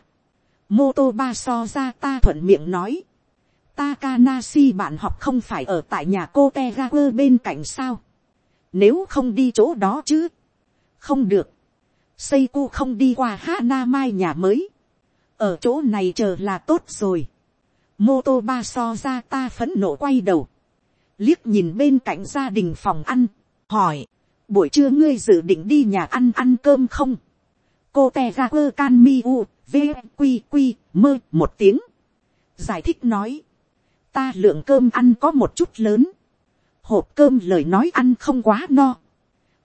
Mô tô ba so ra ta thuận miệng nói. Takanashi bạn học không phải ở tại nhà cô Tegaku bên cạnh sao. Nếu không đi chỗ đó chứ. Không được. Seiko không đi qua Hana Mai nhà mới. Ở chỗ này chờ là tốt rồi. Mô tô ba so ra ta phấn nộ quay đầu, liếc nhìn bên cạnh gia đình phòng ăn, hỏi, buổi trưa ngươi dự định đi nhà ăn ăn cơm không, cô te ra quơ can mi u, v mơ một tiếng, giải thích nói, ta lượng cơm ăn có một chút lớn, hộp cơm lời nói ăn không quá no,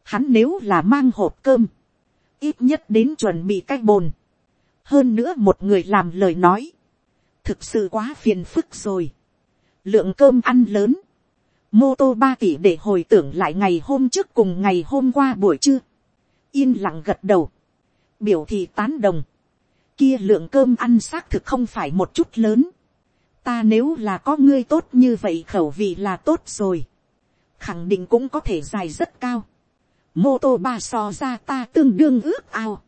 hắn nếu là mang hộp cơm, ít nhất đến chuẩn bị cái bồn, hơn nữa một người làm lời nói, thực sự quá phiền phức rồi. lượng cơm ăn lớn, mô tô ba tỷ để hồi tưởng lại ngày hôm trước cùng ngày hôm qua buổi trưa, yên lặng gật đầu, biểu thị tán đồng, kia lượng cơm ăn xác thực không phải một chút lớn, ta nếu là có ngươi tốt như vậy khẩu vị là tốt rồi, khẳng định cũng có thể dài rất cao, mô tô ba so ra ta tương đương ước ao,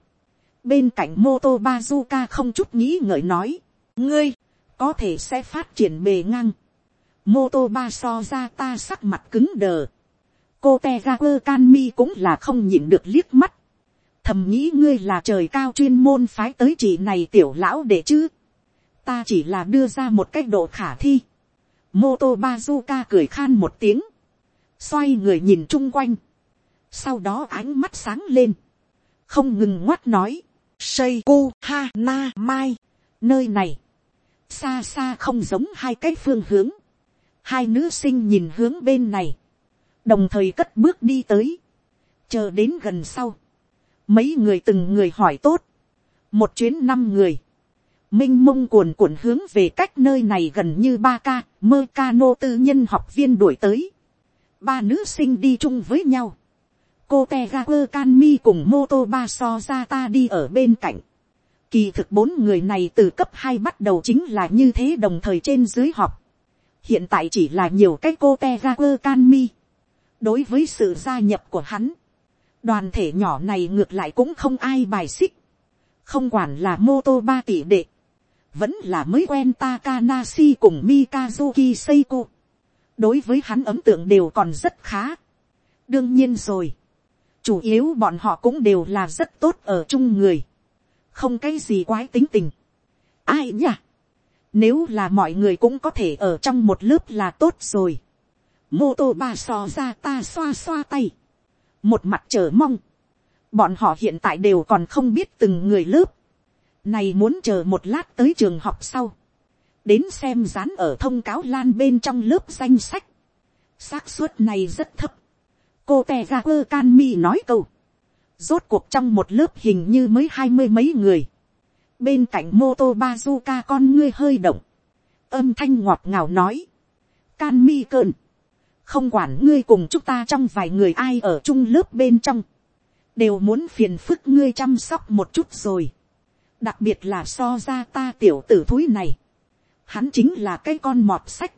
bên cạnh mô tô bazuka không chút nghĩ ngợi nói, ngươi, có thể sẽ phát triển bề ngang, mô tô ba so ra ta sắc mặt cứng đờ, cô te ga quơ can mi cũng là không nhịn được liếc mắt, thầm nghĩ ngươi là trời cao chuyên môn phái tới chị này tiểu lão để chứ, ta chỉ là đưa ra một cách độ khả thi, mô tô bazuka cười khan một tiếng, xoay người nhìn chung quanh, sau đó ánh mắt sáng lên, không ngừng ngoắt nói, Seiko Ha Na Mai, nơi này, xa xa không giống hai cái phương hướng, hai nữ sinh nhìn hướng bên này, đồng thời cất bước đi tới, chờ đến gần sau, mấy người từng người hỏi tốt, một chuyến năm người, m i n h mông cuồn cuộn hướng về cách nơi này gần như ba ca, mơ ca nô tư nhân học viên đuổi tới, ba nữ sinh đi chung với nhau, cô te ga quơ can mi cùng mô tô ba so ra ta đi ở bên cạnh. Kỳ thực bốn người này từ cấp hai bắt đầu chính là như thế đồng thời trên dưới họp. Hiện tại chỉ là nhiều cái cô te ga quơ can mi. Đối với sự gia nhập của hắn, đoàn thể nhỏ này ngược lại cũng không ai bài xích. Không quản là mô tô ba tỷ đệ. Vẫn là mới quen Takanashi cùng Mikazuki Seiko. Đối với hắn ấn tượng đều còn rất khá. Đương nhiên rồi chủ yếu bọn họ cũng đều là rất tốt ở chung người, không cái gì quái tính tình. ai nhỉ, nếu là mọi người cũng có thể ở trong một lớp là tốt rồi. mô tô ba so ra ta xoa xoa tay, một mặt chờ mong, bọn họ hiện tại đều còn không biết từng người lớp, này muốn chờ một lát tới trường học sau, đến xem dán ở thông cáo lan bên trong lớp danh sách, xác suất này rất thấp, cô te ra quơ can mi nói câu. rốt cuộc trong một lớp hình như mới hai mươi mấy người. bên cạnh mô tô bazuka con ngươi hơi động. âm thanh ngọt ngào nói. can mi cơn. không quản ngươi cùng chúng ta trong vài người ai ở chung lớp bên trong. đều muốn phiền phức ngươi chăm sóc một chút rồi. đặc biệt là so ra ta tiểu tử thúi này. hắn chính là cái con mọt sách.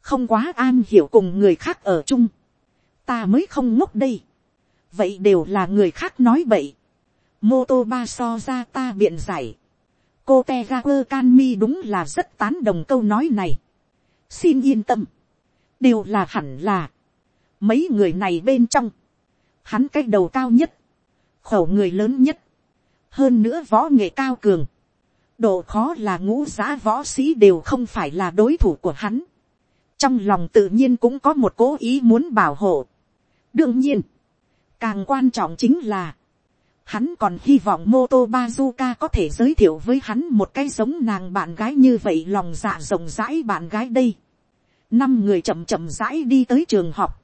không quá an hiểu cùng người khác ở chung ta mới không ngốc đây. vậy đều là người khác nói vậy. mô tô ba so ra ta biện giải. cô te ga quơ can mi đúng là rất tán đồng câu nói này. xin yên tâm. đều là hẳn là. mấy người này bên trong. hắn cái đầu cao nhất. khẩu người lớn nhất. hơn nữa võ nghệ cao cường. độ khó là ngũ giã võ sĩ đều không phải là đối thủ của hắn trong lòng tự nhiên cũng có một cố ý muốn bảo hộ đương nhiên, càng quan trọng chính là, hắn còn hy vọng mô tô bazuka có thể giới thiệu với hắn một cái giống nàng bạn gái như vậy lòng dạ rộng rãi bạn gái đây. năm người chậm chậm rãi đi tới trường học,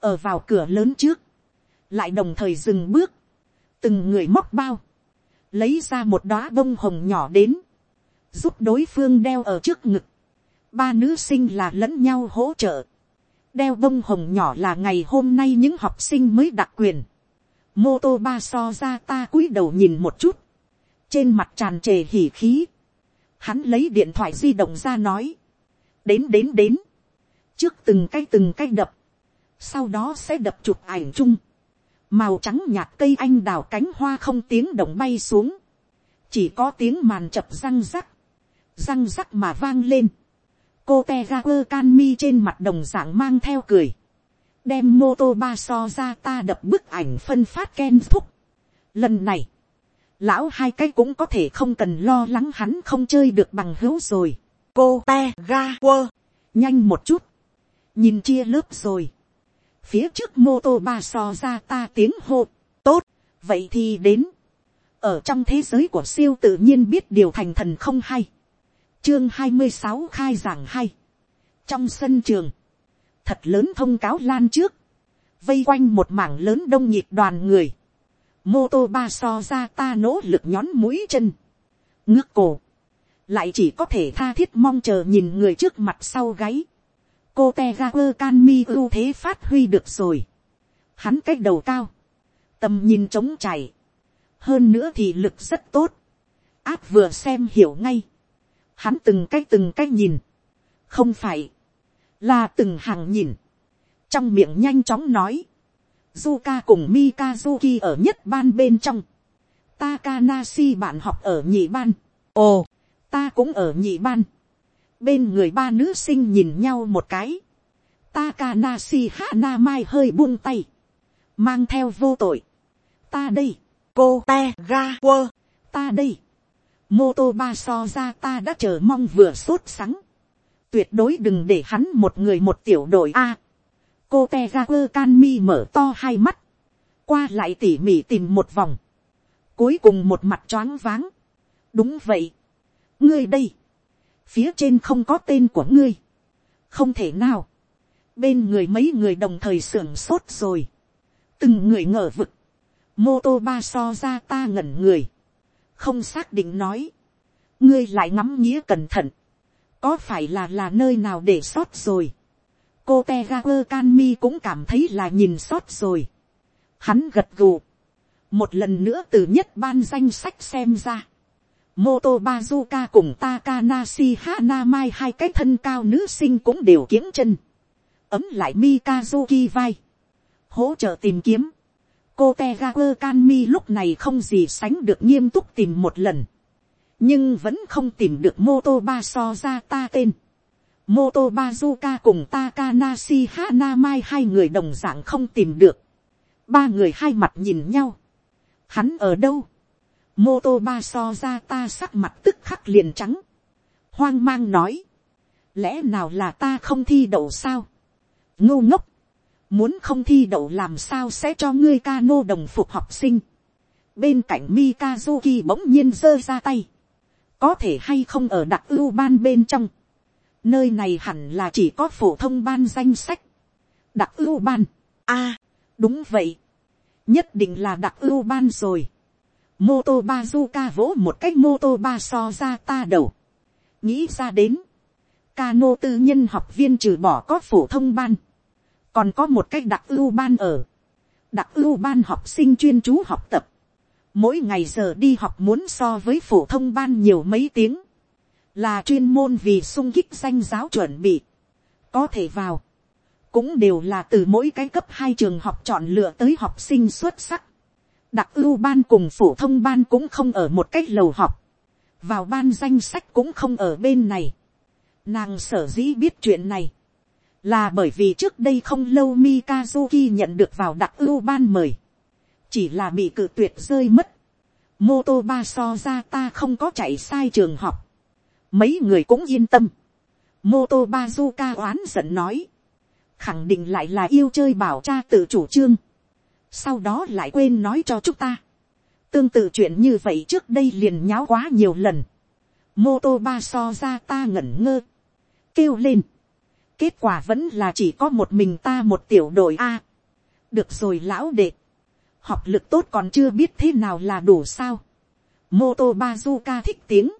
ở vào cửa lớn trước, lại đồng thời dừng bước, từng người móc bao, lấy ra một đóa bông hồng nhỏ đến, giúp đối phương đeo ở trước ngực, ba nữ sinh là lẫn nhau hỗ trợ, đeo bông hồng nhỏ là ngày hôm nay những học sinh mới đặc quyền. mô tô ba so ra ta cúi đầu nhìn một chút. trên mặt tràn trề hỉ khí. hắn lấy điện thoại di động ra nói. đến đến đến. trước từng cái từng cái đập. sau đó sẽ đập chụp ảnh chung. màu trắng nhạt cây anh đào cánh hoa không tiếng động bay xuống. chỉ có tiếng màn chập răng rắc. răng rắc mà vang lên cô te ga quơ can mi trên mặt đồng dạng mang theo cười, đem mô tô ba so ra ta đập bức ảnh phân phát ken thúc. Lần này, lão hai cái cũng có thể không cần lo lắng hắn không chơi được bằng hữu rồi. cô te ga quơ, nhanh một chút, nhìn chia lớp rồi. phía trước mô tô ba so ra ta tiếng hô, tốt, vậy thì đến. ở trong thế giới của siêu tự nhiên biết điều thành thần không hay chương hai mươi sáu khai giảng hay. trong sân trường, thật lớn thông cáo lan trước, vây quanh một mảng lớn đông nhịp đoàn người, mô tô ba so ra ta nỗ lực nhón mũi chân, ngước cổ, lại chỉ có thể tha thiết mong chờ nhìn người trước mặt sau gáy, cô te ga quơ can mi ưu thế phát huy được rồi, hắn c á c h đầu cao, tầm nhìn trống chảy, hơn nữa thì lực rất tốt, áp vừa xem hiểu ngay, hắn từng cái từng cái nhìn, không phải, là từng hàng nhìn, trong miệng nhanh chóng nói, Zuka cùng Mikazuki ở nhất ban bên trong, Takanashi bạn học ở nhị ban. Ồ, Ta cũng ở nhị ban. Bên người ba nữ sinh nhìn nhau một cái. Takanashi Hanamai hơi buông tay. Mang theo vô tội. Ta đây. cô te ga quơ. Ta đây. Mô tô ba so ra ta đã chờ mong vừa sốt sắng. Tuyệt đối đừng để hắn một người một tiểu đội A. cô te ra quơ can mi mở to hai mắt. Qua lại tỉ mỉ tìm một vòng. Cuối cùng một mặt choáng váng. Đúng vậy. Ngươi đây. Phía trên không có tên của ngươi. Không thể nào. Bên người mấy người đồng thời sưởng sốt rồi. Từng người ngờ vực. Mô tô ba so ra ta ngẩn người. Không xác định nói. Ngươi lại ngắm nghĩa cẩn thận. Có phải là là nơi nào để sót rồi. Cô Tegaper Canmi cũng cảm thấy là nhìn sót rồi. Hắn gật gù. Một lần nữa từ nhất ban danh sách xem ra. Moto Bazuka cùng Takanashi Hanamai, hai cái thân cao nữ sinh cũng đều kiếng chân. Ấm lại Mikazuki vai. Hỗ trợ tìm kiếm. Cô Tegaku Kanmi lúc này không gì sánh được nghiêm túc tìm một lần. Nhưng vẫn không tìm được Moto Ba so ra ta tên. Moto Bazuka cùng Takanashi Hanamai hai người đồng dạng không tìm được. Ba người hai mặt nhìn nhau. Hắn ở đâu? Mô tô ba so ra ta sắc mặt tức khắc liền trắng. Hoang mang nói. Lẽ nào là ta không thi đậu sao? Ngô ngốc. Muốn không thi đậu làm sao sẽ cho ngươi ca nô đồng phục học sinh. Bên cạnh Mikazuki bỗng nhiên giơ ra tay. Có thể hay không ở đặc ưu ban bên trong. Nơi này hẳn là chỉ có phổ thông ban danh sách. Đặc ưu ban. a đúng vậy. Nhất định là đặc ưu ban rồi mô tô vỗ một cách mô tô ba so ra ta đầu. nghĩ ra đến, Cano tư nhân học viên trừ bỏ có phổ thông ban, còn có một cách đặc ưu ban ở, đặc ưu ban học sinh chuyên chú học tập, mỗi ngày giờ đi học muốn so với phổ thông ban nhiều mấy tiếng, là chuyên môn vì sung kích danh giáo chuẩn bị, có thể vào, cũng đều là từ mỗi cái cấp hai trường học chọn lựa tới học sinh xuất sắc, đặc ưu ban cùng phổ thông ban cũng không ở một cách lầu học, vào ban danh sách cũng không ở bên này. Nàng sở dĩ biết chuyện này, là bởi vì trước đây không lâu Mikazuki nhận được vào đặc ưu ban mời, chỉ là bị cự tuyệt rơi mất. Mô tô ba so ra ta không có chạy sai trường học, mấy người cũng yên tâm. Mô tô ba Zuka oán giận nói, khẳng định lại là yêu chơi bảo cha tự chủ trương sau đó lại quên nói cho chúng ta. tương tự chuyện như vậy trước đây liền nháo quá nhiều lần. mô tô ba so ra ta ngẩn ngơ, kêu lên kết quả vẫn là chỉ có một mình ta một tiểu đội a. được rồi lão đệ, học lực tốt còn chưa biết thế nào là đủ sao. mô tô ba du ca thích tiếng,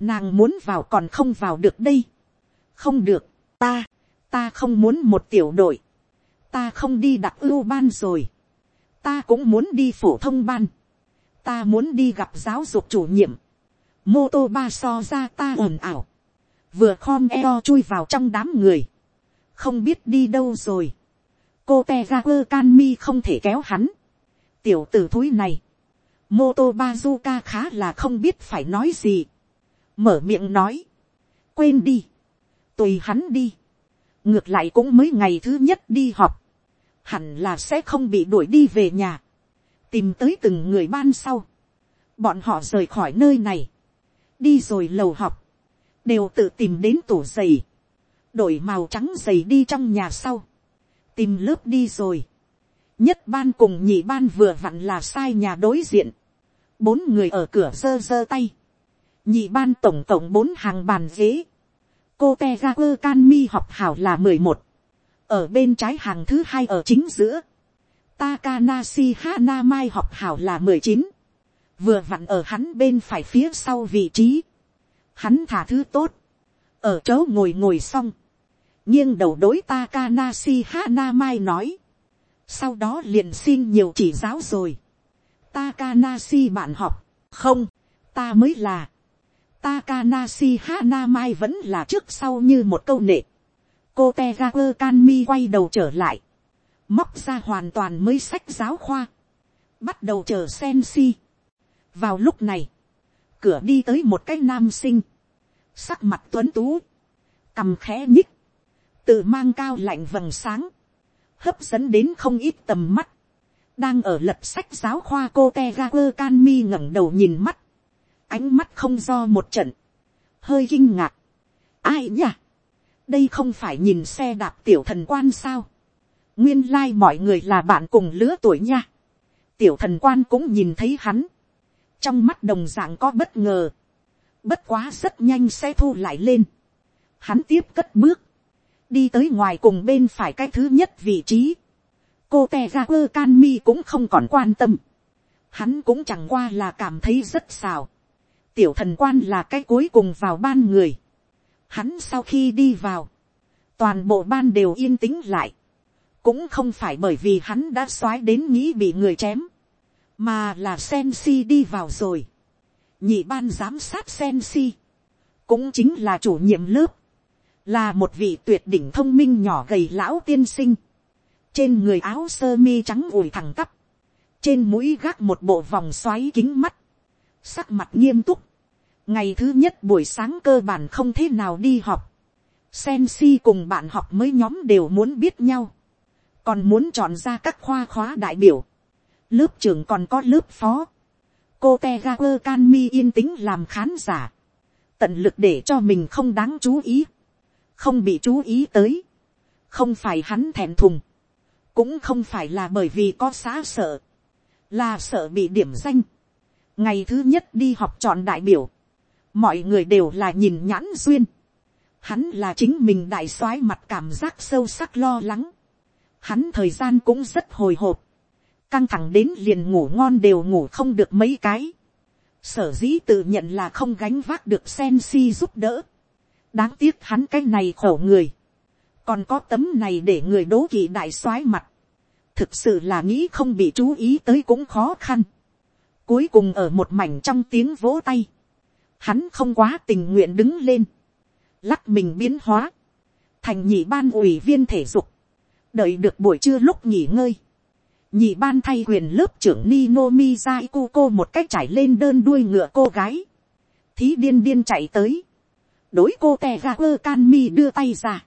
nàng muốn vào còn không vào được đây. không được, ta, ta không muốn một tiểu đội, ta không đi đặc ưu ban rồi. Ta cũng muốn đi phổ thông ban, ta muốn đi gặp giáo dục chủ nhiệm, mô tô ba so ra ta ồn ào, vừa khom eo chui vào trong đám người, không biết đi đâu rồi, cô te ra quơ can mi không thể kéo hắn, tiểu t ử thúi này, mô tô ba du ca khá là không biết phải nói gì, mở miệng nói, quên đi, tùy hắn đi, ngược lại cũng mới ngày thứ nhất đi học, hẳn là sẽ không bị đuổi đi về nhà, tìm tới từng người ban sau, bọn họ rời khỏi nơi này, đi rồi lầu học, đều tự tìm đến tủ giày, đổi màu trắng giày đi trong nhà sau, tìm lớp đi rồi, nhất ban cùng nhị ban vừa vặn là sai nhà đối diện, bốn người ở cửa giơ giơ tay, nhị ban tổng tổng bốn hàng bàn ghế, cô te ga quơ can mi học hảo là mười một, ở bên trái hàng thứ hai ở chính giữa, Takanashi Hanamai học hảo là mười chín, vừa vặn ở hắn bên phải phía sau vị trí, hắn thả thứ tốt, ở chỗ ngồi ngồi xong, nghiêng đầu đối Takanashi Hanamai nói, sau đó liền xin nhiều chỉ giáo rồi, Takanashi bạn học, không, ta mới là, Takanashi Hanamai vẫn là trước sau như một câu nệ, cô tegakur ga quay đầu trở lại, móc ra hoàn toàn mới sách giáo khoa, bắt đầu chờ sen si, vào lúc này, cửa đi tới một cái nam sinh, sắc mặt tuấn tú, cầm khẽ nhích, tự mang cao lạnh vầng sáng, hấp dẫn đến không ít tầm mắt, đang ở lật sách giáo khoa cô te ga quơ can mi ngẩng đầu nhìn mắt, ánh mắt không do một trận, hơi kinh ngạc, ai nhỉ, đây không phải nhìn xe đạp tiểu thần quan sao, nguyên lai、like、mọi người là bạn cùng lứa tuổi nha, tiểu thần quan cũng nhìn thấy hắn, trong mắt đồng dạng có bất ngờ, bất quá rất nhanh sẽ thu lại lên, hắn tiếp cất bước, đi tới ngoài cùng bên phải cái thứ nhất vị trí, cô te ra quơ can mi cũng không còn quan tâm, hắn cũng chẳng qua là cảm thấy rất xào, tiểu thần quan là cái cuối cùng vào ban người, hắn sau khi đi vào, toàn bộ ban đều yên tĩnh lại, cũng không phải bởi vì hắn đã x đến nghĩ bị người chém, mà là sen si đi vào rồi. nhị ban giám sát sen si, cũng chính là chủ nhiệm lớp, là một vị tuyệt đỉnh thông minh nhỏ gầy lão tiên sinh, trên người áo sơ mi trắng ủi thẳng tắp, trên mũi gác một bộ vòng xoáy kính mắt, sắc mặt nghiêm túc, ngày thứ nhất buổi sáng cơ bản không thế nào đi học, sen si cùng bạn học mới nhóm đều muốn biết nhau, còn muốn chọn ra các khoa khóa đại biểu, lớp trưởng còn có lớp phó, cô te ga quơ can mi yên tĩnh làm khán giả, tận lực để cho mình không đáng chú ý, không bị chú ý tới, không phải hắn thèm thùng, cũng không phải là bởi vì có xá sợ, là sợ bị điểm danh. ngày thứ nhất đi học chọn đại biểu, mọi người đều là nhìn nhãn duyên, hắn là chính mình đại soái mặt cảm giác sâu sắc lo lắng, hắn thời gian cũng rất hồi hộp, căng thẳng đến liền ngủ ngon đều ngủ không được mấy cái. sở dĩ tự nhận là không gánh vác được sen si giúp đỡ. đáng tiếc hắn cái này khổ người. còn có tấm này để người đố kỵ đại soái mặt. thực sự là nghĩ không bị chú ý tới cũng khó khăn. cuối cùng ở một mảnh trong tiếng vỗ tay. hắn không quá tình nguyện đứng lên. lắc mình biến hóa. thành nhị ban ủy viên thể dục. đợi được buổi trưa lúc nghỉ ngơi nhị ban thay quyền lớp trưởng Nino cô một cách trải lên đơn đuôi ngựa cô gái. Thí điên điên chạy tới. Đối cô tè ga quơ can mi đưa tay ra.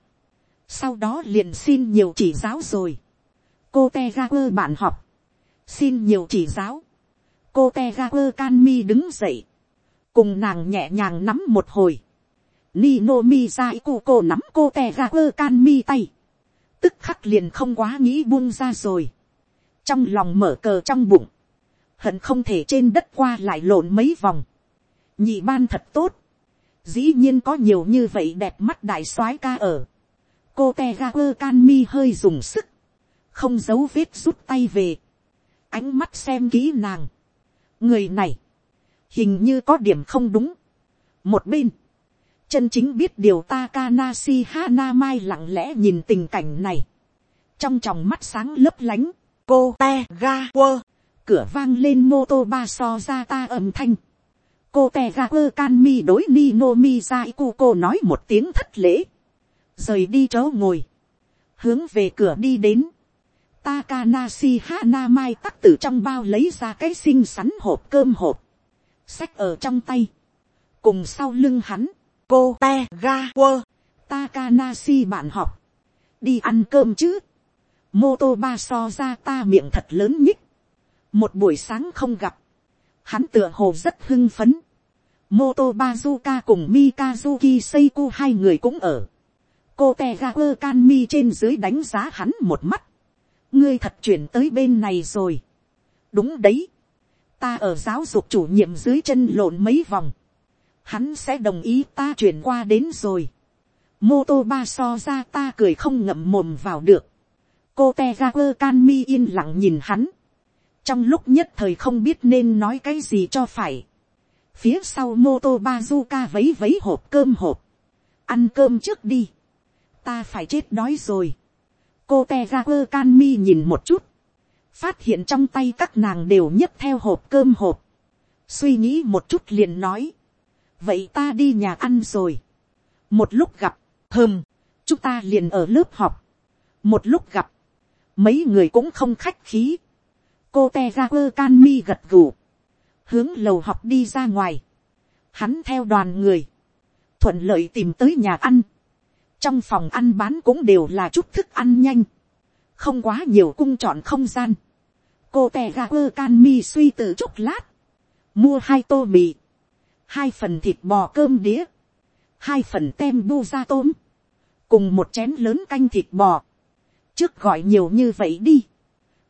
Sau đó liền xin nhiều chỉ giáo rồi. Cô te ga quơ bạn học. Xin nhiều chỉ giáo. Cô te ga quơ can mi đứng dậy. Cùng nàng nhẹ nhàng nắm một hồi. Nino cô nắm cô te ga quơ can mi tay. Tức khắc liền không quá nghĩ buông ra rồi trong lòng mở cờ trong bụng, hận không thể trên đất qua lại lộn mấy vòng, nhị ban thật tốt, dĩ nhiên có nhiều như vậy đẹp mắt đại soái ca ở, cô te ga quơ can mi hơi dùng sức, không giấu vết rút tay về, ánh mắt xem kỹ nàng, người này, hình như có điểm không đúng, một bên, chân chính biết điều Takanashi Hana Mai lặng lẽ nhìn tình cảnh này. Trong tròng mắt sáng lấp lánh cô te ga quơ, cửa vang lên mô tô ba so ra ta âm thanh. cô te ga quơ can mi đối ni no mi ra cu cô nói một tiếng thất lễ, rời đi chỗ ngồi, hướng về cửa đi đến. Takanasi Hana Mai tắc từ trong bao lấy ra cái xinh xắn hộp cơm hộp. Sách ở trong tay. Cùng sau lưng hắn. Cô te ga quơ. Takanashi bạn học. Đi ăn cơm chứ mô tô ba so ra ta miệng thật lớn nhích. một buổi sáng không gặp, hắn tựa hồ rất hưng phấn. mô tô bazuka cùng mikazuki seiko hai người cũng ở. cô te ga quơ can mi trên dưới đánh giá hắn một mắt. ngươi thật chuyển tới bên này rồi. đúng đấy. ta ở giáo dục chủ nhiệm dưới chân lộn mấy vòng. hắn sẽ đồng ý ta chuyển qua đến rồi. mô tô ba so ra ta cười không ngậm mồm vào được cô te ra quơ can mi yên lặng nhìn hắn, trong lúc nhất thời không biết nên nói cái gì cho phải, phía sau mô tô bazuka vấy vấy hộp cơm hộp, ăn cơm trước đi, ta phải chết đói rồi, cô te ra quơ can mi nhìn một chút, phát hiện trong tay các nàng đều nhấp theo hộp cơm hộp, suy nghĩ một chút liền nói, vậy ta đi nhà ăn rồi, một lúc gặp, hơm, chúng ta liền ở lớp học, một lúc gặp, mấy người cũng không khách khí. cô te ra quơ can mi gật gù. hướng lầu học đi ra ngoài, hắn theo đoàn người, thuận lợi tìm tới nhà ăn, trong phòng ăn bán cũng đều là chút thức ăn nhanh, không quá nhiều cung chọn không gian, cô te ga quơ can mi suy từ chốc lát, mua hai tô mì, hai phần thịt bò cơm đĩa, hai phần tem bu ra tôm, cùng một chén lớn canh thịt bò, trước gọi nhiều như vậy đi,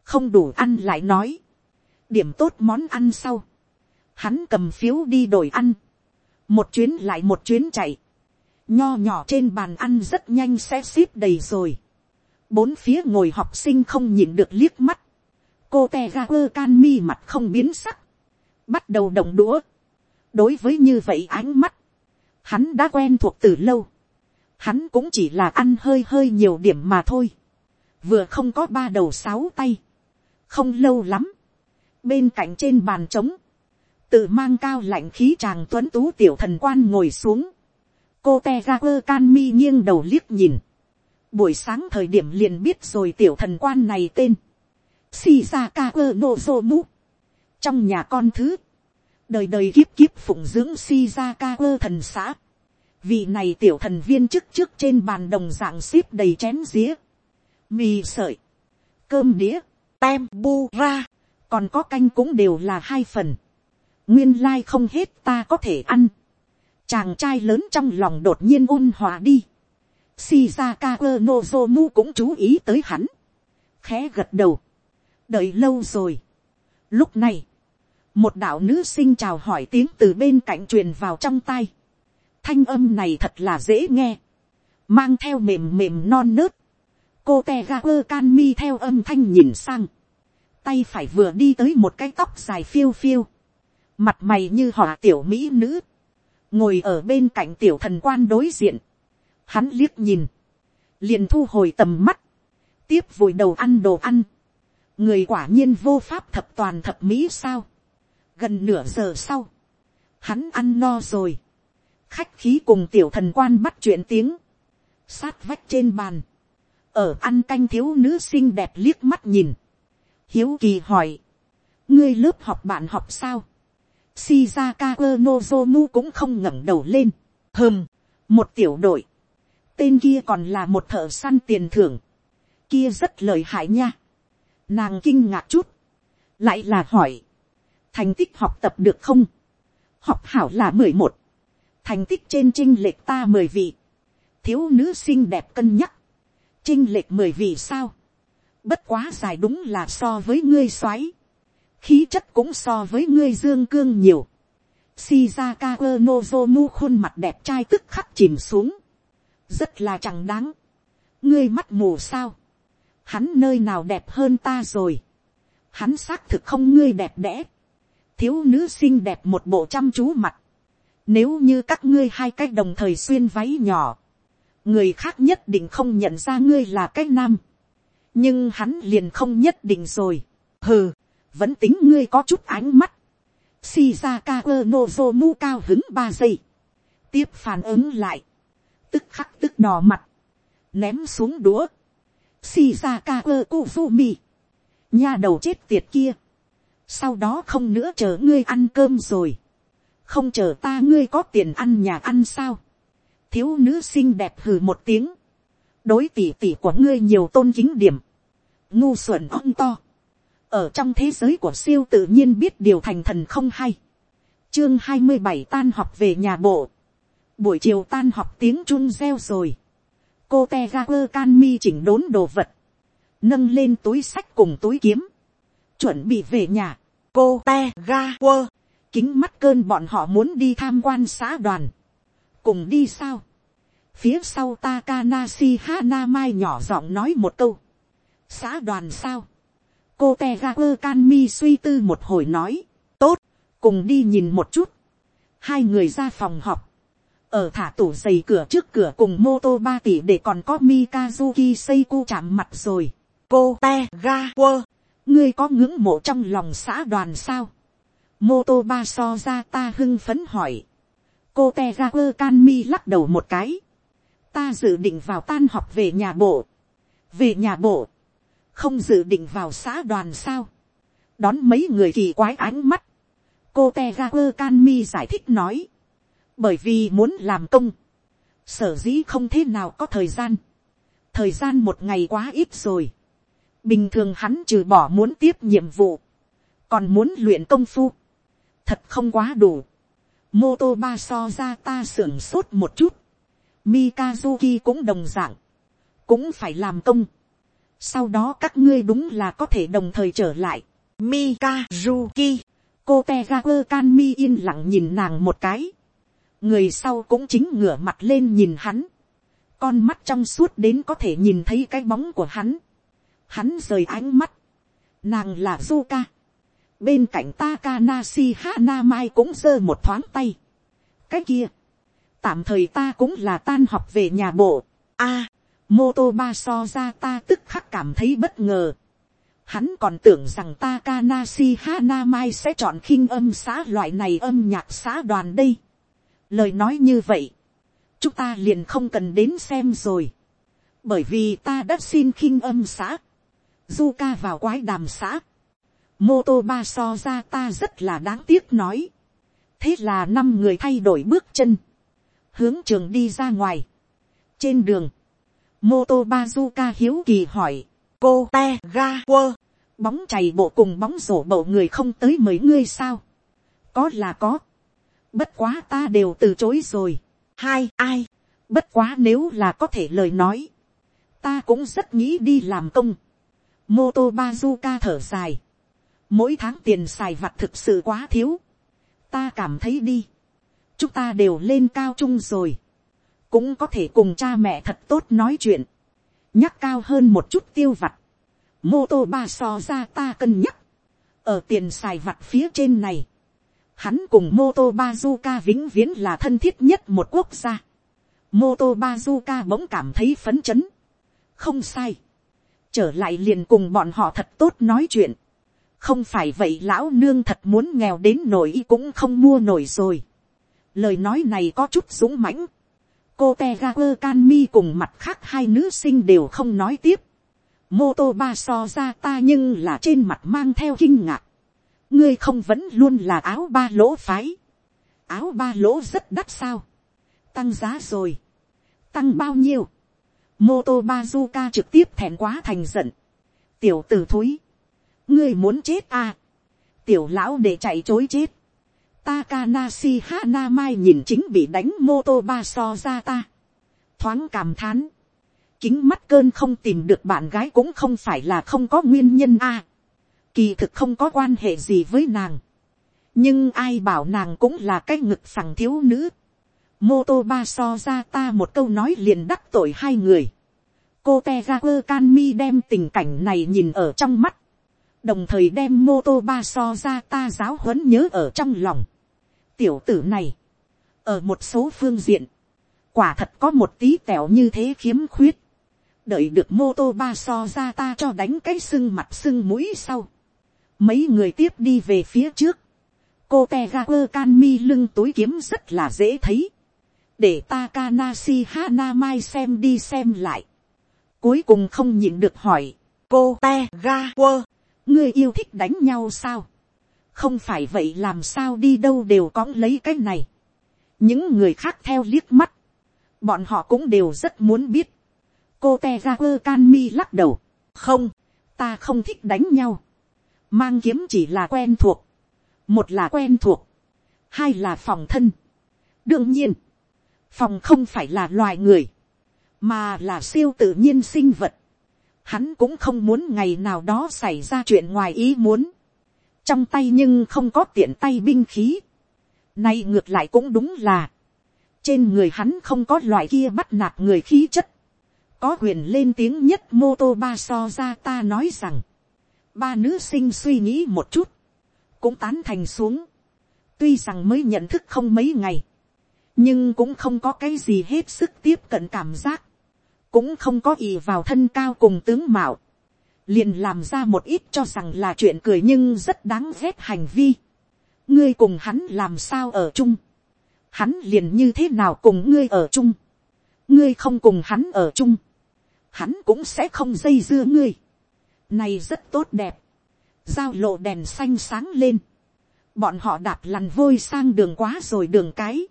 không đủ ăn lại nói, điểm tốt món ăn sau, hắn cầm phiếu đi đổi ăn, một chuyến lại một chuyến chạy, nho nhỏ trên bàn ăn rất nhanh sẽ xếp đầy rồi, bốn phía ngồi học sinh không nhìn được liếc mắt, cô te ga quơ can mi mặt không biến sắc, bắt đầu động đũa, đối với như vậy ánh mắt, hắn đã quen thuộc từ lâu, hắn cũng chỉ là ăn hơi hơi nhiều điểm mà thôi, vừa không có ba đầu sáu tay, không lâu lắm, bên cạnh trên bàn trống, tự mang cao lạnh khí chàng tuấn tú tiểu thần quan ngồi xuống, cô te ra quơ can mi nghiêng đầu liếc nhìn, buổi sáng thời điểm liền biết rồi tiểu thần quan này tên, shizaka quơ mu, trong nhà con thứ, đời đời kiếp kiếp phụng dưỡng shizaka quơ thần xã, vị này tiểu thần viên chức trước trên bàn đồng dạng xếp đầy chén dĩa, mì sợi, cơm đĩa, tem bu ra, còn có canh cũng đều là hai phần, nguyên lai không hết ta có thể ăn, chàng trai lớn trong lòng đột nhiên ôn hòa đi, shizaka quơ nozomu cũng chú ý tới hắn, khẽ gật đầu, đợi lâu rồi. Lúc này, một đạo nữ sinh chào hỏi tiếng từ bên cạnh truyền vào trong tai. Thanh âm này thật là dễ nghe, mang theo mềm mềm non nớt, cô te ga quơ can mi theo âm thanh nhìn sang, tay phải vừa đi tới một cái tóc dài phiêu phiêu, mặt mày như họ tiểu mỹ nữ, ngồi ở bên cạnh tiểu thần quan đối diện, hắn liếc nhìn, liền thu hồi tầm mắt, tiếp vùi đầu ăn đồ ăn, người quả nhiên vô pháp thập toàn thập mỹ sao, gần nửa giờ sau, hắn ăn no rồi, khách khí cùng tiểu thần quan bắt chuyện tiếng, sát vách trên bàn, ở ăn canh thiếu nữ xinh đẹp liếc mắt nhìn, hiếu kỳ hỏi, ngươi lớp học bạn học sao, shizaka nozomu cũng không ngẩng đầu lên, hơm, một tiểu đội, tên kia còn là một thợ săn tiền thưởng, kia rất lời hại nha, nàng kinh ngạc chút, lại là hỏi, thành tích học tập được không, học hảo là mười một, thành tích trên trinh lệch ta mười vị, thiếu nữ xinh đẹp cân nhắc, trinh lệch mười vị sao, bất quá dài đúng là so với ngươi xoáy, khí chất cũng so với ngươi dương cương nhiều, Shizaka Nozomu khuôn mặt đẹp trai tức khắc chìm xuống, rất là chẳng đáng, ngươi mắt mù sao, hắn nơi nào đẹp hơn ta rồi, hắn xác thực không ngươi đẹp đẽ, thiếu nữ xinh đẹp một bộ chăm chú mặt, nếu như các ngươi hai cách đồng thời xuyên váy nhỏ, người khác nhất định không nhận ra ngươi là cái nam. nhưng hắn liền không nhất định rồi. hừ, vẫn tính ngươi có chút ánh mắt. Shizaka Nozomu cao hứng ba giây. tiếp phản ứng lại. tức khắc tức đỏ mặt. ném xuống đũa. Shizaka Kuzumi. nha đầu chết tiệt kia. sau đó không nữa chờ ngươi ăn cơm rồi không chờ ta ngươi có tiền ăn nhà ăn sao thiếu nữ xinh đẹp hừ một tiếng. đối tỉ tỉ của ngươi nhiều tôn kính điểm. ngu xuẩn ong to. ở trong thế giới của siêu tự nhiên biết điều thành thần không hay. chương hai mươi bảy tan học về nhà bộ. buổi chiều tan học tiếng chun reo rồi. cô te ga quơ can mi chỉnh đốn đồ vật. nâng lên túi sách cùng túi kiếm. chuẩn bị về nhà. cô te ga quơ kính mắt cơn bọn họ muốn đi tham quan xã đoàn cùng đi sao. phía sau Takanasi Hanamai nhỏ giọng nói một câu. xã đoàn sao. cô tegakur Kanmi suy tư một hồi nói. tốt, cùng đi nhìn một chút. hai người ra phòng họp. ở thả tủ giày cửa trước cửa cùng mô tô ba tỷ để còn có Mikazuki seiku chạm mặt rồi. cô tegakur ngươi có ngưỡng mộ trong lòng xã đoàn sao mô tô ba so ra ta hưng phấn hỏi cô te ra quơ can mi lắc đầu một cái. ta dự định vào tan học về nhà bộ. về nhà bộ. không dự định vào xã đoàn sao. đón mấy người kỳ quái ánh mắt. cô te ra quơ can mi giải thích nói, bởi vì muốn làm công, sở dĩ không thế nào có thời gian, thời gian một ngày quá ít rồi, bình thường hắn trừ bỏ muốn tiếp nhiệm vụ, còn muốn luyện công phu, thật không quá đủ, mô tô ba so ra ta sưởng sốt một chút, mikazuki cũng đồng d ạ n g cũng phải làm công, sau đó các ngươi đúng là có thể đồng thời trở lại, Mikazuki, cô te ga quơ can mi yên lặng nhìn nàng một cái, người sau cũng chính ngửa mặt lên nhìn hắn, con mắt trong suốt đến có thể nhìn thấy cái bóng của hắn, hắn rời ánh mắt, nàng là Zuka, bên cạnh Takanashi Hanamai cũng giơ một thoáng tay. cái kia, tạm thời ta cũng là tan học về nhà bộ. a, à, mô so ra ta tức khắc cảm thấy bất ngờ. Hắn còn tưởng rằng Takanashi Hanamai sẽ chọn khinh âm xã loại này âm nhạc xã đoàn đây. lời nói như vậy, chúng ta liền không cần đến xem rồi. bởi vì ta đã xin khinh âm xã. Zuka vào quái đàm xã mô tô ba so ra ta rất là đáng tiếc nói. thế là năm người thay đổi bước chân, hướng trường đi ra ngoài. trên đường, mô tô ba du ca hiếu kỳ hỏi, cô te ga quơ, bóng chày bộ cùng bóng rổ bầu người không tới mấy ngươi sao. có là có, bất quá ta đều từ chối rồi. hai ai, bất quá nếu là có thể lời nói, ta cũng rất nghĩ đi làm công. mô tô ba du ca thở dài, mỗi tháng tiền xài vặt thực sự quá thiếu, ta cảm thấy đi, chúng ta đều lên cao trung rồi, cũng có thể cùng cha mẹ thật tốt nói chuyện, nhắc cao hơn một chút tiêu vặt, mô tô ba so ra ta cân nhắc, ở tiền xài vặt phía trên này, hắn cùng mô tô bazuka vĩnh viễn là thân thiết nhất một quốc gia. mô tô bazuka bỗng cảm thấy phấn chấn. không sai. trở lại liền cùng bọn họ thật tốt nói chuyện không phải vậy lão nương thật muốn nghèo đến nổi cũng không mua nổi rồi. lời nói này có chút dũng mãnh. cô te ga quơ can mi cùng mặt khác hai nữ sinh đều không nói tiếp. mô tô ba so ra ta nhưng là trên mặt mang theo kinh ngạc. ngươi không vẫn luôn là áo ba lỗ phái. áo ba lỗ rất đắt sao. tăng giá rồi. tăng bao nhiêu. mô tô bazuka trực tiếp thèn quá thành giận. tiểu t ử thúi ngươi muốn chết à. tiểu lão để chạy chối chết. Takanashi Hanamai nhìn chính bị đánh mô tô ba so ra ta. Thoáng cảm thán. Kính mắt cơn không tìm được bạn gái cũng không phải là không có nguyên nhân a. À, kỳ thực không có quan hệ gì với nàng. Nhưng ai bảo nàng cũng là cái ngực phẳng thiếu nữ. Mô tô ba so ra ta một câu nói liền đắc tội hai người. Cô Tegaku Kanmi đem tình cảnh này nhìn ở trong mắt đồng thời đem mô tô ba so ra ta giáo huấn nhớ ở trong lòng. tiểu tử này, ở một số phương diện, quả thật có một tí tẻo như thế khiếm khuyết, đợi được mô tô ba so ra ta cho đánh cái sưng mặt sưng mũi sau. mấy người tiếp đi về phía trước, cô te ga quơ can mi lưng túi kiếm rất là dễ thấy, để Takanashi Hana mai xem đi xem lại, cuối cùng không nhịn được hỏi, cô te ga quơ ngươi yêu thích đánh nhau sao, không phải vậy làm sao đi đâu đều có lấy cái này, những người khác theo liếc mắt, bọn họ cũng đều rất muốn biết, cô te ra quơ can mi lắc đầu, không, ta không thích đánh nhau, mang kiếm chỉ là quen thuộc, một là quen thuộc, hai là phòng thân. đương nhiên, phòng không phải là loài người, mà là siêu tự nhiên sinh vật hắn cũng không muốn ngày nào đó xảy ra chuyện ngoài ý muốn, trong tay nhưng không có tiện tay binh khí, nay ngược lại cũng đúng là, trên người hắn không có loại kia bắt nạt người khí chất, có quyền lên tiếng nhất mô tô ba so ra ta nói rằng, ba nữ sinh suy nghĩ một chút, cũng tán thành xuống, tuy rằng mới nhận thức không mấy ngày, nhưng cũng không có cái gì hết sức tiếp cận cảm giác, cũng không có ý vào thân cao cùng tướng mạo, liền làm ra một ít cho rằng là chuyện cười nhưng rất đáng ghét hành vi. ngươi cùng hắn làm sao ở chung, hắn liền như thế nào cùng ngươi ở chung, ngươi không cùng hắn ở chung, hắn cũng sẽ không dây dưa ngươi. này rất tốt đẹp, giao lộ đèn xanh sáng lên, bọn họ đạp lằn vôi sang đường quá rồi đường cái,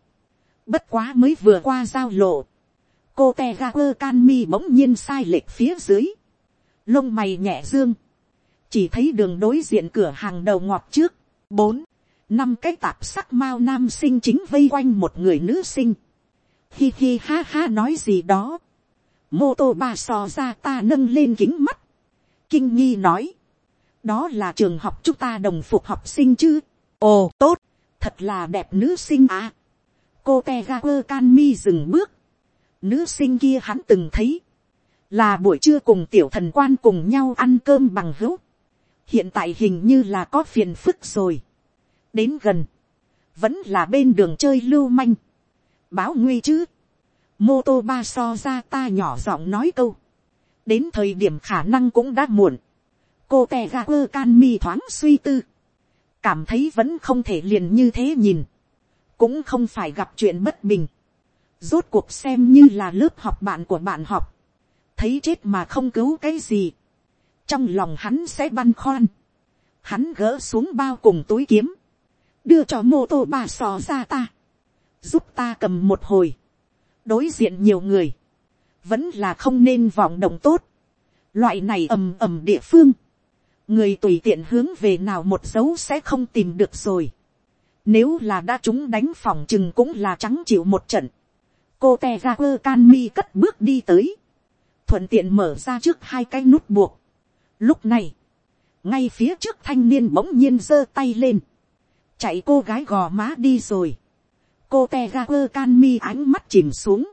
bất quá mới vừa qua giao lộ, cô te ga quơ can mi bỗng nhiên sai lệch phía dưới, lông mày nhẹ dương, chỉ thấy đường đối diện cửa hàng đầu ngọt trước, bốn, năm cái tạp sắc mao nam sinh chính vây quanh một người nữ sinh, hi hi ha ha nói gì đó, mô tô ba sò ra ta nâng lên kính mắt, kinh nghi nói, đó là trường học chúng ta đồng phục học sinh chứ, ồ tốt, thật là đẹp nữ sinh à, cô te ga quơ can mi dừng bước, nữ sinh kia hắn từng thấy, là buổi trưa cùng tiểu thần quan cùng nhau ăn cơm bằng hữu, hiện tại hình như là có phiền phức rồi, đến gần, vẫn là bên đường chơi lưu manh, báo nguy chứ, mô tô ba so ra ta nhỏ giọng nói câu, đến thời điểm khả năng cũng đã muộn, cô tè ga quơ can mi thoáng suy tư, cảm thấy vẫn không thể liền như thế nhìn, cũng không phải gặp chuyện bất bình, rốt cuộc xem như là lớp học bạn của bạn học, thấy chết mà không cứu cái gì, trong lòng hắn sẽ băn khoăn, hắn gỡ xuống bao cùng túi kiếm, đưa cho mô tô bà sò ra ta, giúp ta cầm một hồi, đối diện nhiều người, vẫn là không nên vọng động tốt, loại này ầm ầm địa phương, người tùy tiện hướng về nào một dấu sẽ không tìm được rồi, nếu là đã chúng đánh phòng chừng cũng là trắng chịu một trận, cô te ra quơ can mi cất bước đi tới, thuận tiện mở ra trước hai cái nút buộc, lúc này, ngay phía trước thanh niên bỗng nhiên giơ tay lên, chạy cô gái gò má đi rồi, cô te ra quơ can mi ánh mắt chìm xuống,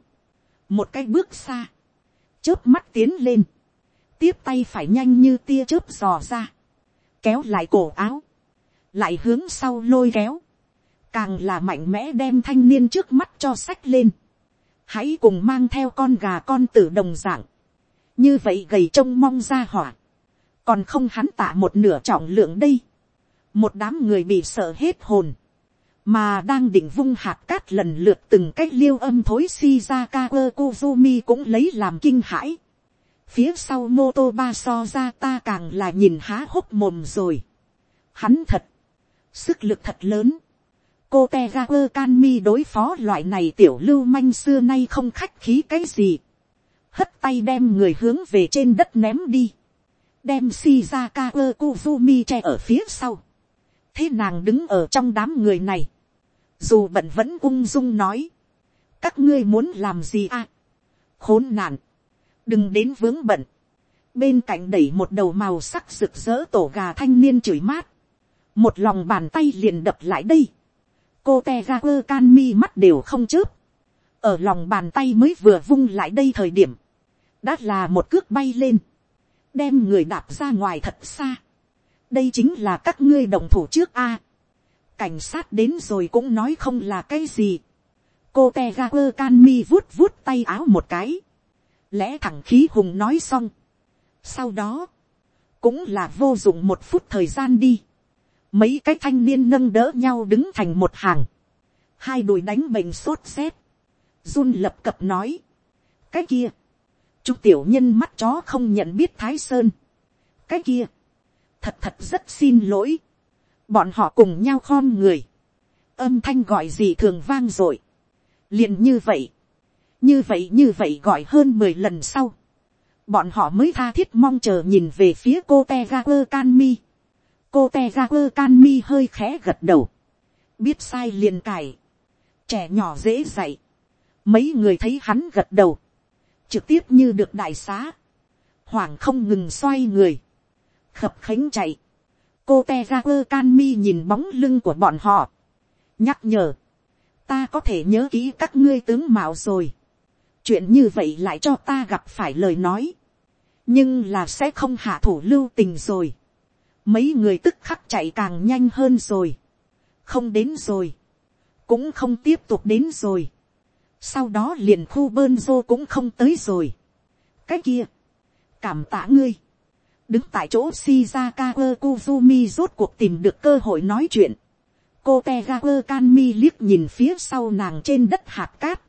một cái bước xa, chớp mắt tiến lên, tiếp tay phải nhanh như tia chớp dò ra, kéo lại cổ áo, lại hướng sau lôi kéo, càng là mạnh mẽ đem thanh niên trước mắt cho sách lên, hãy cùng mang theo con gà con tử đồng dạng, như vậy gầy trông mong ra hỏa, còn không hắn tạ một nửa trọng lượng đây, một đám người bị sợ hết hồn, mà đang định vung hạt cát lần lượt từng cách liêu âm thối si ra ka quơ kuzumi cũng lấy làm kinh hãi. phía sau mô tô ba so ra ta càng là nhìn há hốc mồm rồi. hắn thật, sức lực thật lớn cô te ra quơ can mi đối phó loại này tiểu lưu manh xưa nay không khách khí cái gì. hất tay đem người hướng về trên đất ném đi. đem shizaka ơ kuzumi che ở phía sau. Thế nàng đứng ở trong đám người này, dù bận vẫn ung dung nói, các ngươi muốn làm gì à, khốn nạn, đừng đến vướng bận, bên cạnh đẩy một đầu màu sắc rực rỡ tổ gà thanh niên chửi mát, một lòng bàn tay liền đập lại đây, cô te ga quơ can mi mắt đều không chớp, ở lòng bàn tay mới vừa vung lại đây thời điểm, đã là một cước bay lên, đem người đạp ra ngoài thật xa, đây chính là các ngươi đồng thủ trước a. cảnh sát đến rồi cũng nói không là cái gì. cô te ga quơ can mi vuốt vuốt tay áo một cái. lẽ thẳng khí hùng nói xong. sau đó, cũng là vô dụng một phút thời gian đi mấy cái thanh niên nâng đỡ nhau đứng thành một hàng. hai đùi đánh bệnh sốt rét. run lập cập nói. cái kia, chú tiểu nhân mắt chó không nhận biết thái sơn. cái kia, thật thật rất xin lỗi. bọn họ cùng nhau khom người. âm thanh gọi gì thường vang r ộ i liền như vậy. như vậy như vậy gọi hơn mười lần sau. bọn họ mới tha thiết mong chờ nhìn về phía cô te ga quơ can mi cô te ra quơ can mi hơi khẽ gật đầu. biết sai liền cài. trẻ nhỏ dễ dạy. mấy người thấy hắn gật đầu. trực tiếp như được đại xá. hoàng không ngừng xoay người khập khánh chạy, cô te ra quơ can mi nhìn bóng lưng của bọn họ, nhắc nhở, ta có thể nhớ kỹ các ngươi tướng mạo rồi, chuyện như vậy lại cho ta gặp phải lời nói, nhưng là sẽ không hạ thủ lưu tình rồi, mấy người tức khắc chạy càng nhanh hơn rồi, không đến rồi, cũng không tiếp tục đến rồi, sau đó liền khu bơn dô cũng không tới rồi, cái kia, cảm tạ ngươi, đứng tại chỗ shizaka quơ kuzumi rốt cuộc tìm được cơ hội nói chuyện. cô te ga quơ liếc nhìn phía sau nàng trên đất hạt cát.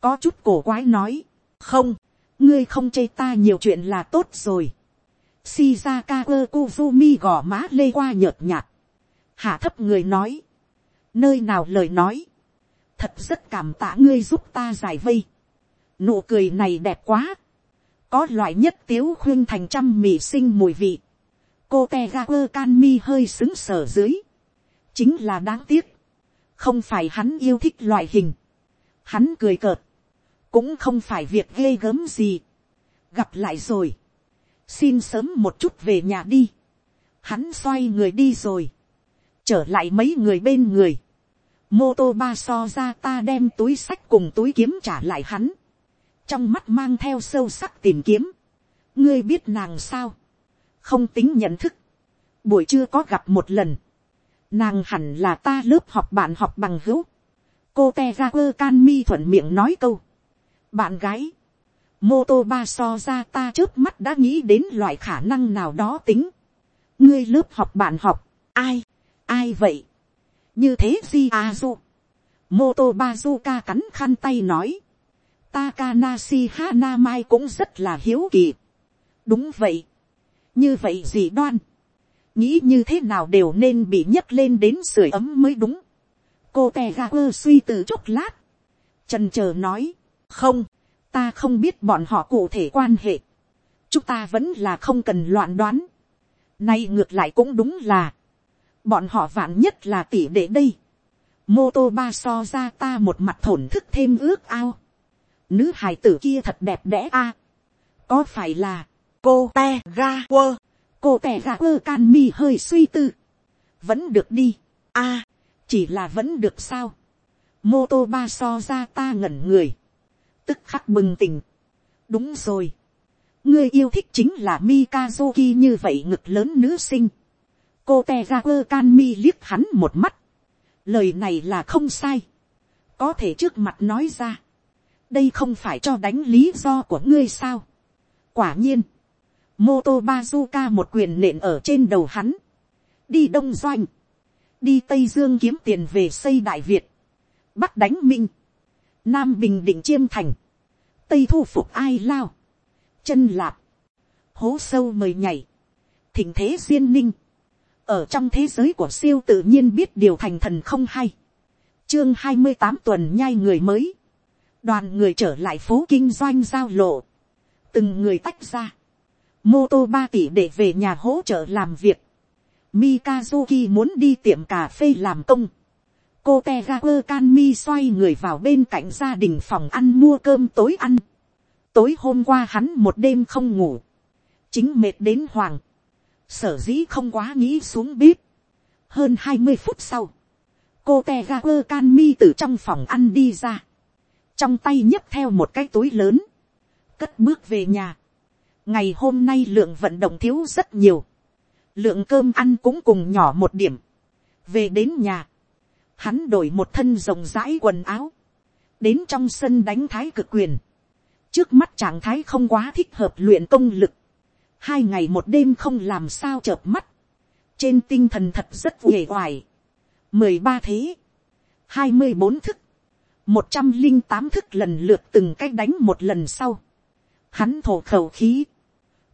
có chút cổ quái nói. không, ngươi không chê ta nhiều chuyện là tốt rồi shizaka quơ kuzumi gò má lê qua nhợt nhạt. hạ thấp người nói, nơi nào lời nói, thật rất cảm tạ ngươi giúp ta giải vây, nụ cười này đẹp quá, có loại nhất tiếu khuyên thành trăm mì sinh mùi vị, cô Tegaku Kanmi hơi xứng sở dưới, chính là đáng tiếc, không phải hắn yêu thích loại hình, hắn cười cợt, cũng không phải việc ghê gớm gì, gặp lại rồi, xin sớm một chút về nhà đi, hắn xoay người đi rồi, trở lại mấy người bên người, mô tô ba so ra ta đem túi sách cùng túi kiếm trả lại hắn, trong mắt mang theo sâu sắc tìm kiếm, ngươi biết nàng sao, không tính nhận thức, buổi trưa có gặp một lần, nàng hẳn là ta lớp học bạn học bằng hữu, cô te ra quơ can mi thuận miệng nói câu, bạn gái, mô tô ba so ra ta trước mắt đã nghĩ đến loại khả năng nào đó tính, ngươi lớp học bạn học, ai, ai vậy, như thế di a du, mô tô ba du ca cắn khăn tay nói, Takanashi Hanamai cũng rất là hiếu kỳ. Đúng vậy. Như vậy gì đoan. Nghĩ như thế nào đều nên bị nhấc lên đến sưởi ấm mới đúng. Cô Tegaku suy từ chốc lát. Trần chờ nói. Không. Ta không biết bọn họ cụ thể quan hệ. Chúng ta vẫn là không cần loạn đoán. Nay ngược lại cũng đúng là. Bọn họ vạn nhất là tỷ đệ đây. Mô tô ba so ra ta một mặt thổn thức thêm ước ao Nữ hài tử kia thật đẹp đẽ a. Có phải là, cô te ga quơ, cô te ga quơ can mi hơi suy tư. Vẫn được đi. a chỉ là vẫn được sao. Mô tô ba so ra ta ngẩn người. Tức khắc bừng tỉnh. Đúng rồi. Ngươi yêu thích chính là Mikazuki như vậy ngực lớn nữ sinh. Cô Tegaku Kanmi liếc hắn một mắt. Lời này là không sai. Có thể trước mặt nói ra đây không phải cho đánh lý do của ngươi sao. quả nhiên, Moto bazuka một quyền nện ở trên đầu hắn, đi đông doanh, đi tây dương kiếm tiền về xây đại việt, bắc đánh minh, nam bình định chiêm thành, tây thu phục ai lao, chân lạp, hố sâu mời nhảy, thỉnh thế duyên ninh, ở trong thế giới của siêu tự nhiên biết điều thành thần không hay, chương hai mươi tám tuần nhai người mới, đoàn người trở lại phố kinh doanh giao lộ, từng người tách ra, mô tô ba tỷ để về nhà hỗ trợ làm việc, Mikazuki muốn đi tiệm cà phê làm công, cô Tegaku Kanmi xoay người vào bên cạnh gia đình phòng ăn mua cơm tối ăn, tối hôm qua hắn một đêm không ngủ, chính mệt đến hoàng, sở dĩ không quá nghĩ xuống bếp, hơn hai mươi phút sau, cô Tegaku Kanmi từ trong phòng ăn đi ra, trong tay nhấp theo một cái túi lớn, cất bước về nhà. ngày hôm nay lượng vận động thiếu rất nhiều, lượng cơm ăn cũng cùng nhỏ một điểm. về đến nhà, hắn đổi một thân rộng rãi quần áo, đến trong sân đánh thái cực quyền. trước mắt trạng thái không quá thích hợp luyện công lực, hai ngày một đêm không làm sao chợp mắt, trên tinh thần thật rất uể oải. mười ba thế, hai mươi bốn thức, một trăm linh tám thức lần lượt từng cách đánh một lần sau. Hắn thổ khẩu khí.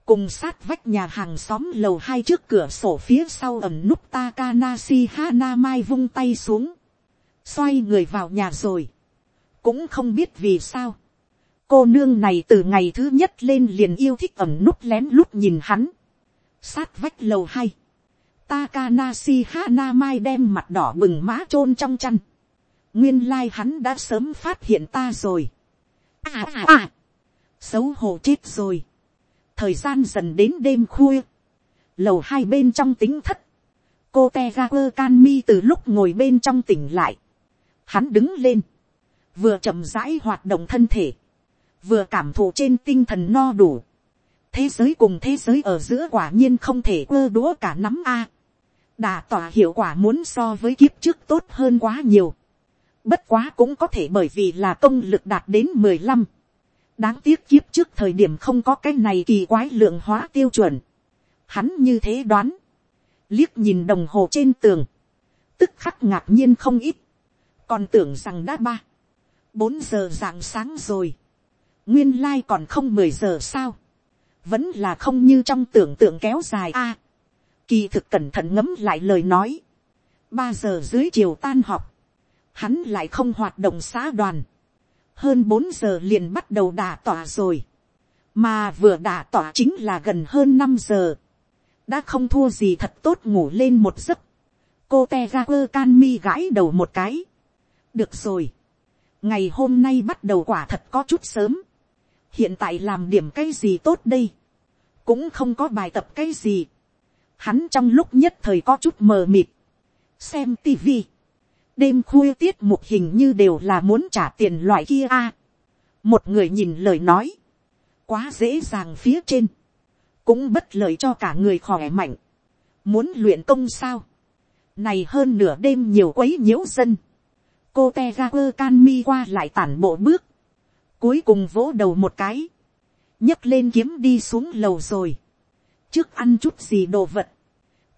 Cùng sát vách nhà hàng xóm lầu hai trước cửa sổ phía sau ẩm nút Takanashi Hanamai vung tay xuống. Xoay người vào nhà rồi. Cũng không biết vì sao. Cô nương này từ ngày thứ nhất lên liền yêu thích ẩm nút lén lút nhìn hắn. Sát vách lầu hai. Takanashi Hanamai đem mặt đỏ bừng mã chôn trong chăn nguyên lai hắn đã sớm phát hiện ta rồi. À à à, xấu hổ chết rồi. thời gian dần đến đêm khuya, lầu hai bên trong tính thất, cô te ga từ lúc ngồi bên trong tỉnh lại, hắn đứng lên, vừa chậm rãi hoạt động thân thể, vừa cảm thụ trên tinh thần no đủ. thế giới cùng thế giới ở giữa quả nhiên không thể quơ đũa cả nắm a. đà tỏa hiệu quả muốn so với kiếp trước tốt hơn quá nhiều. Bất quá cũng có thể bởi vì là công lực đạt đến mười lăm Đáng tiếc kiếp trước thời điểm không có cái này kỳ quái lượng hóa tiêu chuẩn. Hắn như thế đoán. Liếc nhìn đồng hồ trên tường. Tức khắc ngạc nhiên không ít. Còn tưởng rằng đã ba. Bốn giờ rạng sáng rồi. Nguyên lai còn không mười giờ sao. Vẫn là không như trong tưởng tượng kéo dài a. Kỳ thực cẩn thận ngấm lại lời nói. Ba giờ dưới chiều tan học, hắn lại không hoạt động xã đoàn, hơn bốn giờ liền bắt đầu đả tỏa rồi, mà vừa đả tỏa chính là gần hơn năm giờ, đã không thua gì thật tốt ngủ lên một giấc, cô te ra quơ can mi gãi đầu một cái, được rồi, ngày hôm nay bắt đầu quả thật có chút sớm, hiện tại làm điểm cái gì tốt đây, cũng không có bài tập cái gì, hắn trong lúc nhất thời có chút mờ mịt, xem tivi, đêm khuya tiết mục hình như đều là muốn trả tiền loại kia a. một người nhìn lời nói, quá dễ dàng phía trên, cũng bất lợi cho cả người khỏe mạnh, muốn luyện công sao, này hơn nửa đêm nhiều quấy nhiễu dân, cô te ra quơ can mi qua lại tản bộ bước, cuối cùng vỗ đầu một cái, nhấc lên kiếm đi xuống lầu rồi, trước ăn chút gì đồ vật,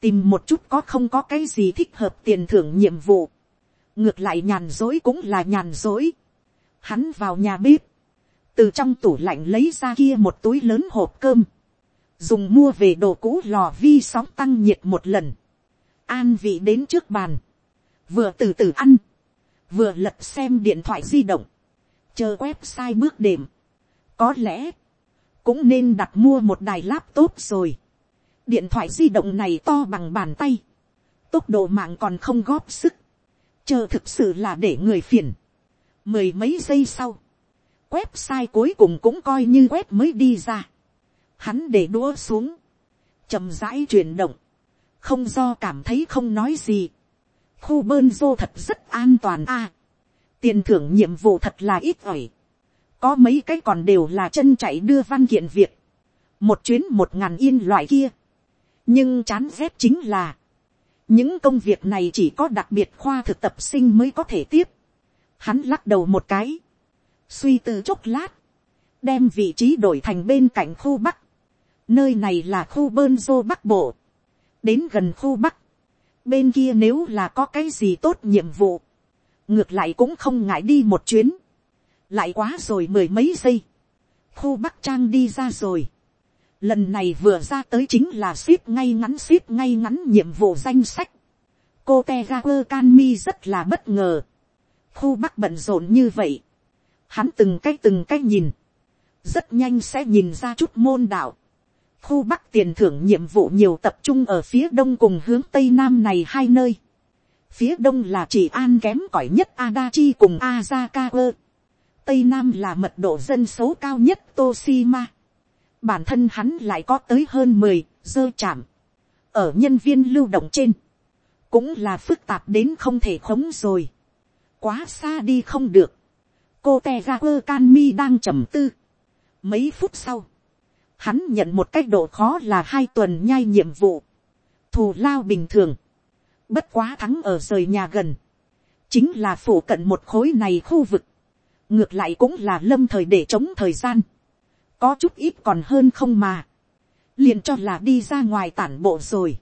tìm một chút có không có cái gì thích hợp tiền thưởng nhiệm vụ, ngược lại nhàn dối cũng là nhàn dối, hắn vào nhà bếp, từ trong tủ lạnh lấy ra kia một túi lớn hộp cơm, dùng mua về đồ cũ lò vi sóng tăng nhiệt một lần, an vị đến trước bàn, vừa từ từ ăn, vừa lật xem điện thoại di động, chờ website bước đệm, có lẽ, cũng nên đặt mua một đài laptop rồi, điện thoại di động này to bằng bàn tay, tốc độ mạng còn không góp sức, chờ thực sự là để người phiền. mười mấy giây sau, website cuối cùng cũng coi như web mới đi ra. hắn để đũa xuống, chậm rãi chuyển động, không do cảm thấy không nói gì khu bơn dô thật rất an toàn a. tiền thưởng nhiệm vụ thật là ít ỏi. có mấy cái còn đều là chân chạy đưa văn kiện việc. một chuyến một ngàn yên loại kia. nhưng chán rét chính là, những công việc này chỉ có đặc biệt khoa thực tập sinh mới có thể tiếp. Hắn lắc đầu một cái, suy tư chốc lát, đem vị trí đổi thành bên cạnh khu bắc. Nơi này là khu bơn dô bắc bộ, đến gần khu bắc. Bên kia nếu là có cái gì tốt nhiệm vụ, ngược lại cũng không ngại đi một chuyến. lại quá rồi mười mấy giây, khu bắc trang đi ra rồi Lần này vừa ra tới chính là ship ngay ngắn ship ngay ngắn nhiệm vụ danh sách. Cô Tegaku Kanmi rất là bất ngờ. Khu Bắc bận rộn như vậy. Hắn từng cái từng cái nhìn. Rất nhanh sẽ nhìn ra chút môn đạo. Khu Bắc tiền thưởng nhiệm vụ nhiều tập trung ở phía đông cùng hướng tây nam này hai nơi. Phía đông là chỉ an kém cỏi nhất Adachi cùng Azakawa. Tây nam là mật độ dân số cao nhất Toshima. Bản thân hắn lại có tới hơn mười dơ chạm, ở nhân viên lưu động trên, cũng là phức tạp đến không thể khống rồi, quá xa đi không được, cô te Kanmi đang trầm tư, mấy phút sau, hắn nhận một cách độ khó là hai tuần nhai nhiệm vụ, thù lao bình thường, bất quá thắng ở rời nhà gần, chính là phủ cận một khối này khu vực, ngược lại cũng là lâm thời để chống thời gian, có chút ít còn hơn không mà, liền cho là đi ra ngoài tản bộ rồi,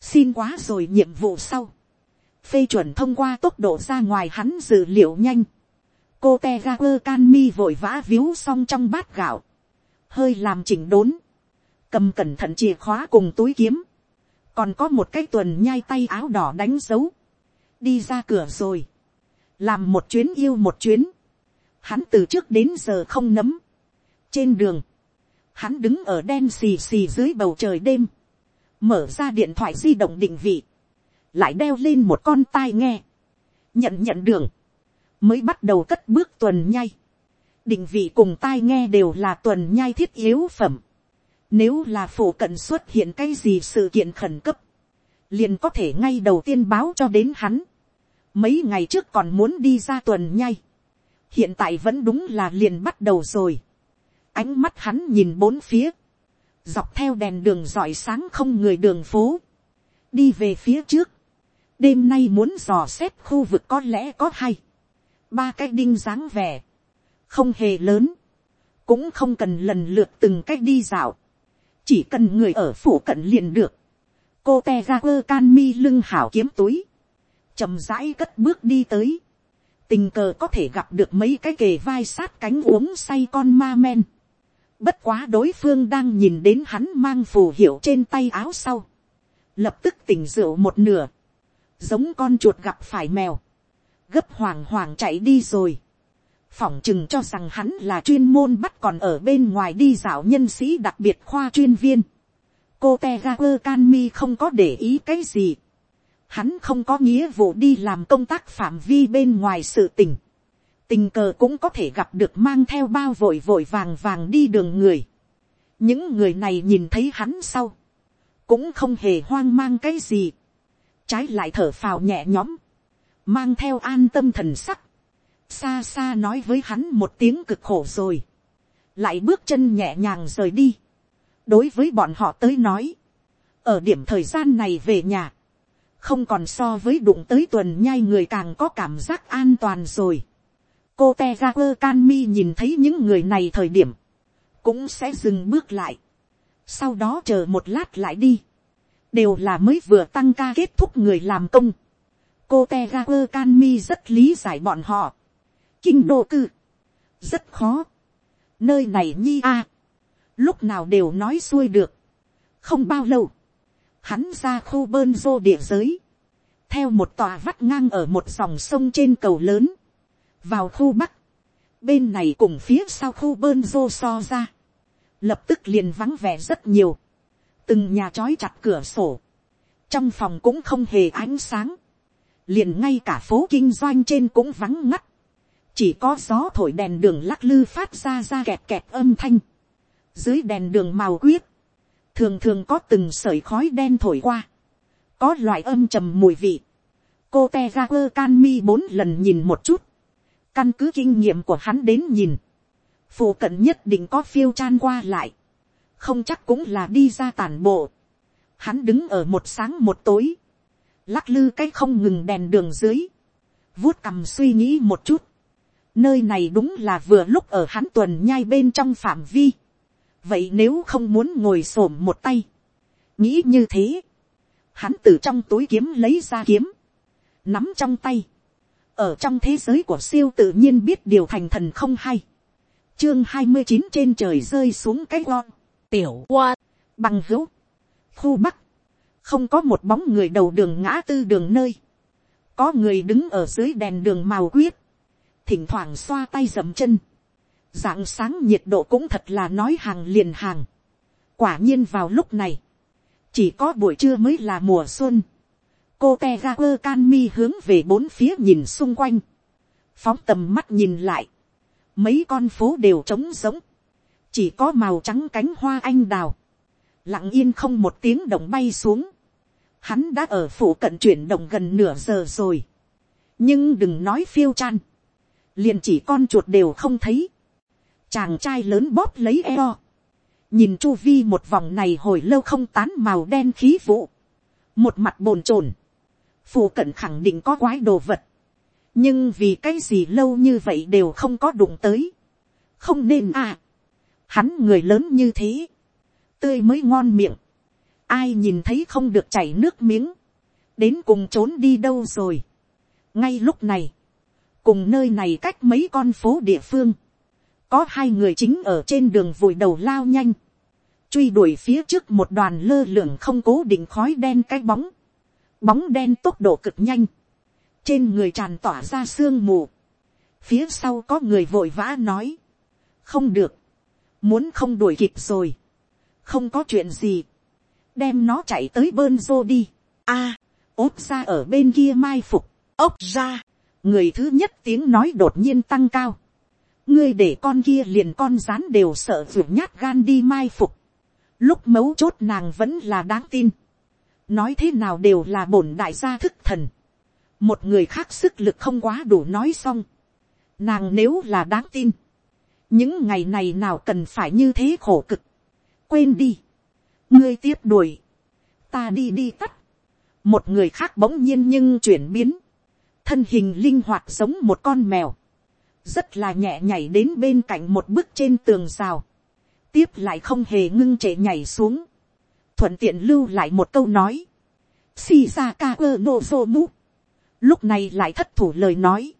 xin quá rồi nhiệm vụ sau, phê chuẩn thông qua tốc độ ra ngoài hắn dự liệu nhanh, cô te ga quơ can mi vội vã víu xong trong bát gạo, hơi làm chỉnh đốn, cầm cẩn thận chìa khóa cùng túi kiếm, còn có một cái tuần nhai tay áo đỏ đánh dấu, đi ra cửa rồi, làm một chuyến yêu một chuyến, hắn từ trước đến giờ không nấm, trên đường, hắn đứng ở đen xì xì dưới bầu trời đêm, mở ra điện thoại di động định vị, lại đeo lên một con tai nghe, nhận nhận đường, mới bắt đầu cất bước tuần nhai định vị cùng tai nghe đều là tuần nhai thiết yếu phẩm. Nếu là phổ cận xuất hiện cái gì sự kiện khẩn cấp, liền có thể ngay đầu tiên báo cho đến hắn. Mấy ngày trước còn muốn đi ra tuần nhai. Hiện tại vẫn đúng là liền bắt đầu rồi. Ánh mắt hắn nhìn bốn phía. Dọc theo đèn đường rọi sáng không người đường phố. Đi về phía trước. Đêm nay muốn dò xét khu vực có lẽ có hay. Ba cái đinh dáng vẻ. Không hề lớn. Cũng không cần lần lượt từng cách đi dạo. Chỉ cần người ở phủ cận liền được. Cô te ra quơ can mi lưng hảo kiếm túi. chầm rãi cất bước đi tới tình cờ có thể gặp được mấy cái kề vai sát cánh uống say con ma men. Bất quá đối phương đang nhìn đến hắn mang phù hiệu trên tay áo sau. Lập tức tỉnh rượu một nửa. giống con chuột gặp phải mèo, gấp hoàng hoàng chạy đi rồi, phỏng chừng cho rằng hắn là chuyên môn bắt còn ở bên ngoài đi dạo nhân sĩ đặc biệt khoa chuyên viên, cô te ga quơ can mi không có để ý cái gì, hắn không có nghĩa vụ đi làm công tác phạm vi bên ngoài sự tình, tình cờ cũng có thể gặp được mang theo bao vội vội vàng vàng đi đường người. những người này nhìn thấy hắn sau, cũng không hề hoang mang cái gì, trái lại thở phào nhẹ nhõm, mang theo an tâm thần sắc, xa xa nói với hắn một tiếng cực khổ rồi, lại bước chân nhẹ nhàng rời đi. đối với bọn họ tới nói, ở điểm thời gian này về nhà, không còn so với đụng tới tuần nhai người càng có cảm giác an toàn rồi. Cô te ra quơ can mi nhìn thấy những người này thời điểm, cũng sẽ dừng bước lại, sau đó chờ một lát lại đi, đều là mới vừa tăng ca kết thúc người làm công, cô te ra quơ can mi rất lý giải bọn họ, kinh đô cư, rất khó, nơi này nhi a, lúc nào đều nói xuôi được, không bao lâu, hắn ra khu bơn rô địa giới, theo một tòa vắt ngang ở một dòng sông trên cầu lớn, vào khu bắc, bên này cùng phía sau khu bơn rô so ra, lập tức liền vắng vẻ rất nhiều, từng nhà trói chặt cửa sổ, trong phòng cũng không hề ánh sáng, liền ngay cả phố kinh doanh trên cũng vắng ngắt, chỉ có gió thổi đèn đường lắc lư phát ra ra kẹt kẹt âm thanh, dưới đèn đường màu quyết, thường thường có từng sợi khói đen thổi qua, có loại âm trầm mùi vị, cô te ra quơ can mi bốn lần nhìn một chút, Căn cứ kinh nghiệm của hắn đến nhìn. Phụ cận nhất định có phiêu chan qua lại. Không chắc cũng là đi ra tản bộ. Hắn đứng ở một sáng một tối. Lắc lư cái không ngừng đèn đường dưới. vuốt cầm suy nghĩ một chút. Nơi này đúng là vừa lúc ở hắn tuần nhai bên trong phạm vi. Vậy nếu không muốn ngồi xổm một tay. Nghĩ như thế. Hắn từ trong túi kiếm lấy ra kiếm. Nắm trong tay ở trong thế giới của siêu tự nhiên biết điều thành thần không hay. chương hai mươi chín trên trời rơi xuống cái lo. tiểu qua, bằng hữu, khu bắc, không có một bóng người đầu đường ngã tư đường nơi. có người đứng ở dưới đèn đường màu quyết, thỉnh thoảng xoa tay dầm chân. dạng sáng nhiệt độ cũng thật là nói hàng liền hàng. quả nhiên vào lúc này, chỉ có buổi trưa mới là mùa xuân. Cô te ga quơ can mi hướng về bốn phía nhìn xung quanh, phóng tầm mắt nhìn lại, mấy con phố đều trống giống, chỉ có màu trắng cánh hoa anh đào, lặng yên không một tiếng động bay xuống, hắn đã ở phủ cận chuyển động gần nửa giờ rồi, nhưng đừng nói phiêu chan, liền chỉ con chuột đều không thấy, chàng trai lớn bóp lấy eo, nhìn chu vi một vòng này hồi lâu không tán màu đen khí vụ, một mặt bồn chồn, phù cận khẳng định có quái đồ vật, nhưng vì cái gì lâu như vậy đều không có đụng tới, không nên à, hắn người lớn như thế, tươi mới ngon miệng, ai nhìn thấy không được chảy nước miếng, đến cùng trốn đi đâu rồi. ngay lúc này, cùng nơi này cách mấy con phố địa phương, có hai người chính ở trên đường vùi đầu lao nhanh, truy đuổi phía trước một đoàn lơ lửng không cố định khói đen cái bóng, bóng đen tốc độ cực nhanh, trên người tràn tỏa ra sương mù, phía sau có người vội vã nói, không được, muốn không đuổi kịp rồi, không có chuyện gì, đem nó chạy tới bơn rô đi, a, à, ra ở bên kia mai phục, ốc ra, người thứ nhất tiếng nói đột nhiên tăng cao, ngươi để con kia liền con rán đều sợ ruột nhát gan đi mai phục, lúc mấu chốt nàng vẫn là đáng tin, nói thế nào đều là bổn đại gia thức thần, một người khác sức lực không quá đủ nói xong, nàng nếu là đáng tin, những ngày này nào cần phải như thế khổ cực, quên đi, ngươi tiếp đuổi, ta đi đi tắt, một người khác bỗng nhiên nhưng chuyển biến, thân hình linh hoạt giống một con mèo, rất là nhẹ nhảy đến bên cạnh một bức trên tường rào, tiếp lại không hề ngưng trệ nhảy xuống, thuận tiện lưu lại một câu nói, xì ra ơ mu, lúc này lại thất thủ lời nói,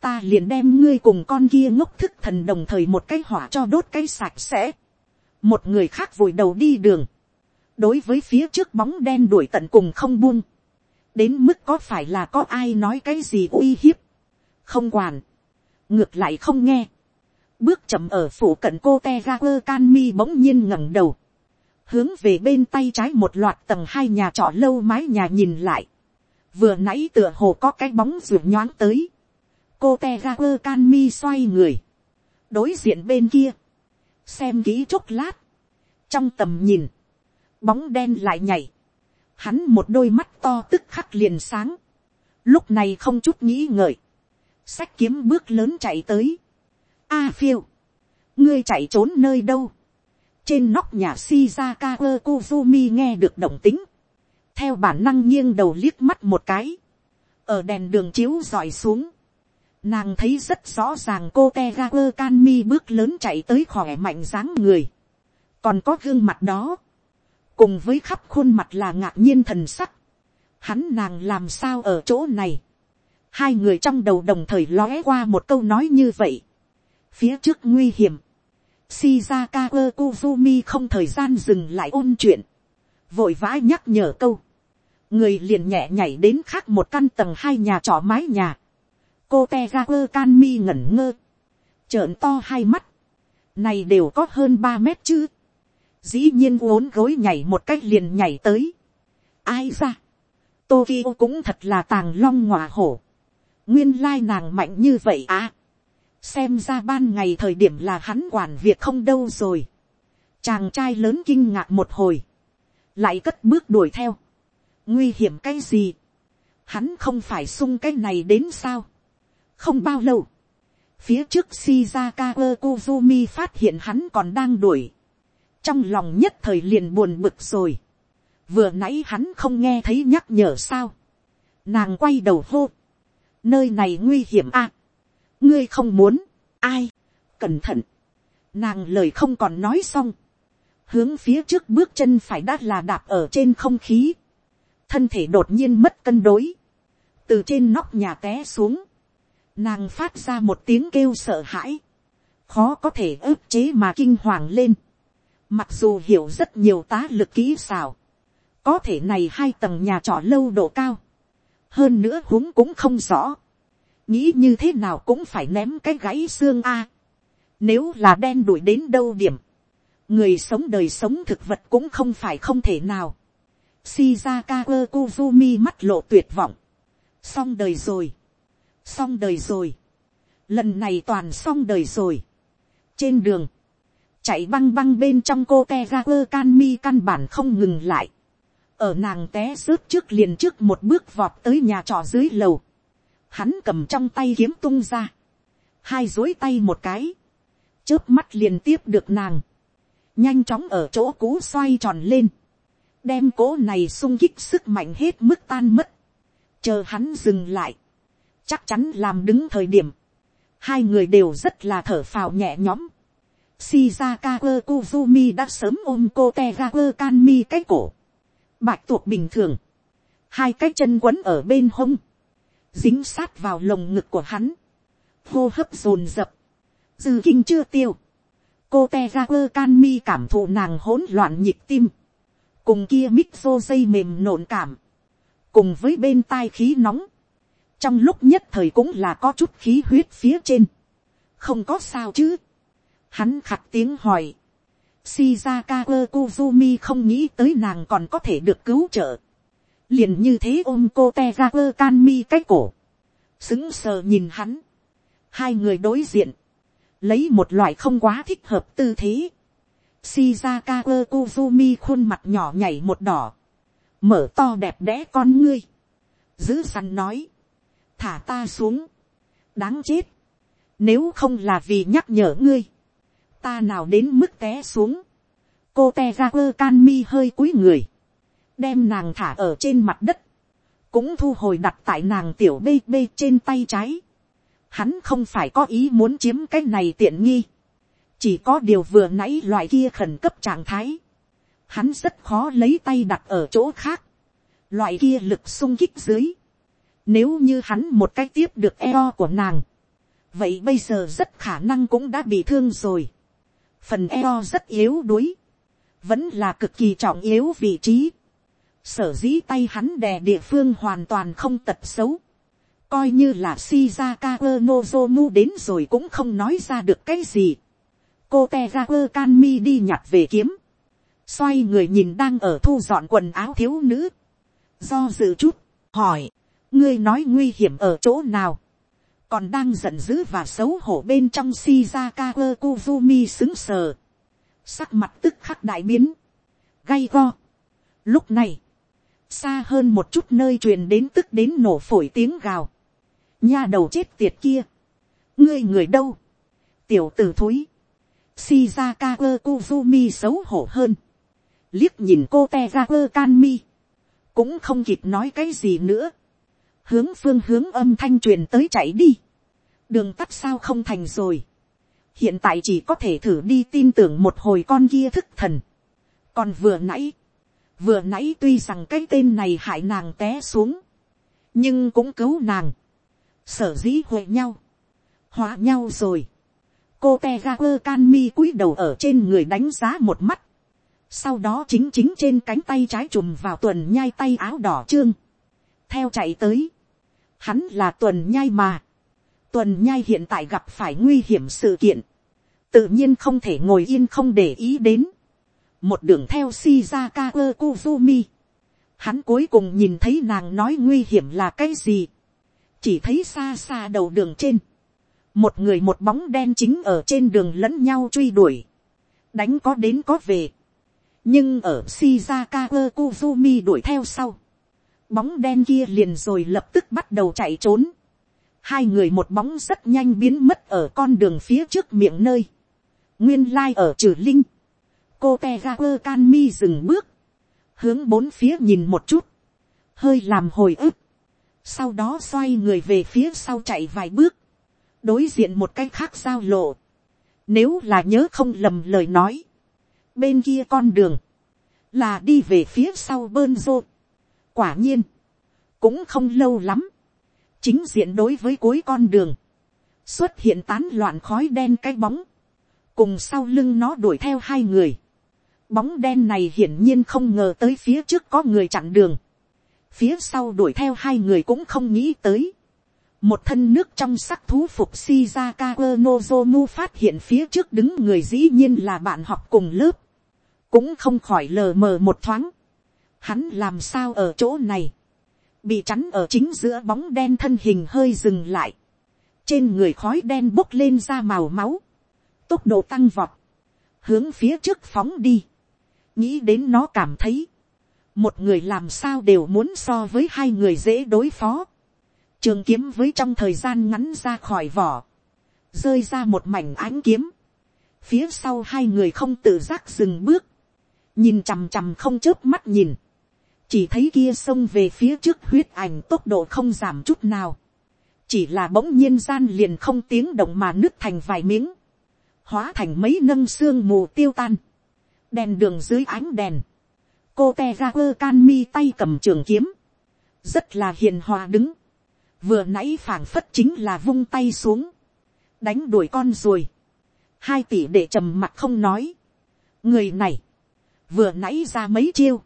ta liền đem ngươi cùng con kia ngốc thức thần đồng thời một cái hỏa cho đốt cái sạch sẽ, một người khác vùi đầu đi đường, đối với phía trước bóng đen đuổi tận cùng không buông, đến mức có phải là có ai nói cái gì uy hiếp, không quản, ngược lại không nghe, bước chậm ở phủ cận cô te ga quơ can mi bỗng nhiên ngẩng đầu, hướng về bên tay trái một loạt tầng hai nhà trọ lâu mái nhà nhìn lại, vừa nãy tựa hồ có cái bóng ruột nhoáng tới, cô te ga quơ can mi xoay người, đối diện bên kia, xem kỹ chốc lát, trong tầm nhìn, bóng đen lại nhảy, hắn một đôi mắt to tức khắc liền sáng, lúc này không chút nghĩ ngợi, sách kiếm bước lớn chạy tới, a phiêu, ngươi chạy trốn nơi đâu, trên nóc nhà Shizaka Kuzumi nghe được động tính, theo bản năng nghiêng đầu liếc mắt một cái, ở đèn đường chiếu dọi xuống, nàng thấy rất rõ ràng cô te ga quơ can mi bước lớn chạy tới khỏe mạnh dáng người, còn có gương mặt đó, cùng với khắp khuôn mặt là ngạc nhiên thần sắc, hắn nàng làm sao ở chỗ này, hai người trong đầu đồng thời lóe qua một câu nói như vậy, phía trước nguy hiểm, Shizaka Kuzumi không thời gian dừng lại ôn chuyện. Vội vã nhắc nhở câu. Người liền nhẹ nhảy đến khác một căn tầng hai nhà trọ mái nhà. Cô Tegaku Kanmi ngẩn ngơ. Trợn to hai mắt. Này đều có hơn ba mét chứ. Dĩ nhiên uốn gối nhảy một cách liền nhảy tới. Ai ra. Tokyo cũng thật là tàng long ngọa hổ. Nguyên lai nàng mạnh như vậy à xem ra ban ngày thời điểm là hắn quản việc không đâu rồi. chàng trai lớn kinh ngạc một hồi, lại cất bước đuổi theo. nguy hiểm cái gì, hắn không phải sung cái này đến sao. không bao lâu, phía trước shizaka Kuzumi phát hiện hắn còn đang đuổi trong lòng nhất thời liền buồn bực rồi. vừa nãy hắn không nghe thấy nhắc nhở sao. nàng quay đầu hô. nơi này nguy hiểm à? Ngươi không muốn, ai, cẩn thận, nàng lời không còn nói xong, hướng phía trước bước chân phải đã là đạp ở trên không khí, thân thể đột nhiên mất cân đối, từ trên nóc nhà té xuống, nàng phát ra một tiếng kêu sợ hãi, khó có thể ức chế mà kinh hoàng lên, mặc dù hiểu rất nhiều tá lực kỹ xào, có thể này hai tầng nhà trọ lâu độ cao, hơn nữa huống cũng không rõ, nghĩ như thế nào cũng phải ném cái gãy xương a. nếu là đen đuổi đến đâu điểm, người sống đời sống thực vật cũng không phải không thể nào. Shizaka Kozumi mắt lộ tuyệt vọng. Xong đời rồi. Xong đời rồi. Lần này toàn xong đời rồi. Trên đường. Chạy băng băng bên trong cô teager can mi căn bản không ngừng lại. Ở nàng té rớt trước liền trước một bước vọt tới nhà trọ dưới lầu. Hắn cầm trong tay kiếm tung ra, hai dối tay một cái, chớp mắt liền tiếp được nàng, nhanh chóng ở chỗ cũ xoay tròn lên, đem cố này sung kích sức mạnh hết mức tan mất, chờ hắn dừng lại, chắc chắn làm đứng thời điểm, hai người đều rất là thở phào nhẹ nhõm, Shizaka Kuzumi đã sớm ôm cô Tegaku Kanmi cái cổ. Bạch tuộc bình thường. Hai cái chân quấn ở bên hông. Dính sát vào lồng ngực của hắn, hô hấp dồn dập, dư kinh chưa tiêu, cô Tegaku Kanmi cảm thụ nàng hỗn loạn nhịp tim, cùng kia mít xô dây mềm nộn cảm, cùng với bên tai khí nóng, trong lúc nhất thời cũng là có chút khí huyết phía trên, không có sao chứ, hắn khặt tiếng hỏi, Shizaka Kuzumi không nghĩ tới nàng còn có thể được cứu trợ. Liền như thế ôm cô te Kanmi cái cổ, xứng sờ nhìn hắn, hai người đối diện, lấy một loại không quá thích hợp tư thế, Shizaka Kuzumi khuôn mặt nhỏ nhảy một đỏ, mở to đẹp đẽ con ngươi, giữ săn nói, thả ta xuống, đáng chết, nếu không là vì nhắc nhở ngươi, ta nào đến mức té xuống, cô te ra quơ can mi hơi cúi người, đem nàng thả ở trên mặt đất, cũng thu hồi đặt tại nàng tiểu bê bê trên tay trái. Hắn không phải có ý muốn chiếm cái này tiện nghi, chỉ có điều vừa nãy loại kia khẩn cấp trạng thái, hắn rất khó lấy tay đặt ở chỗ khác, loại kia lực sung kích dưới, nếu như hắn một cách tiếp được eo của nàng, vậy bây giờ rất khả năng cũng đã bị thương rồi. Phần eo rất yếu đuối, vẫn là cực kỳ trọng yếu vị trí. Sở dĩ tay hắn đè địa phương hoàn toàn không tật xấu, coi như là Shizaka Nozomu đến rồi cũng không nói ra được cái gì. cô te ra đi nhặt về kiếm, xoay người nhìn đang ở thu dọn quần áo thiếu nữ, do dự chút, hỏi, ngươi nói nguy hiểm ở chỗ nào, còn đang giận dữ và xấu hổ bên trong Shizaka Kuzumi xứng sờ, sắc mặt tức khắc đại biến, gay go. Lúc này, xa hơn một chút nơi truyền đến tức đến nổ phổi tiếng gào, nha đầu chết tiệt kia, ngươi người đâu, tiểu t ử thúi, shizaka quơ kuzumi xấu hổ hơn, liếc nhìn cô te ra quơ can mi, cũng không kịp nói cái gì nữa, hướng phương hướng âm thanh truyền tới chạy đi, đường tắt sao không thành rồi, hiện tại chỉ có thể thử đi tin tưởng một hồi con kia thức thần, còn vừa nãy, vừa nãy tuy rằng cái tên này hại nàng té xuống, nhưng cũng cứu nàng, sở dĩ huệ nhau, hóa nhau rồi, cô te ga quơ can mi cúi đầu ở trên người đánh giá một mắt, sau đó chính chính trên cánh tay trái chùm vào tuần nhai tay áo đỏ trương, theo chạy tới, hắn là tuần nhai mà, tuần nhai hiện tại gặp phải nguy hiểm sự kiện, tự nhiên không thể ngồi yên không để ý đến, một đường theo Shizaka Kuzumi. Hắn cuối cùng nhìn thấy nàng nói nguy hiểm là cái gì. Chỉ thấy xa xa đầu đường trên. Một người một bóng đen chính ở trên đường lẫn nhau truy đuổi. Đánh có đến có về. Nhưng ở Shizaka Kuzumi đuổi theo sau. Bóng đen kia liền rồi lập tức bắt đầu chạy trốn. Hai người một bóng rất nhanh biến mất ở con đường phía trước miệng nơi. Nguyên lai ở trừ linh. Cô te ga quơ can mi dừng bước, hướng bốn phía nhìn một chút, hơi làm hồi ức, sau đó xoay người về phía sau chạy vài bước, đối diện một cái khác giao lộ, nếu là nhớ không lầm lời nói, bên kia con đường, là đi về phía sau bơn rô. quả nhiên, cũng không lâu lắm, chính diện đối với cuối con đường, xuất hiện tán loạn khói đen cái bóng, cùng sau lưng nó đuổi theo hai người, Bóng đen này hiển nhiên không ngờ tới phía trước có người chặn đường. Phía sau đuổi theo hai người cũng không nghĩ tới. Một thân nước trong sắc thú phục Shizaka Nozomu phát hiện phía trước đứng người dĩ nhiên là bạn học cùng lớp. Cũng không khỏi lờ mờ một thoáng. Hắn làm sao ở chỗ này. Bị chắn ở chính giữa bóng đen thân hình hơi dừng lại. Trên người khói đen bốc lên ra màu máu. Tốc độ tăng vọt. Hướng phía trước phóng đi nghĩ đến nó cảm thấy, một người làm sao đều muốn so với hai người dễ đối phó. trường kiếm với trong thời gian ngắn ra khỏi vỏ, rơi ra một mảnh ánh kiếm, phía sau hai người không tự giác dừng bước, nhìn chằm chằm không chớp mắt nhìn, chỉ thấy kia xông về phía trước huyết ảnh tốc độ không giảm chút nào, chỉ là bỗng nhiên gian liền không tiếng động mà nứt thành vài miếng, hóa thành mấy nâng xương mù tiêu tan, đèn đường dưới ánh đèn, cô te ra quơ can mi tay cầm trường kiếm, rất là hiền hòa đứng, vừa nãy phảng phất chính là vung tay xuống, đánh đuổi con rồi, hai tỷ để trầm mặt không nói, người này, vừa nãy ra mấy chiêu,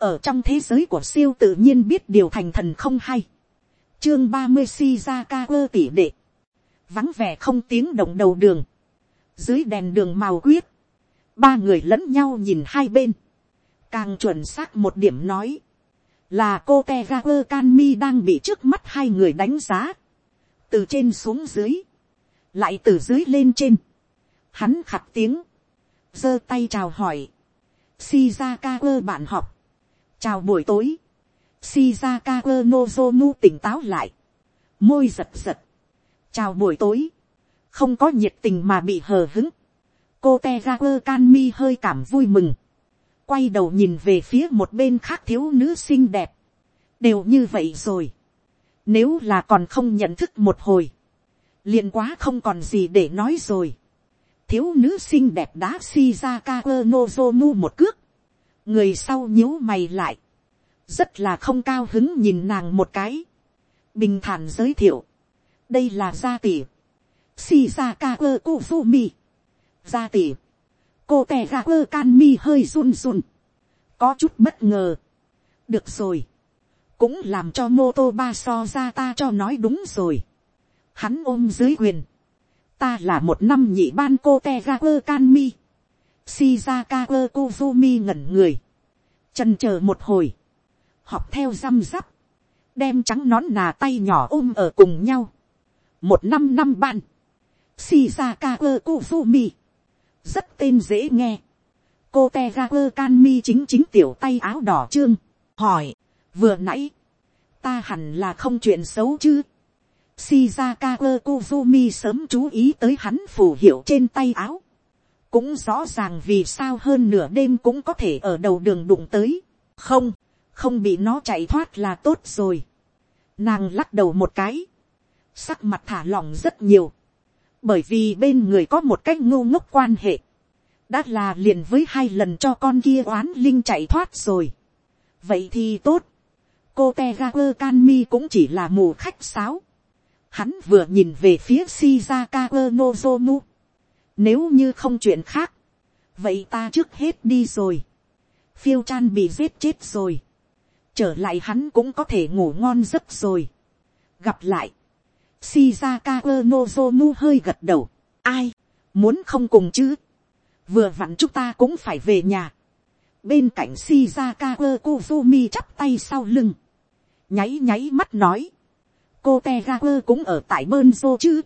ở trong thế giới của siêu tự nhiên biết điều thành thần không hay, chương ba mươi si ra ca ơ tỷ đệ, vắng vẻ không tiếng động đầu đường, dưới đèn đường màu quyết, ba người lẫn nhau nhìn hai bên, càng chuẩn xác một điểm nói, là cô te ga ơ can mi đang bị trước mắt hai người đánh giá, từ trên xuống dưới, lại từ dưới lên trên, hắn khặt tiếng, giơ tay chào hỏi, shizaka ơ bạn học, chào buổi tối, shizaka quơ nozomu tỉnh táo lại, môi giật giật, chào buổi tối, không có nhiệt tình mà bị hờ hứng, cô te ra quơ can mi hơi cảm vui mừng, quay đầu nhìn về phía một bên khác thiếu nữ xinh đẹp, đều như vậy rồi, nếu là còn không nhận thức một hồi, liền quá không còn gì để nói rồi, thiếu nữ xinh đẹp đã shizaka quơ nozomu một cước, người sau nhíu mày lại, rất là không cao hứng nhìn nàng một cái, bình thản giới thiệu, đây là gia tỷ, shizaka quơ kuzumi, gia tỷ, cô tè ra ơ can mi hơi run run, có chút bất ngờ, được rồi, cũng làm cho mô tô ba so ra ta cho nói đúng rồi. Hắn ôm dưới quyền, ta là một năm nhị ban cô te ra ơ can mi, shizaka quơ kuzumi ngẩn người, chân chờ một hồi, học theo răm rắp, đem trắng nón nà tay nhỏ ôm ở cùng nhau, một năm năm bạn, shizaka quơ kuzumi, rất tên dễ nghe, cô Tegaku Kanmi chính chính tiểu tay áo đỏ trương, hỏi, vừa nãy, ta hẳn là không chuyện xấu chứ. Shizaka Kozumi sớm chú ý tới hắn phù hiệu trên tay áo. Cũng rõ ràng vì sao hơn nửa đêm cũng có thể ở đầu đường đụng tới. Không, không bị nó chạy thoát là tốt rồi. Nàng lắc đầu một cái. Sắc mặt thả lỏng rất nhiều. Bởi vì bên người có một cách ngu ngốc quan hệ. Đã là liền với hai lần cho con kia oán linh chạy thoát rồi. Vậy thì tốt cô te ga quơ can mi cũng chỉ là mù khách sáo. Hắn vừa nhìn về phía Shizaka Nozomu. Nếu như không chuyện khác. Vậy ta trước hết đi rồi. Phiêu chan bị giết chết rồi. Trở lại hắn cũng có thể ngủ ngon giấc rồi. Gặp lại. Shizaka Nozomu hơi gật đầu. Ai? Muốn không cùng chứ? Vừa vặn chúng ta cũng phải về nhà bên cạnh Shizaka Kozumi chắp tay sau lưng nháy nháy mắt nói, cô te cũng ở tại bơn dô chứ,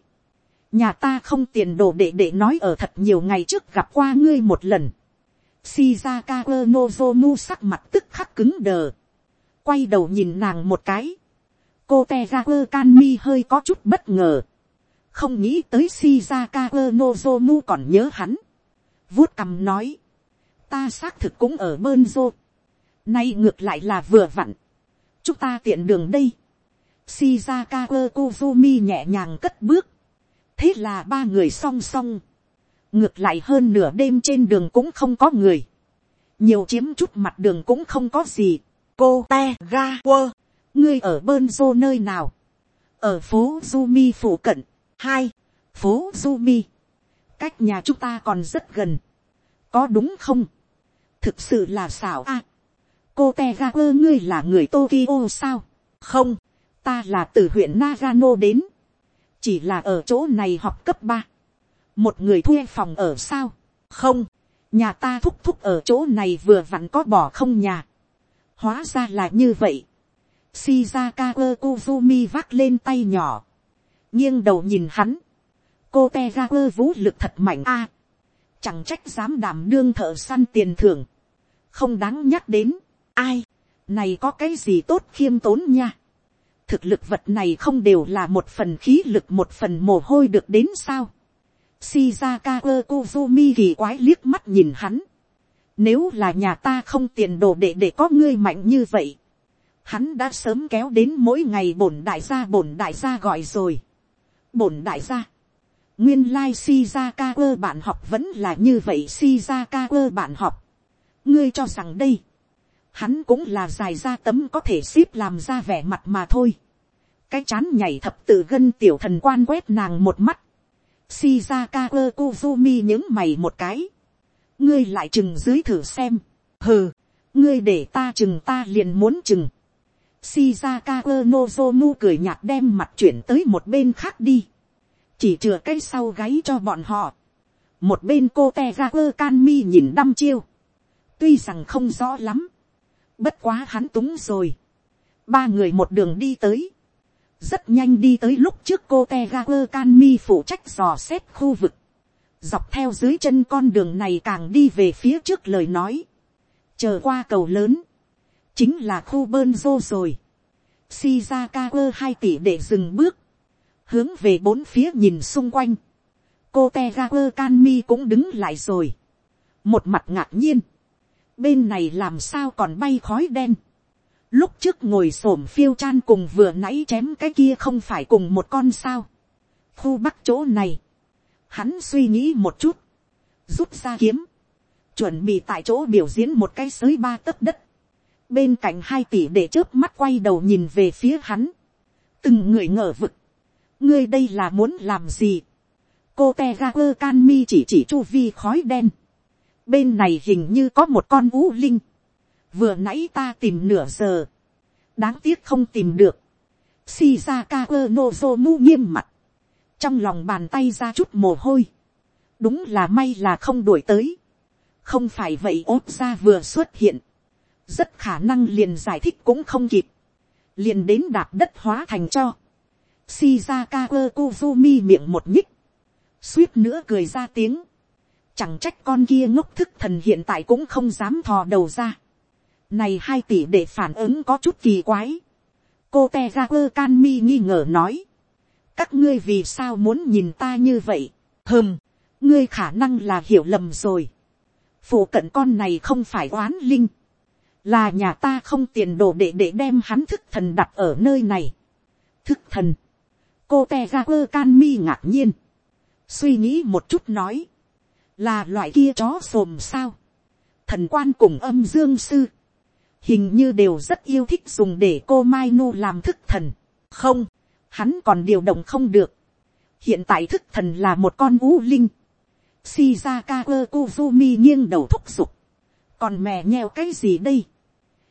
nhà ta không tiền đồ để để nói ở thật nhiều ngày trước gặp qua ngươi một lần, shizaka nozomu sắc mặt tức khắc cứng đờ, quay đầu nhìn nàng một cái, cô Tegaku Kanmi hơi có chút bất ngờ, không nghĩ tới shizaka nozomu còn nhớ hắn, vuốt cầm nói, ta xác thực cũng ở bơn rô. nay ngược lại là vừa vặn, chúng ta tiện đường đây. Shizaka Kozumi nhẹ nhàng cất bước. Thế là ba người song song. Ngược lại hơn nửa đêm trên đường cũng không có người. Nhiều chiếm chút mặt đường cũng không có gì. Cô te ga quơ. Ngươi ở bơn rô nơi nào? Ở phố mi phụ cận. Hai. Phố mi Cách nhà chúng ta còn rất gần. Có đúng không? Thực sự là xảo a cô te ga quơ ngươi là người tokyo sao, không, ta là từ huyện nagano đến, chỉ là ở chỗ này học cấp ba, một người thuê phòng ở sao, không, nhà ta thúc thúc ở chỗ này vừa vặn có bỏ không nhà, hóa ra là như vậy, shizaka kozumi vác lên tay nhỏ, nghiêng đầu nhìn hắn, cô te ra quơ vũ lực thật mạnh a, chẳng trách dám đảm đương thợ săn tiền thưởng, không đáng nhắc đến, Ai, này có cái gì tốt khiêm tốn nha. Thực lực vật này không đều là một phần khí lực một phần mồ hôi được đến sao. Shizaka Kozumi kỳ quái liếc mắt nhìn hắn. Nếu là nhà ta không tiền đồ để để có ngươi mạnh như vậy. Hắn đã sớm kéo đến mỗi ngày bổn đại gia, bổn đại gia gọi rồi. Bổn đại gia. Nguyên lai like Shizaka bạn học vẫn là như vậy, Shizaka bạn học. Ngươi cho rằng đây hắn cũng là dài ra tấm có thể ship làm ra vẻ mặt mà thôi. cái chán nhảy thập tự gân tiểu thần quan quét nàng một mắt. Shizaka Kozumi những mày một cái. ngươi lại chừng dưới thử xem. hừ, ngươi để ta chừng ta liền muốn chừng. Shizaka Nozomu cười nhạt đem mặt chuyển tới một bên khác đi. chỉ chừa cái sau gáy cho bọn họ. một bên cô te ra can mi nhìn đăm chiêu. tuy rằng không rõ lắm Bất quá hắn túng rồi. Ba người một đường đi tới. Rất nhanh đi tới lúc trước cô Tegaper Canmi phụ trách dò xét khu vực. Dọc theo dưới chân con đường này càng đi về phía trước lời nói. Chờ qua cầu lớn. Chính là khu bơn rô rồi. Shizaka hai tỷ để dừng bước. Hướng về bốn phía nhìn xung quanh. Cô Tegaper Canmi cũng đứng lại rồi. Một mặt ngạc nhiên bên này làm sao còn bay khói đen. lúc trước ngồi xổm phiêu chan cùng vừa nãy chém cái kia không phải cùng một con sao. khu bắc chỗ này, hắn suy nghĩ một chút, rút ra kiếm, chuẩn bị tại chỗ biểu diễn một cái sới ba tấc đất, bên cạnh hai tỷ để chớp mắt quay đầu nhìn về phía hắn, từng người ngờ vực, ngươi đây là muốn làm gì, cô te ga quơ can mi chỉ chỉ chu vi khói đen, bên này hình như có một con vũ linh, vừa nãy ta tìm nửa giờ, đáng tiếc không tìm được, shizaka quơ nozomu nghiêm mặt, trong lòng bàn tay ra chút mồ hôi, đúng là may là không đuổi tới, không phải vậy ốt ra vừa xuất hiện, rất khả năng liền giải thích cũng không kịp, liền đến đạp đất hóa thành cho, shizaka quơ kuzumi miệng một nhích, suýt nữa cười ra tiếng, chẳng trách con kia ngốc thức thần hiện tại cũng không dám thò đầu ra, này hai tỷ để phản ứng có chút kỳ quái, cô te ra quơ can mi nghi ngờ nói, các ngươi vì sao muốn nhìn ta như vậy, hơm, ngươi khả năng là hiểu lầm rồi, phụ cận con này không phải oán linh, là nhà ta không tiền đồ để để đem hắn thức thần đặt ở nơi này. thức thần, cô te ra quơ can mi ngạc nhiên, suy nghĩ một chút nói, là loại kia chó xồm sao, thần quan cùng âm dương sư, hình như đều rất yêu thích dùng để cô mai nu làm thức thần, không, hắn còn điều động không được, hiện tại thức thần là một con vũ linh, Shizaka Kuzumi nghiêng đầu thúc giục. Còn mẹ nheo cái gì đây?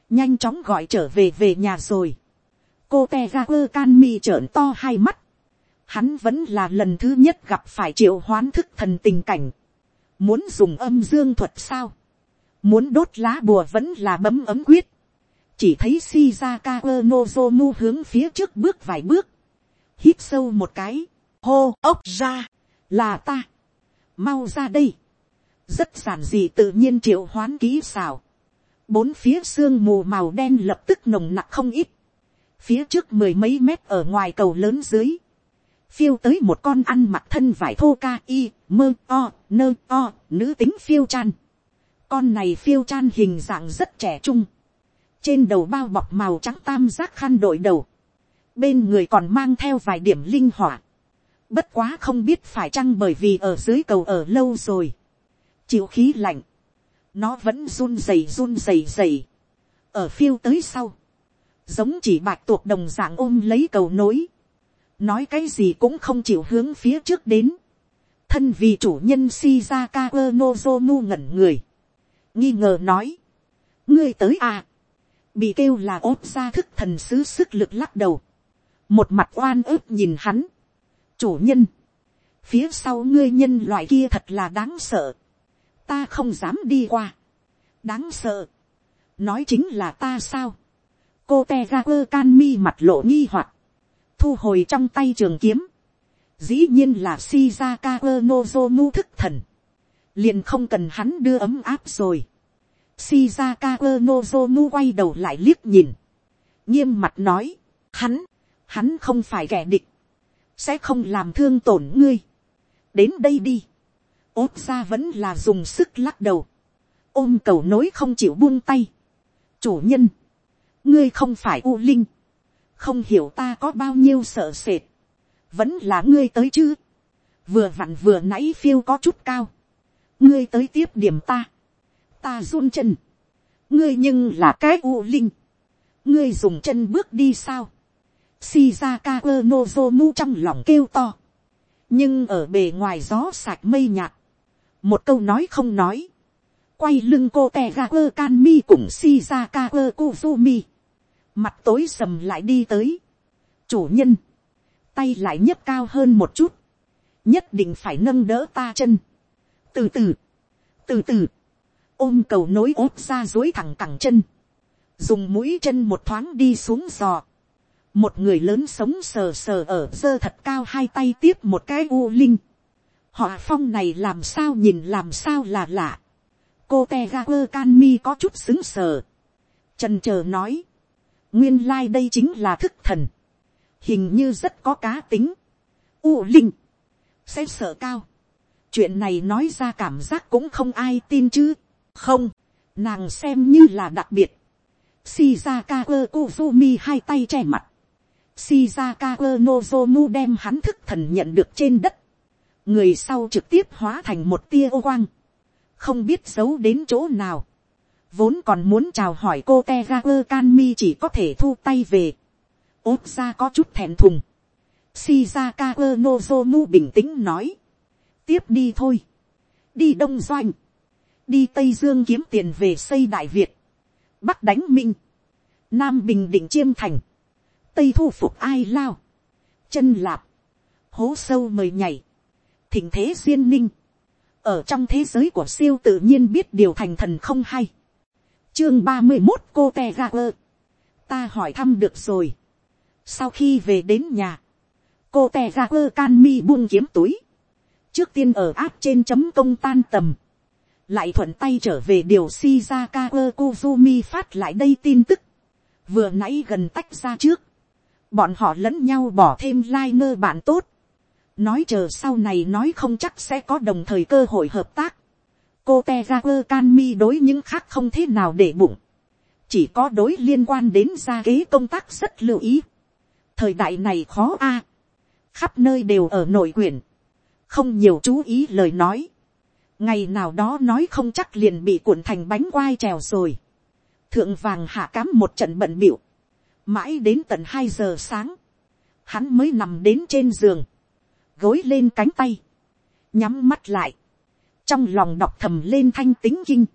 Nhanh chóng gọi trở về về nhà rồi. Cô Tegaku Kanmi trợn to hai mắt. Hắn vẫn là lần thứ nhất gặp phải triệu hoán thức thần tình cảnh. Muốn dùng âm dương thuật sao? Muốn đốt lá bùa vẫn là bấm ấm quyết. Chỉ thấy Shizaka Nozomu hướng phía trước bước vài bước. Hít sâu một cái. Hô ốc ra. Là ta mau ra đây, rất giản dị tự nhiên triệu hoán ký xào, bốn phía sương mù màu đen lập tức nồng nặc không ít, phía trước mười mấy mét ở ngoài cầu lớn dưới, phiêu tới một con ăn mặc thân vải thô ca y, mơ, o, nơ, o, nữ tính phiêu chan con này phiêu chan hình dạng rất trẻ trung trên đầu bao bọc màu trắng tam giác khăn đội đầu bên người còn mang theo vài điểm linh hỏa Bất quá không biết phải chăng bởi vì ở dưới cầu ở lâu rồi. Chịu khí lạnh. Nó vẫn run rẩy run rẩy rẩy. Ở phiêu tới sau. Giống chỉ bạch tuộc đồng dạng ôm lấy cầu nối. Nói cái gì cũng không chịu hướng phía trước đến. Thân vì chủ nhân Shizaka Nozomu ngẩn người. Nghi ngờ nói. Ngươi tới à. Bị kêu là ốp ra thức thần sứ sức lực lắc đầu. Một mặt oan ức nhìn hắn chủ nhân, phía sau ngươi nhân loại kia thật là đáng sợ, ta không dám đi qua, đáng sợ, nói chính là ta sao, cô te ga quơ can mi mặt lộ nghi hoặc, thu hồi trong tay trường kiếm, dĩ nhiên là Shizaka Nozomu thức thần, liền không cần hắn đưa ấm áp rồi. Shizaka Nozomu quay đầu lại liếc nhìn, nghiêm mặt nói, hắn, hắn không phải kẻ địch, sẽ không làm thương tổn ngươi. đến đây đi. ốt ra vẫn là dùng sức lắc đầu. ôm cầu nối không chịu buông tay. chủ nhân, ngươi không phải u linh không hiểu ta có bao nhiêu sợ sệt. vẫn là ngươi tới chứ. vừa vặn vừa nãy phiêu có chút cao. ngươi tới tiếp điểm ta. ta run chân. ngươi nhưng là cái u linh. ngươi dùng chân bước đi sao Shizaka Nozomu trong lòng kêu to. Nhưng ở bề ngoài gió sạch mây nhạt. Một câu nói không nói. Quay lưng cô Tegaku Kanmi cùng Shizaka Kuzumi. Mặt tối sầm lại đi tới. Chủ nhân. Tay lại nhấc cao hơn một chút. Nhất định phải nâng đỡ ta chân. Từ từ. Từ từ. Ôm cầu nối ốp ra dối thẳng cẳng chân. Dùng mũi chân một thoáng đi xuống giò một người lớn sống sờ sờ ở dơ thật cao hai tay tiếp một cái u linh. họ phong này làm sao nhìn làm sao là lạ. cô te ga quơ can mi có chút xứng sờ. trần trờ nói nguyên lai、like、đây chính là thức thần. hình như rất có cá tính. u linh. sẽ sợ cao. chuyện này nói ra cảm giác cũng không ai tin chứ. không, nàng xem như là đặc biệt. Shizaka Kozumi hai tay che mặt Shizaka Nozomu đem hắn thức thần nhận được trên đất. Người sau trực tiếp hóa thành một tia ô quang. Không biết giấu đến chỗ nào. Vốn còn muốn chào hỏi cô Tegaku Kanmi chỉ có thể thu tay về. Ốt ra có chút thẹn thùng. Shizaka Nozomu bình tĩnh nói. Tiếp đi thôi. Đi Đông Doanh. Đi Tây Dương kiếm tiền về xây Đại Việt. bắc đánh minh, nam bình định chiêm thành, tây thu phục ai lao, chân lạp, hố sâu mời nhảy, thỉnh thế duyên ninh, ở trong thế giới của siêu tự nhiên biết điều thành thần không hay chương ba mươi một cô te ga ơ, ta hỏi thăm được rồi. sau khi về đến nhà, cô te ga ơ can mi buông kiếm túi, trước tiên ở áp trên chấm công tan tầm, lại thuận tay trở về điều Shizaka kuzumi phát lại đây tin tức, vừa nãy gần tách ra trước, bọn họ lẫn nhau bỏ thêm like bạn tốt, nói chờ sau này nói không chắc sẽ có đồng thời cơ hội hợp tác cô te ra quơ can mi đối những khác không thế nào để bụng, chỉ có đối liên quan đến gia kế công tác rất lưu ý. thời đại này khó a, khắp nơi đều ở nội quyển, không nhiều chú ý lời nói, ngày nào đó nói không chắc liền bị cuộn thành bánh quai trèo rồi, thượng vàng hạ cám một trận bận b mãi đến tận hai giờ sáng, hắn mới nằm đến trên giường, gối lên cánh tay, nhắm mắt lại, trong lòng đọc thầm lên thanh tính kinh,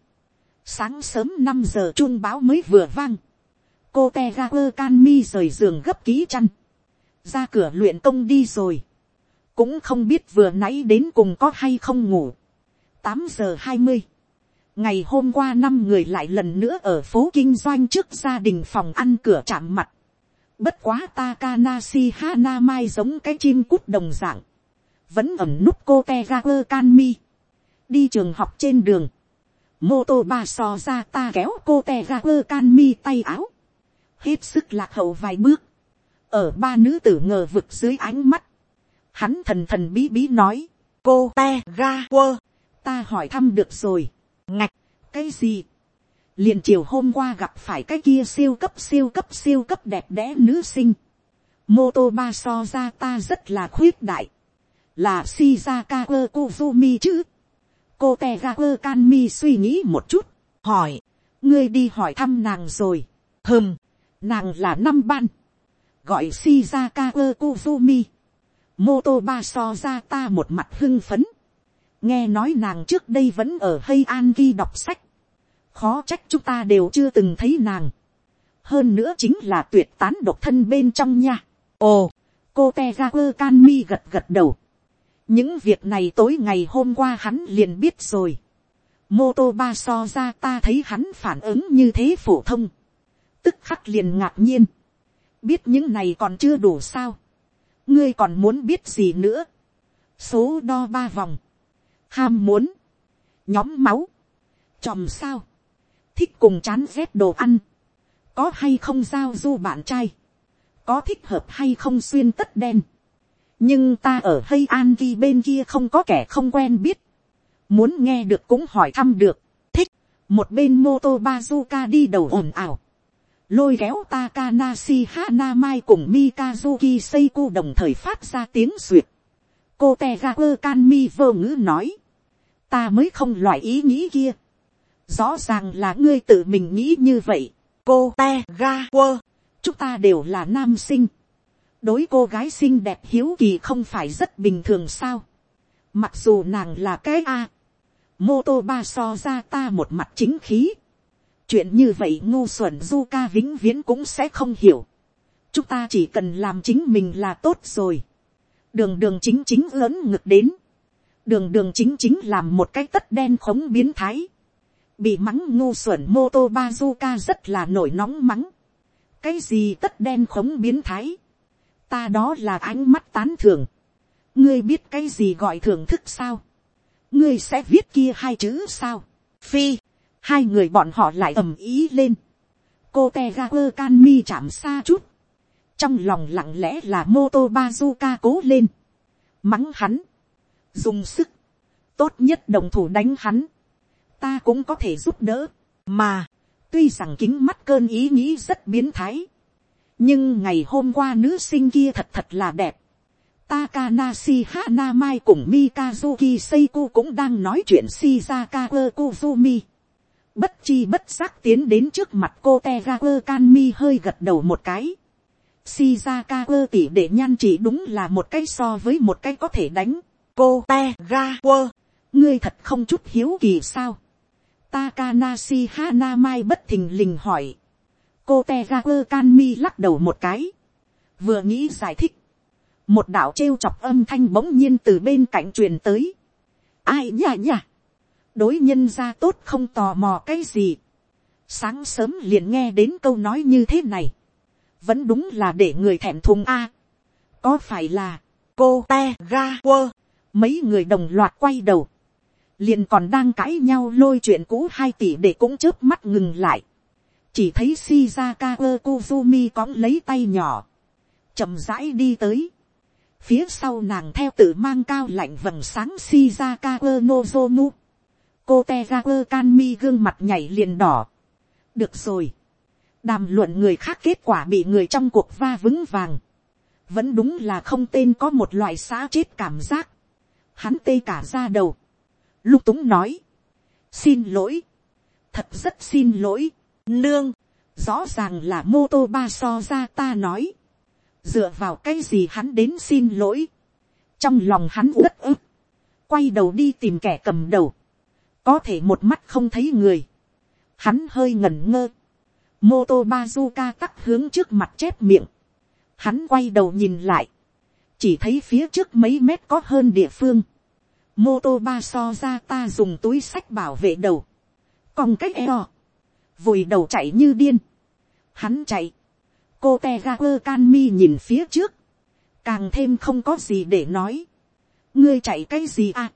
sáng sớm năm giờ chuông báo mới vừa vang, cô te ga quơ can mi rời giường gấp ký chăn, ra cửa luyện công đi rồi, cũng không biết vừa nãy đến cùng có hay không ngủ, tám giờ hai mươi, ngày hôm qua năm người lại lần nữa ở phố kinh doanh trước gia đình phòng ăn cửa chạm mặt, bất quá Takanashi Hana Mai giống cái chim cút đồng dạng. Vẫn ẩm núp cô te ra quơ can mi, đi trường học trên đường, mô tô ba so ra ta kéo cô te ra quơ can mi tay áo, hết sức lạc hậu vài bước, ở ba nữ tử ngờ vực dưới ánh mắt, hắn thần thần bí bí nói, cô te ga quơ, ta hỏi thăm được rồi, ngạch, cái gì, liền chiều hôm qua gặp phải cái kia siêu cấp siêu cấp siêu cấp đẹp đẽ nữ sinh, mô tô ba so ra ta rất là khuyết đại, là Shizaka Kozumi chứ. Cô Tegaku Kanmi suy nghĩ một chút, hỏi, ngươi đi hỏi thăm nàng rồi. Hừm, nàng là năm ban, gọi Shizaka mô Moto ba so ra ta một mặt hưng phấn. Nghe nói nàng trước đây vẫn ở Hay An ghi đọc sách. Khó trách chúng ta đều chưa từng thấy nàng. Hơn nữa chính là tuyệt tán độc thân bên trong nha. Ồ, cô Tegaku Kanmi gật gật đầu những việc này tối ngày hôm qua hắn liền biết rồi. mô tô ba so ra ta thấy hắn phản ứng như thế phổ thông. tức khắc liền ngạc nhiên. biết những này còn chưa đủ sao. ngươi còn muốn biết gì nữa. số đo ba vòng. ham muốn. nhóm máu. chòm sao. thích cùng chán rét đồ ăn. có hay không giao du bạn trai. có thích hợp hay không xuyên tất đen nhưng ta ở hay an vi bên kia không có kẻ không quen biết, muốn nghe được cũng hỏi thăm được, thích, một bên mô tô bazuka đi đầu ồn ào, lôi kéo Takanashi Hanamai cùng Mikazuki Seiko đồng thời phát ra tiếng duyệt. Cô Tegaku Kanmi vô ngữ nói. Ta mới không loại ý nghĩ kia. Rõ ràng là ngươi tự mình nghĩ như vậy. Cô Tegaku. Chúng ta đều là nam sinh đối cô gái xinh đẹp hiếu kỳ không phải rất bình thường sao. mặc dù nàng là cái a. mô tô ba so ra ta một mặt chính khí. chuyện như vậy ngu xuẩn du ca vĩnh viễn cũng sẽ không hiểu. chúng ta chỉ cần làm chính mình là tốt rồi. đường đường chính chính lớn ngực đến. đường đường chính chính làm một cái tất đen khống biến thái. bị mắng ngu xuẩn mô tô ba du ca rất là nổi nóng mắng. cái gì tất đen khống biến thái ta đó là ánh mắt tán thưởng. ngươi biết cái gì gọi thưởng thức sao. ngươi sẽ viết kia hai chữ sao. phi, hai người bọn họ lại ầm ý lên. cô te ga quơ can mi chạm xa chút. trong lòng lặng lẽ là mô tô bazuka cố lên. mắng hắn. dùng sức. tốt nhất đồng thủ đánh hắn. ta cũng có thể giúp đỡ. mà, tuy rằng kính mắt cơn ý nghĩ rất biến thái nhưng ngày hôm qua nữ sinh kia thật thật là đẹp. Takanashi Hanamai cùng Mikazuki Seiko cũng đang nói chuyện Shizaka Kozumi. Bất chi bất giác tiến đến trước mặt cô Tegaku Kanmi hơi gật đầu một cái. Shizaka tỷ để nhan chỉ đúng là một cái so với một cái có thể đánh. Cô Tegaku, ngươi thật không chút hiếu kỳ sao. Takanashi Hanamai bất thình lình hỏi. Cô Teager can mi lắc đầu một cái. Vừa nghĩ giải thích. Một đạo trêu chọc âm thanh bỗng nhiên từ bên cạnh truyền tới. Ai nhả nhả. Đối nhân ra tốt không tò mò cái gì. Sáng sớm liền nghe đến câu nói như thế này. Vẫn đúng là để người thẹn thùng a. có phải là cô te ga quơ. Mấy người đồng loạt quay đầu liền còn đang cãi nhau lôi chuyện cũ hai tỷ để cũng chớp mắt ngừng lại chỉ thấy shizaka kozumi cõng lấy tay nhỏ, chậm rãi đi tới. phía sau nàng theo tự mang cao lạnh vầng sáng shizaka nozomu. cô te ra kanmi gương mặt nhảy liền đỏ. được rồi. đàm luận người khác kết quả bị người trong cuộc va vững vàng. vẫn đúng là không tên có một loại xã chết cảm giác. hắn tê cả ra đầu lung túng nói, xin lỗi, thật rất xin lỗi, nương, rõ ràng là mô tô ba so ra ta nói, dựa vào cái gì hắn đến xin lỗi, trong lòng hắn uất ức, quay đầu đi tìm kẻ cầm đầu, có thể một mắt không thấy người, hắn hơi ngẩn ngơ, mô tô bazuka tắc hướng trước mặt chép miệng, hắn quay đầu nhìn lại, chỉ thấy phía trước mấy mét có hơn địa phương, mô tô ba so ra ta dùng túi sách bảo vệ đầu, còn cách eo, vùi đầu chạy như điên, hắn chạy, cô te ga quơ can mi nhìn phía trước, càng thêm không có gì để nói, ngươi chạy cái gì à,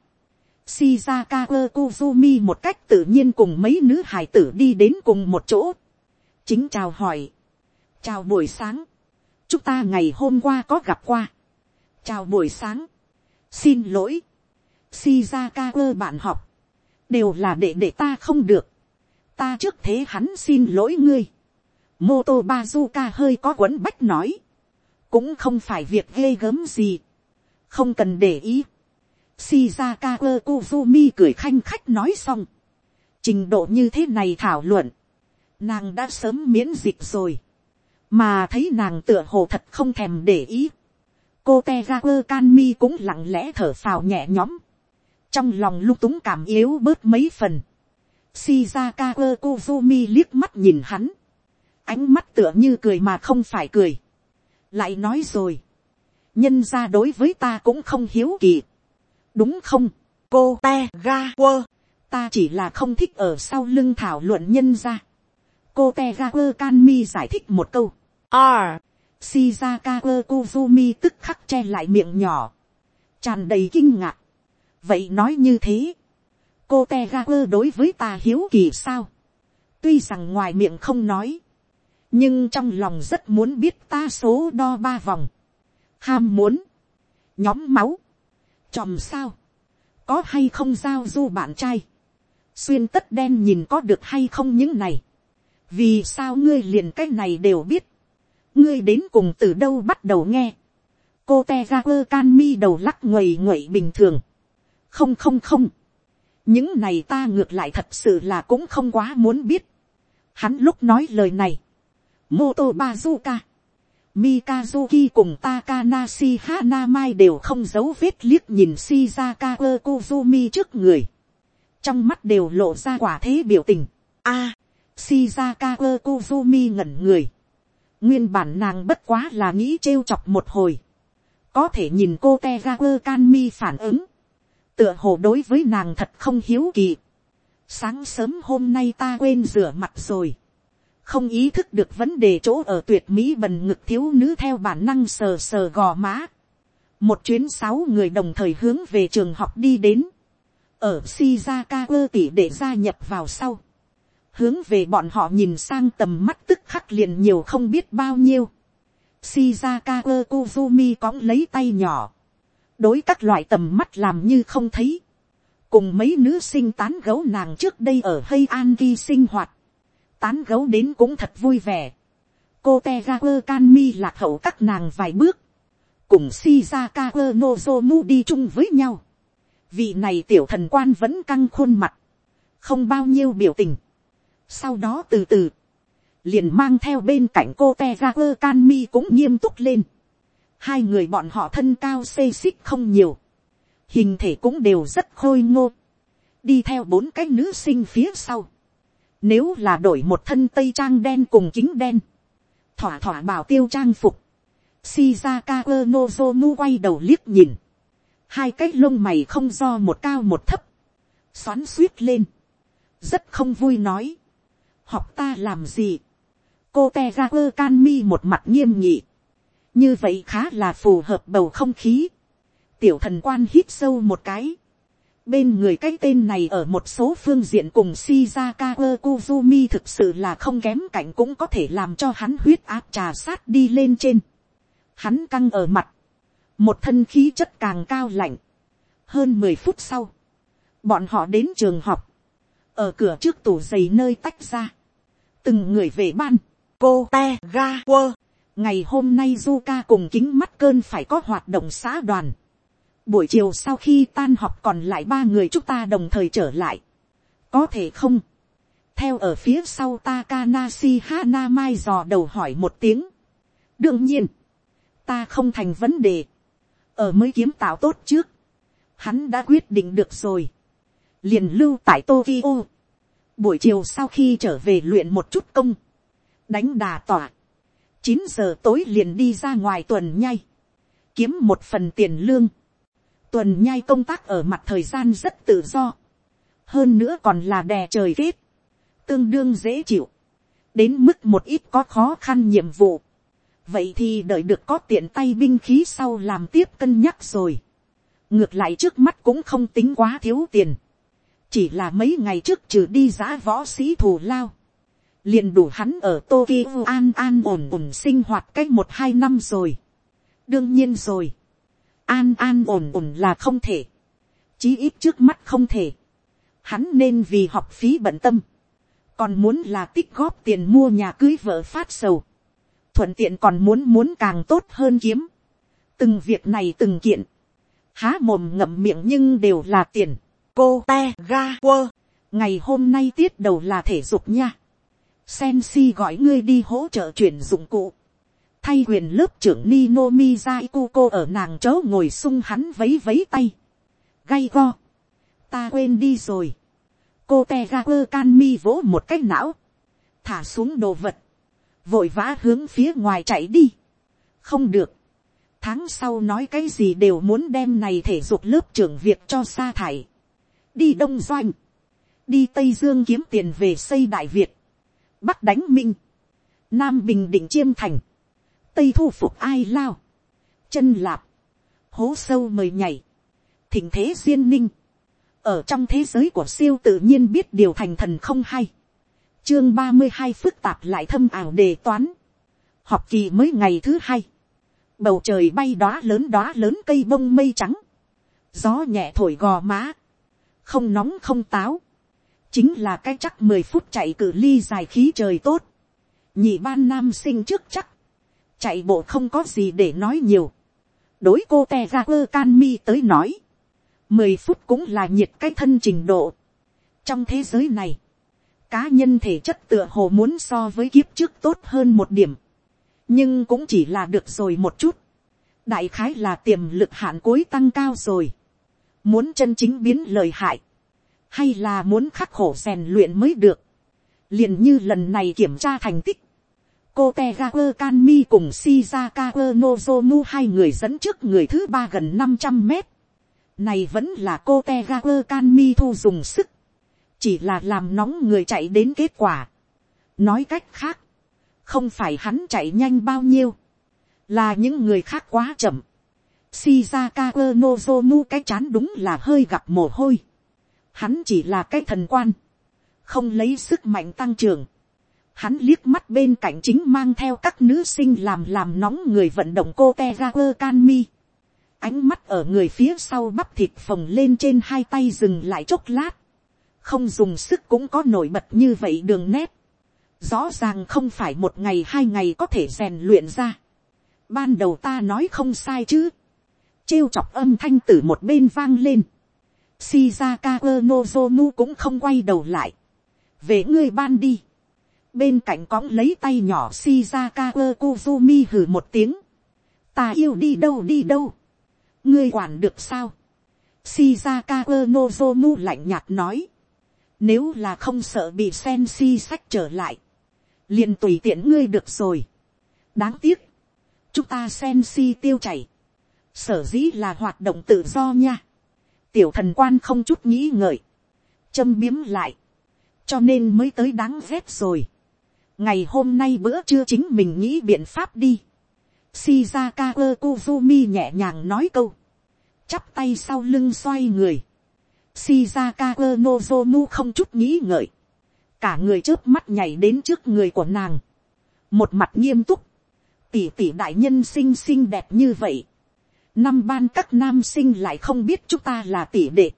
Shizaka Kuzumi một cách tự nhiên cùng mấy nữ hải tử đi đến cùng một chỗ. Chính chào hỏi. Chào buổi sáng. Chúng ta ngày hôm qua có gặp qua. Chào buổi sáng. Xin lỗi shizaka bạn học, đều là để để ta không được, ta trước thế hắn xin lỗi ngươi, Moto Bazuka hơi có quấn bách nói. Cũng không phải việc ghê gớm gì. Không cần để ý. Shizaka Kuzumi cười khanh khách nói xong. Trình độ như thế này thảo luận. Nàng đã sớm miễn dịch rồi. Mà thấy nàng tựa hồ thật không thèm để ý. Cô Tegaku Kanmi cũng lặng lẽ thở phào nhẹ nhõm trong lòng lung túng cảm yếu bớt mấy phần. Shizaka Kozumi liếc mắt nhìn hắn. Ánh mắt tựa như cười mà không phải cười. Lại nói rồi. Nhân ra đối với ta cũng không hiếu kỳ. Đúng không? Cô te ga quơ. Ta chỉ là không thích ở sau lưng thảo luận nhân ra. Cô te ga quơ canmi giải thích một câu. R. Shizaka Kozumi tức khắc che lại miệng nhỏ. tràn đầy kinh ngạc vậy nói như thế, cô te ga quơ đối với ta hiếu kỳ sao, tuy rằng ngoài miệng không nói, nhưng trong lòng rất muốn biết ta số đo ba vòng, ham muốn, nhóm máu, chòm sao, có hay không giao du bạn trai, xuyên tất đen nhìn có được hay không những này, vì sao ngươi liền cái này đều biết, ngươi đến cùng từ đâu bắt đầu nghe, cô te ga quơ can mi đầu lắc nguầy nguậy bình thường, không không không, những này ta ngược lại thật sự là cũng không quá muốn biết. Hắn lúc nói lời này, Moto Bazuka, Mikazuki cùng Takanashi Hanamai đều không giấu vết liếc nhìn Shizaka Kozumi trước người. Trong mắt đều lộ ra quả thế biểu tình. A, à, Shizaka Kozumi ngẩn người. Nguyên bản nàng bất quá là nghĩ trêu chọc một hồi. Có thể nhìn cô Tegaku Kanmi phản ứng tựa hồ đối với nàng thật không hiếu kỳ. sáng sớm hôm nay ta quên rửa mặt rồi. không ý thức được vấn đề chỗ ở tuyệt mỹ bần ngực thiếu nữ theo bản năng sờ sờ gò má. một chuyến sáu người đồng thời hướng về trường học đi đến. ở shizaka quơ để gia nhập vào sau. hướng về bọn họ nhìn sang tầm mắt tức khắc liền nhiều không biết bao nhiêu. shizaka quơ kuzumi cõng lấy tay nhỏ đối các loại tầm mắt làm như không thấy, cùng mấy nữ sinh tán gấu nàng trước đây ở hay an ghi sinh hoạt, tán gấu đến cũng thật vui vẻ, cô te ga quơ can mi lạc hậu các nàng vài bước, cùng shizaka quơ nozomu đi chung với nhau, vị này tiểu thần quan vẫn căng khuôn mặt, không bao nhiêu biểu tình, sau đó từ từ, liền mang theo bên cạnh cô te ga quơ can mi cũng nghiêm túc lên, hai người bọn họ thân cao xê xích không nhiều, hình thể cũng đều rất khôi ngô, đi theo bốn cái nữ sinh phía sau, nếu là đổi một thân tây trang đen cùng kính đen, thỏa thỏa bảo tiêu trang phục, Shizaka Nozomu quay đầu liếc nhìn, hai cái lông mày không do một cao một thấp, xoắn suýt lên, rất không vui nói, học ta làm gì, cô te ra quơ can mi một mặt nghiêm nhị, như vậy khá là phù hợp bầu không khí, tiểu thần quan hít sâu một cái, bên người cái tên này ở một số phương diện cùng Shizaka Kuzumi thực sự là không kém cảnh cũng có thể làm cho hắn huyết áp trà sát đi lên trên. Hắn căng ở mặt, một thân khí chất càng cao lạnh. hơn mười phút sau, bọn họ đến trường học, ở cửa trước tủ giày nơi tách ra, từng người về ban, cô te ga quơ ngày hôm nay Zuka cùng kính mắt cơn phải có hoạt động xã đoàn. buổi chiều sau khi tan học còn lại ba người chúng ta đồng thời trở lại. có thể không. theo ở phía sau Takanashi Hanamai dò đầu hỏi một tiếng. đương nhiên, ta không thành vấn đề. ở mới kiếm tạo tốt trước. hắn đã quyết định được rồi. liền lưu tại Tokyo. buổi chiều sau khi trở về luyện một chút công đánh đà tỏa chín giờ tối liền đi ra ngoài tuần nhai. Kiếm một phần tiền lương. Tuần nhai công tác ở mặt thời gian rất tự do. Hơn nữa còn là đè trời kết. Tương đương dễ chịu. Đến mức một ít có khó khăn nhiệm vụ. Vậy thì đợi được có tiện tay binh khí sau làm tiếp cân nhắc rồi. Ngược lại trước mắt cũng không tính quá thiếu tiền. Chỉ là mấy ngày trước trừ đi giá võ sĩ thù lao liền đủ hắn ở Tokyo an an ổn ổn sinh hoạt cách một hai năm rồi. đương nhiên rồi, an an ổn ổn là không thể, chí ít trước mắt không thể, hắn nên vì học phí bận tâm, còn muốn là tích góp tiền mua nhà cưới vợ phát sầu, thuận tiện còn muốn muốn càng tốt hơn kiếm, từng việc này từng kiện, há mồm ngậm miệng nhưng đều là tiền, cô te ga quơ, ngày hôm nay tiết đầu là thể dục nha, Sensi gọi ngươi đi hỗ trợ chuyển dụng cụ. Thay quyền lớp trưởng Nino Mizaikuko ở nàng chỗ ngồi sung hắn vấy vấy tay. Gay go. Ta quên đi rồi. Cô Tegaku Kanmi vỗ một cái não. Thả xuống đồ vật. Vội vã hướng phía ngoài chạy đi. Không được. Tháng sau nói cái gì đều muốn đem này thể dục lớp trưởng việc cho sa thải. Đi Đông Doanh. Đi Tây Dương kiếm tiền về xây Đại Việt bắc đánh minh, nam bình định chiêm thành, tây thu phục ai lao, chân lạp, hố sâu mời nhảy, thỉnh thế duyên ninh, ở trong thế giới của siêu tự nhiên biết điều thành thần không hay, chương ba mươi hai phức tạp lại thâm ảo đề toán, học kỳ mới ngày thứ hai, bầu trời bay đóa lớn đóa lớn cây bông mây trắng, gió nhẹ thổi gò má, không nóng không táo, chính là cái chắc mười phút chạy cự ly dài khí trời tốt, nhị ban nam sinh trước chắc, chạy bộ không có gì để nói nhiều, đối cô te ra quơ can mi tới nói, mười phút cũng là nhiệt cái thân trình độ. trong thế giới này, cá nhân thể chất tựa hồ muốn so với kiếp trước tốt hơn một điểm, nhưng cũng chỉ là được rồi một chút, đại khái là tiềm lực hạn cuối tăng cao rồi, muốn chân chính biến lời hại, hay là muốn khắc khổ rèn luyện mới được. liền như lần này kiểm tra thành tích, cô tegakur kanmi cùng shizaka nozomu hai người dẫn trước người thứ ba gần năm trăm mét. này vẫn là cô tegakur kanmi thu dùng sức, chỉ là làm nóng người chạy đến kết quả. nói cách khác, không phải hắn chạy nhanh bao nhiêu, là những người khác quá chậm. Shizaka Nozomu cái chán đúng là hơi gặp mồ hôi hắn chỉ là cái thần quan, không lấy sức mạnh tăng trưởng. Hắn liếc mắt bên cạnh chính mang theo các nữ sinh làm làm nóng người vận động cô te canmi quơ can mi. Ánh mắt ở người phía sau bắp thịt phồng lên trên hai tay dừng lại chốc lát. Không dùng sức cũng có nổi bật như vậy đường nét. Rõ ràng không phải một ngày hai ngày có thể rèn luyện ra. Ban đầu ta nói không sai chứ. Trêu chọc âm thanh từ một bên vang lên Shizaka Nozomu cũng không quay đầu lại. Về ngươi ban đi. Bên cạnh cõng lấy tay nhỏ Shizaka Kuzumi hử một tiếng. Ta yêu đi đâu đi đâu. Ngươi quản được sao. Shizaka Nozomu lạnh nhạt nói. Nếu là không sợ bị sen si sách trở lại. liền tùy tiện ngươi được rồi. Đáng tiếc. Chúng ta sen si tiêu chảy. Sở dĩ là hoạt động tự do nha. Tiểu thần quan không chút nghĩ ngợi. Châm biếm lại. Cho nên mới tới đáng ghét rồi. Ngày hôm nay bữa trưa chính mình nghĩ biện pháp đi. Shizaka Kuzumi nhẹ nhàng nói câu. Chắp tay sau lưng xoay người. Shizaka Nozomu không chút nghĩ ngợi. Cả người chớp mắt nhảy đến trước người của nàng. Một mặt nghiêm túc. Tỷ tỷ đại nhân xinh xinh đẹp như vậy. Năm ban các nam sinh lại không biết chúng ta là tỷ đệ.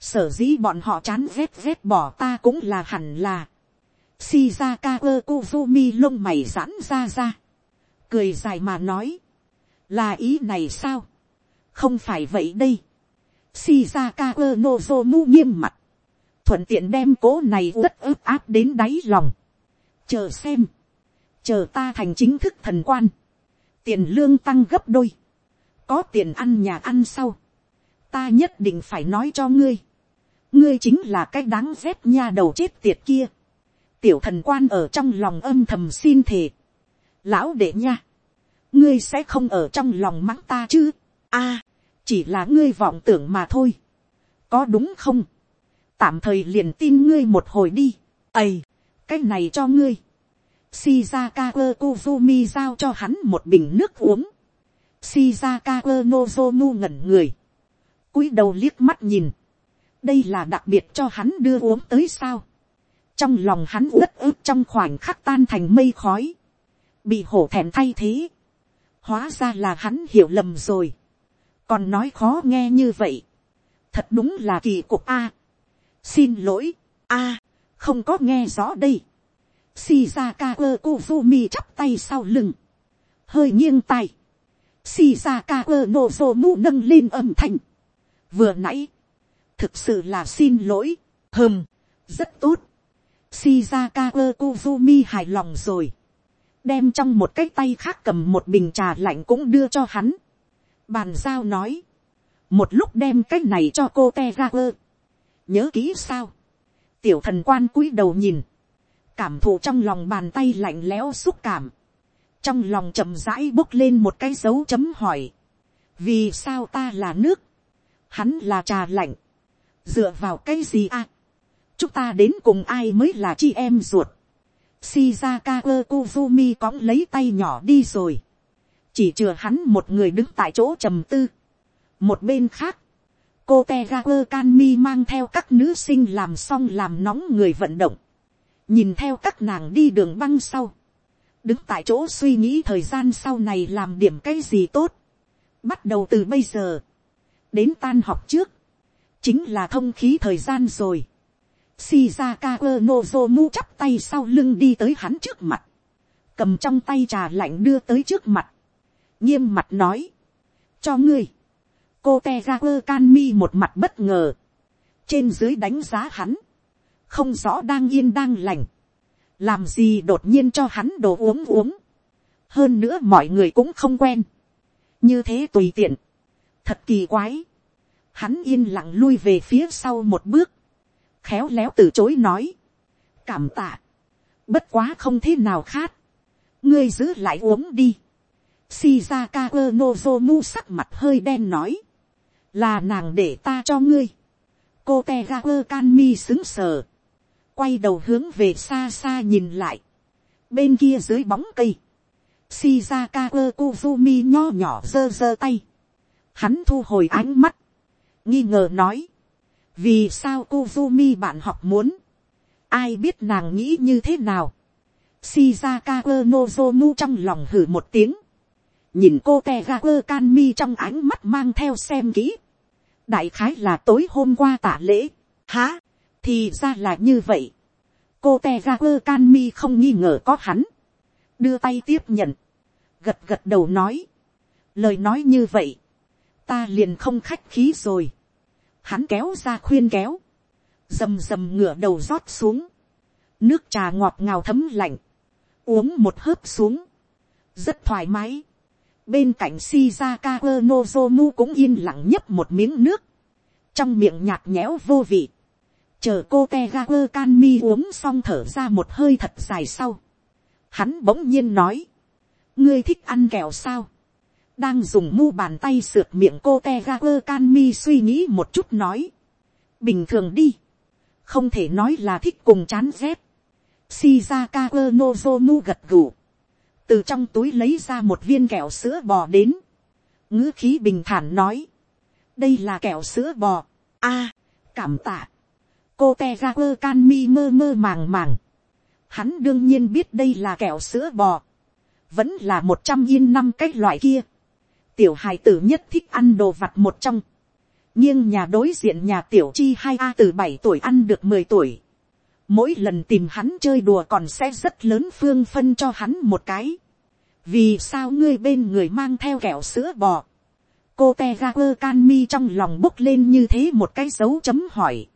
Sở dĩ bọn họ chán ghét ghét bỏ ta cũng là hẳn là. Shizaka Kuzumi lông mày giãn ra ra. Cười dài mà nói. Là ý này sao? Không phải vậy đây. Shizaka Nozomu nghiêm mặt. Thuận tiện đem cố này rất ướp áp đến đáy lòng. Chờ xem. Chờ ta thành chính thức thần quan. Tiền lương tăng gấp đôi. Có tiền ăn nhà ăn sau. Ta nhất định phải nói cho ngươi. Ngươi chính là cái đáng ghét nha đầu chết tiệt kia. Tiểu thần quan ở trong lòng âm thầm xin thề. Lão đệ nha. Ngươi sẽ không ở trong lòng mắng ta chứ. a chỉ là ngươi vọng tưởng mà thôi. có đúng không. tạm thời liền tin ngươi một hồi đi. ầy, cái này cho ngươi. Shizaka Kozumi giao cho hắn một bình nước uống. Shizaka Nozomu ngẩn người. cúi đầu liếc mắt nhìn. đây là đặc biệt cho hắn đưa uống tới sao. trong lòng hắn uất ức trong khoảnh khắc tan thành mây khói. bị hổ thẹn thay thế. hóa ra là hắn hiểu lầm rồi còn nói khó nghe như vậy, thật đúng là kỳ cục a. xin lỗi, a, không có nghe rõ đây. Shizaka Kuzumi chắp tay sau lưng, hơi nghiêng tay. Shizaka Nozomu nâng lên âm thanh. vừa nãy, thực sự là xin lỗi, hừm, rất tốt. Shizaka Kozumi hài lòng rồi. Đem trong một cái tay khác cầm một bình trà lạnh cũng đưa cho hắn. Bàn giao nói, một lúc đem cái này cho cô te ra quơ, nhớ kỹ sao, tiểu thần quan cúi đầu nhìn, cảm thụ trong lòng bàn tay lạnh lẽo xúc cảm, trong lòng chậm rãi bốc lên một cái dấu chấm hỏi, vì sao ta là nước, hắn là trà lạnh, dựa vào cái gì à, chúng ta đến cùng ai mới là chị em ruột, Shizaka Kozumi cõng lấy tay nhỏ đi rồi. Chỉ chừa hắn một người đứng tại chỗ trầm tư. một bên khác, cô Tegaku Kanmi mang theo các nữ sinh làm xong làm nóng người vận động, nhìn theo các nàng đi đường băng sau, đứng tại chỗ suy nghĩ thời gian sau này làm điểm cái gì tốt, bắt đầu từ bây giờ, đến tan học trước, chính là thông khí thời gian rồi. Shizaka Nozomu chắp tay sau lưng đi tới hắn trước mặt, cầm trong tay trà lạnh đưa tới trước mặt, nghiêm mặt nói, cho ngươi, cô te ra quơ can mi một mặt bất ngờ, trên dưới đánh giá hắn, không rõ đang yên đang lành, làm gì đột nhiên cho hắn đồ uống uống, hơn nữa mọi người cũng không quen, như thế tùy tiện, thật kỳ quái, hắn yên lặng lui về phía sau một bước, khéo léo từ chối nói, cảm tạ, bất quá không thế nào khát, ngươi giữ lại uống đi, Shizaka Nozomu sắc mặt hơi đen nói. Là nàng để ta cho ngươi. Cô Tegaku Kanmi xứng sờ. Quay đầu hướng về xa xa nhìn lại. Bên kia dưới bóng cây. Shizaka Kozumi nho nhỏ giơ giơ tay. Hắn thu hồi ánh mắt. Nghi ngờ nói. Vì sao Kuzumi bạn học muốn. Ai biết nàng nghĩ như thế nào. Shizaka Nozomu trong lòng hử một tiếng nhìn cô Tegaku Kanmi trong ánh mắt mang theo xem kỹ. đại khái là tối hôm qua tả lễ. hả thì ra là như vậy. cô te ra quơ can mi không nghi ngờ có hắn. đưa tay tiếp nhận. gật gật đầu nói. lời nói như vậy. ta liền không khách khí rồi. hắn kéo ra khuyên kéo. rầm rầm ngửa đầu rót xuống. nước trà ngọt ngào thấm lạnh. uống một hớp xuống. rất thoải mái bên cạnh Shizaka Nozomu cũng yên lặng nhấp một miếng nước. trong miệng nhạt nhẽo vô vị, chờ cô te ga quơ can mi uống xong thở ra một hơi thật dài sau, hắn bỗng nhiên nói, ngươi thích ăn kẹo sao, đang dùng mu bàn tay sượt miệng cô te ga quơ can mi suy nghĩ một chút nói, bình thường đi, không thể nói là thích cùng chán rét, shizaka quơ nozomu gật gù, từ trong túi lấy ra một viên kẹo sữa bò đến, ngữ khí bình thản nói, đây là kẹo sữa bò, a, cảm tạ, cô te ra quơ can mi mơ mơ màng màng, hắn đương nhiên biết đây là kẹo sữa bò, vẫn là một trăm yên năm cái loại kia, tiểu hài tử nhất thích ăn đồ vặt một trong, Nhưng nhà đối diện nhà tiểu chi hai a từ bảy tuổi ăn được mười tuổi, mỗi lần tìm hắn chơi đùa còn sẽ rất lớn phương phân cho hắn một cái, vì sao ngươi bên người mang theo kẹo sữa bò, cô te ra quơ can mi trong lòng bốc lên như thế một cái dấu chấm hỏi.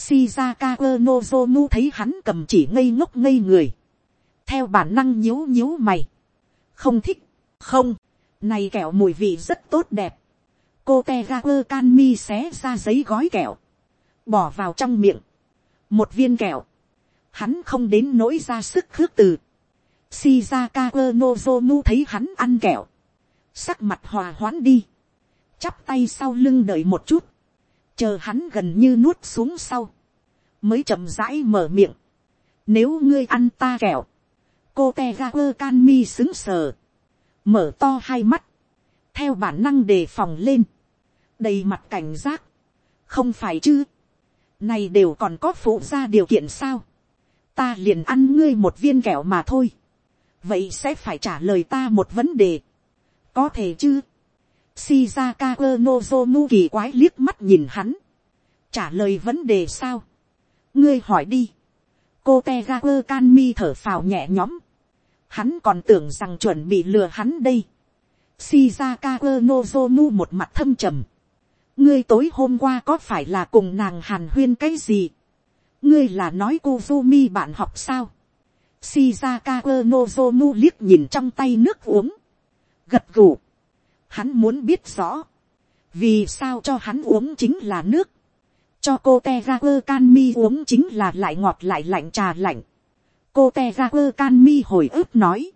Shizaka Nozomu thấy hắn cầm chỉ ngây ngốc ngây người. Theo bản năng nhíu nhíu mày. Không thích. Không. Này kẹo mùi vị rất tốt đẹp. Cô Tegaku Kanmi xé ra giấy gói kẹo. Bỏ vào trong miệng. Một viên kẹo. Hắn không đến nỗi ra sức khước từ. Shizaka Nozomu thấy hắn ăn kẹo. Sắc mặt hòa hoãn đi chắp tay sau lưng đợi một chút, chờ hắn gần như nuốt xuống sau, mới chậm rãi mở miệng. Nếu ngươi ăn ta kẹo, cô te ga quơ can mi xứng sờ, mở to hai mắt, theo bản năng đề phòng lên, đầy mặt cảnh giác, không phải chứ, này đều còn có phụ ra điều kiện sao, ta liền ăn ngươi một viên kẹo mà thôi, vậy sẽ phải trả lời ta một vấn đề, có thể chứ, Shizaka Nozomu kỳ quái liếc mắt nhìn hắn. Trả lời vấn đề sao? Ngươi hỏi đi. Cô Tegaku Kanmi thở phào nhẹ nhõm. Hắn còn tưởng rằng chuẩn bị lừa hắn đây. Shizaka Nozomu một mặt thâm trầm. Ngươi tối hôm qua có phải là cùng nàng hàn huyên cái gì? Ngươi là nói Kuzumi bạn học sao? Shizaka Nozomu liếc nhìn trong tay nước uống. Gật gù hắn muốn biết rõ, vì sao cho hắn uống chính là nước, cho cô te ra quơ can mi uống chính là lại ngọt lại lạnh trà lạnh. cô te ra quơ can mi hồi ức nói,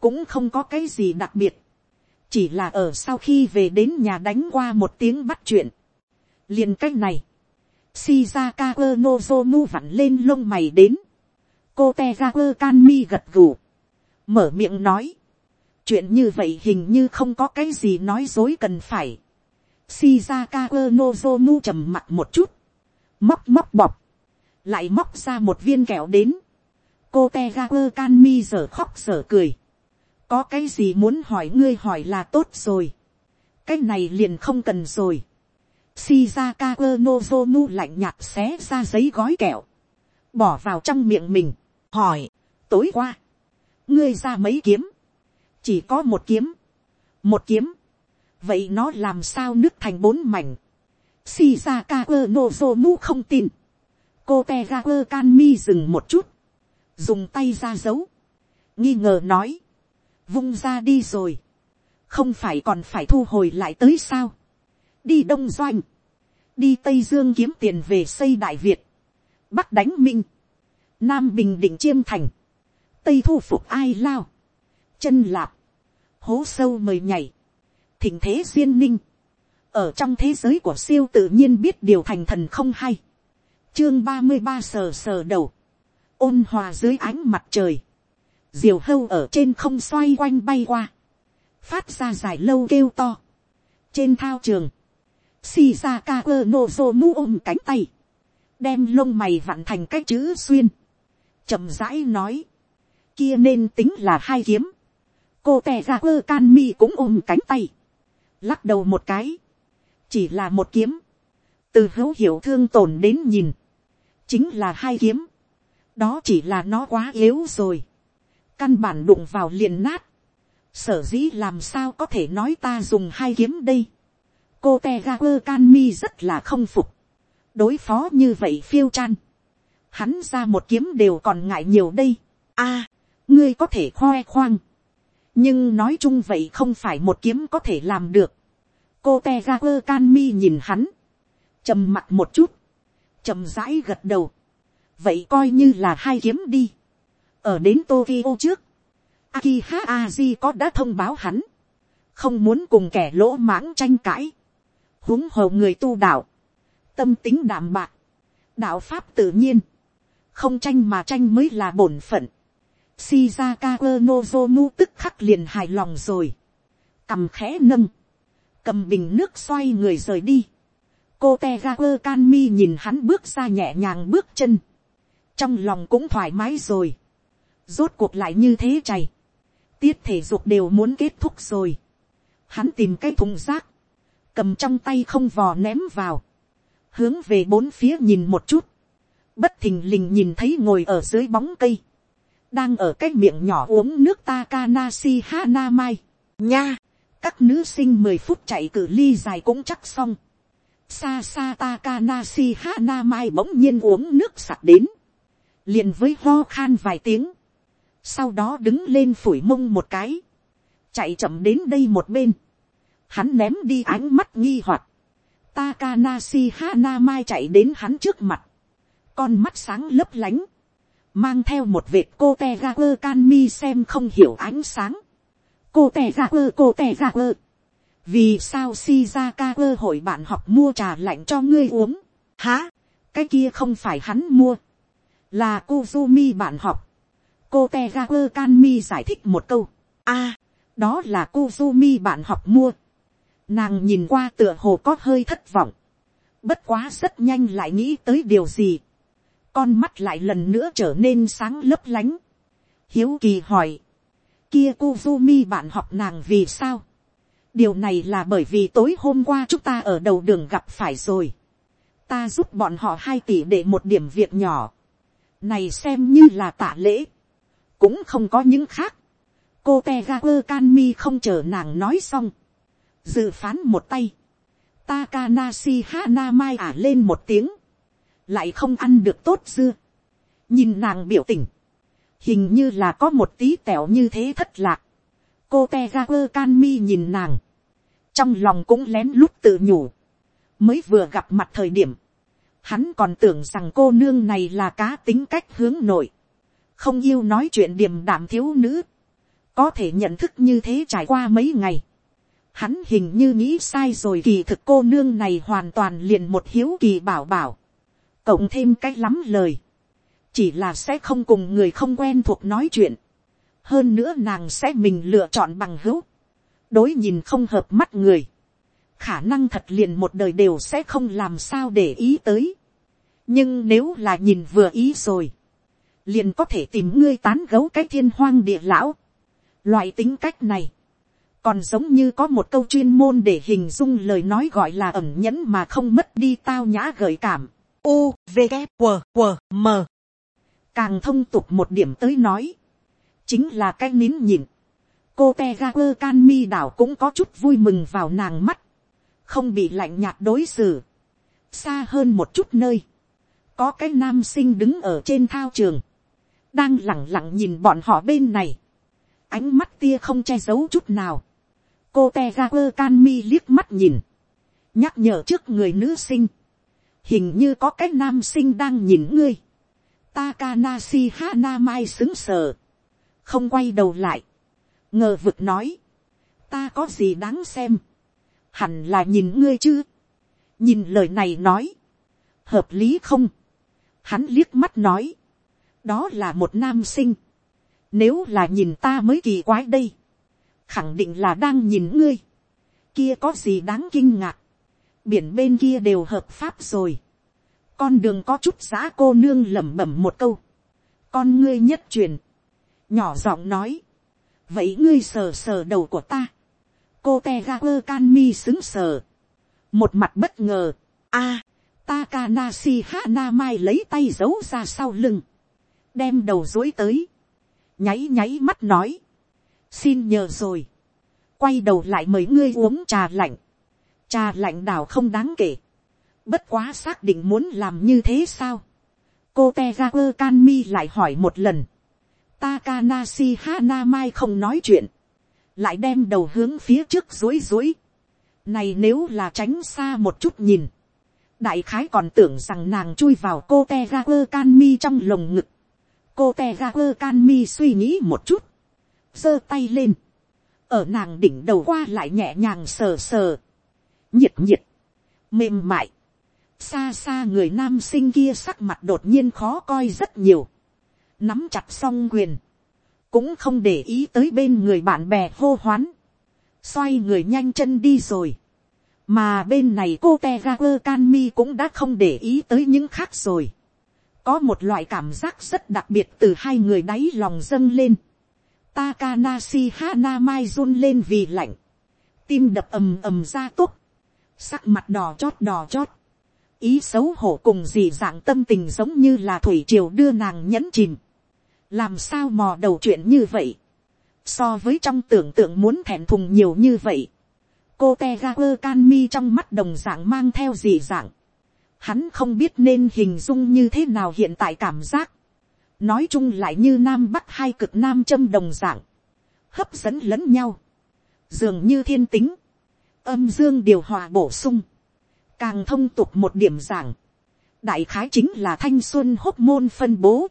cũng không có cái gì đặc biệt, chỉ là ở sau khi về đến nhà đánh qua một tiếng bắt chuyện, liền c á c h này, shizaka quơ nozomu vặn lên lông mày đến, cô te ra quơ can mi gật gù, mở miệng nói, chuyện như vậy hình như không có cái gì nói dối cần phải. Shizaka Nozomu trầm mặt một chút, móc móc bọc, lại móc ra một viên kẹo đến. cô tegaku Kanmi giờ khóc giờ cười. có cái gì muốn hỏi ngươi hỏi là tốt rồi. cái này liền không cần rồi. Shizaka Nozomu lạnh nhạt xé ra giấy gói kẹo, bỏ vào trong miệng mình, hỏi, tối qua, ngươi ra mấy kiếm, chỉ có một kiếm, một kiếm, vậy nó làm sao nứt thành bốn mảnh, shizaka ơ nozomu không tin, cô te ga ơ can mi dừng một chút, dùng tay ra giấu, nghi ngờ nói, vung ra đi rồi, không phải còn phải thu hồi lại tới sao, đi đông doanh, đi tây dương kiếm tiền về xây đại việt, bắc đánh minh, nam bình định chiêm thành, tây thu phục ai lao, chân lạp, hố sâu mời nhảy, thỉnh thế duyên ninh, ở trong thế giới của siêu tự nhiên biết điều thành thần không hay, chương ba mươi ba sờ sờ đầu, ôn hòa dưới ánh mặt trời, diều hâu ở trên không xoay quanh bay qua, phát ra dài lâu kêu to, trên thao trường, Shizaka mu ôm cánh tay, đem lông mày vặn thành cái chữ xuyên, chậm rãi nói, kia nên tính là hai kiếm, cô tè ra quơ can mi cũng ôm cánh tay, lắc đầu một cái, chỉ là một kiếm, từ hữu hiểu thương tổn đến nhìn, chính là hai kiếm, đó chỉ là nó quá yếu rồi, căn bản đụng vào liền nát, sở dĩ làm sao có thể nói ta dùng hai kiếm đây, cô te ga quơ can mi rất là không phục, đối phó như vậy phiêu chan, hắn ra một kiếm đều còn ngại nhiều đây, a, ngươi có thể khoe khoang, nhưng nói chung vậy không phải một kiếm có thể làm được. cô te ga quơ can mi nhìn hắn, trầm mặt một chút, trầm rãi gật đầu, vậy coi như là hai kiếm đi, ở đến Tokyo trước, Akiha Aji có đã thông báo hắn, không muốn cùng kẻ lỗ mãng tranh cãi, huống hồ người tu đạo, tâm tính đảm bạc, đạo pháp tự nhiên, không tranh mà tranh mới là bổn phận. Shizaka Nozomu tức khắc liền hài lòng rồi, cầm khẽ nâng, cầm bình nước xoay người rời đi. cô Tegaku Kanmi nhìn hắn bước ra nhẹ nhàng bước chân, trong lòng cũng thoải mái rồi, rốt cuộc lại như thế chày, tiết thể dục đều muốn kết thúc rồi, hắn tìm cái thùng rác, cầm trong tay không vò ném vào, hướng về bốn phía nhìn một chút, bất thình lình nhìn thấy ngồi ở dưới bóng cây, đang ở cái miệng nhỏ uống nước Takanashi Hanamai. Nha, các nữ sinh mười phút chạy cử ly dài cũng chắc xong. Sa sa Takanashi Hanamai bỗng nhiên uống nước sặc đến. Liền với ho khan vài tiếng. Sau đó đứng lên phủi mông một cái. Chạy chậm đến đây một bên. Hắn ném đi ánh mắt nghi hoặc Takanashi Hanamai chạy đến hắn trước mặt. Con mắt sáng lấp lánh. Mang theo một vệt cô te ra quơ can mi xem không hiểu ánh sáng. Cô te ra quơ, cô te ra quơ. Vì sao Shizaka quơ hội bạn học mua trà lạnh cho ngươi uống. Hả? Cái kia không phải hắn mua. Là Kuzumi bạn học. Cô te ra quơ can mi giải thích một câu. a đó là Kuzumi bạn học mua Nàng nhìn qua tựa hồ có hơi thất vọng. Bất quá rất nhanh lại nghĩ tới điều gì. Con mắt lại lần nữa trở nên sáng lấp lánh. Hiếu kỳ hỏi. Kia Kuzumi bạn học nàng vì sao? Điều này là bởi vì tối hôm qua chúng ta ở đầu đường gặp phải rồi. Ta giúp bọn họ hai tỷ để một điểm việc nhỏ. Này xem như là tạ lễ. Cũng không có những khác. Cô Tegaku Kanmi không chờ nàng nói xong dự phán một tay, Takanashi Hanamai ả lên một tiếng, lại không ăn được tốt dưa, nhìn nàng biểu tình, hình như là có một tí tẻo như thế thất lạc, cô te ga quơ can mi nhìn nàng, trong lòng cũng lén lút tự nhủ, mới vừa gặp mặt thời điểm, hắn còn tưởng rằng cô nương này là cá tính cách hướng nội, không yêu nói chuyện điềm đạm thiếu nữ, có thể nhận thức như thế trải qua mấy ngày, Hắn hình như nghĩ sai rồi kỳ thực cô nương này hoàn toàn liền một hiếu kỳ bảo bảo. Cộng thêm cái lắm lời. Chỉ là sẽ không cùng người không quen thuộc nói chuyện. Hơn nữa nàng sẽ mình lựa chọn bằng hữu. Đối nhìn không hợp mắt người. Khả năng thật liền một đời đều sẽ không làm sao để ý tới. Nhưng nếu là nhìn vừa ý rồi. Liền có thể tìm ngươi tán gấu cái thiên hoang địa lão. Loại tính cách này, còn giống như có một câu chuyên môn để hình dung lời nói gọi là ẩm nhẫn mà không mất đi tao nhã gợi cảm. U, V, g W, q M. Càng thông tục một điểm tới nói. Chính là cái nín nhịn. Cô Tegaku Kanmi đảo cũng có chút vui mừng vào nàng mắt. Không bị lạnh nhạt đối xử. Xa hơn một chút nơi. Có cái nam sinh đứng ở trên thao trường. Đang lẳng lặng nhìn bọn họ bên này. Ánh mắt tia không che giấu chút nào cô te ga quơ can mi liếc mắt nhìn, nhắc nhở trước người nữ sinh, hình như có cái nam sinh đang nhìn ngươi, Takanashi Hanamai xứng sờ, không quay đầu lại, ngờ vực nói, ta có gì đáng xem, hẳn là nhìn ngươi chứ, nhìn lời này nói, hợp lý không, hắn liếc mắt nói, đó là một nam sinh, nếu là nhìn ta mới kỳ quái đây, khẳng định là đang nhìn ngươi, kia có gì đáng kinh ngạc, biển bên kia đều hợp pháp rồi, con đường có chút giá cô nương lẩm bẩm một câu, con ngươi nhất truyền, nhỏ giọng nói, vậy ngươi sờ sờ đầu của ta, cô te ga quơ can mi xứng sờ, một mặt bất ngờ, a, Takanashi Hana Mai lấy tay giấu ra sau lưng. Đem đầu dối tới. Nháy nháy mắt nói. Xin nhờ rồi, quay đầu lại mời ngươi uống trà lạnh, trà lạnh đảo không đáng kể, bất quá xác định muốn làm như thế sao, cô te kanmi quơ can mi lại hỏi một lần, Takanashi Hanamai không nói chuyện, lại đem đầu hướng phía trước dối dối. Này nếu là tránh xa một chút nhìn, đại khái còn tưởng rằng nàng chui vào cô te kanmi quơ can mi trong lồng ngực. cô te kanmi quơ can mi suy nghĩ một chút, giơ tay lên, ở nàng đỉnh đầu qua lại nhẹ nhàng sờ sờ, nhiệt nhiệt, mềm mại, xa xa người nam sinh kia sắc mặt đột nhiên khó coi rất nhiều, nắm chặt song quyền, cũng không để ý tới bên người bạn bè hô hoán, xoay người nhanh chân đi rồi, mà bên này cô te ga quơ can mi cũng đã không để ý tới những khác rồi, có một loại cảm giác rất đặc biệt từ hai người đáy lòng dâng lên, Takanasi Hana Mai run lên vì lạnh. Tim đập ầm ầm ra tốt. Sắc mặt đỏ chót đỏ chót. Ý xấu hổ cùng dị dạng tâm tình giống như là thủy triều đưa nàng nhẫn chìm. Làm sao mò đầu chuyện như vậy. So với trong tưởng tượng muốn thẹn thùng nhiều như vậy. Cô teager can mi trong mắt đồng dạng mang theo dị dạng. Hắn không biết nên hình dung như thế nào hiện tại cảm giác nói chung lại như nam bắc hai cực nam châm đồng dạng, hấp dẫn lẫn nhau, dường như thiên tính, âm dương điều hòa bổ sung, càng thông tục một điểm giảng, đại khái chính là thanh xuân hốc môn phân bố,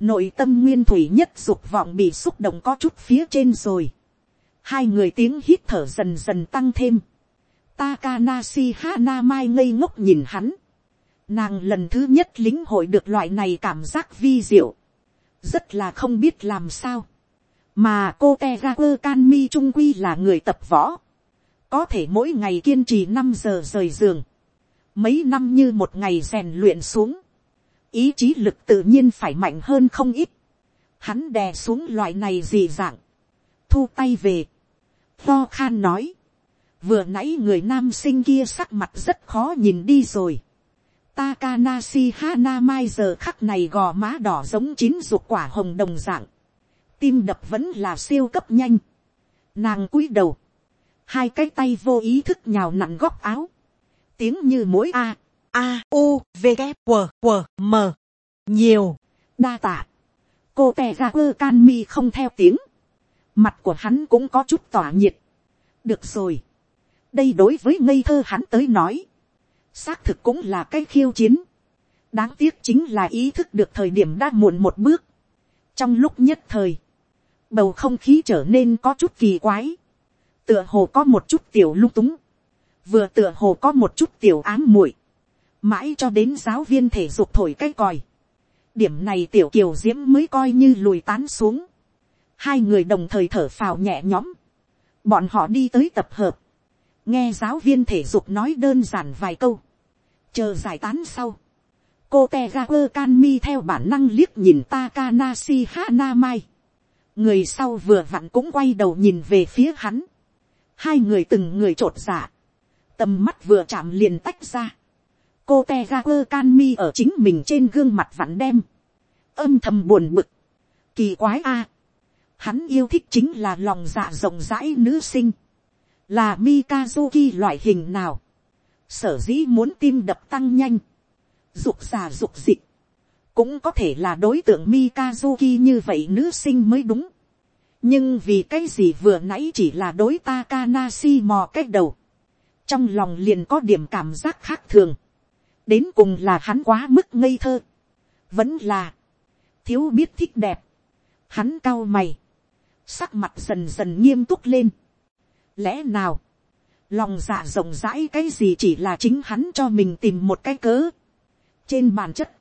nội tâm nguyên thủy nhất dục vọng bị xúc động có chút phía trên rồi, hai người tiếng hít thở dần dần tăng thêm, Takanasi Hana Mai ngây ngốc nhìn hắn. Nàng lần thứ nhất lính hội được loại này cảm giác vi diệu. Rất là không biết làm sao. Mà cô Tegaku Kanmi Trung Quy là người tập võ. Có thể mỗi ngày kiên trì năm giờ rời giường. Mấy năm như một ngày rèn luyện xuống. Ý chí lực tự nhiên phải mạnh hơn không ít. Hắn đè xuống loại này dị dạng. Thu tay về. Tho khan nói. Vừa nãy người nam sinh kia sắc mặt rất khó nhìn đi rồi Takanashi Hanamai giờ khắc này gò má đỏ giống chín ruột quả hồng đồng dạng. Tim đập vẫn là siêu cấp nhanh. Nàng cúi đầu. Hai cái tay vô ý thức nhào nặn góc áo. Tiếng như mối A. A, U, V, K, q q M. Nhiều. Đa tạ. Cô tè ra ơ can mi không theo tiếng. Mặt của hắn cũng có chút tỏa nhiệt. Được rồi. Đây đối với ngây thơ hắn tới nói xác thực cũng là cái khiêu chiến. đáng tiếc chính là ý thức được thời điểm đã muộn một bước. trong lúc nhất thời, bầu không khí trở nên có chút kỳ quái tựa hồ có một chút tiểu lung túng. vừa tựa hồ có một chút tiểu ám muội. mãi cho đến giáo viên thể dục thổi cái còi. điểm này tiểu kiều diễm mới coi như lùi tán xuống. hai người đồng thời thở phào nhẹ nhõm. bọn họ đi tới tập hợp nghe giáo viên thể dục nói đơn giản vài câu, chờ giải tán sau, cô te ga quơ can mi theo bản năng liếc nhìn Takanashi Hana Mai. người sau vừa vặn cũng quay đầu nhìn về phía hắn, hai người từng người t r ộ t giả, tầm mắt vừa chạm liền tách ra, cô te ga quơ can mi ở chính mình trên gương mặt vặn đem, âm thầm buồn bực, kỳ quái a, hắn yêu thích chính là lòng dạ rộng rãi nữ sinh, là mikazuki loại hình nào, sở dĩ muốn tim đập tăng nhanh, dục già dục dịch, cũng có thể là đối tượng mikazuki như vậy nữ sinh mới đúng nhưng vì cái gì vừa nãy chỉ là đối ta Takanashi mò cái đầu, trong lòng liền có điểm cảm giác khác thường, đến cùng là hắn quá mức ngây thơ, vẫn là, thiếu biết thích đẹp, hắn cao mày, sắc mặt dần dần nghiêm túc lên, Lẽ nào, lòng dạ rộng rãi cái gì chỉ là chính hắn cho mình tìm một cái cớ. Trên bản chất,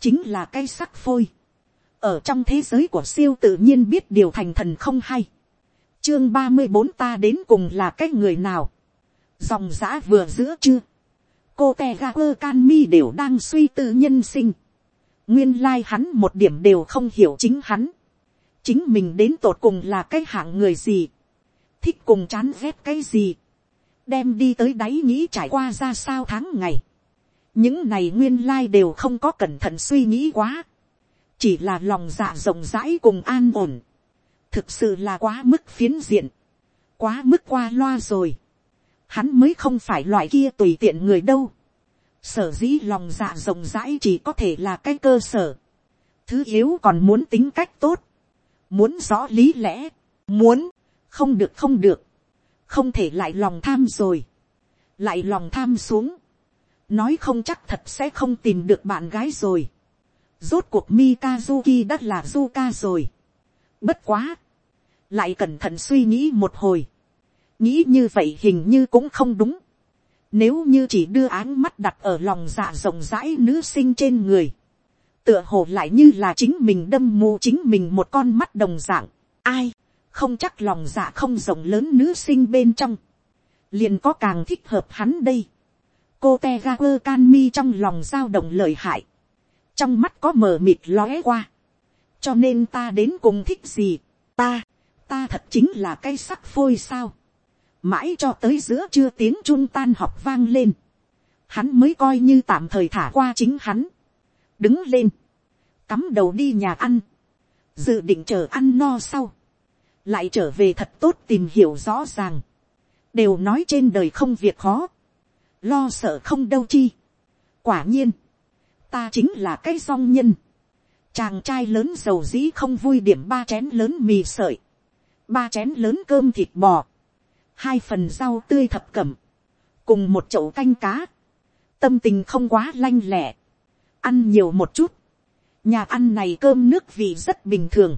chính là cái sắc phôi. Ở trong thế giới của siêu tự nhiên biết điều thành thần không hay. Chương ba mươi bốn ta đến cùng là cái người nào. Dòng giã vừa giữa chưa. Cô tègar can mi đều đang suy tư nhân sinh. Nguyên lai like hắn một điểm đều không hiểu chính hắn. Chính mình đến tột cùng là cái hạng người gì thích cùng chán ghét cái gì, đem đi tới đáy nghĩ trải qua ra sao tháng ngày. những này nguyên lai đều không có cẩn thận suy nghĩ quá, chỉ là lòng dạ rộng rãi cùng an ổn, thực sự là quá mức phiến diện, quá mức qua loa rồi, hắn mới không phải loại kia tùy tiện người đâu, sở dĩ lòng dạ rộng rãi chỉ có thể là cái cơ sở, thứ yếu còn muốn tính cách tốt, muốn rõ lý lẽ, muốn. Không được không được, không thể lại lòng tham rồi, lại lòng tham xuống, nói không chắc thật sẽ không tìm được bạn gái rồi rốt cuộc Mikazuki đã là Zuka rồi. bất quá, lại cẩn thận suy nghĩ một hồi, nghĩ như vậy hình như cũng không đúng. Nếu như chỉ đưa áng mắt đặt ở lòng dạ rộng rãi nữ sinh trên người, tựa hồ lại như là chính mình đâm mù chính mình một con mắt đồng dạng. Ai, không chắc lòng dạ không rộng lớn nữ sinh bên trong, liền có càng thích hợp hắn đây. cô te ga quơ can mi trong lòng dao động lợi hại, trong mắt có mờ mịt lóe qua, cho nên ta đến cùng thích gì, ta, ta thật chính là cây sắc phôi sao, mãi cho tới giữa trưa tiếng trung tan học vang lên, hắn mới coi như tạm thời thả qua chính hắn, đứng lên, cắm đầu đi nhà ăn, dự định chờ ăn no sau, lại trở về thật tốt tìm hiểu rõ ràng, đều nói trên đời không việc khó, lo sợ không đâu chi. quả nhiên, ta chính là cái song nhân, chàng trai lớn dầu dĩ không vui điểm ba chén lớn mì sợi, ba chén lớn cơm thịt bò, hai phần rau tươi thập cẩm, cùng một chậu canh cá, tâm tình không quá lanh lẹ, ăn nhiều một chút, nhà ăn này cơm nước vị rất bình thường,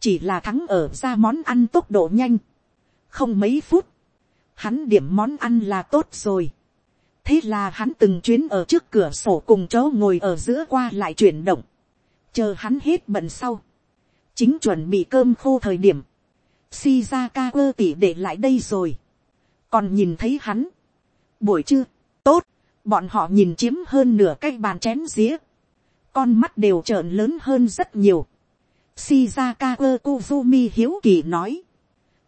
chỉ là thắng ở ra món ăn tốc độ nhanh, không mấy phút, hắn điểm món ăn là tốt rồi thế là hắn từng chuyến ở trước cửa sổ cùng chó ngồi ở giữa qua lại chuyển động, chờ hắn hết bận sau, chính chuẩn bị cơm khô thời điểm, Shizaka quơ tỉ để lại đây rồi, còn nhìn thấy hắn, buổi trưa, tốt, bọn họ nhìn chiếm hơn nửa cái bàn chén dĩa, con mắt đều trợn lớn hơn rất nhiều, Shizaka Kozumi hiếu kỳ nói.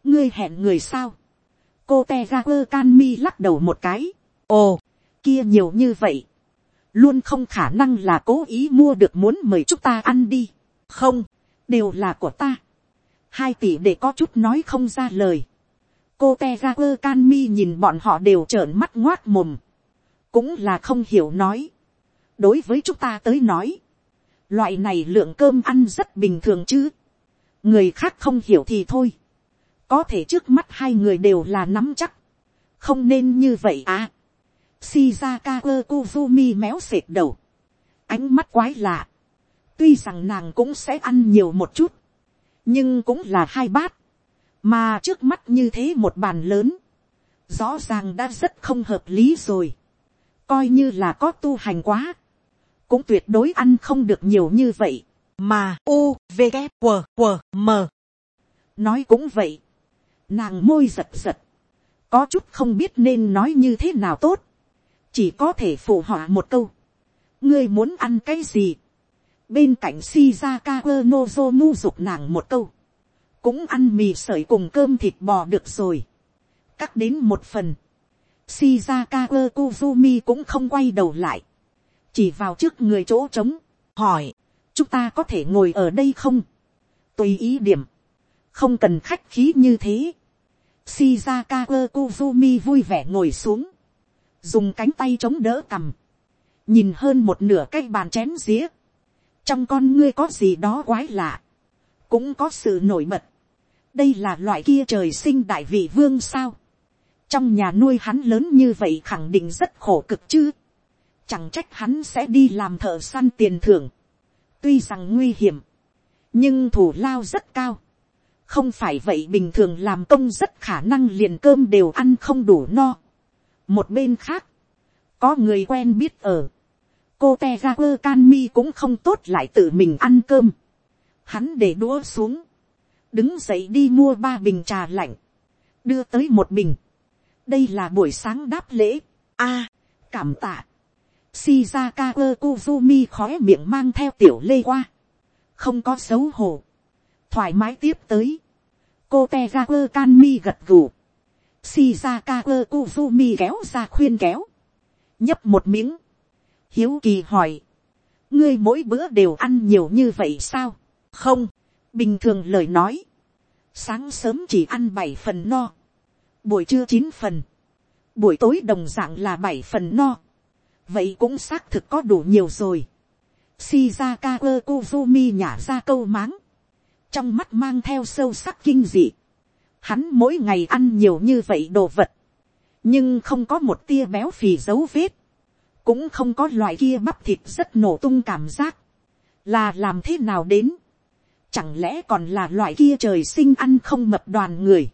Ngươi hẹn người sao? Cô Tegaku Kanmi lắc đầu một cái. Ồ, kia nhiều như vậy. Luôn không khả năng là cố ý mua được muốn mời chúng ta ăn đi. Không, đều là của ta. Hai tỷ để có chút nói không ra lời. Cô Tegaku Kanmi nhìn bọn họ đều trợn mắt ngoát mồm. Cũng là không hiểu nói. Đối với chúng ta tới nói loại này lượng cơm ăn rất bình thường chứ. người khác không hiểu thì thôi. có thể trước mắt hai người đều là nắm chắc. không nên như vậy à shizaka ơ kuzumi méo sệt đầu. ánh mắt quái lạ. tuy rằng nàng cũng sẽ ăn nhiều một chút. nhưng cũng là hai bát. mà trước mắt như thế một bàn lớn. rõ ràng đã rất không hợp lý rồi. coi như là có tu hành quá cũng tuyệt đối ăn không được nhiều như vậy, mà u v g w w m nói cũng vậy, nàng môi giật giật, có chút không biết nên nói như thế nào tốt, chỉ có thể phụ họa một câu, ngươi muốn ăn cái gì, bên cạnh shizaka quơ nozomu dục nàng một câu, cũng ăn mì sợi cùng cơm thịt bò được rồi, cắt đến một phần, shizaka quơ kuzumi cũng không quay đầu lại, chỉ vào trước người chỗ trống, hỏi, chúng ta có thể ngồi ở đây không, tùy ý điểm, không cần khách khí như thế. Shizaka Kuzumi vui vẻ ngồi xuống, dùng cánh tay chống đỡ cằm, nhìn hơn một nửa cái bàn chén dĩa, trong con ngươi có gì đó quái lạ, cũng có sự nổi bật, đây là loại kia trời sinh đại vị vương sao, trong nhà nuôi hắn lớn như vậy khẳng định rất khổ cực chứ, chẳng trách hắn sẽ đi làm thợ săn tiền thưởng, tuy rằng nguy hiểm, nhưng thủ lao rất cao, không phải vậy bình thường làm công rất khả năng liền cơm đều ăn không đủ no một bên khác, có người quen biết ở, cô te ra quơ can mi cũng không tốt lại tự mình ăn cơm, hắn để đũa xuống, đứng dậy đi mua ba bình trà lạnh, đưa tới một bình, đây là buổi sáng đáp lễ, a, cảm tạ, Shizaka Kozumi khóe miệng mang theo tiểu lê qua. Không có xấu hổ. Thoải mái tiếp tới. Cô Tegaku Kanmi gật gù. Shizaka Kuzumi kéo ra khuyên kéo. Nhấp một miếng. Hiếu kỳ hỏi. Ngươi mỗi bữa đều ăn nhiều như vậy sao? Không. Bình thường lời nói. Sáng sớm chỉ ăn bảy phần no. Buổi trưa chín phần. Buổi tối đồng dạng là bảy phần no vậy cũng xác thực có đủ nhiều rồi. Shizaka Kuzumi nhả ra câu máng, trong mắt mang theo sâu sắc kinh dị. Hắn mỗi ngày ăn nhiều như vậy đồ vật, nhưng không có một tia béo phì dấu vết, cũng không có loại kia bắp thịt rất nổ tung cảm giác, là làm thế nào đến, chẳng lẽ còn là loại kia trời sinh ăn không mập đoàn người,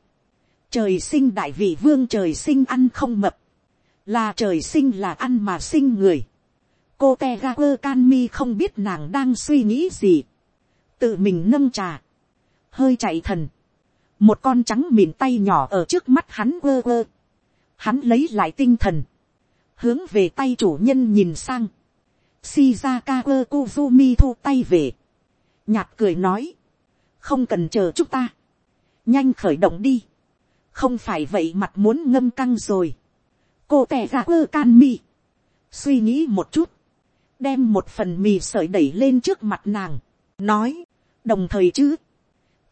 trời sinh đại vị vương trời sinh ăn không mập, là trời sinh là ăn mà sinh người, cô te ga quơ can mi không biết nàng đang suy nghĩ gì, tự mình nâng trà, hơi chạy thần, một con trắng mịn tay nhỏ ở trước mắt hắn quơ quơ, hắn lấy lại tinh thần, hướng về tay chủ nhân nhìn sang, shizaka quơ kuzumi thu tay về, nhạt cười nói, không cần chờ chúng ta, nhanh khởi động đi, không phải vậy mặt muốn ngâm căng rồi, cô tè ra quơ can mi, suy nghĩ một chút, đem một phần mì sợi đẩy lên trước mặt nàng, nói, đồng thời chứ,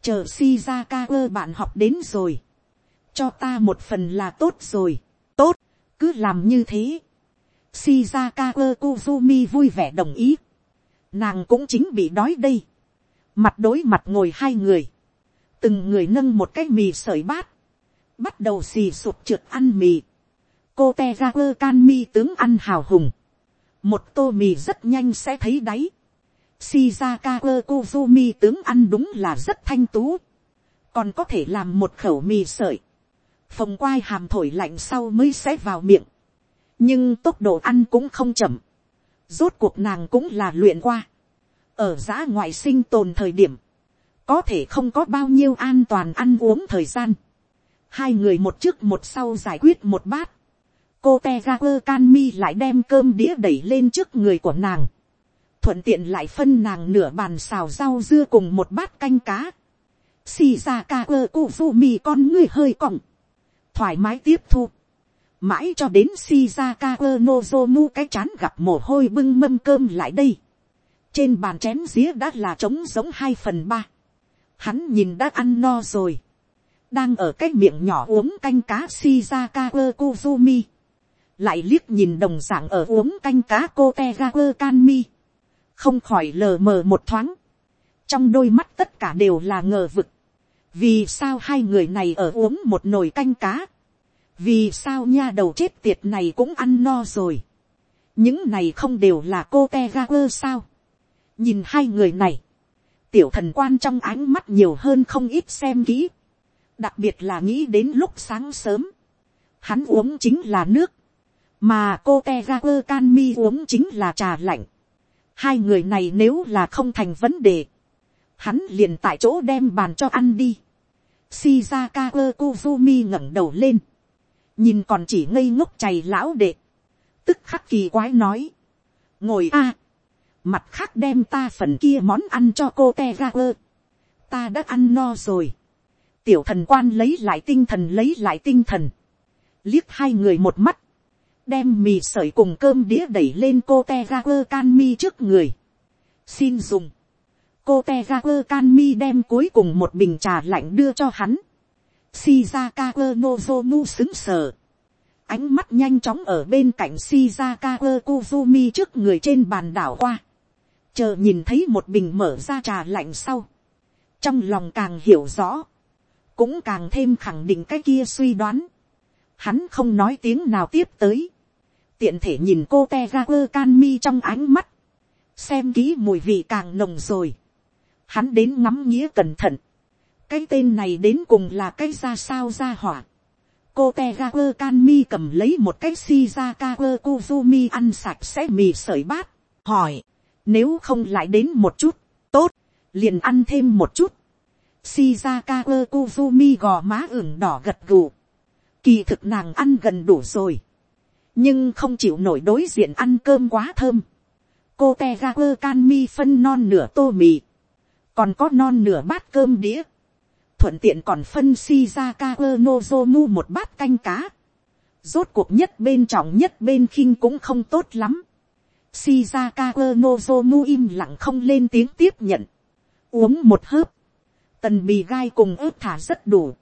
chờ shizaka quơ bạn học đến rồi, cho ta một phần là tốt rồi, tốt, cứ làm như thế, shizaka quơ kuzumi vui vẻ đồng ý, nàng cũng chính bị đói đây, mặt đối mặt ngồi hai người, từng người nâng một cái mì sợi bát, bắt đầu xì sụp trượt ăn mì, cô te ra quơ can mi tướng ăn hào hùng, một tô mì rất nhanh sẽ thấy đáy, Shizaka Kozumi tướng ăn đúng là rất thanh tú. Còn có thể làm một khẩu mì sợi. Phồng quai hàm thổi lạnh sau mới sẽ vào miệng. Nhưng tốc độ ăn cũng không chậm. Rốt cuộc nàng cũng là luyện qua. Ở giã ngoại sinh tồn thời điểm. Có thể không có bao nhiêu an toàn ăn uống thời gian. Hai người một trước một sau giải quyết một bát. Cô Tegaku Kanmi lại đem cơm đĩa đẩy lên trước người của nàng thuận tiện lại phân nàng nửa bàn xào rau dưa cùng một bát canh cá. Shizaka mi con người hơi còng. Thoải mái tiếp thu. Mãi cho đến Shizaka Nozomu cái chán gặp mồ hôi bưng mâm cơm lại đây. Trên bàn chén dĩa đã là trống giống hai phần ba. Hắn nhìn đã ăn no rồi. Đang ở cái miệng nhỏ uống canh cá Shizaka Kuzumi. Lại liếc nhìn đồng dạng ở uống canh cá cô Tegaku Kanmi không khỏi lờ mờ một thoáng, trong đôi mắt tất cả đều là ngờ vực, vì sao hai người này ở uống một nồi canh cá, vì sao nha đầu chết tiệt này cũng ăn no rồi, những này không đều là cô te ga quơ sao, nhìn hai người này, tiểu thần quan trong ánh mắt nhiều hơn không ít xem kỹ, đặc biệt là nghĩ đến lúc sáng sớm, hắn uống chính là nước, mà cô te ga quơ can mi uống chính là trà lạnh, hai người này nếu là không thành vấn đề, hắn liền tại chỗ đem bàn cho ăn đi. Shizaka Kozumi ngẩng đầu lên, nhìn còn chỉ ngây ngốc chày lão đệ, tức khắc kỳ quái nói, ngồi a, mặt khác đem ta phần kia món ăn cho cô te ra ơ, ta đã ăn no rồi, tiểu thần quan lấy lại tinh thần lấy lại tinh thần, liếc hai người một mắt, đem mì sợi cùng cơm đĩa đẩy lên cô te ra quơ can mi trước người. xin dùng. cô te ra quơ can mi đem cuối cùng một bình trà lạnh đưa cho hắn. shizaka quơ nozomu xứng sờ. ánh mắt nhanh chóng ở bên cạnh shizaka quơ kuzumi trước người trên bàn đảo qua. chờ nhìn thấy một bình mở ra trà lạnh sau. trong lòng càng hiểu rõ. cũng càng thêm khẳng định cái kia suy đoán hắn không nói tiếng nào tiếp tới tiện thể nhìn cô te ga quơ can mi trong ánh mắt, xem kỹ mùi vị càng nồng rồi, hắn đến ngắm nghĩa cẩn thận, cái tên này đến cùng là cái ra sao ra hỏa, cô te ga quơ can mi cầm lấy một cái si ra ka quơ kuzumi ăn sạch sẽ mì sợi bát, hỏi, nếu không lại đến một chút, tốt, liền ăn thêm một chút, Shizaka Kuzumi gò má ửng đỏ gật gù. Kỳ thực nàng ăn gần đủ rồi nhưng không chịu nổi đối diện ăn cơm quá thơm. cô te ga quơ can mi phân non nửa tô mì, còn có non nửa bát cơm đĩa, thuận tiện còn phân si ra ka quơ nozomu một bát canh cá, rốt cuộc nhất bên trọng nhất bên khinh cũng không tốt lắm. Shizaka Nozomu im lặng không lên tiếng tiếp nhận. Uống một hớp. Tần bì gai cùng ớt thả rất đủ.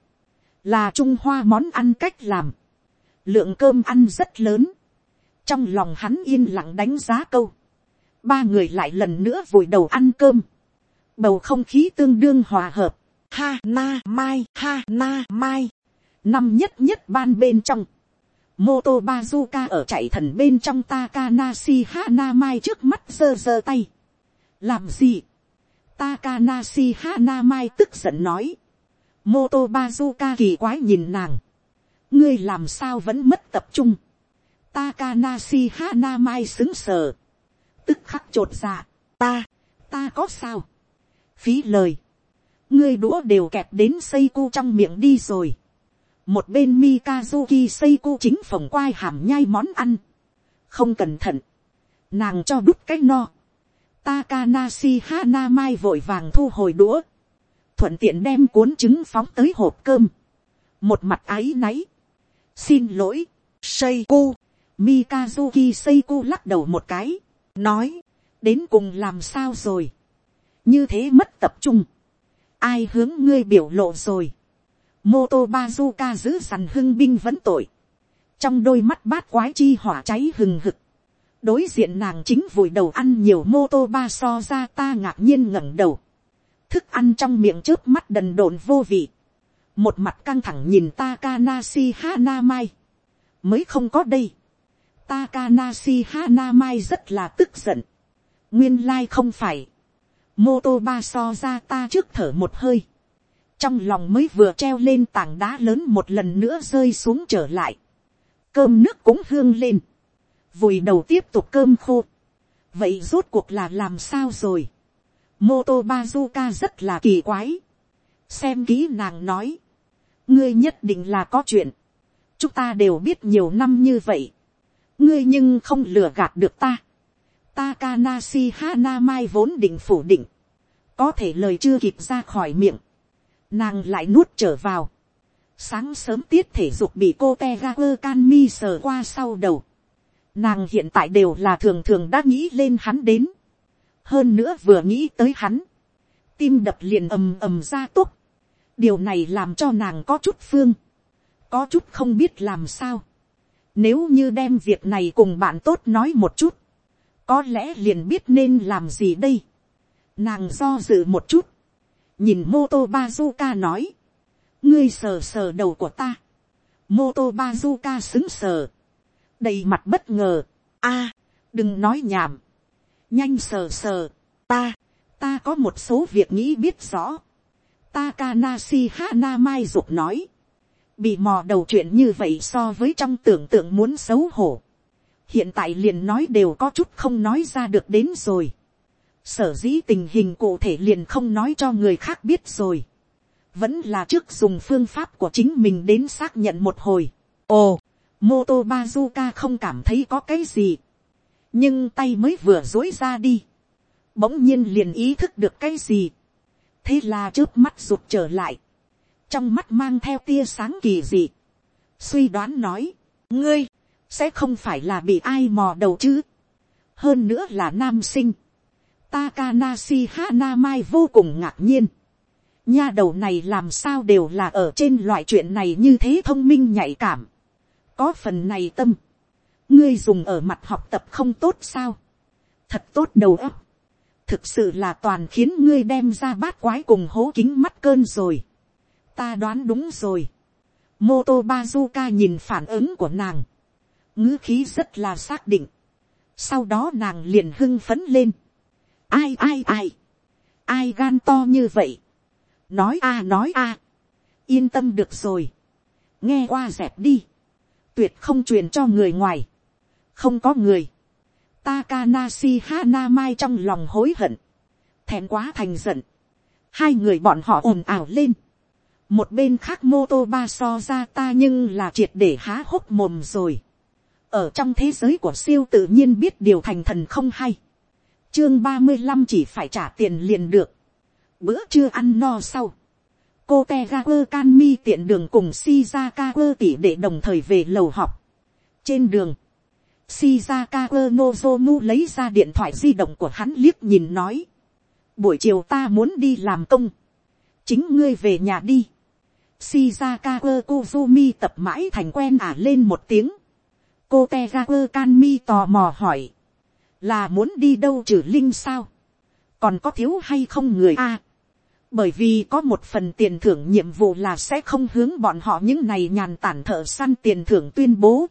Là Trung Hoa món ăn cách làm lượng cơm ăn rất lớn, trong lòng hắn yên lặng đánh giá câu, ba người lại lần nữa vội đầu ăn cơm, bầu không khí tương đương hòa hợp, ha na mai ha na mai, năm nhất nhất ban bên trong, Moto Bazuka ở chạy thần bên trong Takanashi Hanamai trước mắt giơ giơ tay. Làm gì? Takanashi Hanamai tức giận nói. Moto Bazuka kỳ quái nhìn nàng. Ngươi làm sao vẫn mất tập trung. Takanashi Hanamai xứng sờ. Tức khắc trột dạ. Ta, ta có sao? Phí lời. Ngươi đũa đều kẹp đến xây trong miệng đi rồi. Một bên Mikazuki xây chính phòng quai hàm nhai món ăn. Không cẩn thận. Nàng cho đút cái no. Takanashi Hanamai vội vàng thu hồi đũa. Thuận tiện đem cuốn trứng phóng tới hộp cơm. Một mặt ái náy. Xin lỗi. Seiko. Mikazuki Seiko lắc đầu một cái. Nói. Đến cùng làm sao rồi. Như thế mất tập trung. Ai hướng ngươi biểu lộ rồi. Moto Bazuka giữ sẵn hưng binh vẫn tội. Trong đôi mắt bát quái chi hỏa cháy hừng hực đối diện nàng chính vùi đầu ăn nhiều mô tô ba so ra ta ngạc nhiên ngẩng đầu. thức ăn trong miệng trước mắt đần độn vô vị một mặt căng thẳng nhìn Takanashi Hanamai. mới không có đây. Takanashi Hanamai rất là tức giận. nguyên lai không phải. mô tô ba so ra ta trước thở một hơi. trong lòng mới vừa treo lên tảng đá lớn một lần nữa rơi xuống trở lại. cơm nước cũng hương lên vùi đầu tiếp tục cơm khô. vậy rốt cuộc là làm sao rồi. Moto Bazuka rất là kỳ quái. xem kỹ nàng nói ngươi nhất định là có chuyện. chúng ta đều biết nhiều năm như vậy. ngươi nhưng không lừa gạt được ta. Takanashi Hanamai vốn định phủ định. có thể lời chưa kịp ra khỏi miệng. nàng lại nuốt trở vào. sáng sớm tiết thể dục bị cô te ga quơ can mi sờ qua sau đầu Nàng hiện tại đều là thường thường đã nghĩ lên hắn đến. Hơn nữa vừa nghĩ tới hắn. Tim đập liền ầm ầm ra tốt. Điều này làm cho nàng có chút phương. Có chút không biết làm sao. Nếu như đem việc này cùng bạn tốt nói một chút. Có lẽ liền biết nên làm gì đây. Nàng do dự một chút. Nhìn mô tô bazuka nói. Ngươi sờ sờ đầu của ta. Mô tô bazuka xứng sờ đầy mặt bất ngờ. a, đừng nói nhảm. nhanh sờ sờ. ta, ta có một số việc nghĩ biết rõ. Takanashi Hanamai dục nói. Bị mò đầu chuyện như vậy so với trong tưởng tượng muốn xấu hổ. Hiện tại liền nói đều có chút không nói ra được đến rồi. Sở dĩ tình hình cụ thể liền không nói cho người khác biết rồi. Vẫn là trước dùng phương pháp của chính mình đến xác nhận một hồi. Ồ, Moto Bazuka không cảm thấy có cái gì. Nhưng tay mới vừa dối ra đi. Bỗng nhiên liền ý thức được cái gì. Thế là trước mắt rụt trở lại. Trong mắt mang theo tia sáng kỳ dị. Suy đoán nói. Ngươi, sẽ không phải là bị ai mò đầu chứ. Hơn nữa là nam sinh. Takanashi Hanamai vô cùng ngạc nhiên. Nha đầu này làm sao đều là ở trên loại chuyện này như thế thông minh nhạy cảm có phần này tâm, ngươi dùng ở mặt học tập không tốt sao, thật tốt đầu óc, thực sự là toàn khiến ngươi đem ra bát quái cùng hố kính mắt cơn rồi, ta đoán đúng rồi, mô tô bazuka nhìn phản ứng của nàng, ngữ khí rất là xác định, sau đó nàng liền hưng phấn lên, ai ai ai, ai gan to như vậy, nói a nói a, yên tâm được rồi, nghe qua dẹp đi, tuyệt không truyền cho người ngoài, không có người, Takanashi Hanamai trong lòng hối hận, thèm quá thành giận, hai người bọn họ ồn ào lên, một bên khác mô tô ba so ra ta nhưng là triệt để há hốc mồm rồi, ở trong thế giới của siêu tự nhiên biết điều thành thần không hay, chương ba mươi năm chỉ phải trả tiền liền được, bữa trưa ăn no sau, cô Tegaku Kanmi tiện đường cùng shizaka tỷ để đồng thời về lầu học. trên đường, shizaka nozomu lấy ra điện thoại di động của hắn liếc nhìn nói. buổi chiều ta muốn đi làm công. chính ngươi về nhà đi. shizaka kuzumi tập mãi thành quen ả lên một tiếng. cô Tegaku Kanmi tò mò hỏi. là muốn đi đâu trừ linh sao. còn có thiếu hay không người a bởi vì có một phần tiền thưởng nhiệm vụ là sẽ không hướng bọn họ những này nhàn tản thợ săn tiền thưởng tuyên bố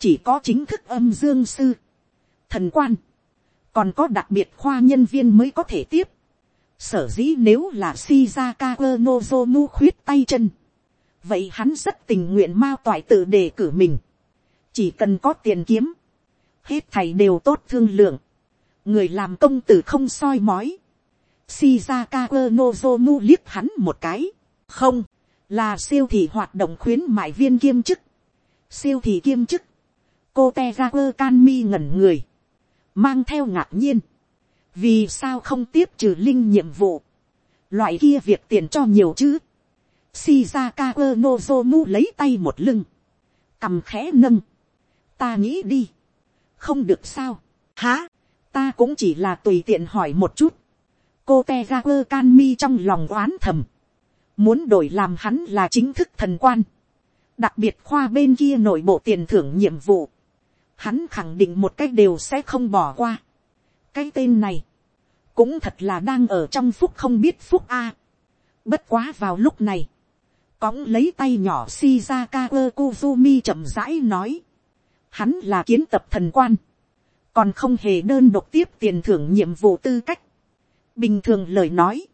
chỉ có chính thức âm dương sư, thần quan, còn có đặc biệt khoa nhân viên mới có thể tiếp. Sở dĩ nếu là Shizaka Nozomu khuyết tay chân, vậy hắn rất tình nguyện mao toại tự đề cử mình. chỉ cần có tiền kiếm, hết thầy đều tốt thương lượng, người làm công tử không soi mói. Shizaka Nozomu liếc hắn một cái, không, là siêu thị hoạt động khuyến mại viên kiêm chức, siêu thị kiêm chức, cô te ra quơ can mi ngẩn người, mang theo ngạc nhiên, vì sao không tiếp trừ linh nhiệm vụ, loại kia việc tiền cho nhiều chứ, shizaka quơ nozomu lấy tay một lưng, cầm khẽ nâng, ta nghĩ đi, không được sao, há, ta cũng chỉ là tùy tiện hỏi một chút, cô te ra quơ can mi trong lòng oán thầm, muốn đổi làm hắn là chính thức thần quan, đặc biệt khoa bên kia nội bộ tiền thưởng nhiệm vụ, hắn khẳng định một cách đều sẽ không bỏ qua. cái tên này, cũng thật là đang ở trong phúc không biết phúc a. bất quá vào lúc này, cõng lấy tay nhỏ shizaka ơ kuzumi chậm rãi nói, hắn là kiến tập thần quan, còn không hề đơn độc tiếp tiền thưởng nhiệm vụ tư cách. bình thường lời nói,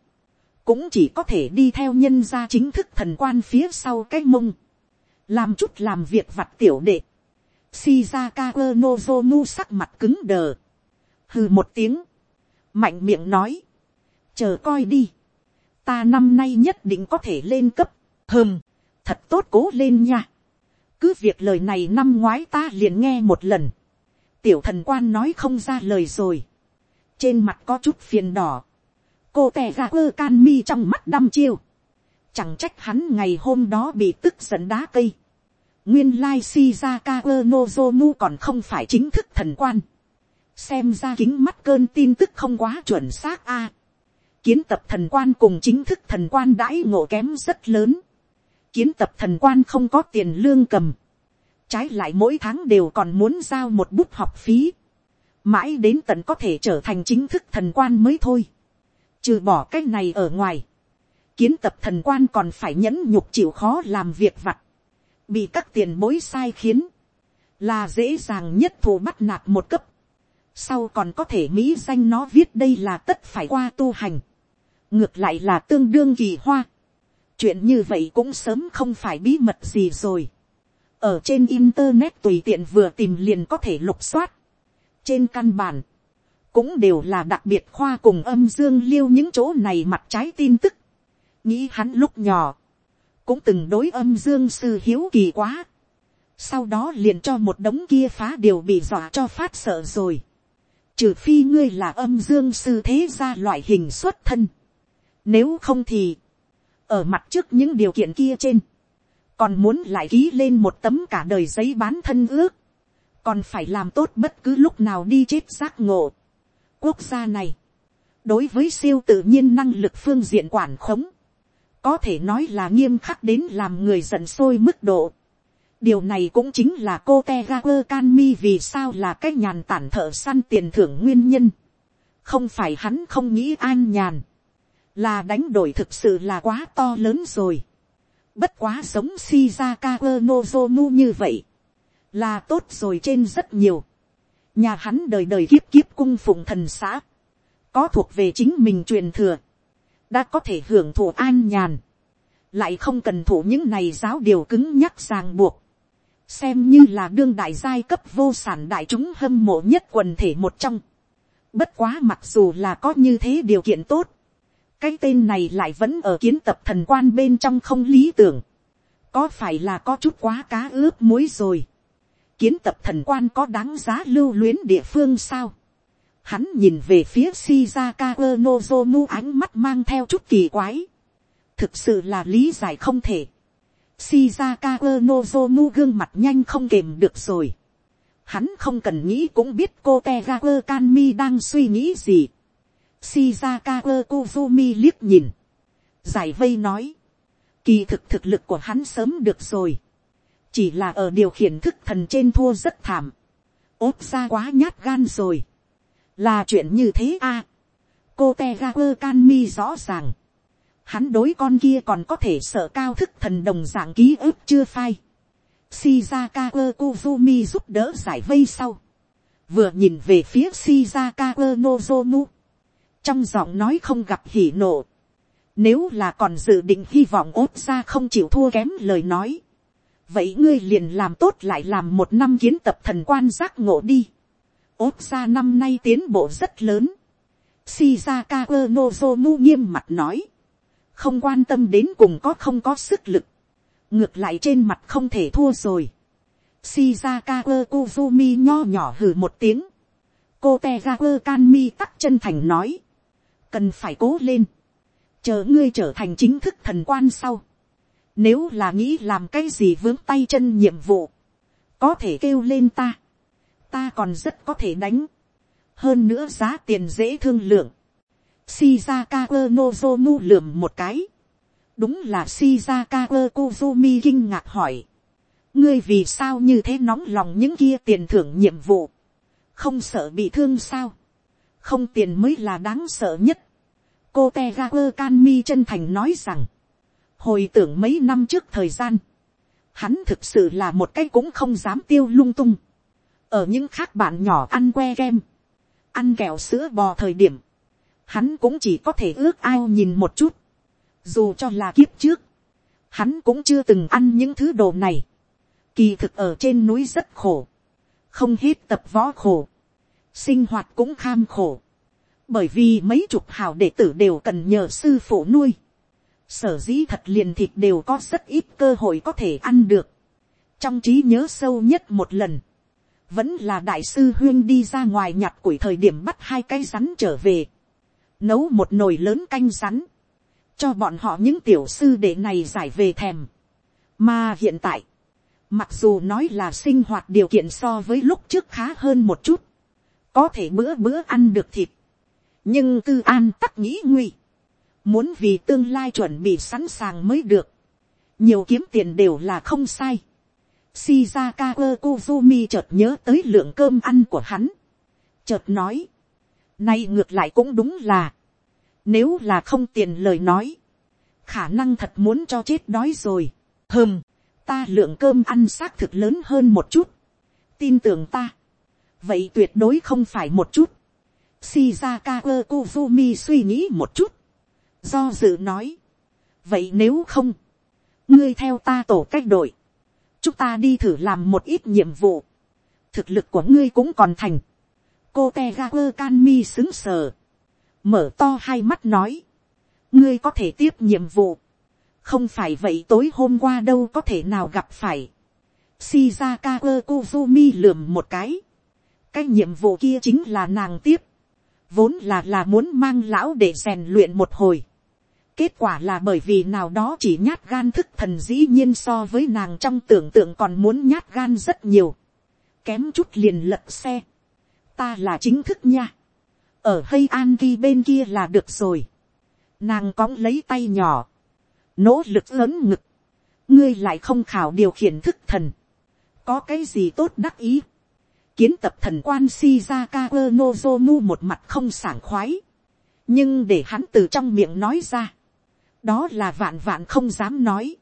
cũng chỉ có thể đi theo nhân gia chính thức thần quan phía sau cái mông, làm chút làm việc vặt tiểu đệ, Shizaka Nozomu sắc mặt cứng đờ, hừ một tiếng, mạnh miệng nói, chờ coi đi, ta năm nay nhất định có thể lên cấp, hơm, thật tốt cố lên nha, cứ việc lời này năm ngoái ta liền nghe một lần, tiểu thần quan nói không ra lời rồi, trên mặt có chút phiền đỏ, cô tè ra ơ can mi trong mắt đăm chiêu. Chẳng trách hắn ngày hôm đó bị tức giận đá cây. Nguyên lai Shizaka Nozomu còn không phải chính thức thần quan. Xem ra kính mắt cơn tin tức không quá chuẩn xác a. kiến tập thần quan cùng chính thức thần quan đãi ngộ kém rất lớn. Kiến tập thần quan không có tiền lương cầm. Trái lại mỗi tháng đều còn muốn giao một bút học phí. Mãi đến tận có thể trở thành chính thức thần quan mới thôi Trừ bỏ cái này ở ngoài. Kiến tập thần quan còn phải nhẫn nhục chịu khó làm việc vặt. Bị các tiền bối sai khiến. Là dễ dàng nhất thù bắt nạt một cấp. Sau còn có thể mỹ danh nó viết đây là tất phải qua tu hành. Ngược lại là tương đương kỳ hoa. Chuyện như vậy cũng sớm không phải bí mật gì rồi. Ở trên internet tùy tiện vừa tìm liền có thể lục soát. Trên căn bản cũng đều là đặc biệt khoa cùng âm dương liêu những chỗ này mặt trái tin tức. nghĩ hắn lúc nhỏ, cũng từng đối âm dương sư hiếu kỳ quá. sau đó liền cho một đống kia phá điều bị dọa cho phát sợ rồi. trừ phi ngươi là âm dương sư thế ra loại hình xuất thân. nếu không thì, ở mặt trước những điều kiện kia trên, còn muốn lại ký lên một tấm cả đời giấy bán thân ước, còn phải làm tốt bất cứ lúc nào đi chết giác ngộ quốc gia này, đối với siêu tự nhiên năng lực phương diện quản khống, có thể nói là nghiêm khắc đến làm người giận sôi mức độ. điều này cũng chính là cô te ga quơ can mi vì sao là cái nhàn tản thợ săn tiền thưởng nguyên nhân. không phải hắn không nghĩ an nhàn, là đánh đổi thực sự là quá to lớn rồi. bất quá giống shizaka quơ nozomu như vậy, là tốt rồi trên rất nhiều nhà hắn đời đời kiếp kiếp cung phụng thần xã, có thuộc về chính mình truyền thừa, đã có thể hưởng thụ an nhàn, lại không cần thủ những này giáo điều cứng nhắc ràng buộc, xem như là đương đại giai cấp vô sản đại chúng hâm mộ nhất quần thể một trong. Bất quá mặc dù là có như thế điều kiện tốt, cái tên này lại vẫn ở kiến tập thần quan bên trong không lý tưởng, có phải là có chút quá cá ướp muối rồi kiến tập thần quan có đáng giá lưu luyến địa phương sao. Hắn nhìn về phía Shizaka Nozomu ánh mắt mang theo chút kỳ quái. Thực sự là lý giải không thể. Shizaka Nozomu gương mặt nhanh không kềm được rồi. Hắn không cần nghĩ cũng biết cô Tegaku Kanmi đang suy nghĩ gì. Shizaka Kuzumi liếc nhìn. Giải vây nói. Kỳ thực thực lực của hắn sớm được rồi chỉ là ở điều khiển thức thần trên thua rất thảm, ốp ra quá nhát gan rồi, là chuyện như thế a, à. cô te ga quơ can mi rõ ràng, hắn đối con kia còn có thể sợ cao thức thần đồng dạng ký ức chưa phai, shizaka kuzumi giúp đỡ giải vây sau, vừa nhìn về phía shizaka nozomu, trong giọng nói không gặp hỉ nộ, nếu là còn dự định hy vọng ốt ra không chịu thua kém lời nói, vậy ngươi liền làm tốt lại làm một năm kiến tập thần quan giác ngộ đi ốt ra năm nay tiến bộ rất lớn. Shizaka Nozomu nghiêm mặt nói. Không quan tâm đến cùng có không có sức lực. Ngược lại trên mặt không thể thua rồi. Shizaka Kozumi nho nhỏ hừ một tiếng. Cô Tegaku Kanmi tắc chân thành nói. Cần phải cố lên. Chờ ngươi trở thành chính thức thần quan sau. Nếu là nghĩ làm cái gì vướng tay chân nhiệm vụ. Có thể kêu lên ta. Ta còn rất có thể đánh. Hơn nữa giá tiền dễ thương lượng. Shizaka Nozomu lườm một cái. Đúng là Shizaka Kozumi kinh ngạc hỏi. Ngươi vì sao như thế nóng lòng những kia tiền thưởng nhiệm vụ. Không sợ bị thương sao. Không tiền mới là đáng sợ nhất. Cô Tegaku Kanmi chân thành nói rằng. Hồi tưởng mấy năm trước thời gian. Hắn thực sự là một cái cũng không dám tiêu lung tung. Ở những khác bạn nhỏ ăn que kem. Ăn kẹo sữa bò thời điểm. Hắn cũng chỉ có thể ước ao nhìn một chút, dù cho là kiếp trước, hắn cũng chưa từng ăn những thứ đồ này, kỳ thực ở trên núi rất khổ, không hết tập võ khổ, sinh hoạt cũng kham khổ, bởi vì mấy chục hào đệ tử đều cần nhờ sư phụ nuôi, sở dĩ thật liền thịt đều có rất ít cơ hội có thể ăn được, trong trí nhớ sâu nhất một lần, vẫn là đại sư huyên đi ra ngoài nhặt củi thời điểm bắt hai cái rắn trở về, nấu một nồi lớn canh rắn, cho bọn họ những tiểu sư đệ này giải về thèm. Mà hiện tại, mặc dù nói là sinh hoạt điều kiện so với lúc trước khá hơn một chút, có thể bữa bữa ăn được thịt, nhưng tư an tắc nghĩ nguy, muốn vì tương lai chuẩn bị sẵn sàng mới được, nhiều kiếm tiền đều là không sai. Shizaka Kozumi chợt nhớ tới lượng cơm ăn của hắn. Chợt nói. Nay ngược lại cũng đúng là. Nếu là không tiền lời nói. Khả năng thật muốn cho chết đói rồi. Hừm. Ta lượng cơm ăn xác thực lớn hơn một chút. Tin tưởng ta. Vậy tuyệt đối không phải một chút. Shizaka Kozumi suy nghĩ một chút. Do dự nói. Vậy nếu không. Ngươi theo ta tổ cách đội. Chúng ta đi thử làm một ít nhiệm vụ. Thực lực của ngươi cũng còn thành. Cô te ga quơ can mi xứng sờ, mở to hai mắt nói, ngươi có thể tiếp nhiệm vụ, không phải vậy tối hôm qua đâu có thể nào gặp phải, shizaka quơ kuzumi lườm một cái, cái nhiệm vụ kia chính là nàng tiếp, vốn là là muốn mang lão để rèn luyện một hồi, kết quả là bởi vì nào đó chỉ nhát gan thức thần dĩ nhiên so với nàng trong tưởng tượng còn muốn nhát gan rất nhiều, kém chút liền lật xe, ta là chính thức nha, ở hay an ghi bên kia là được rồi, nàng cóng lấy tay nhỏ, nỗ lực lớn ngực, ngươi lại không khảo điều khiển thức thần, có cái gì tốt đắc ý, kiến tập thần quan Shizaka Nozomu một mặt không sảng khoái, nhưng để hắn từ trong miệng nói ra, đó là vạn vạn không dám nói,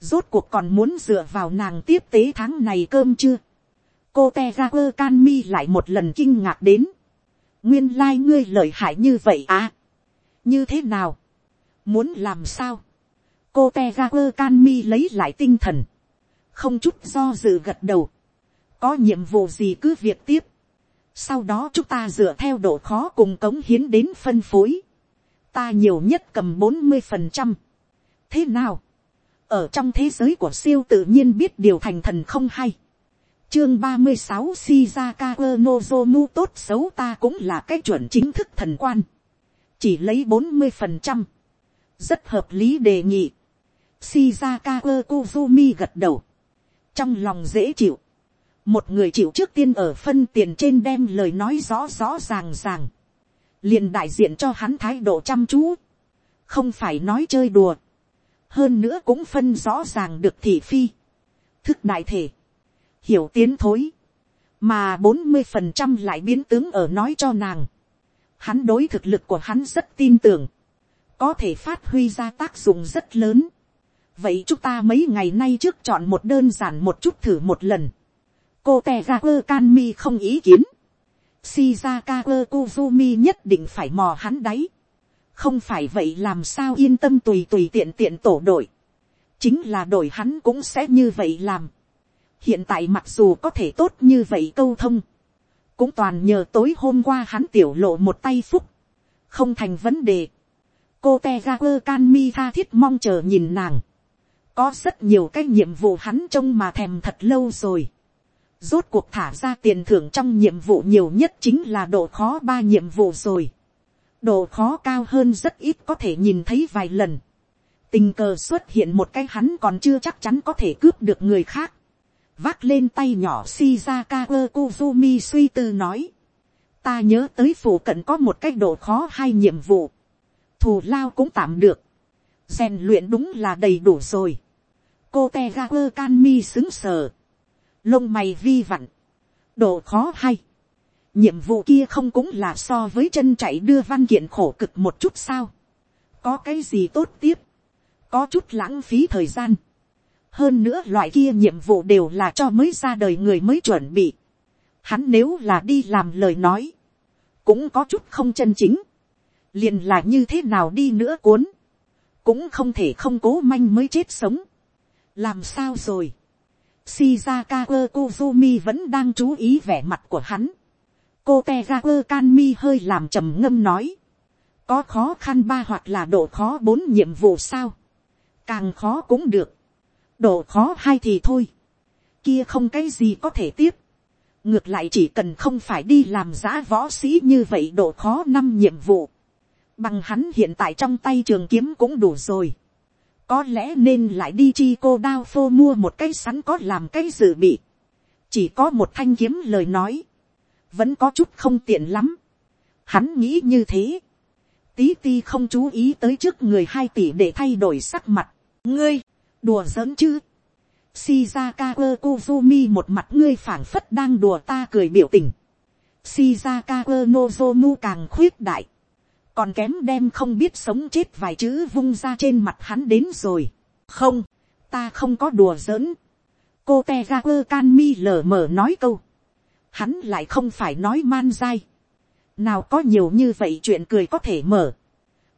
rốt cuộc còn muốn dựa vào nàng tiếp tế tháng này cơm chưa, cô te ra quơ can mi lại một lần kinh ngạc đến. nguyên lai ngươi lợi hại như vậy à. như thế nào. muốn làm sao. cô te ra quơ can mi lấy lại tinh thần. không chút do dự gật đầu. có nhiệm vụ gì cứ việc tiếp. sau đó chúng ta dựa theo độ khó cùng cống hiến đến phân phối ta nhiều nhất cầm bốn mươi phần trăm. thế nào. ở trong thế giới của siêu tự nhiên biết điều thành thần không hay chương ba mươi sáu, Shizaka Nozomu tốt xấu ta cũng là cái chuẩn chính thức thần quan. Chỉ lấy bốn mươi phần trăm Rất hợp lý đề nghị. Shizaka kuzumi gật đầu. Trong lòng dễ chịu. Một người chịu trước tiên ở phân tiền trên đem lời nói rõ rõ ràng ràng liền đại diện cho hắn thái độ chăm chú. Không phải nói chơi đùa. Hơn nữa cũng phân rõ ràng được thị phi. Thức đại thể hiểu tiến thối, mà bốn mươi phần trăm lại biến tướng ở nói cho nàng. Hắn đối thực lực của hắn rất tin tưởng, có thể phát huy ra tác dụng rất lớn. vậy chúng ta mấy ngày nay trước chọn một đơn giản một chút thử một lần. cô te ra quơ can mi không ý kiến shizaka kuzumi nhất định phải mò hắn đáy. không phải vậy làm sao yên tâm tùy tùy tiện tiện tổ đội. chính là đội hắn cũng sẽ như vậy làm. hiện tại mặc dù có thể tốt như vậy câu thông. cũng toàn nhờ tối hôm qua hắn tiểu lộ một tay phúc. không thành vấn đề. cô Tegaku Kanmi tha thiết mong chờ nhìn nàng có rất nhiều cái nhiệm vụ hắn trông mà thèm thật lâu rồi. Rốt cuộc thả ra tiền thưởng trong nhiệm vụ nhiều nhất chính là độ khó ba nhiệm vụ rồi. Độ khó cao hơn rất ít có thể nhìn thấy vài lần. Tình cờ xuất hiện một cái hắn còn chưa chắc chắn có thể cướp được người khác. Vác lên tay nhỏ Shizaka Kuzumi suy tư nói. Ta nhớ tới phủ cận có một cái độ khó hai nhiệm vụ. Thù lao cũng tạm được rèn luyện đúng là đầy đủ rồi. cô te ga quơ can mi xứng sờ, lông mày vi vặn, độ khó hay. nhiệm vụ kia không cũng là so với chân chạy đưa văn kiện khổ cực một chút sao. có cái gì tốt tiếp, có chút lãng phí thời gian. hơn nữa loại kia nhiệm vụ đều là cho mới ra đời người mới chuẩn bị. hắn nếu là đi làm lời nói, cũng có chút không chân chính. liền là như thế nào đi nữa cuốn cũng không thể không cố manh mới chết sống. làm sao rồi. Shizaka Kozumi vẫn đang chú ý vẻ mặt của hắn. cô Tegaku Kanmi hơi làm trầm ngâm nói. có khó khăn ba hoặc là độ khó bốn nhiệm vụ sao. càng khó cũng được. độ khó hai thì thôi. kia không cái gì có thể tiếp. ngược lại chỉ cần không phải đi làm giã võ sĩ như vậy độ khó năm nhiệm vụ Bằng hắn hiện tại trong tay trường kiếm cũng đủ rồi. Có lẽ nên lại đi chi cô đao phô mua một cái sắn có làm cái dự bị. Chỉ có một thanh kiếm lời nói. Vẫn có chút không tiện lắm. Hắn nghĩ như thế. Tí ti không chú ý tới trước người hai tỷ để thay đổi sắc mặt. Ngươi, đùa giỡn chứ. Shizaka Kozumi một mặt ngươi phảng phất đang đùa ta cười biểu tình. Shizaka Nozomu càng khuyết đại còn kém đem không biết sống chết vài chữ vung ra trên mặt hắn đến rồi. không, ta không có đùa giỡn. cô te ga quơ can mi lờ mờ nói câu. hắn lại không phải nói man dai. nào có nhiều như vậy chuyện cười có thể mở.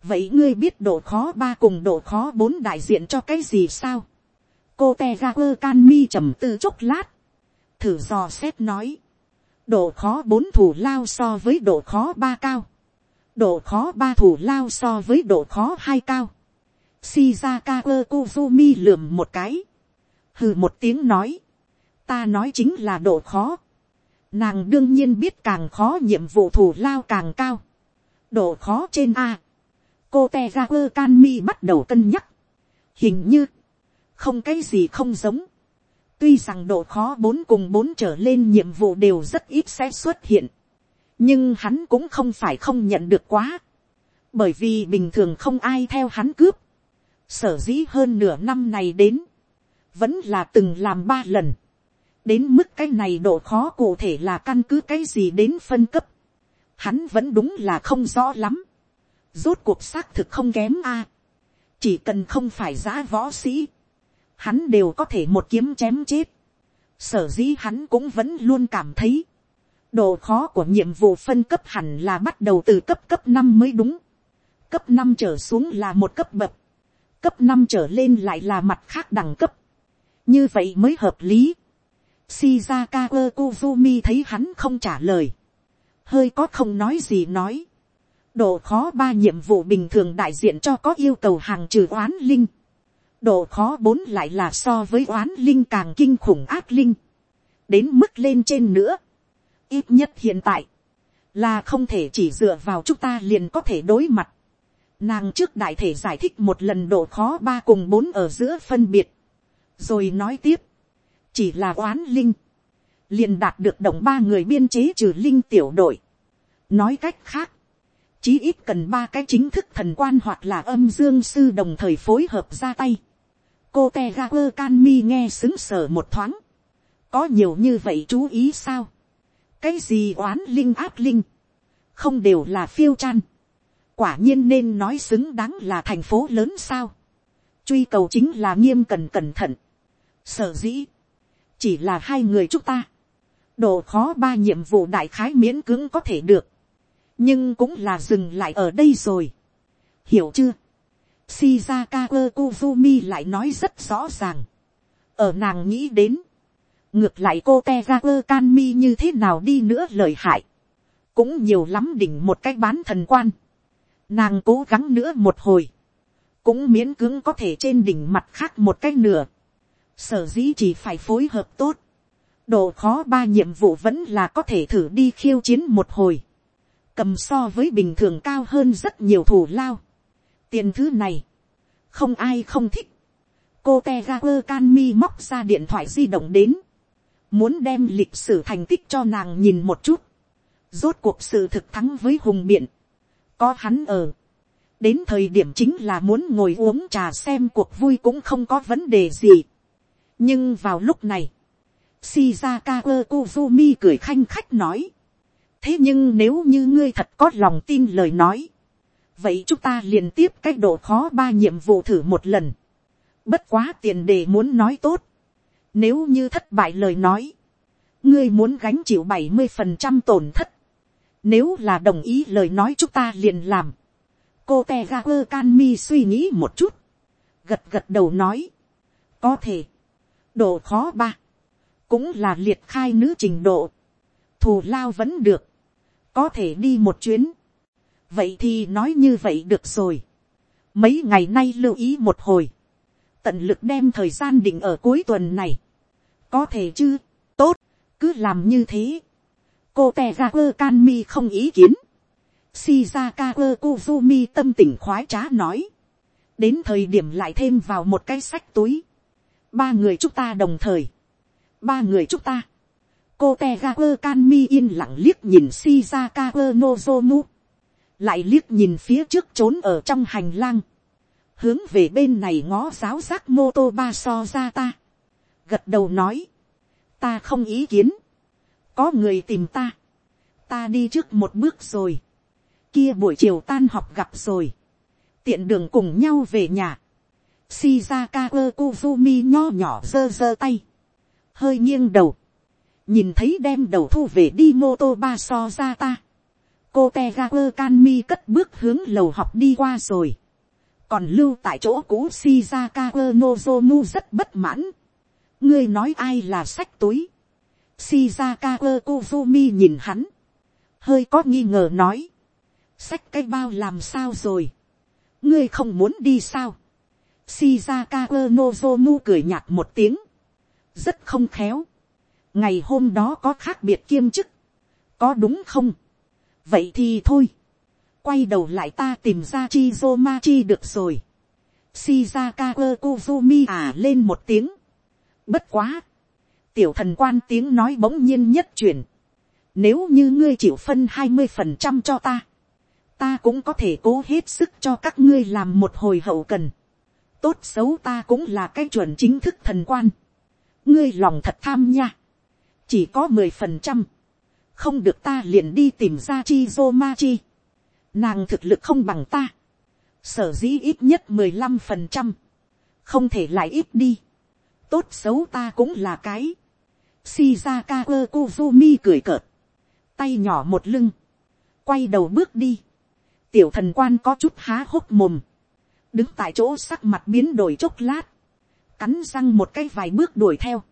vậy ngươi biết độ khó ba cùng độ khó bốn đại diện cho cái gì sao. cô te ga quơ can mi trầm tư chốc lát. thử dò xét nói. độ khó bốn thủ lao so với độ khó ba cao độ khó ba thủ lao so với độ khó hai cao. Shizaka Kozumi lườm một cái. Hừ một tiếng nói. Ta nói chính là độ khó. Nàng đương nhiên biết càng khó nhiệm vụ thủ lao càng cao. Độ khó trên A. Cô Tegaku Kanmi bắt đầu cân nhắc. Hình như. Không cái gì không giống. Tuy rằng độ khó bốn cùng bốn trở lên nhiệm vụ đều rất ít sẽ xuất hiện nhưng hắn cũng không phải không nhận được quá, bởi vì bình thường không ai theo hắn cướp, sở dĩ hơn nửa năm này đến, vẫn là từng làm ba lần, đến mức cái này độ khó cụ thể là căn cứ cái gì đến phân cấp, hắn vẫn đúng là không rõ lắm, rốt cuộc xác thực không kém a, chỉ cần không phải giã võ sĩ, hắn đều có thể một kiếm chém chết, sở dĩ hắn cũng vẫn luôn cảm thấy, độ khó của nhiệm vụ phân cấp hẳn là bắt đầu từ cấp cấp năm mới đúng. cấp năm trở xuống là một cấp bậc. cấp năm trở lên lại là mặt khác đẳng cấp. như vậy mới hợp lý. Shizaka Kozumi thấy hắn không trả lời. hơi có không nói gì nói. độ khó ba nhiệm vụ bình thường đại diện cho có yêu cầu hàng trừ oán linh. độ khó bốn lại là so với oán linh càng kinh khủng ác linh. đến mức lên trên nữa ít nhất hiện tại, là không thể chỉ dựa vào chúng ta liền có thể đối mặt. Nàng trước đại thể giải thích một lần độ khó ba cùng bốn ở giữa phân biệt. Rồi nói tiếp. Chỉ là oán linh. Liền đạt được đồng ba người biên chế trừ linh tiểu đội. Nói cách khác. Chí ít cần ba cái chính thức thần quan hoặc là âm dương sư đồng thời phối hợp ra tay. Cô Tegaper Canmi nghe xứng sở một thoáng. Có nhiều như vậy chú ý sao? Cái gì oán linh áp linh, không đều là phiêu chan, quả nhiên nên nói xứng đáng là thành phố lớn sao, truy cầu chính là nghiêm cần cẩn thận, sở dĩ, chỉ là hai người chúng ta, độ khó ba nhiệm vụ đại khái miễn cưỡng có thể được, nhưng cũng là dừng lại ở đây rồi, hiểu chưa, Shizaka Kuzumi lại nói rất rõ ràng. Ở nàng nghĩ đến. Ngược lại cô Tegaku Kanmi như thế nào đi nữa lời hại. Cũng nhiều lắm đỉnh một cách bán thần quan. Nàng cố gắng nữa một hồi. Cũng miễn cưỡng có thể trên đỉnh mặt khác một cách nửa. Sở dĩ chỉ phải phối hợp tốt. Độ khó ba nhiệm vụ vẫn là có thể thử đi khiêu chiến một hồi. Cầm so với bình thường cao hơn rất nhiều thủ lao tiền thứ này, không ai không thích. cô te ra quơ can mi móc ra điện thoại di động đến, muốn đem lịch sử thành tích cho nàng nhìn một chút, rốt cuộc sự thực thắng với hùng biện, có hắn ở, đến thời điểm chính là muốn ngồi uống trà xem cuộc vui cũng không có vấn đề gì. nhưng vào lúc này, Shizaka kuzumi cười khanh khách nói. thế nhưng nếu như ngươi thật có lòng tin lời nói, vậy chúng ta liền tiếp cái độ khó ba nhiệm vụ thử một lần. bất quá tiền đề muốn nói tốt nếu như thất bại lời nói, ngươi muốn gánh chịu bảy mươi phần trăm tổn thất. nếu là đồng ý lời nói chúng ta liền làm. cô te ga quơ can mi suy nghĩ một chút. gật gật đầu nói. có thể. độ khó ba. cũng là liệt khai nữ trình độ. thù lao vẫn được. có thể đi một chuyến vậy thì nói như vậy được rồi. mấy ngày nay lưu ý một hồi, tận lực đem thời gian định ở cuối tuần này. có thể chứ, tốt, cứ làm như thế. cô te ga quơ can mi không ý kiến. shizaka quơ kuzumi tâm tình khoái trá nói. đến thời điểm lại thêm vào một cái sách túi. ba người chúng ta đồng thời. ba người chúng ta. cô te ga quơ can mi yên lặng liếc nhìn shizaka quơ nozomu lại liếc nhìn phía trước trốn ở trong hành lang, hướng về bên này ngó giáo giác mô tô ba so ra ta, gật đầu nói, ta không ý kiến, có người tìm ta, ta đi trước một bước rồi, kia buổi chiều tan học gặp rồi, tiện đường cùng nhau về nhà, Shizaka Kozumi nho nhỏ giơ giơ tay, hơi nghiêng đầu, nhìn thấy đem đầu thu về đi mô tô ba so ra ta, cô te ga quơ can mi cất bước hướng lầu học đi qua rồi còn lưu tại chỗ cũ shizaka nozomu rất bất mãn. ngươi nói ai là sách túi. shizaka quơ kozumi nhìn hắn. hơi có nghi ngờ nói. sách cái bao làm sao rồi. ngươi không muốn đi sao. shizaka nozomu cười nhạt một tiếng. rất không khéo. ngày hôm đó có khác biệt kiêm chức. có đúng không vậy thì thôi, quay đầu lại ta tìm ra chi zoma chi được rồi. Shizaka Kozumi à lên một tiếng. Bất quá. Tiểu thần quan tiếng nói bỗng nhiên nhất chuyển. Nếu như ngươi chịu phân hai mươi phần trăm cho ta. Ta cũng có thể cố hết sức cho các ngươi làm một hồi hậu cần. Tốt xấu ta cũng là cái chuẩn chính thức thần quan. Ngươi lòng thật tham nha. Chỉ có mười phần trăm không được ta liền đi tìm ra chi dô ma chi. Nàng thực lực không bằng ta. Sở dĩ ít nhất mười lăm phần trăm. Không thể lại ít đi. Tốt xấu ta cũng là cái. Shizaka Kozumi cười cợt. Tay nhỏ một lưng. Quay đầu bước đi. Tiểu thần quan có chút há hốc mồm. Đứng tại chỗ sắc mặt biến đổi chốc lát. Cắn răng một cái vài bước đuổi theo.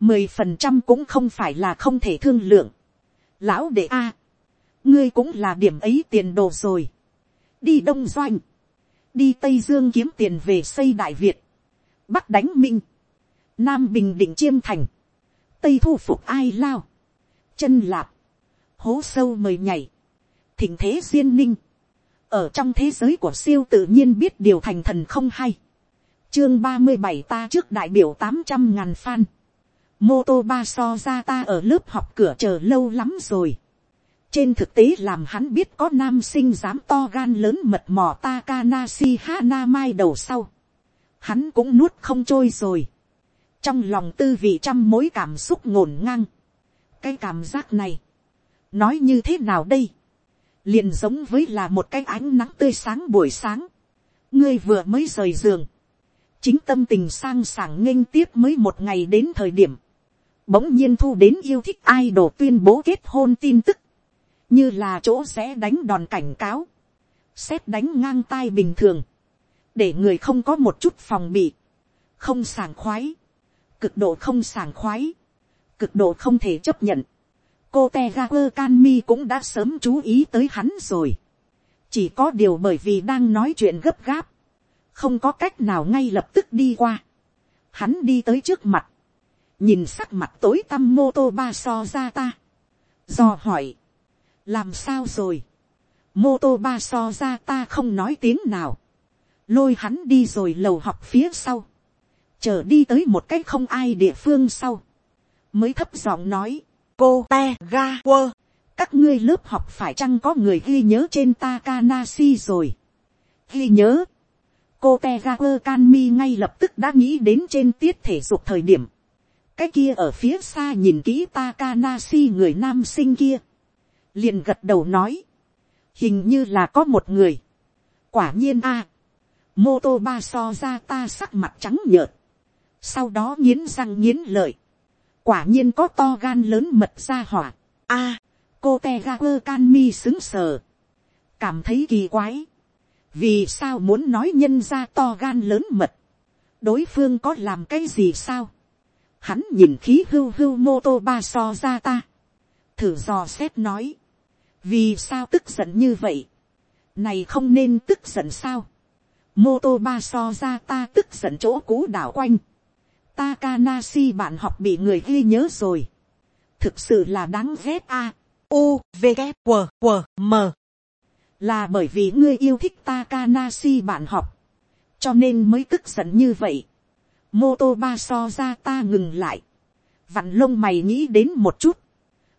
Mười phần trăm cũng không phải là không thể thương lượng lão đệ a, ngươi cũng là điểm ấy tiền đồ rồi, đi đông doanh, đi tây dương kiếm tiền về xây đại việt, bắc đánh minh, nam bình định chiêm thành, tây thu phục ai lao, chân lạp, hố sâu mời nhảy, thỉnh thế duyên ninh, ở trong thế giới của siêu tự nhiên biết điều thành thần không hay, chương ba mươi bảy ta trước đại biểu tám trăm ngàn fan, mô tô ba so ra ta ở lớp học cửa chờ lâu lắm rồi trên thực tế làm hắn biết có nam sinh dám to gan lớn mật mò Takanashi Hana mai đầu sau. hắn cũng nuốt không trôi rồi. trong lòng tư vị trăm mối cảm xúc ngổn ngang. cái cảm giác này, nói như thế nào đây, liền giống với là một cái ánh nắng tươi sáng buổi sáng. ngươi vừa mới rời giường, chính tâm tình sang sảng nghênh tiếp mới một ngày đến thời điểm, bỗng nhiên thu đến yêu thích ai tuyên bố kết hôn tin tức, như là chỗ sẽ đánh đòn cảnh cáo, xét đánh ngang tai bình thường, để người không có một chút phòng bị, không sảng khoái, cực độ không sảng khoái, cực độ không thể chấp nhận. cô te ga quơ can mi cũng đã sớm chú ý tới hắn rồi. chỉ có điều bởi vì đang nói chuyện gấp gáp, không có cách nào ngay lập tức đi qua. hắn đi tới trước mặt, nhìn sắc mặt tối tăm mô tô ba so ra ta, do hỏi, làm sao rồi, mô tô ba so ra ta không nói tiếng nào, lôi hắn đi rồi lầu học phía sau, chờ đi tới một cách không ai địa phương sau, mới thấp giọng nói, cô te ga quơ, các ngươi lớp học phải chăng có người ghi nhớ trên Takanashi rồi. ghi nhớ, cô te ga quơ can mi ngay lập tức đã nghĩ đến trên tiết thể dục thời điểm, cái kia ở phía xa nhìn kỹ Takanasi người nam sinh kia, liền gật đầu nói, hình như là có một người, quả nhiên a, mô tô ba so ra ta sắc mặt trắng nhợt, sau đó nghiến răng nghiến lợi, quả nhiên có to gan lớn mật ra hỏa, a, cô te ga quơ can mi xứng sờ, cảm thấy kỳ quái, vì sao muốn nói nhân ra to gan lớn mật, đối phương có làm cái gì sao, hắn nhìn khí hưu hưu mô tô ba so ra ta, thử dò xét nói, vì sao tức giận như vậy, này không nên tức giận sao, mô tô ba so ra ta tức giận chỗ cũ đảo quanh, Takanashi bạn học bị người ghi nhớ rồi. Thực sự là đáng ghét a. U, V, K, W, W, M. Là bởi vì ngươi yêu thích Takanashi bạn học. Cho nên mới tức giận như vậy. Moto ba so ra ta ngừng lại. Vặn lông mày nghĩ đến một chút.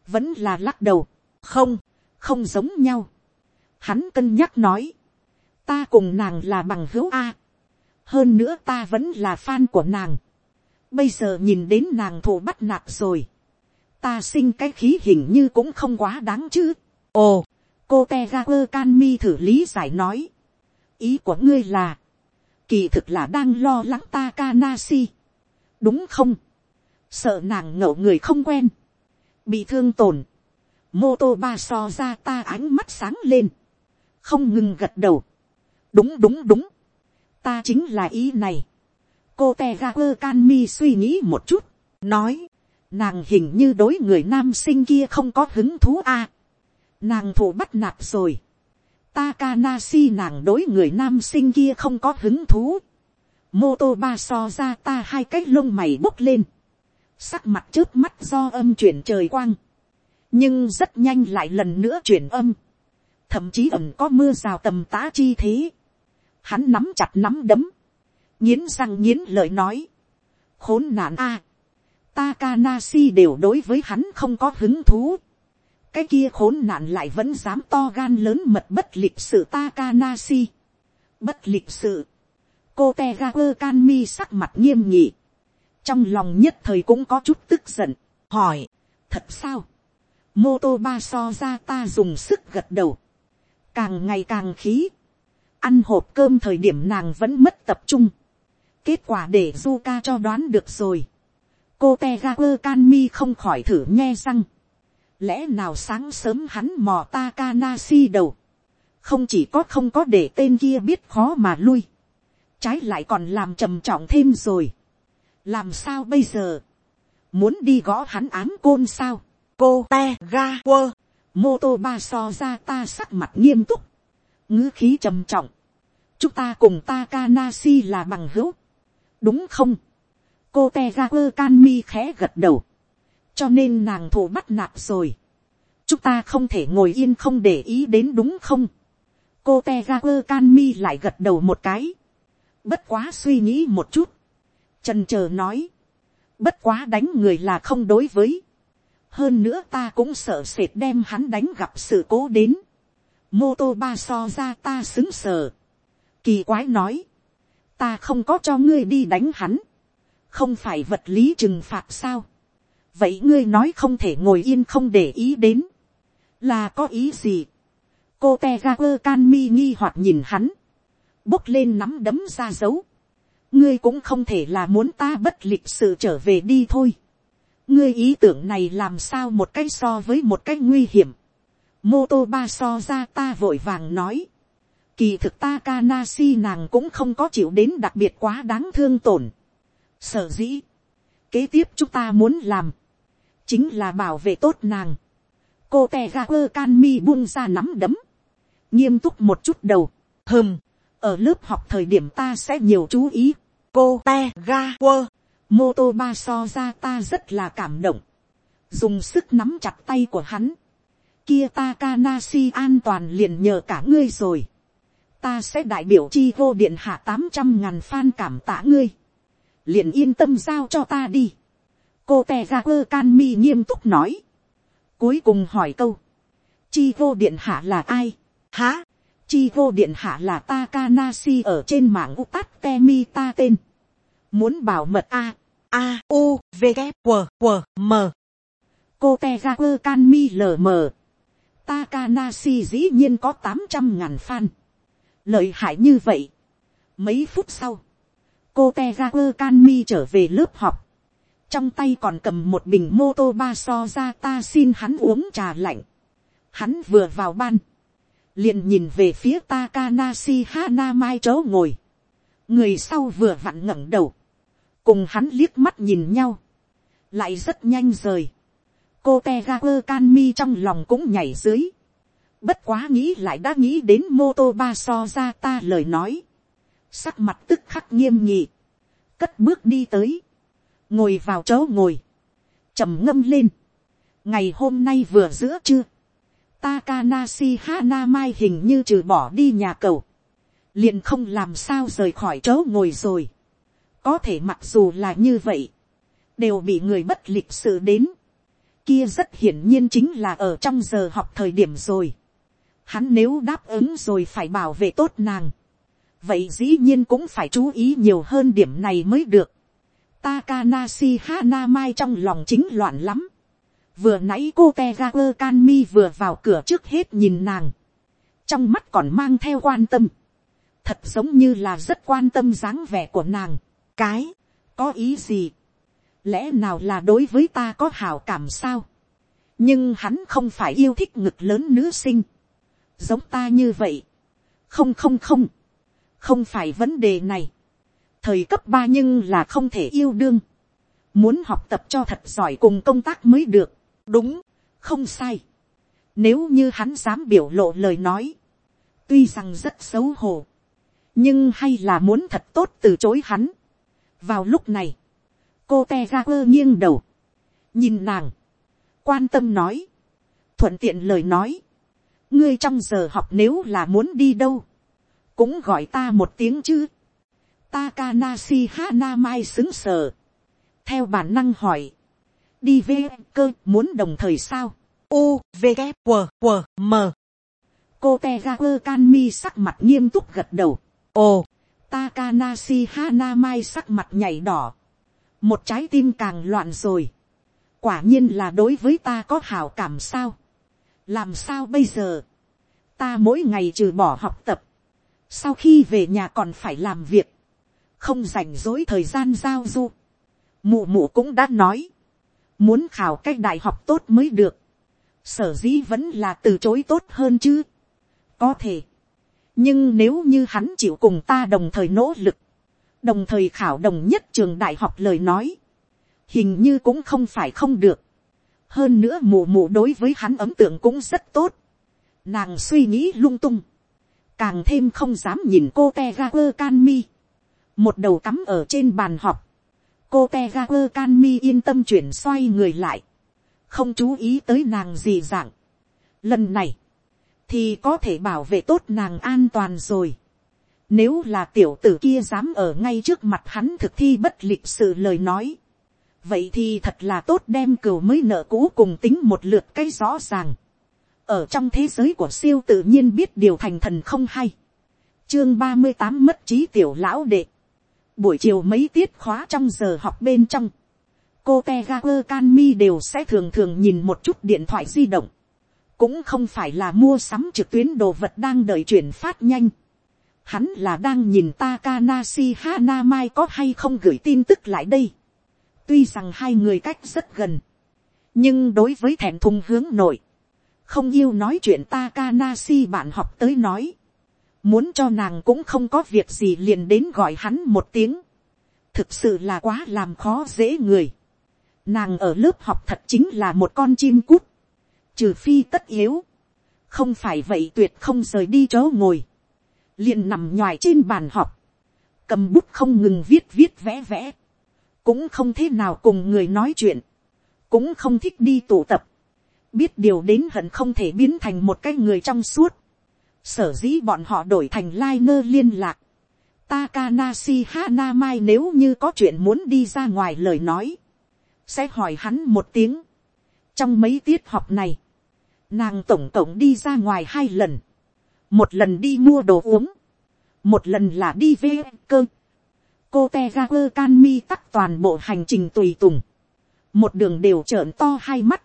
Vẫn là lắc đầu. Không, không giống nhau. Hắn cân nhắc nói. Ta cùng nàng là bằng hữu A. Hơn nữa ta vẫn là fan của nàng Bây giờ nhìn đến nàng thổ bắt nạt rồi. Ta sinh cái khí hình như cũng không quá đáng chứ. Ồ, cô Tegaper Canmi thử lý giải nói. Ý của ngươi là. Kỳ thực là đang lo lắng ta Takanashi. Đúng không? Sợ nàng ngậu người không quen. Bị thương tổn. Mô tô ba so ra ta ánh mắt sáng lên. Không ngừng gật đầu. Đúng đúng đúng. Ta chính là ý này cô te ga quơ can mi suy nghĩ một chút, nói, nàng hình như đối người nam sinh kia không có hứng thú a. nàng thủ bắt nạt rồi. Takanashi nàng đối người nam sinh kia không có hứng thú. Mô tô ba so ra ta hai cái lông mày bốc lên. Sắc mặt trước mắt do âm chuyển trời quang. Nhưng rất nhanh lại lần nữa chuyển âm. Thậm chí ẩn có mưa rào tầm tá chi thế. Hắn nắm chặt nắm đấm nghiến răng nghiến lợi nói, khốn nạn a, à, đều đối với hắn không có hứng thú. Cái kia khốn nạn lại vẫn dám to gan lớn mật bất lịch sự Takanasi, Bất lịch sự. Cô Tegaku Kanmi sắc mặt nghiêm nghị. Trong lòng nhất thời cũng có chút tức giận. Hỏi. Thật sao? Mô tô ba so ra ta dùng sức gật đầu. Càng ngày càng khí. Ăn hộp cơm thời điểm nàng vẫn mất tập trung Kết quả để Zuka cho đoán được rồi. Cô Tegaper Canmi không khỏi thử nghe răng. Lẽ nào sáng sớm hắn mò Takanashi đầu. Không chỉ có không có để tên kia biết khó mà lui. Trái lại còn làm trầm trọng thêm rồi. Làm sao bây giờ? Muốn đi gõ hắn ám côn sao? Cô te ga quơ. Mô tô ba so ra ta sắc mặt nghiêm túc. ngữ khí trầm trọng. Chúng ta cùng Takanashi là bằng hữu. Đúng không, cô te ga quơ can mi khẽ gật đầu, cho nên nàng thủ bắt nạt rồi, chúng ta không thể ngồi yên không để ý đến đúng không, cô te ga quơ can mi lại gật đầu một cái, bất quá suy nghĩ một chút, trần trờ nói, bất quá đánh người là không đối với, hơn nữa ta cũng sợ sệt đem hắn đánh gặp sự cố đến, mô tô ba so ra ta xứng sờ, kỳ quái nói, ta không có cho ngươi đi đánh hắn, không phải vật lý trừng phạt sao, vậy ngươi nói không thể ngồi yên không để ý đến, là có ý gì, cô te ga quơ can mi nghi hoặc nhìn hắn, bốc lên nắm đấm ra dấu, ngươi cũng không thể là muốn ta bất lịch sự trở về đi thôi ngươi ý tưởng này làm sao một cái so với một cái nguy hiểm. mô tô ba so ra ta vội vàng nói. kỳ thực ta Kanasi nàng cũng không có chịu đến đặc biệt quá đáng thương tổn. sở dĩ, kế tiếp chúng ta muốn làm, chính là bảo vệ tốt nàng. cô te ga quơ can mi buông ra nắm đấm, nghiêm túc một chút đầu, hơm, ở lớp học thời điểm ta sẽ nhiều chú ý, cô te ga quơ, mô tô ba so ra ta rất là cảm động, dùng sức nắm chặt tay của hắn, kia Takanasi an toàn liền nhờ cả ngươi rồi. Ta sẽ đại biểu chi vô điện hạ tám trăm ngàn fan cảm tạ ngươi. Liền yên tâm giao cho ta đi. Cô tè ra quơ can mi nghiêm túc nói. Cuối cùng hỏi câu. Chi vô điện hạ là ai? Hả? Chi vô điện hạ là Takanasi ở trên mạng Utat Temita tên. Muốn bảo mật A. A, U, V, g W, W, M. Cô te ra quơ can mi lờ mờ. Takanashi dĩ nhiên có tám trăm ngàn fan. Lợi hại như vậy. Mấy phút sau. Cô Tegaku Kanmi trở về lớp học. Trong tay còn cầm một bình mô tô ba so ra ta xin hắn uống trà lạnh. Hắn vừa vào ban. Liền nhìn về phía Takanashi Hanamai chỗ ngồi. Người sau vừa vặn ngẩng đầu. Cùng hắn liếc mắt nhìn nhau. Lại rất nhanh rời cô te ga quơ can mi trong lòng cũng nhảy dưới. bất quá nghĩ lại đã nghĩ đến mô tô ba so ra ta lời nói. sắc mặt tức khắc nghiêm nhị. cất bước đi tới. ngồi vào chỗ ngồi. trầm ngâm lên. ngày hôm nay vừa giữa trưa. Takanashi Hanamai hình như trừ bỏ đi nhà cầu. liền không làm sao rời khỏi chỗ ngồi rồi. Có thể mặc dù là như vậy. Đều bị người bất lịch sự đến kia rất hiển nhiên chính là ở trong giờ học thời điểm rồi. Hắn nếu đáp ứng rồi phải bảo vệ tốt nàng. Vậy dĩ nhiên cũng phải chú ý nhiều hơn điểm này mới được. Takanashi Hanamai trong lòng chính loạn lắm. Vừa nãy cô Tegaku Kanmi vừa vào cửa trước hết nhìn nàng. Trong mắt còn mang theo quan tâm. Thật giống như là rất quan tâm dáng vẻ của nàng. Cái, có ý gì? lẽ nào là đối với ta có hảo cảm sao. nhưng hắn không phải yêu thích ngực lớn nữ sinh, giống ta như vậy. không không không, không phải vấn đề này. thời cấp ba nhưng là không thể yêu đương. muốn học tập cho thật giỏi cùng công tác mới được. đúng, không sai. nếu như hắn dám biểu lộ lời nói, tuy rằng rất xấu hổ, nhưng hay là muốn thật tốt từ chối hắn vào lúc này, cô te ra quơ nghiêng đầu, nhìn nàng, quan tâm nói, thuận tiện lời nói, ngươi trong giờ học nếu là muốn đi đâu, cũng gọi ta một tiếng chứ. Takanashi Hanamai xứng sờ. Theo bản năng hỏi. Đi về cơ muốn đồng thời sao? U, V, K, W, W, M. Cô Tegaku Kanmi sắc mặt nghiêm túc gật đầu. Ồ, Takanashi Hanamai sắc mặt nhảy đỏ. Một trái tim càng loạn rồi, quả nhiên là đối với ta có hảo cảm sao, làm sao bây giờ, ta mỗi ngày trừ bỏ học tập, sau khi về nhà còn phải làm việc, không rảnh rỗi thời gian giao du, mụ mụ cũng đã nói, muốn khảo cách đại học tốt mới được, sở dĩ vẫn là từ chối tốt hơn chứ, có thể, nhưng nếu như hắn chịu cùng ta đồng thời nỗ lực, đồng thời khảo đồng nhất trường đại học lời nói, hình như cũng không phải không được. hơn nữa mù mù đối với hắn ấn tượng cũng rất tốt. nàng suy nghĩ lung tung, càng thêm không dám nhìn cô te ga quơ can mi, một đầu cắm ở trên bàn họp, cô te ga quơ can mi yên tâm chuyển xoay người lại, không chú ý tới nàng gì dạng. lần này, thì có thể bảo vệ tốt nàng an toàn rồi. Nếu là tiểu tử kia dám ở ngay trước mặt hắn thực thi bất lịch sự lời nói. Vậy thì thật là tốt đem cừu mới nợ cũ cùng tính một lượt cái rõ ràng. Ở trong thế giới của siêu tự nhiên biết điều thành thần không hay. Chương ba mươi tám mất trí tiểu lão đệ. Buổi chiều mấy tiết khóa trong giờ học bên trong. Cô Tegaku Kanmi đều sẽ thường thường nhìn một chút điện thoại di động. Cũng không phải là mua sắm trực tuyến đồ vật đang đợi chuyển phát nhanh. Hắn là đang nhìn Takanashi Hanamai có hay không gửi tin tức lại đây. Tuy rằng hai người cách rất gần, nhưng đối với thẹn thùng hướng nội, không yêu nói chuyện Takanashi bạn học tới nói, muốn cho nàng cũng không có việc gì liền đến gọi hắn một tiếng, thực sự là quá làm khó dễ người. Nàng ở lớp học thật chính là một con chim cút, trừ phi tất yếu, không phải vậy tuyệt không rời đi chỗ ngồi, liền nằm nhòi trên bàn học, cầm bút không ngừng viết viết vẽ vẽ, cũng không thế nào cùng người nói chuyện, cũng không thích đi tụ tập, biết điều đến hận không thể biến thành một cái người trong suốt, sở dĩ bọn họ đổi thành liner liên lạc, Takanashi Hanamai nếu như có chuyện muốn đi ra ngoài lời nói, sẽ hỏi hắn một tiếng. Trong mấy tiết học này, nàng tổng tổng đi ra ngoài hai lần, một lần đi mua đồ uống, một lần là đi về cơ. cô te ga quơ can mi tắt toàn bộ hành trình tùy tùng, một đường đều trợn to hai mắt,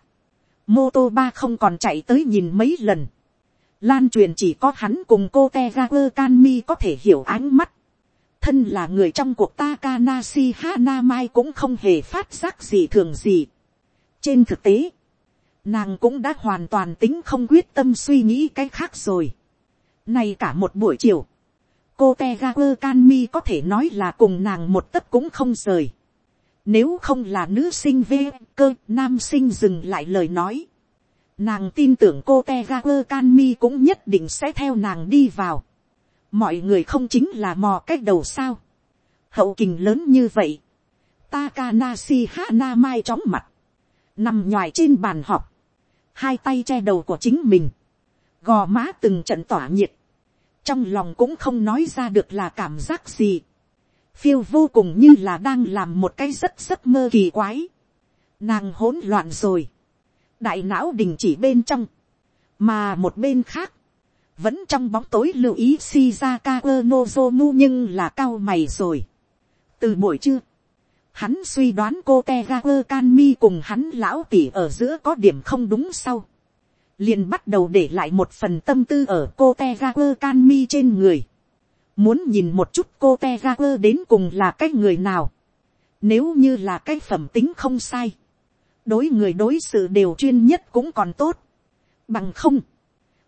mô tô ba không còn chạy tới nhìn mấy lần, lan truyền chỉ có hắn cùng cô te ga quơ can mi có thể hiểu ánh mắt, thân là người trong cuộc Takanashi Hanamai cũng không hề phát giác gì thường gì. Trên thực tế, nàng cũng đã hoàn toàn tính không quyết tâm suy nghĩ cái khác rồi. Này cả một buổi chiều, cô tegakur Canmi có thể nói là cùng nàng một tấc cũng không rời. Nếu không là nữ sinh vê cơ nam sinh dừng lại lời nói. Nàng tin tưởng cô tegakur Canmi cũng nhất định sẽ theo nàng đi vào. Mọi người không chính là mò cách đầu sao. Hậu kình lớn như vậy. Takanashi Hana Mai chóng mặt. Nằm nhòi trên bàn họp. Hai tay che đầu của chính mình. Gò má từng trận tỏa nhiệt trong lòng cũng không nói ra được là cảm giác gì. phiêu vô cùng như là đang làm một cái rất rất mơ kỳ quái. nàng hỗn loạn rồi. đại não đình chỉ bên trong. mà một bên khác, vẫn trong bóng tối lưu ý Shizaka Nozomu nhưng là cao mày rồi. từ buổi trưa, hắn suy đoán cô Tegaper Kanmi cùng hắn lão tỷ ở giữa có điểm không đúng sau liền bắt đầu để lại một phần tâm tư ở cô te ga can mi trên người. Muốn nhìn một chút cô te ga đến cùng là cái người nào. Nếu như là cái phẩm tính không sai. Đối người đối xử đều chuyên nhất cũng còn tốt. Bằng không.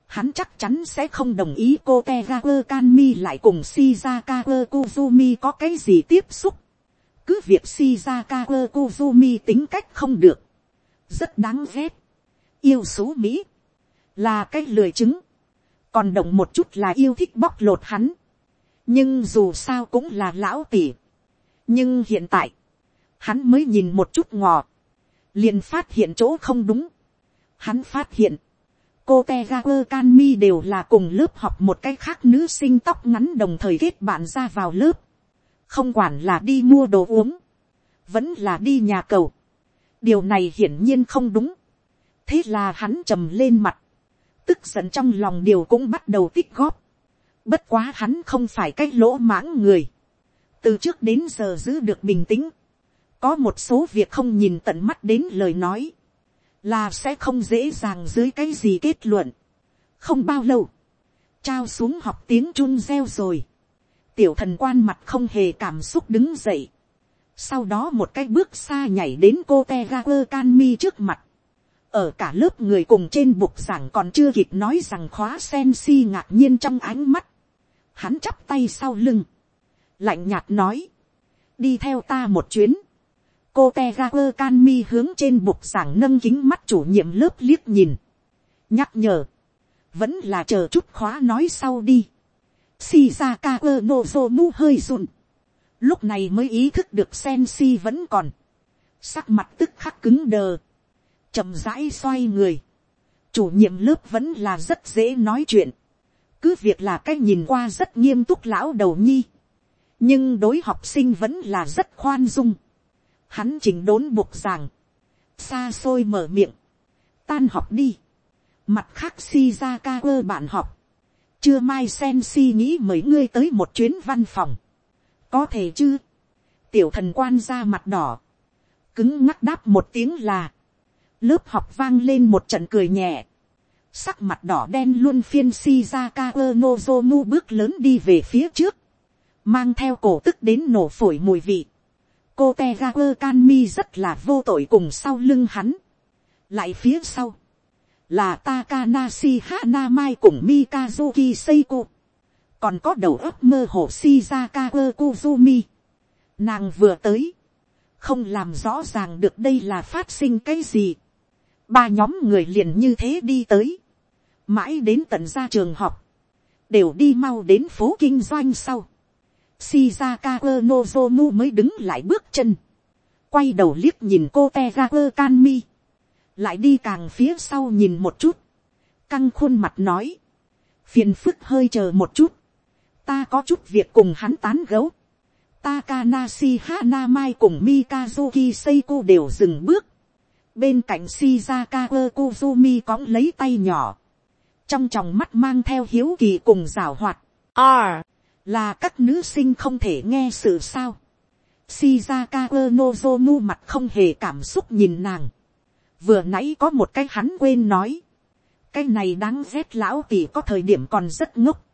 Hắn chắc chắn sẽ không đồng ý cô te ga can mi lại cùng Shizaka Kuzumi có cái gì tiếp xúc. Cứ việc Shizaka quơ Kuzumi tính cách không được. Rất đáng ghét. Yêu xấu Mỹ là cái lười chứng, còn động một chút là yêu thích bóc lột hắn, nhưng dù sao cũng là lão tỉ. nhưng hiện tại, hắn mới nhìn một chút ngò, liền phát hiện chỗ không đúng. hắn phát hiện, cô te ga quơ can mi đều là cùng lớp học một cái khác nữ sinh tóc ngắn đồng thời kết bạn ra vào lớp, không quản là đi mua đồ uống, vẫn là đi nhà cầu. điều này hiển nhiên không đúng. thế là hắn trầm lên mặt, tức giận trong lòng điều cũng bắt đầu tích góp. Bất quá hắn không phải cái lỗ mãng người. Từ trước đến giờ giữ được bình tĩnh. Có một số việc không nhìn tận mắt đến lời nói. Là sẽ không dễ dàng dưới cái gì kết luận. Không bao lâu. Trao xuống học tiếng chun reo rồi. Tiểu thần quan mặt không hề cảm xúc đứng dậy. Sau đó một cái bước xa nhảy đến cô Tegaper Canmi trước mặt ở cả lớp người cùng trên bục giảng còn chưa kịp nói rằng khóa sen si ngạc nhiên trong ánh mắt. Hắn chắp tay sau lưng. Lạnh nhạt nói. Đi theo ta một chuyến. Cô Tegaper Canmi hướng trên bục giảng nâng kính mắt chủ nhiệm lớp liếc nhìn. Nhắc nhở. Vẫn là chờ chút khóa nói sau đi. Shizaka Nozomu hơi run. Lúc này mới ý thức được sen si vẫn còn. Sắc mặt tức khắc cứng đờ. Chậm rãi xoay người, chủ nhiệm lớp vẫn là rất dễ nói chuyện, cứ việc là cái nhìn qua rất nghiêm túc lão đầu nhi, nhưng đối học sinh vẫn là rất khoan dung, hắn chỉnh đốn buộc rằng, xa xôi mở miệng, tan học đi, mặt khác Shizaka bạn học, chưa mai sen si nghĩ mời ngươi tới một chuyến văn phòng, có thể chứ, tiểu thần quan ra mặt đỏ, cứng ngắc đáp một tiếng là, lớp học vang lên một trận cười nhẹ, sắc mặt đỏ đen luôn phiên si Shizaka Nozomu bước lớn đi về phía trước, mang theo cổ tức đến nổ phổi mùi vị. cô tegakur canmi rất là vô tội cùng sau lưng hắn, lại phía sau, là Takanashi Hanamai cùng Mikazuki Seiko, còn có đầu óc mơ hồ Shizaka Kuzumi. Nàng vừa tới, không làm rõ ràng được đây là phát sinh cái gì. Ba nhóm người liền như thế đi tới, mãi đến tận ra trường học, đều đi mau đến phố kinh doanh sau. Shizaka Nozomu mới đứng lại bước chân, quay đầu liếc nhìn cô Tegaku Kanmi, lại đi càng phía sau nhìn một chút, căng khuôn mặt nói, phiền phức hơi chờ một chút, ta có chút việc cùng hắn tán gấu, Takanashi Hanamai cùng Mikazuki Seiko đều dừng bước. Bên cạnh Shizaka Kozumi cõng lấy tay nhỏ. Trong tròng mắt mang theo hiếu kỳ cùng rào hoạt. R. Là các nữ sinh không thể nghe sự sao. Shizaka Nozomu mặt không hề cảm xúc nhìn nàng. Vừa nãy có một cái hắn quên nói. Cái này đáng rét lão tỷ có thời điểm còn rất ngốc.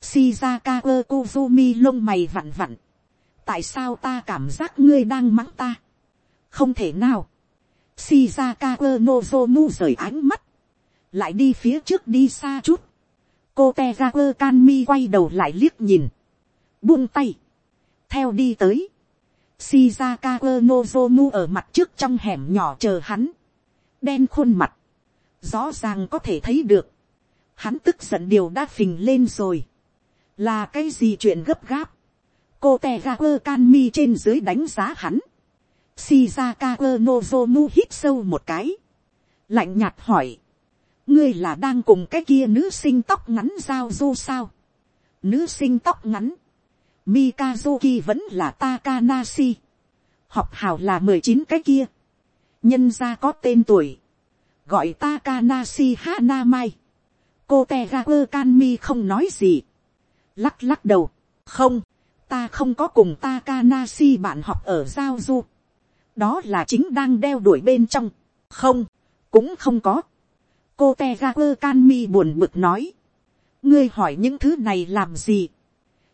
Shizaka Kozumi lông mày vặn vặn. Tại sao ta cảm giác ngươi đang mắng ta, không thể nào, shizaka nozomu rời ánh mắt, lại đi phía trước đi xa chút, cô te ra quơ canmi quay đầu lại liếc nhìn, buông tay, theo đi tới, shizaka nozomu ở mặt trước trong hẻm nhỏ chờ hắn, đen khuôn mặt, rõ ràng có thể thấy được, hắn tức giận điều đã phình lên rồi, là cái gì chuyện gấp gáp, cô te ga quơ can mi trên dưới đánh giá hắn. Shizaka quơ nozomu hít sâu một cái. lạnh nhạt hỏi. ngươi là đang cùng cái kia nữ sinh tóc ngắn giao du sao. nữ sinh tóc ngắn. Mikazuki vẫn là Takanashi. học hào là mười chín cái kia nhân ra có tên tuổi. gọi Takanashi Hanamai. cô te ga không nói gì. lắc lắc đầu. không ta không có cùng Takanashi bạn học ở giao du. đó là chính đang đeo đuổi bên trong. không, cũng không có. cô tegakur kanmi buồn bực nói. ngươi hỏi những thứ này làm gì.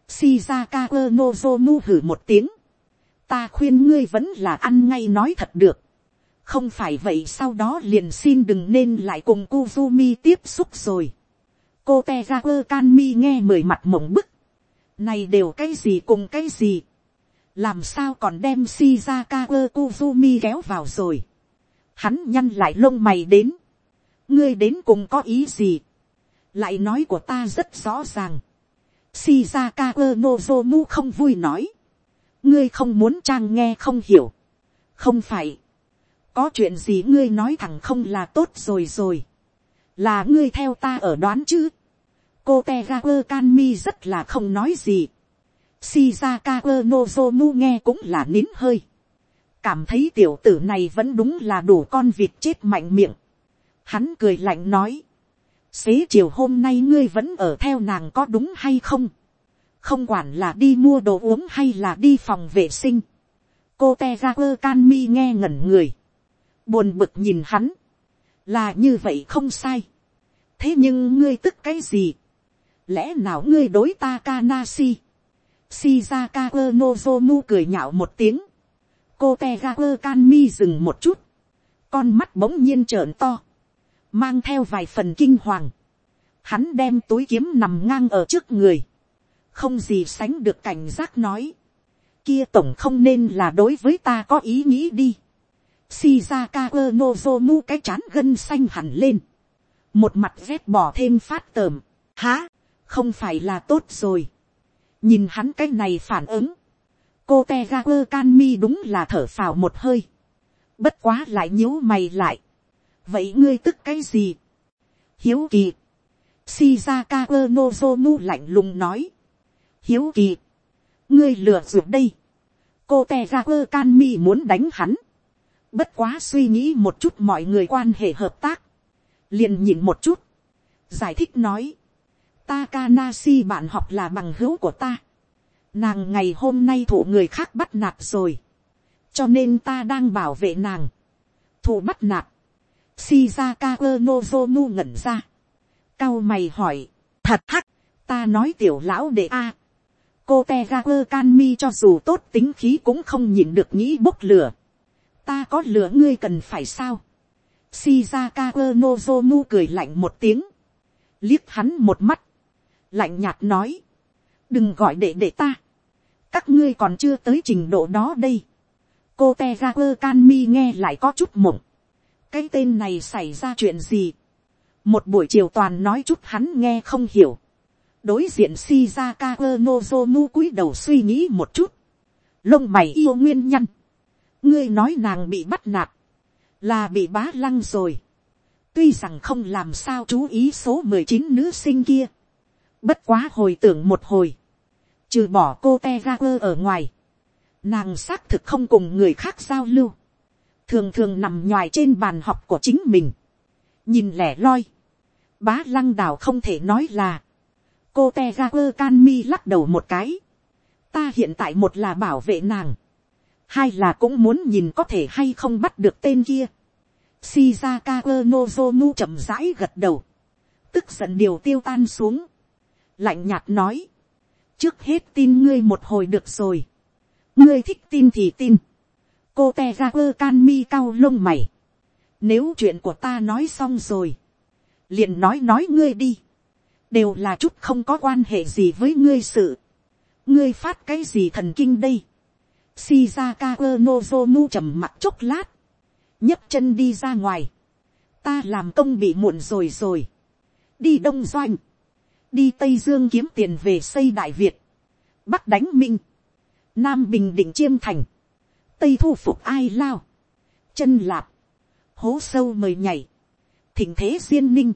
shizaka nozomu hử một tiếng. ta khuyên ngươi vẫn là ăn ngay nói thật được không phải vậy sau đó liền xin đừng nên lại cùng Kuzumi tiếp xúc rồi. cô tegakur kanmi nghe mười mặt mộng bức này đều cái gì cùng cái gì. Làm sao còn đem Shizaka Kuzumi kéo vào rồi. Hắn nhăn lại lông mày đến. Ngươi đến cùng có ý gì. Lại nói của ta rất rõ ràng. Shizaka Nozomu không vui nói. Ngươi không muốn trang nghe không hiểu. Không phải. Có chuyện gì ngươi nói thẳng không là tốt rồi rồi. Là ngươi theo ta ở đoán chứ cô te ga quơ can mi rất là không nói gì. Shizaka quơ nozomu nghe cũng là nín hơi. cảm thấy tiểu tử này vẫn đúng là đủ con vịt chết mạnh miệng. hắn cười lạnh nói. xế chiều hôm nay ngươi vẫn ở theo nàng có đúng hay không. không quản là đi mua đồ uống hay là đi phòng vệ sinh. cô te ga quơ can mi nghe ngẩn người buồn bực nhìn hắn. là như vậy không sai. thế nhưng ngươi tức cái gì lẽ nào ngươi đối Takanashi? Shizaka Nozomu cười nhạo một tiếng. Cô Tegaku Kanmi dừng một chút. Con mắt bỗng nhiên trợn to. Mang theo vài phần kinh hoàng. Hắn đem túi kiếm nằm ngang ở trước người. Không gì sánh được cảnh giác nói. Kia tổng không nên là đối với ta có ý nghĩ đi. Shizaka Nozomu cái chán gân xanh hẳn lên. Một mặt vét bỏ thêm phát tờm. Hả? không phải là tốt rồi. nhìn hắn cái này phản ứng, cô Tegaku Kanmi đúng là thở phào một hơi, bất quá lại nhíu mày lại, vậy ngươi tức cái gì, hiếu kỳ, shizaka nozomu lạnh lùng nói, hiếu kỳ, ngươi lừa ruột đây, cô Tegaku Kanmi muốn đánh hắn, bất quá suy nghĩ một chút mọi người quan hệ hợp tác, liền nhìn một chút, giải thích nói, Takanashi bạn học là bằng hữu của ta. Nàng ngày hôm nay thủ người khác bắt nạt rồi. Cho nên ta đang bảo vệ nàng. Thủ bắt nạt. Shizaka Nozomu ngẩn ra. cao mày hỏi, thật hắc, ta nói tiểu lão đệ a, cô te ga quơ can mi cho dù tốt tính khí cũng không nhìn được nghĩ bốc lửa, ta có lửa ngươi cần phải sao, shizaka nozomu cười lạnh một tiếng, liếc hắn một mắt, lạnh nhạt nói, đừng gọi đệ đệ ta, các ngươi còn chưa tới trình độ đó đây, cô te ga quơ can mi nghe lại có chút mộng, cái tên này xảy ra chuyện gì, một buổi chiều toàn nói chút hắn nghe không hiểu, đối diện shizaka nozomu cúi đầu suy nghĩ một chút, lông mày yêu nguyên nhăn, ngươi nói nàng bị bắt nạt, là bị bá lăng rồi, tuy rằng không làm sao chú ý số mười chín nữ sinh kia, bất quá hồi tưởng một hồi, trừ bỏ cô te ga quơ ở ngoài, nàng xác thực không cùng người khác giao lưu, thường thường nằm ngoài trên bàn học của chính mình, nhìn lẻ loi, bá lăng đào không thể nói là, cô te ga quơ can mi lắc đầu một cái, ta hiện tại một là bảo vệ nàng, hai là cũng muốn nhìn có thể hay không bắt được tên kia. Shizaka Nozomu chậm rãi gật đầu, tức giận điều tiêu tan xuống, lạnh nhạt nói, trước hết tin ngươi một hồi được rồi, ngươi thích tin thì tin, cô te ra quơ can mi cao lông mày, nếu chuyện của ta nói xong rồi, liền nói nói ngươi đi, đều là chút không có quan hệ gì với ngươi sự, ngươi phát cái gì thần kinh đây, Shizaka Nozomu trầm mặt chốc lát. nhấc chân đi ra ngoài. Ta làm công bị muộn rồi rồi. Đi Đông Doanh. Đi Tây Dương kiếm tiền về xây Đại Việt. Bắc đánh Minh. Nam Bình Định Chiêm Thành. Tây thu phục ai lao. Chân lạp. Hố sâu mời nhảy. Thỉnh thế duyên ninh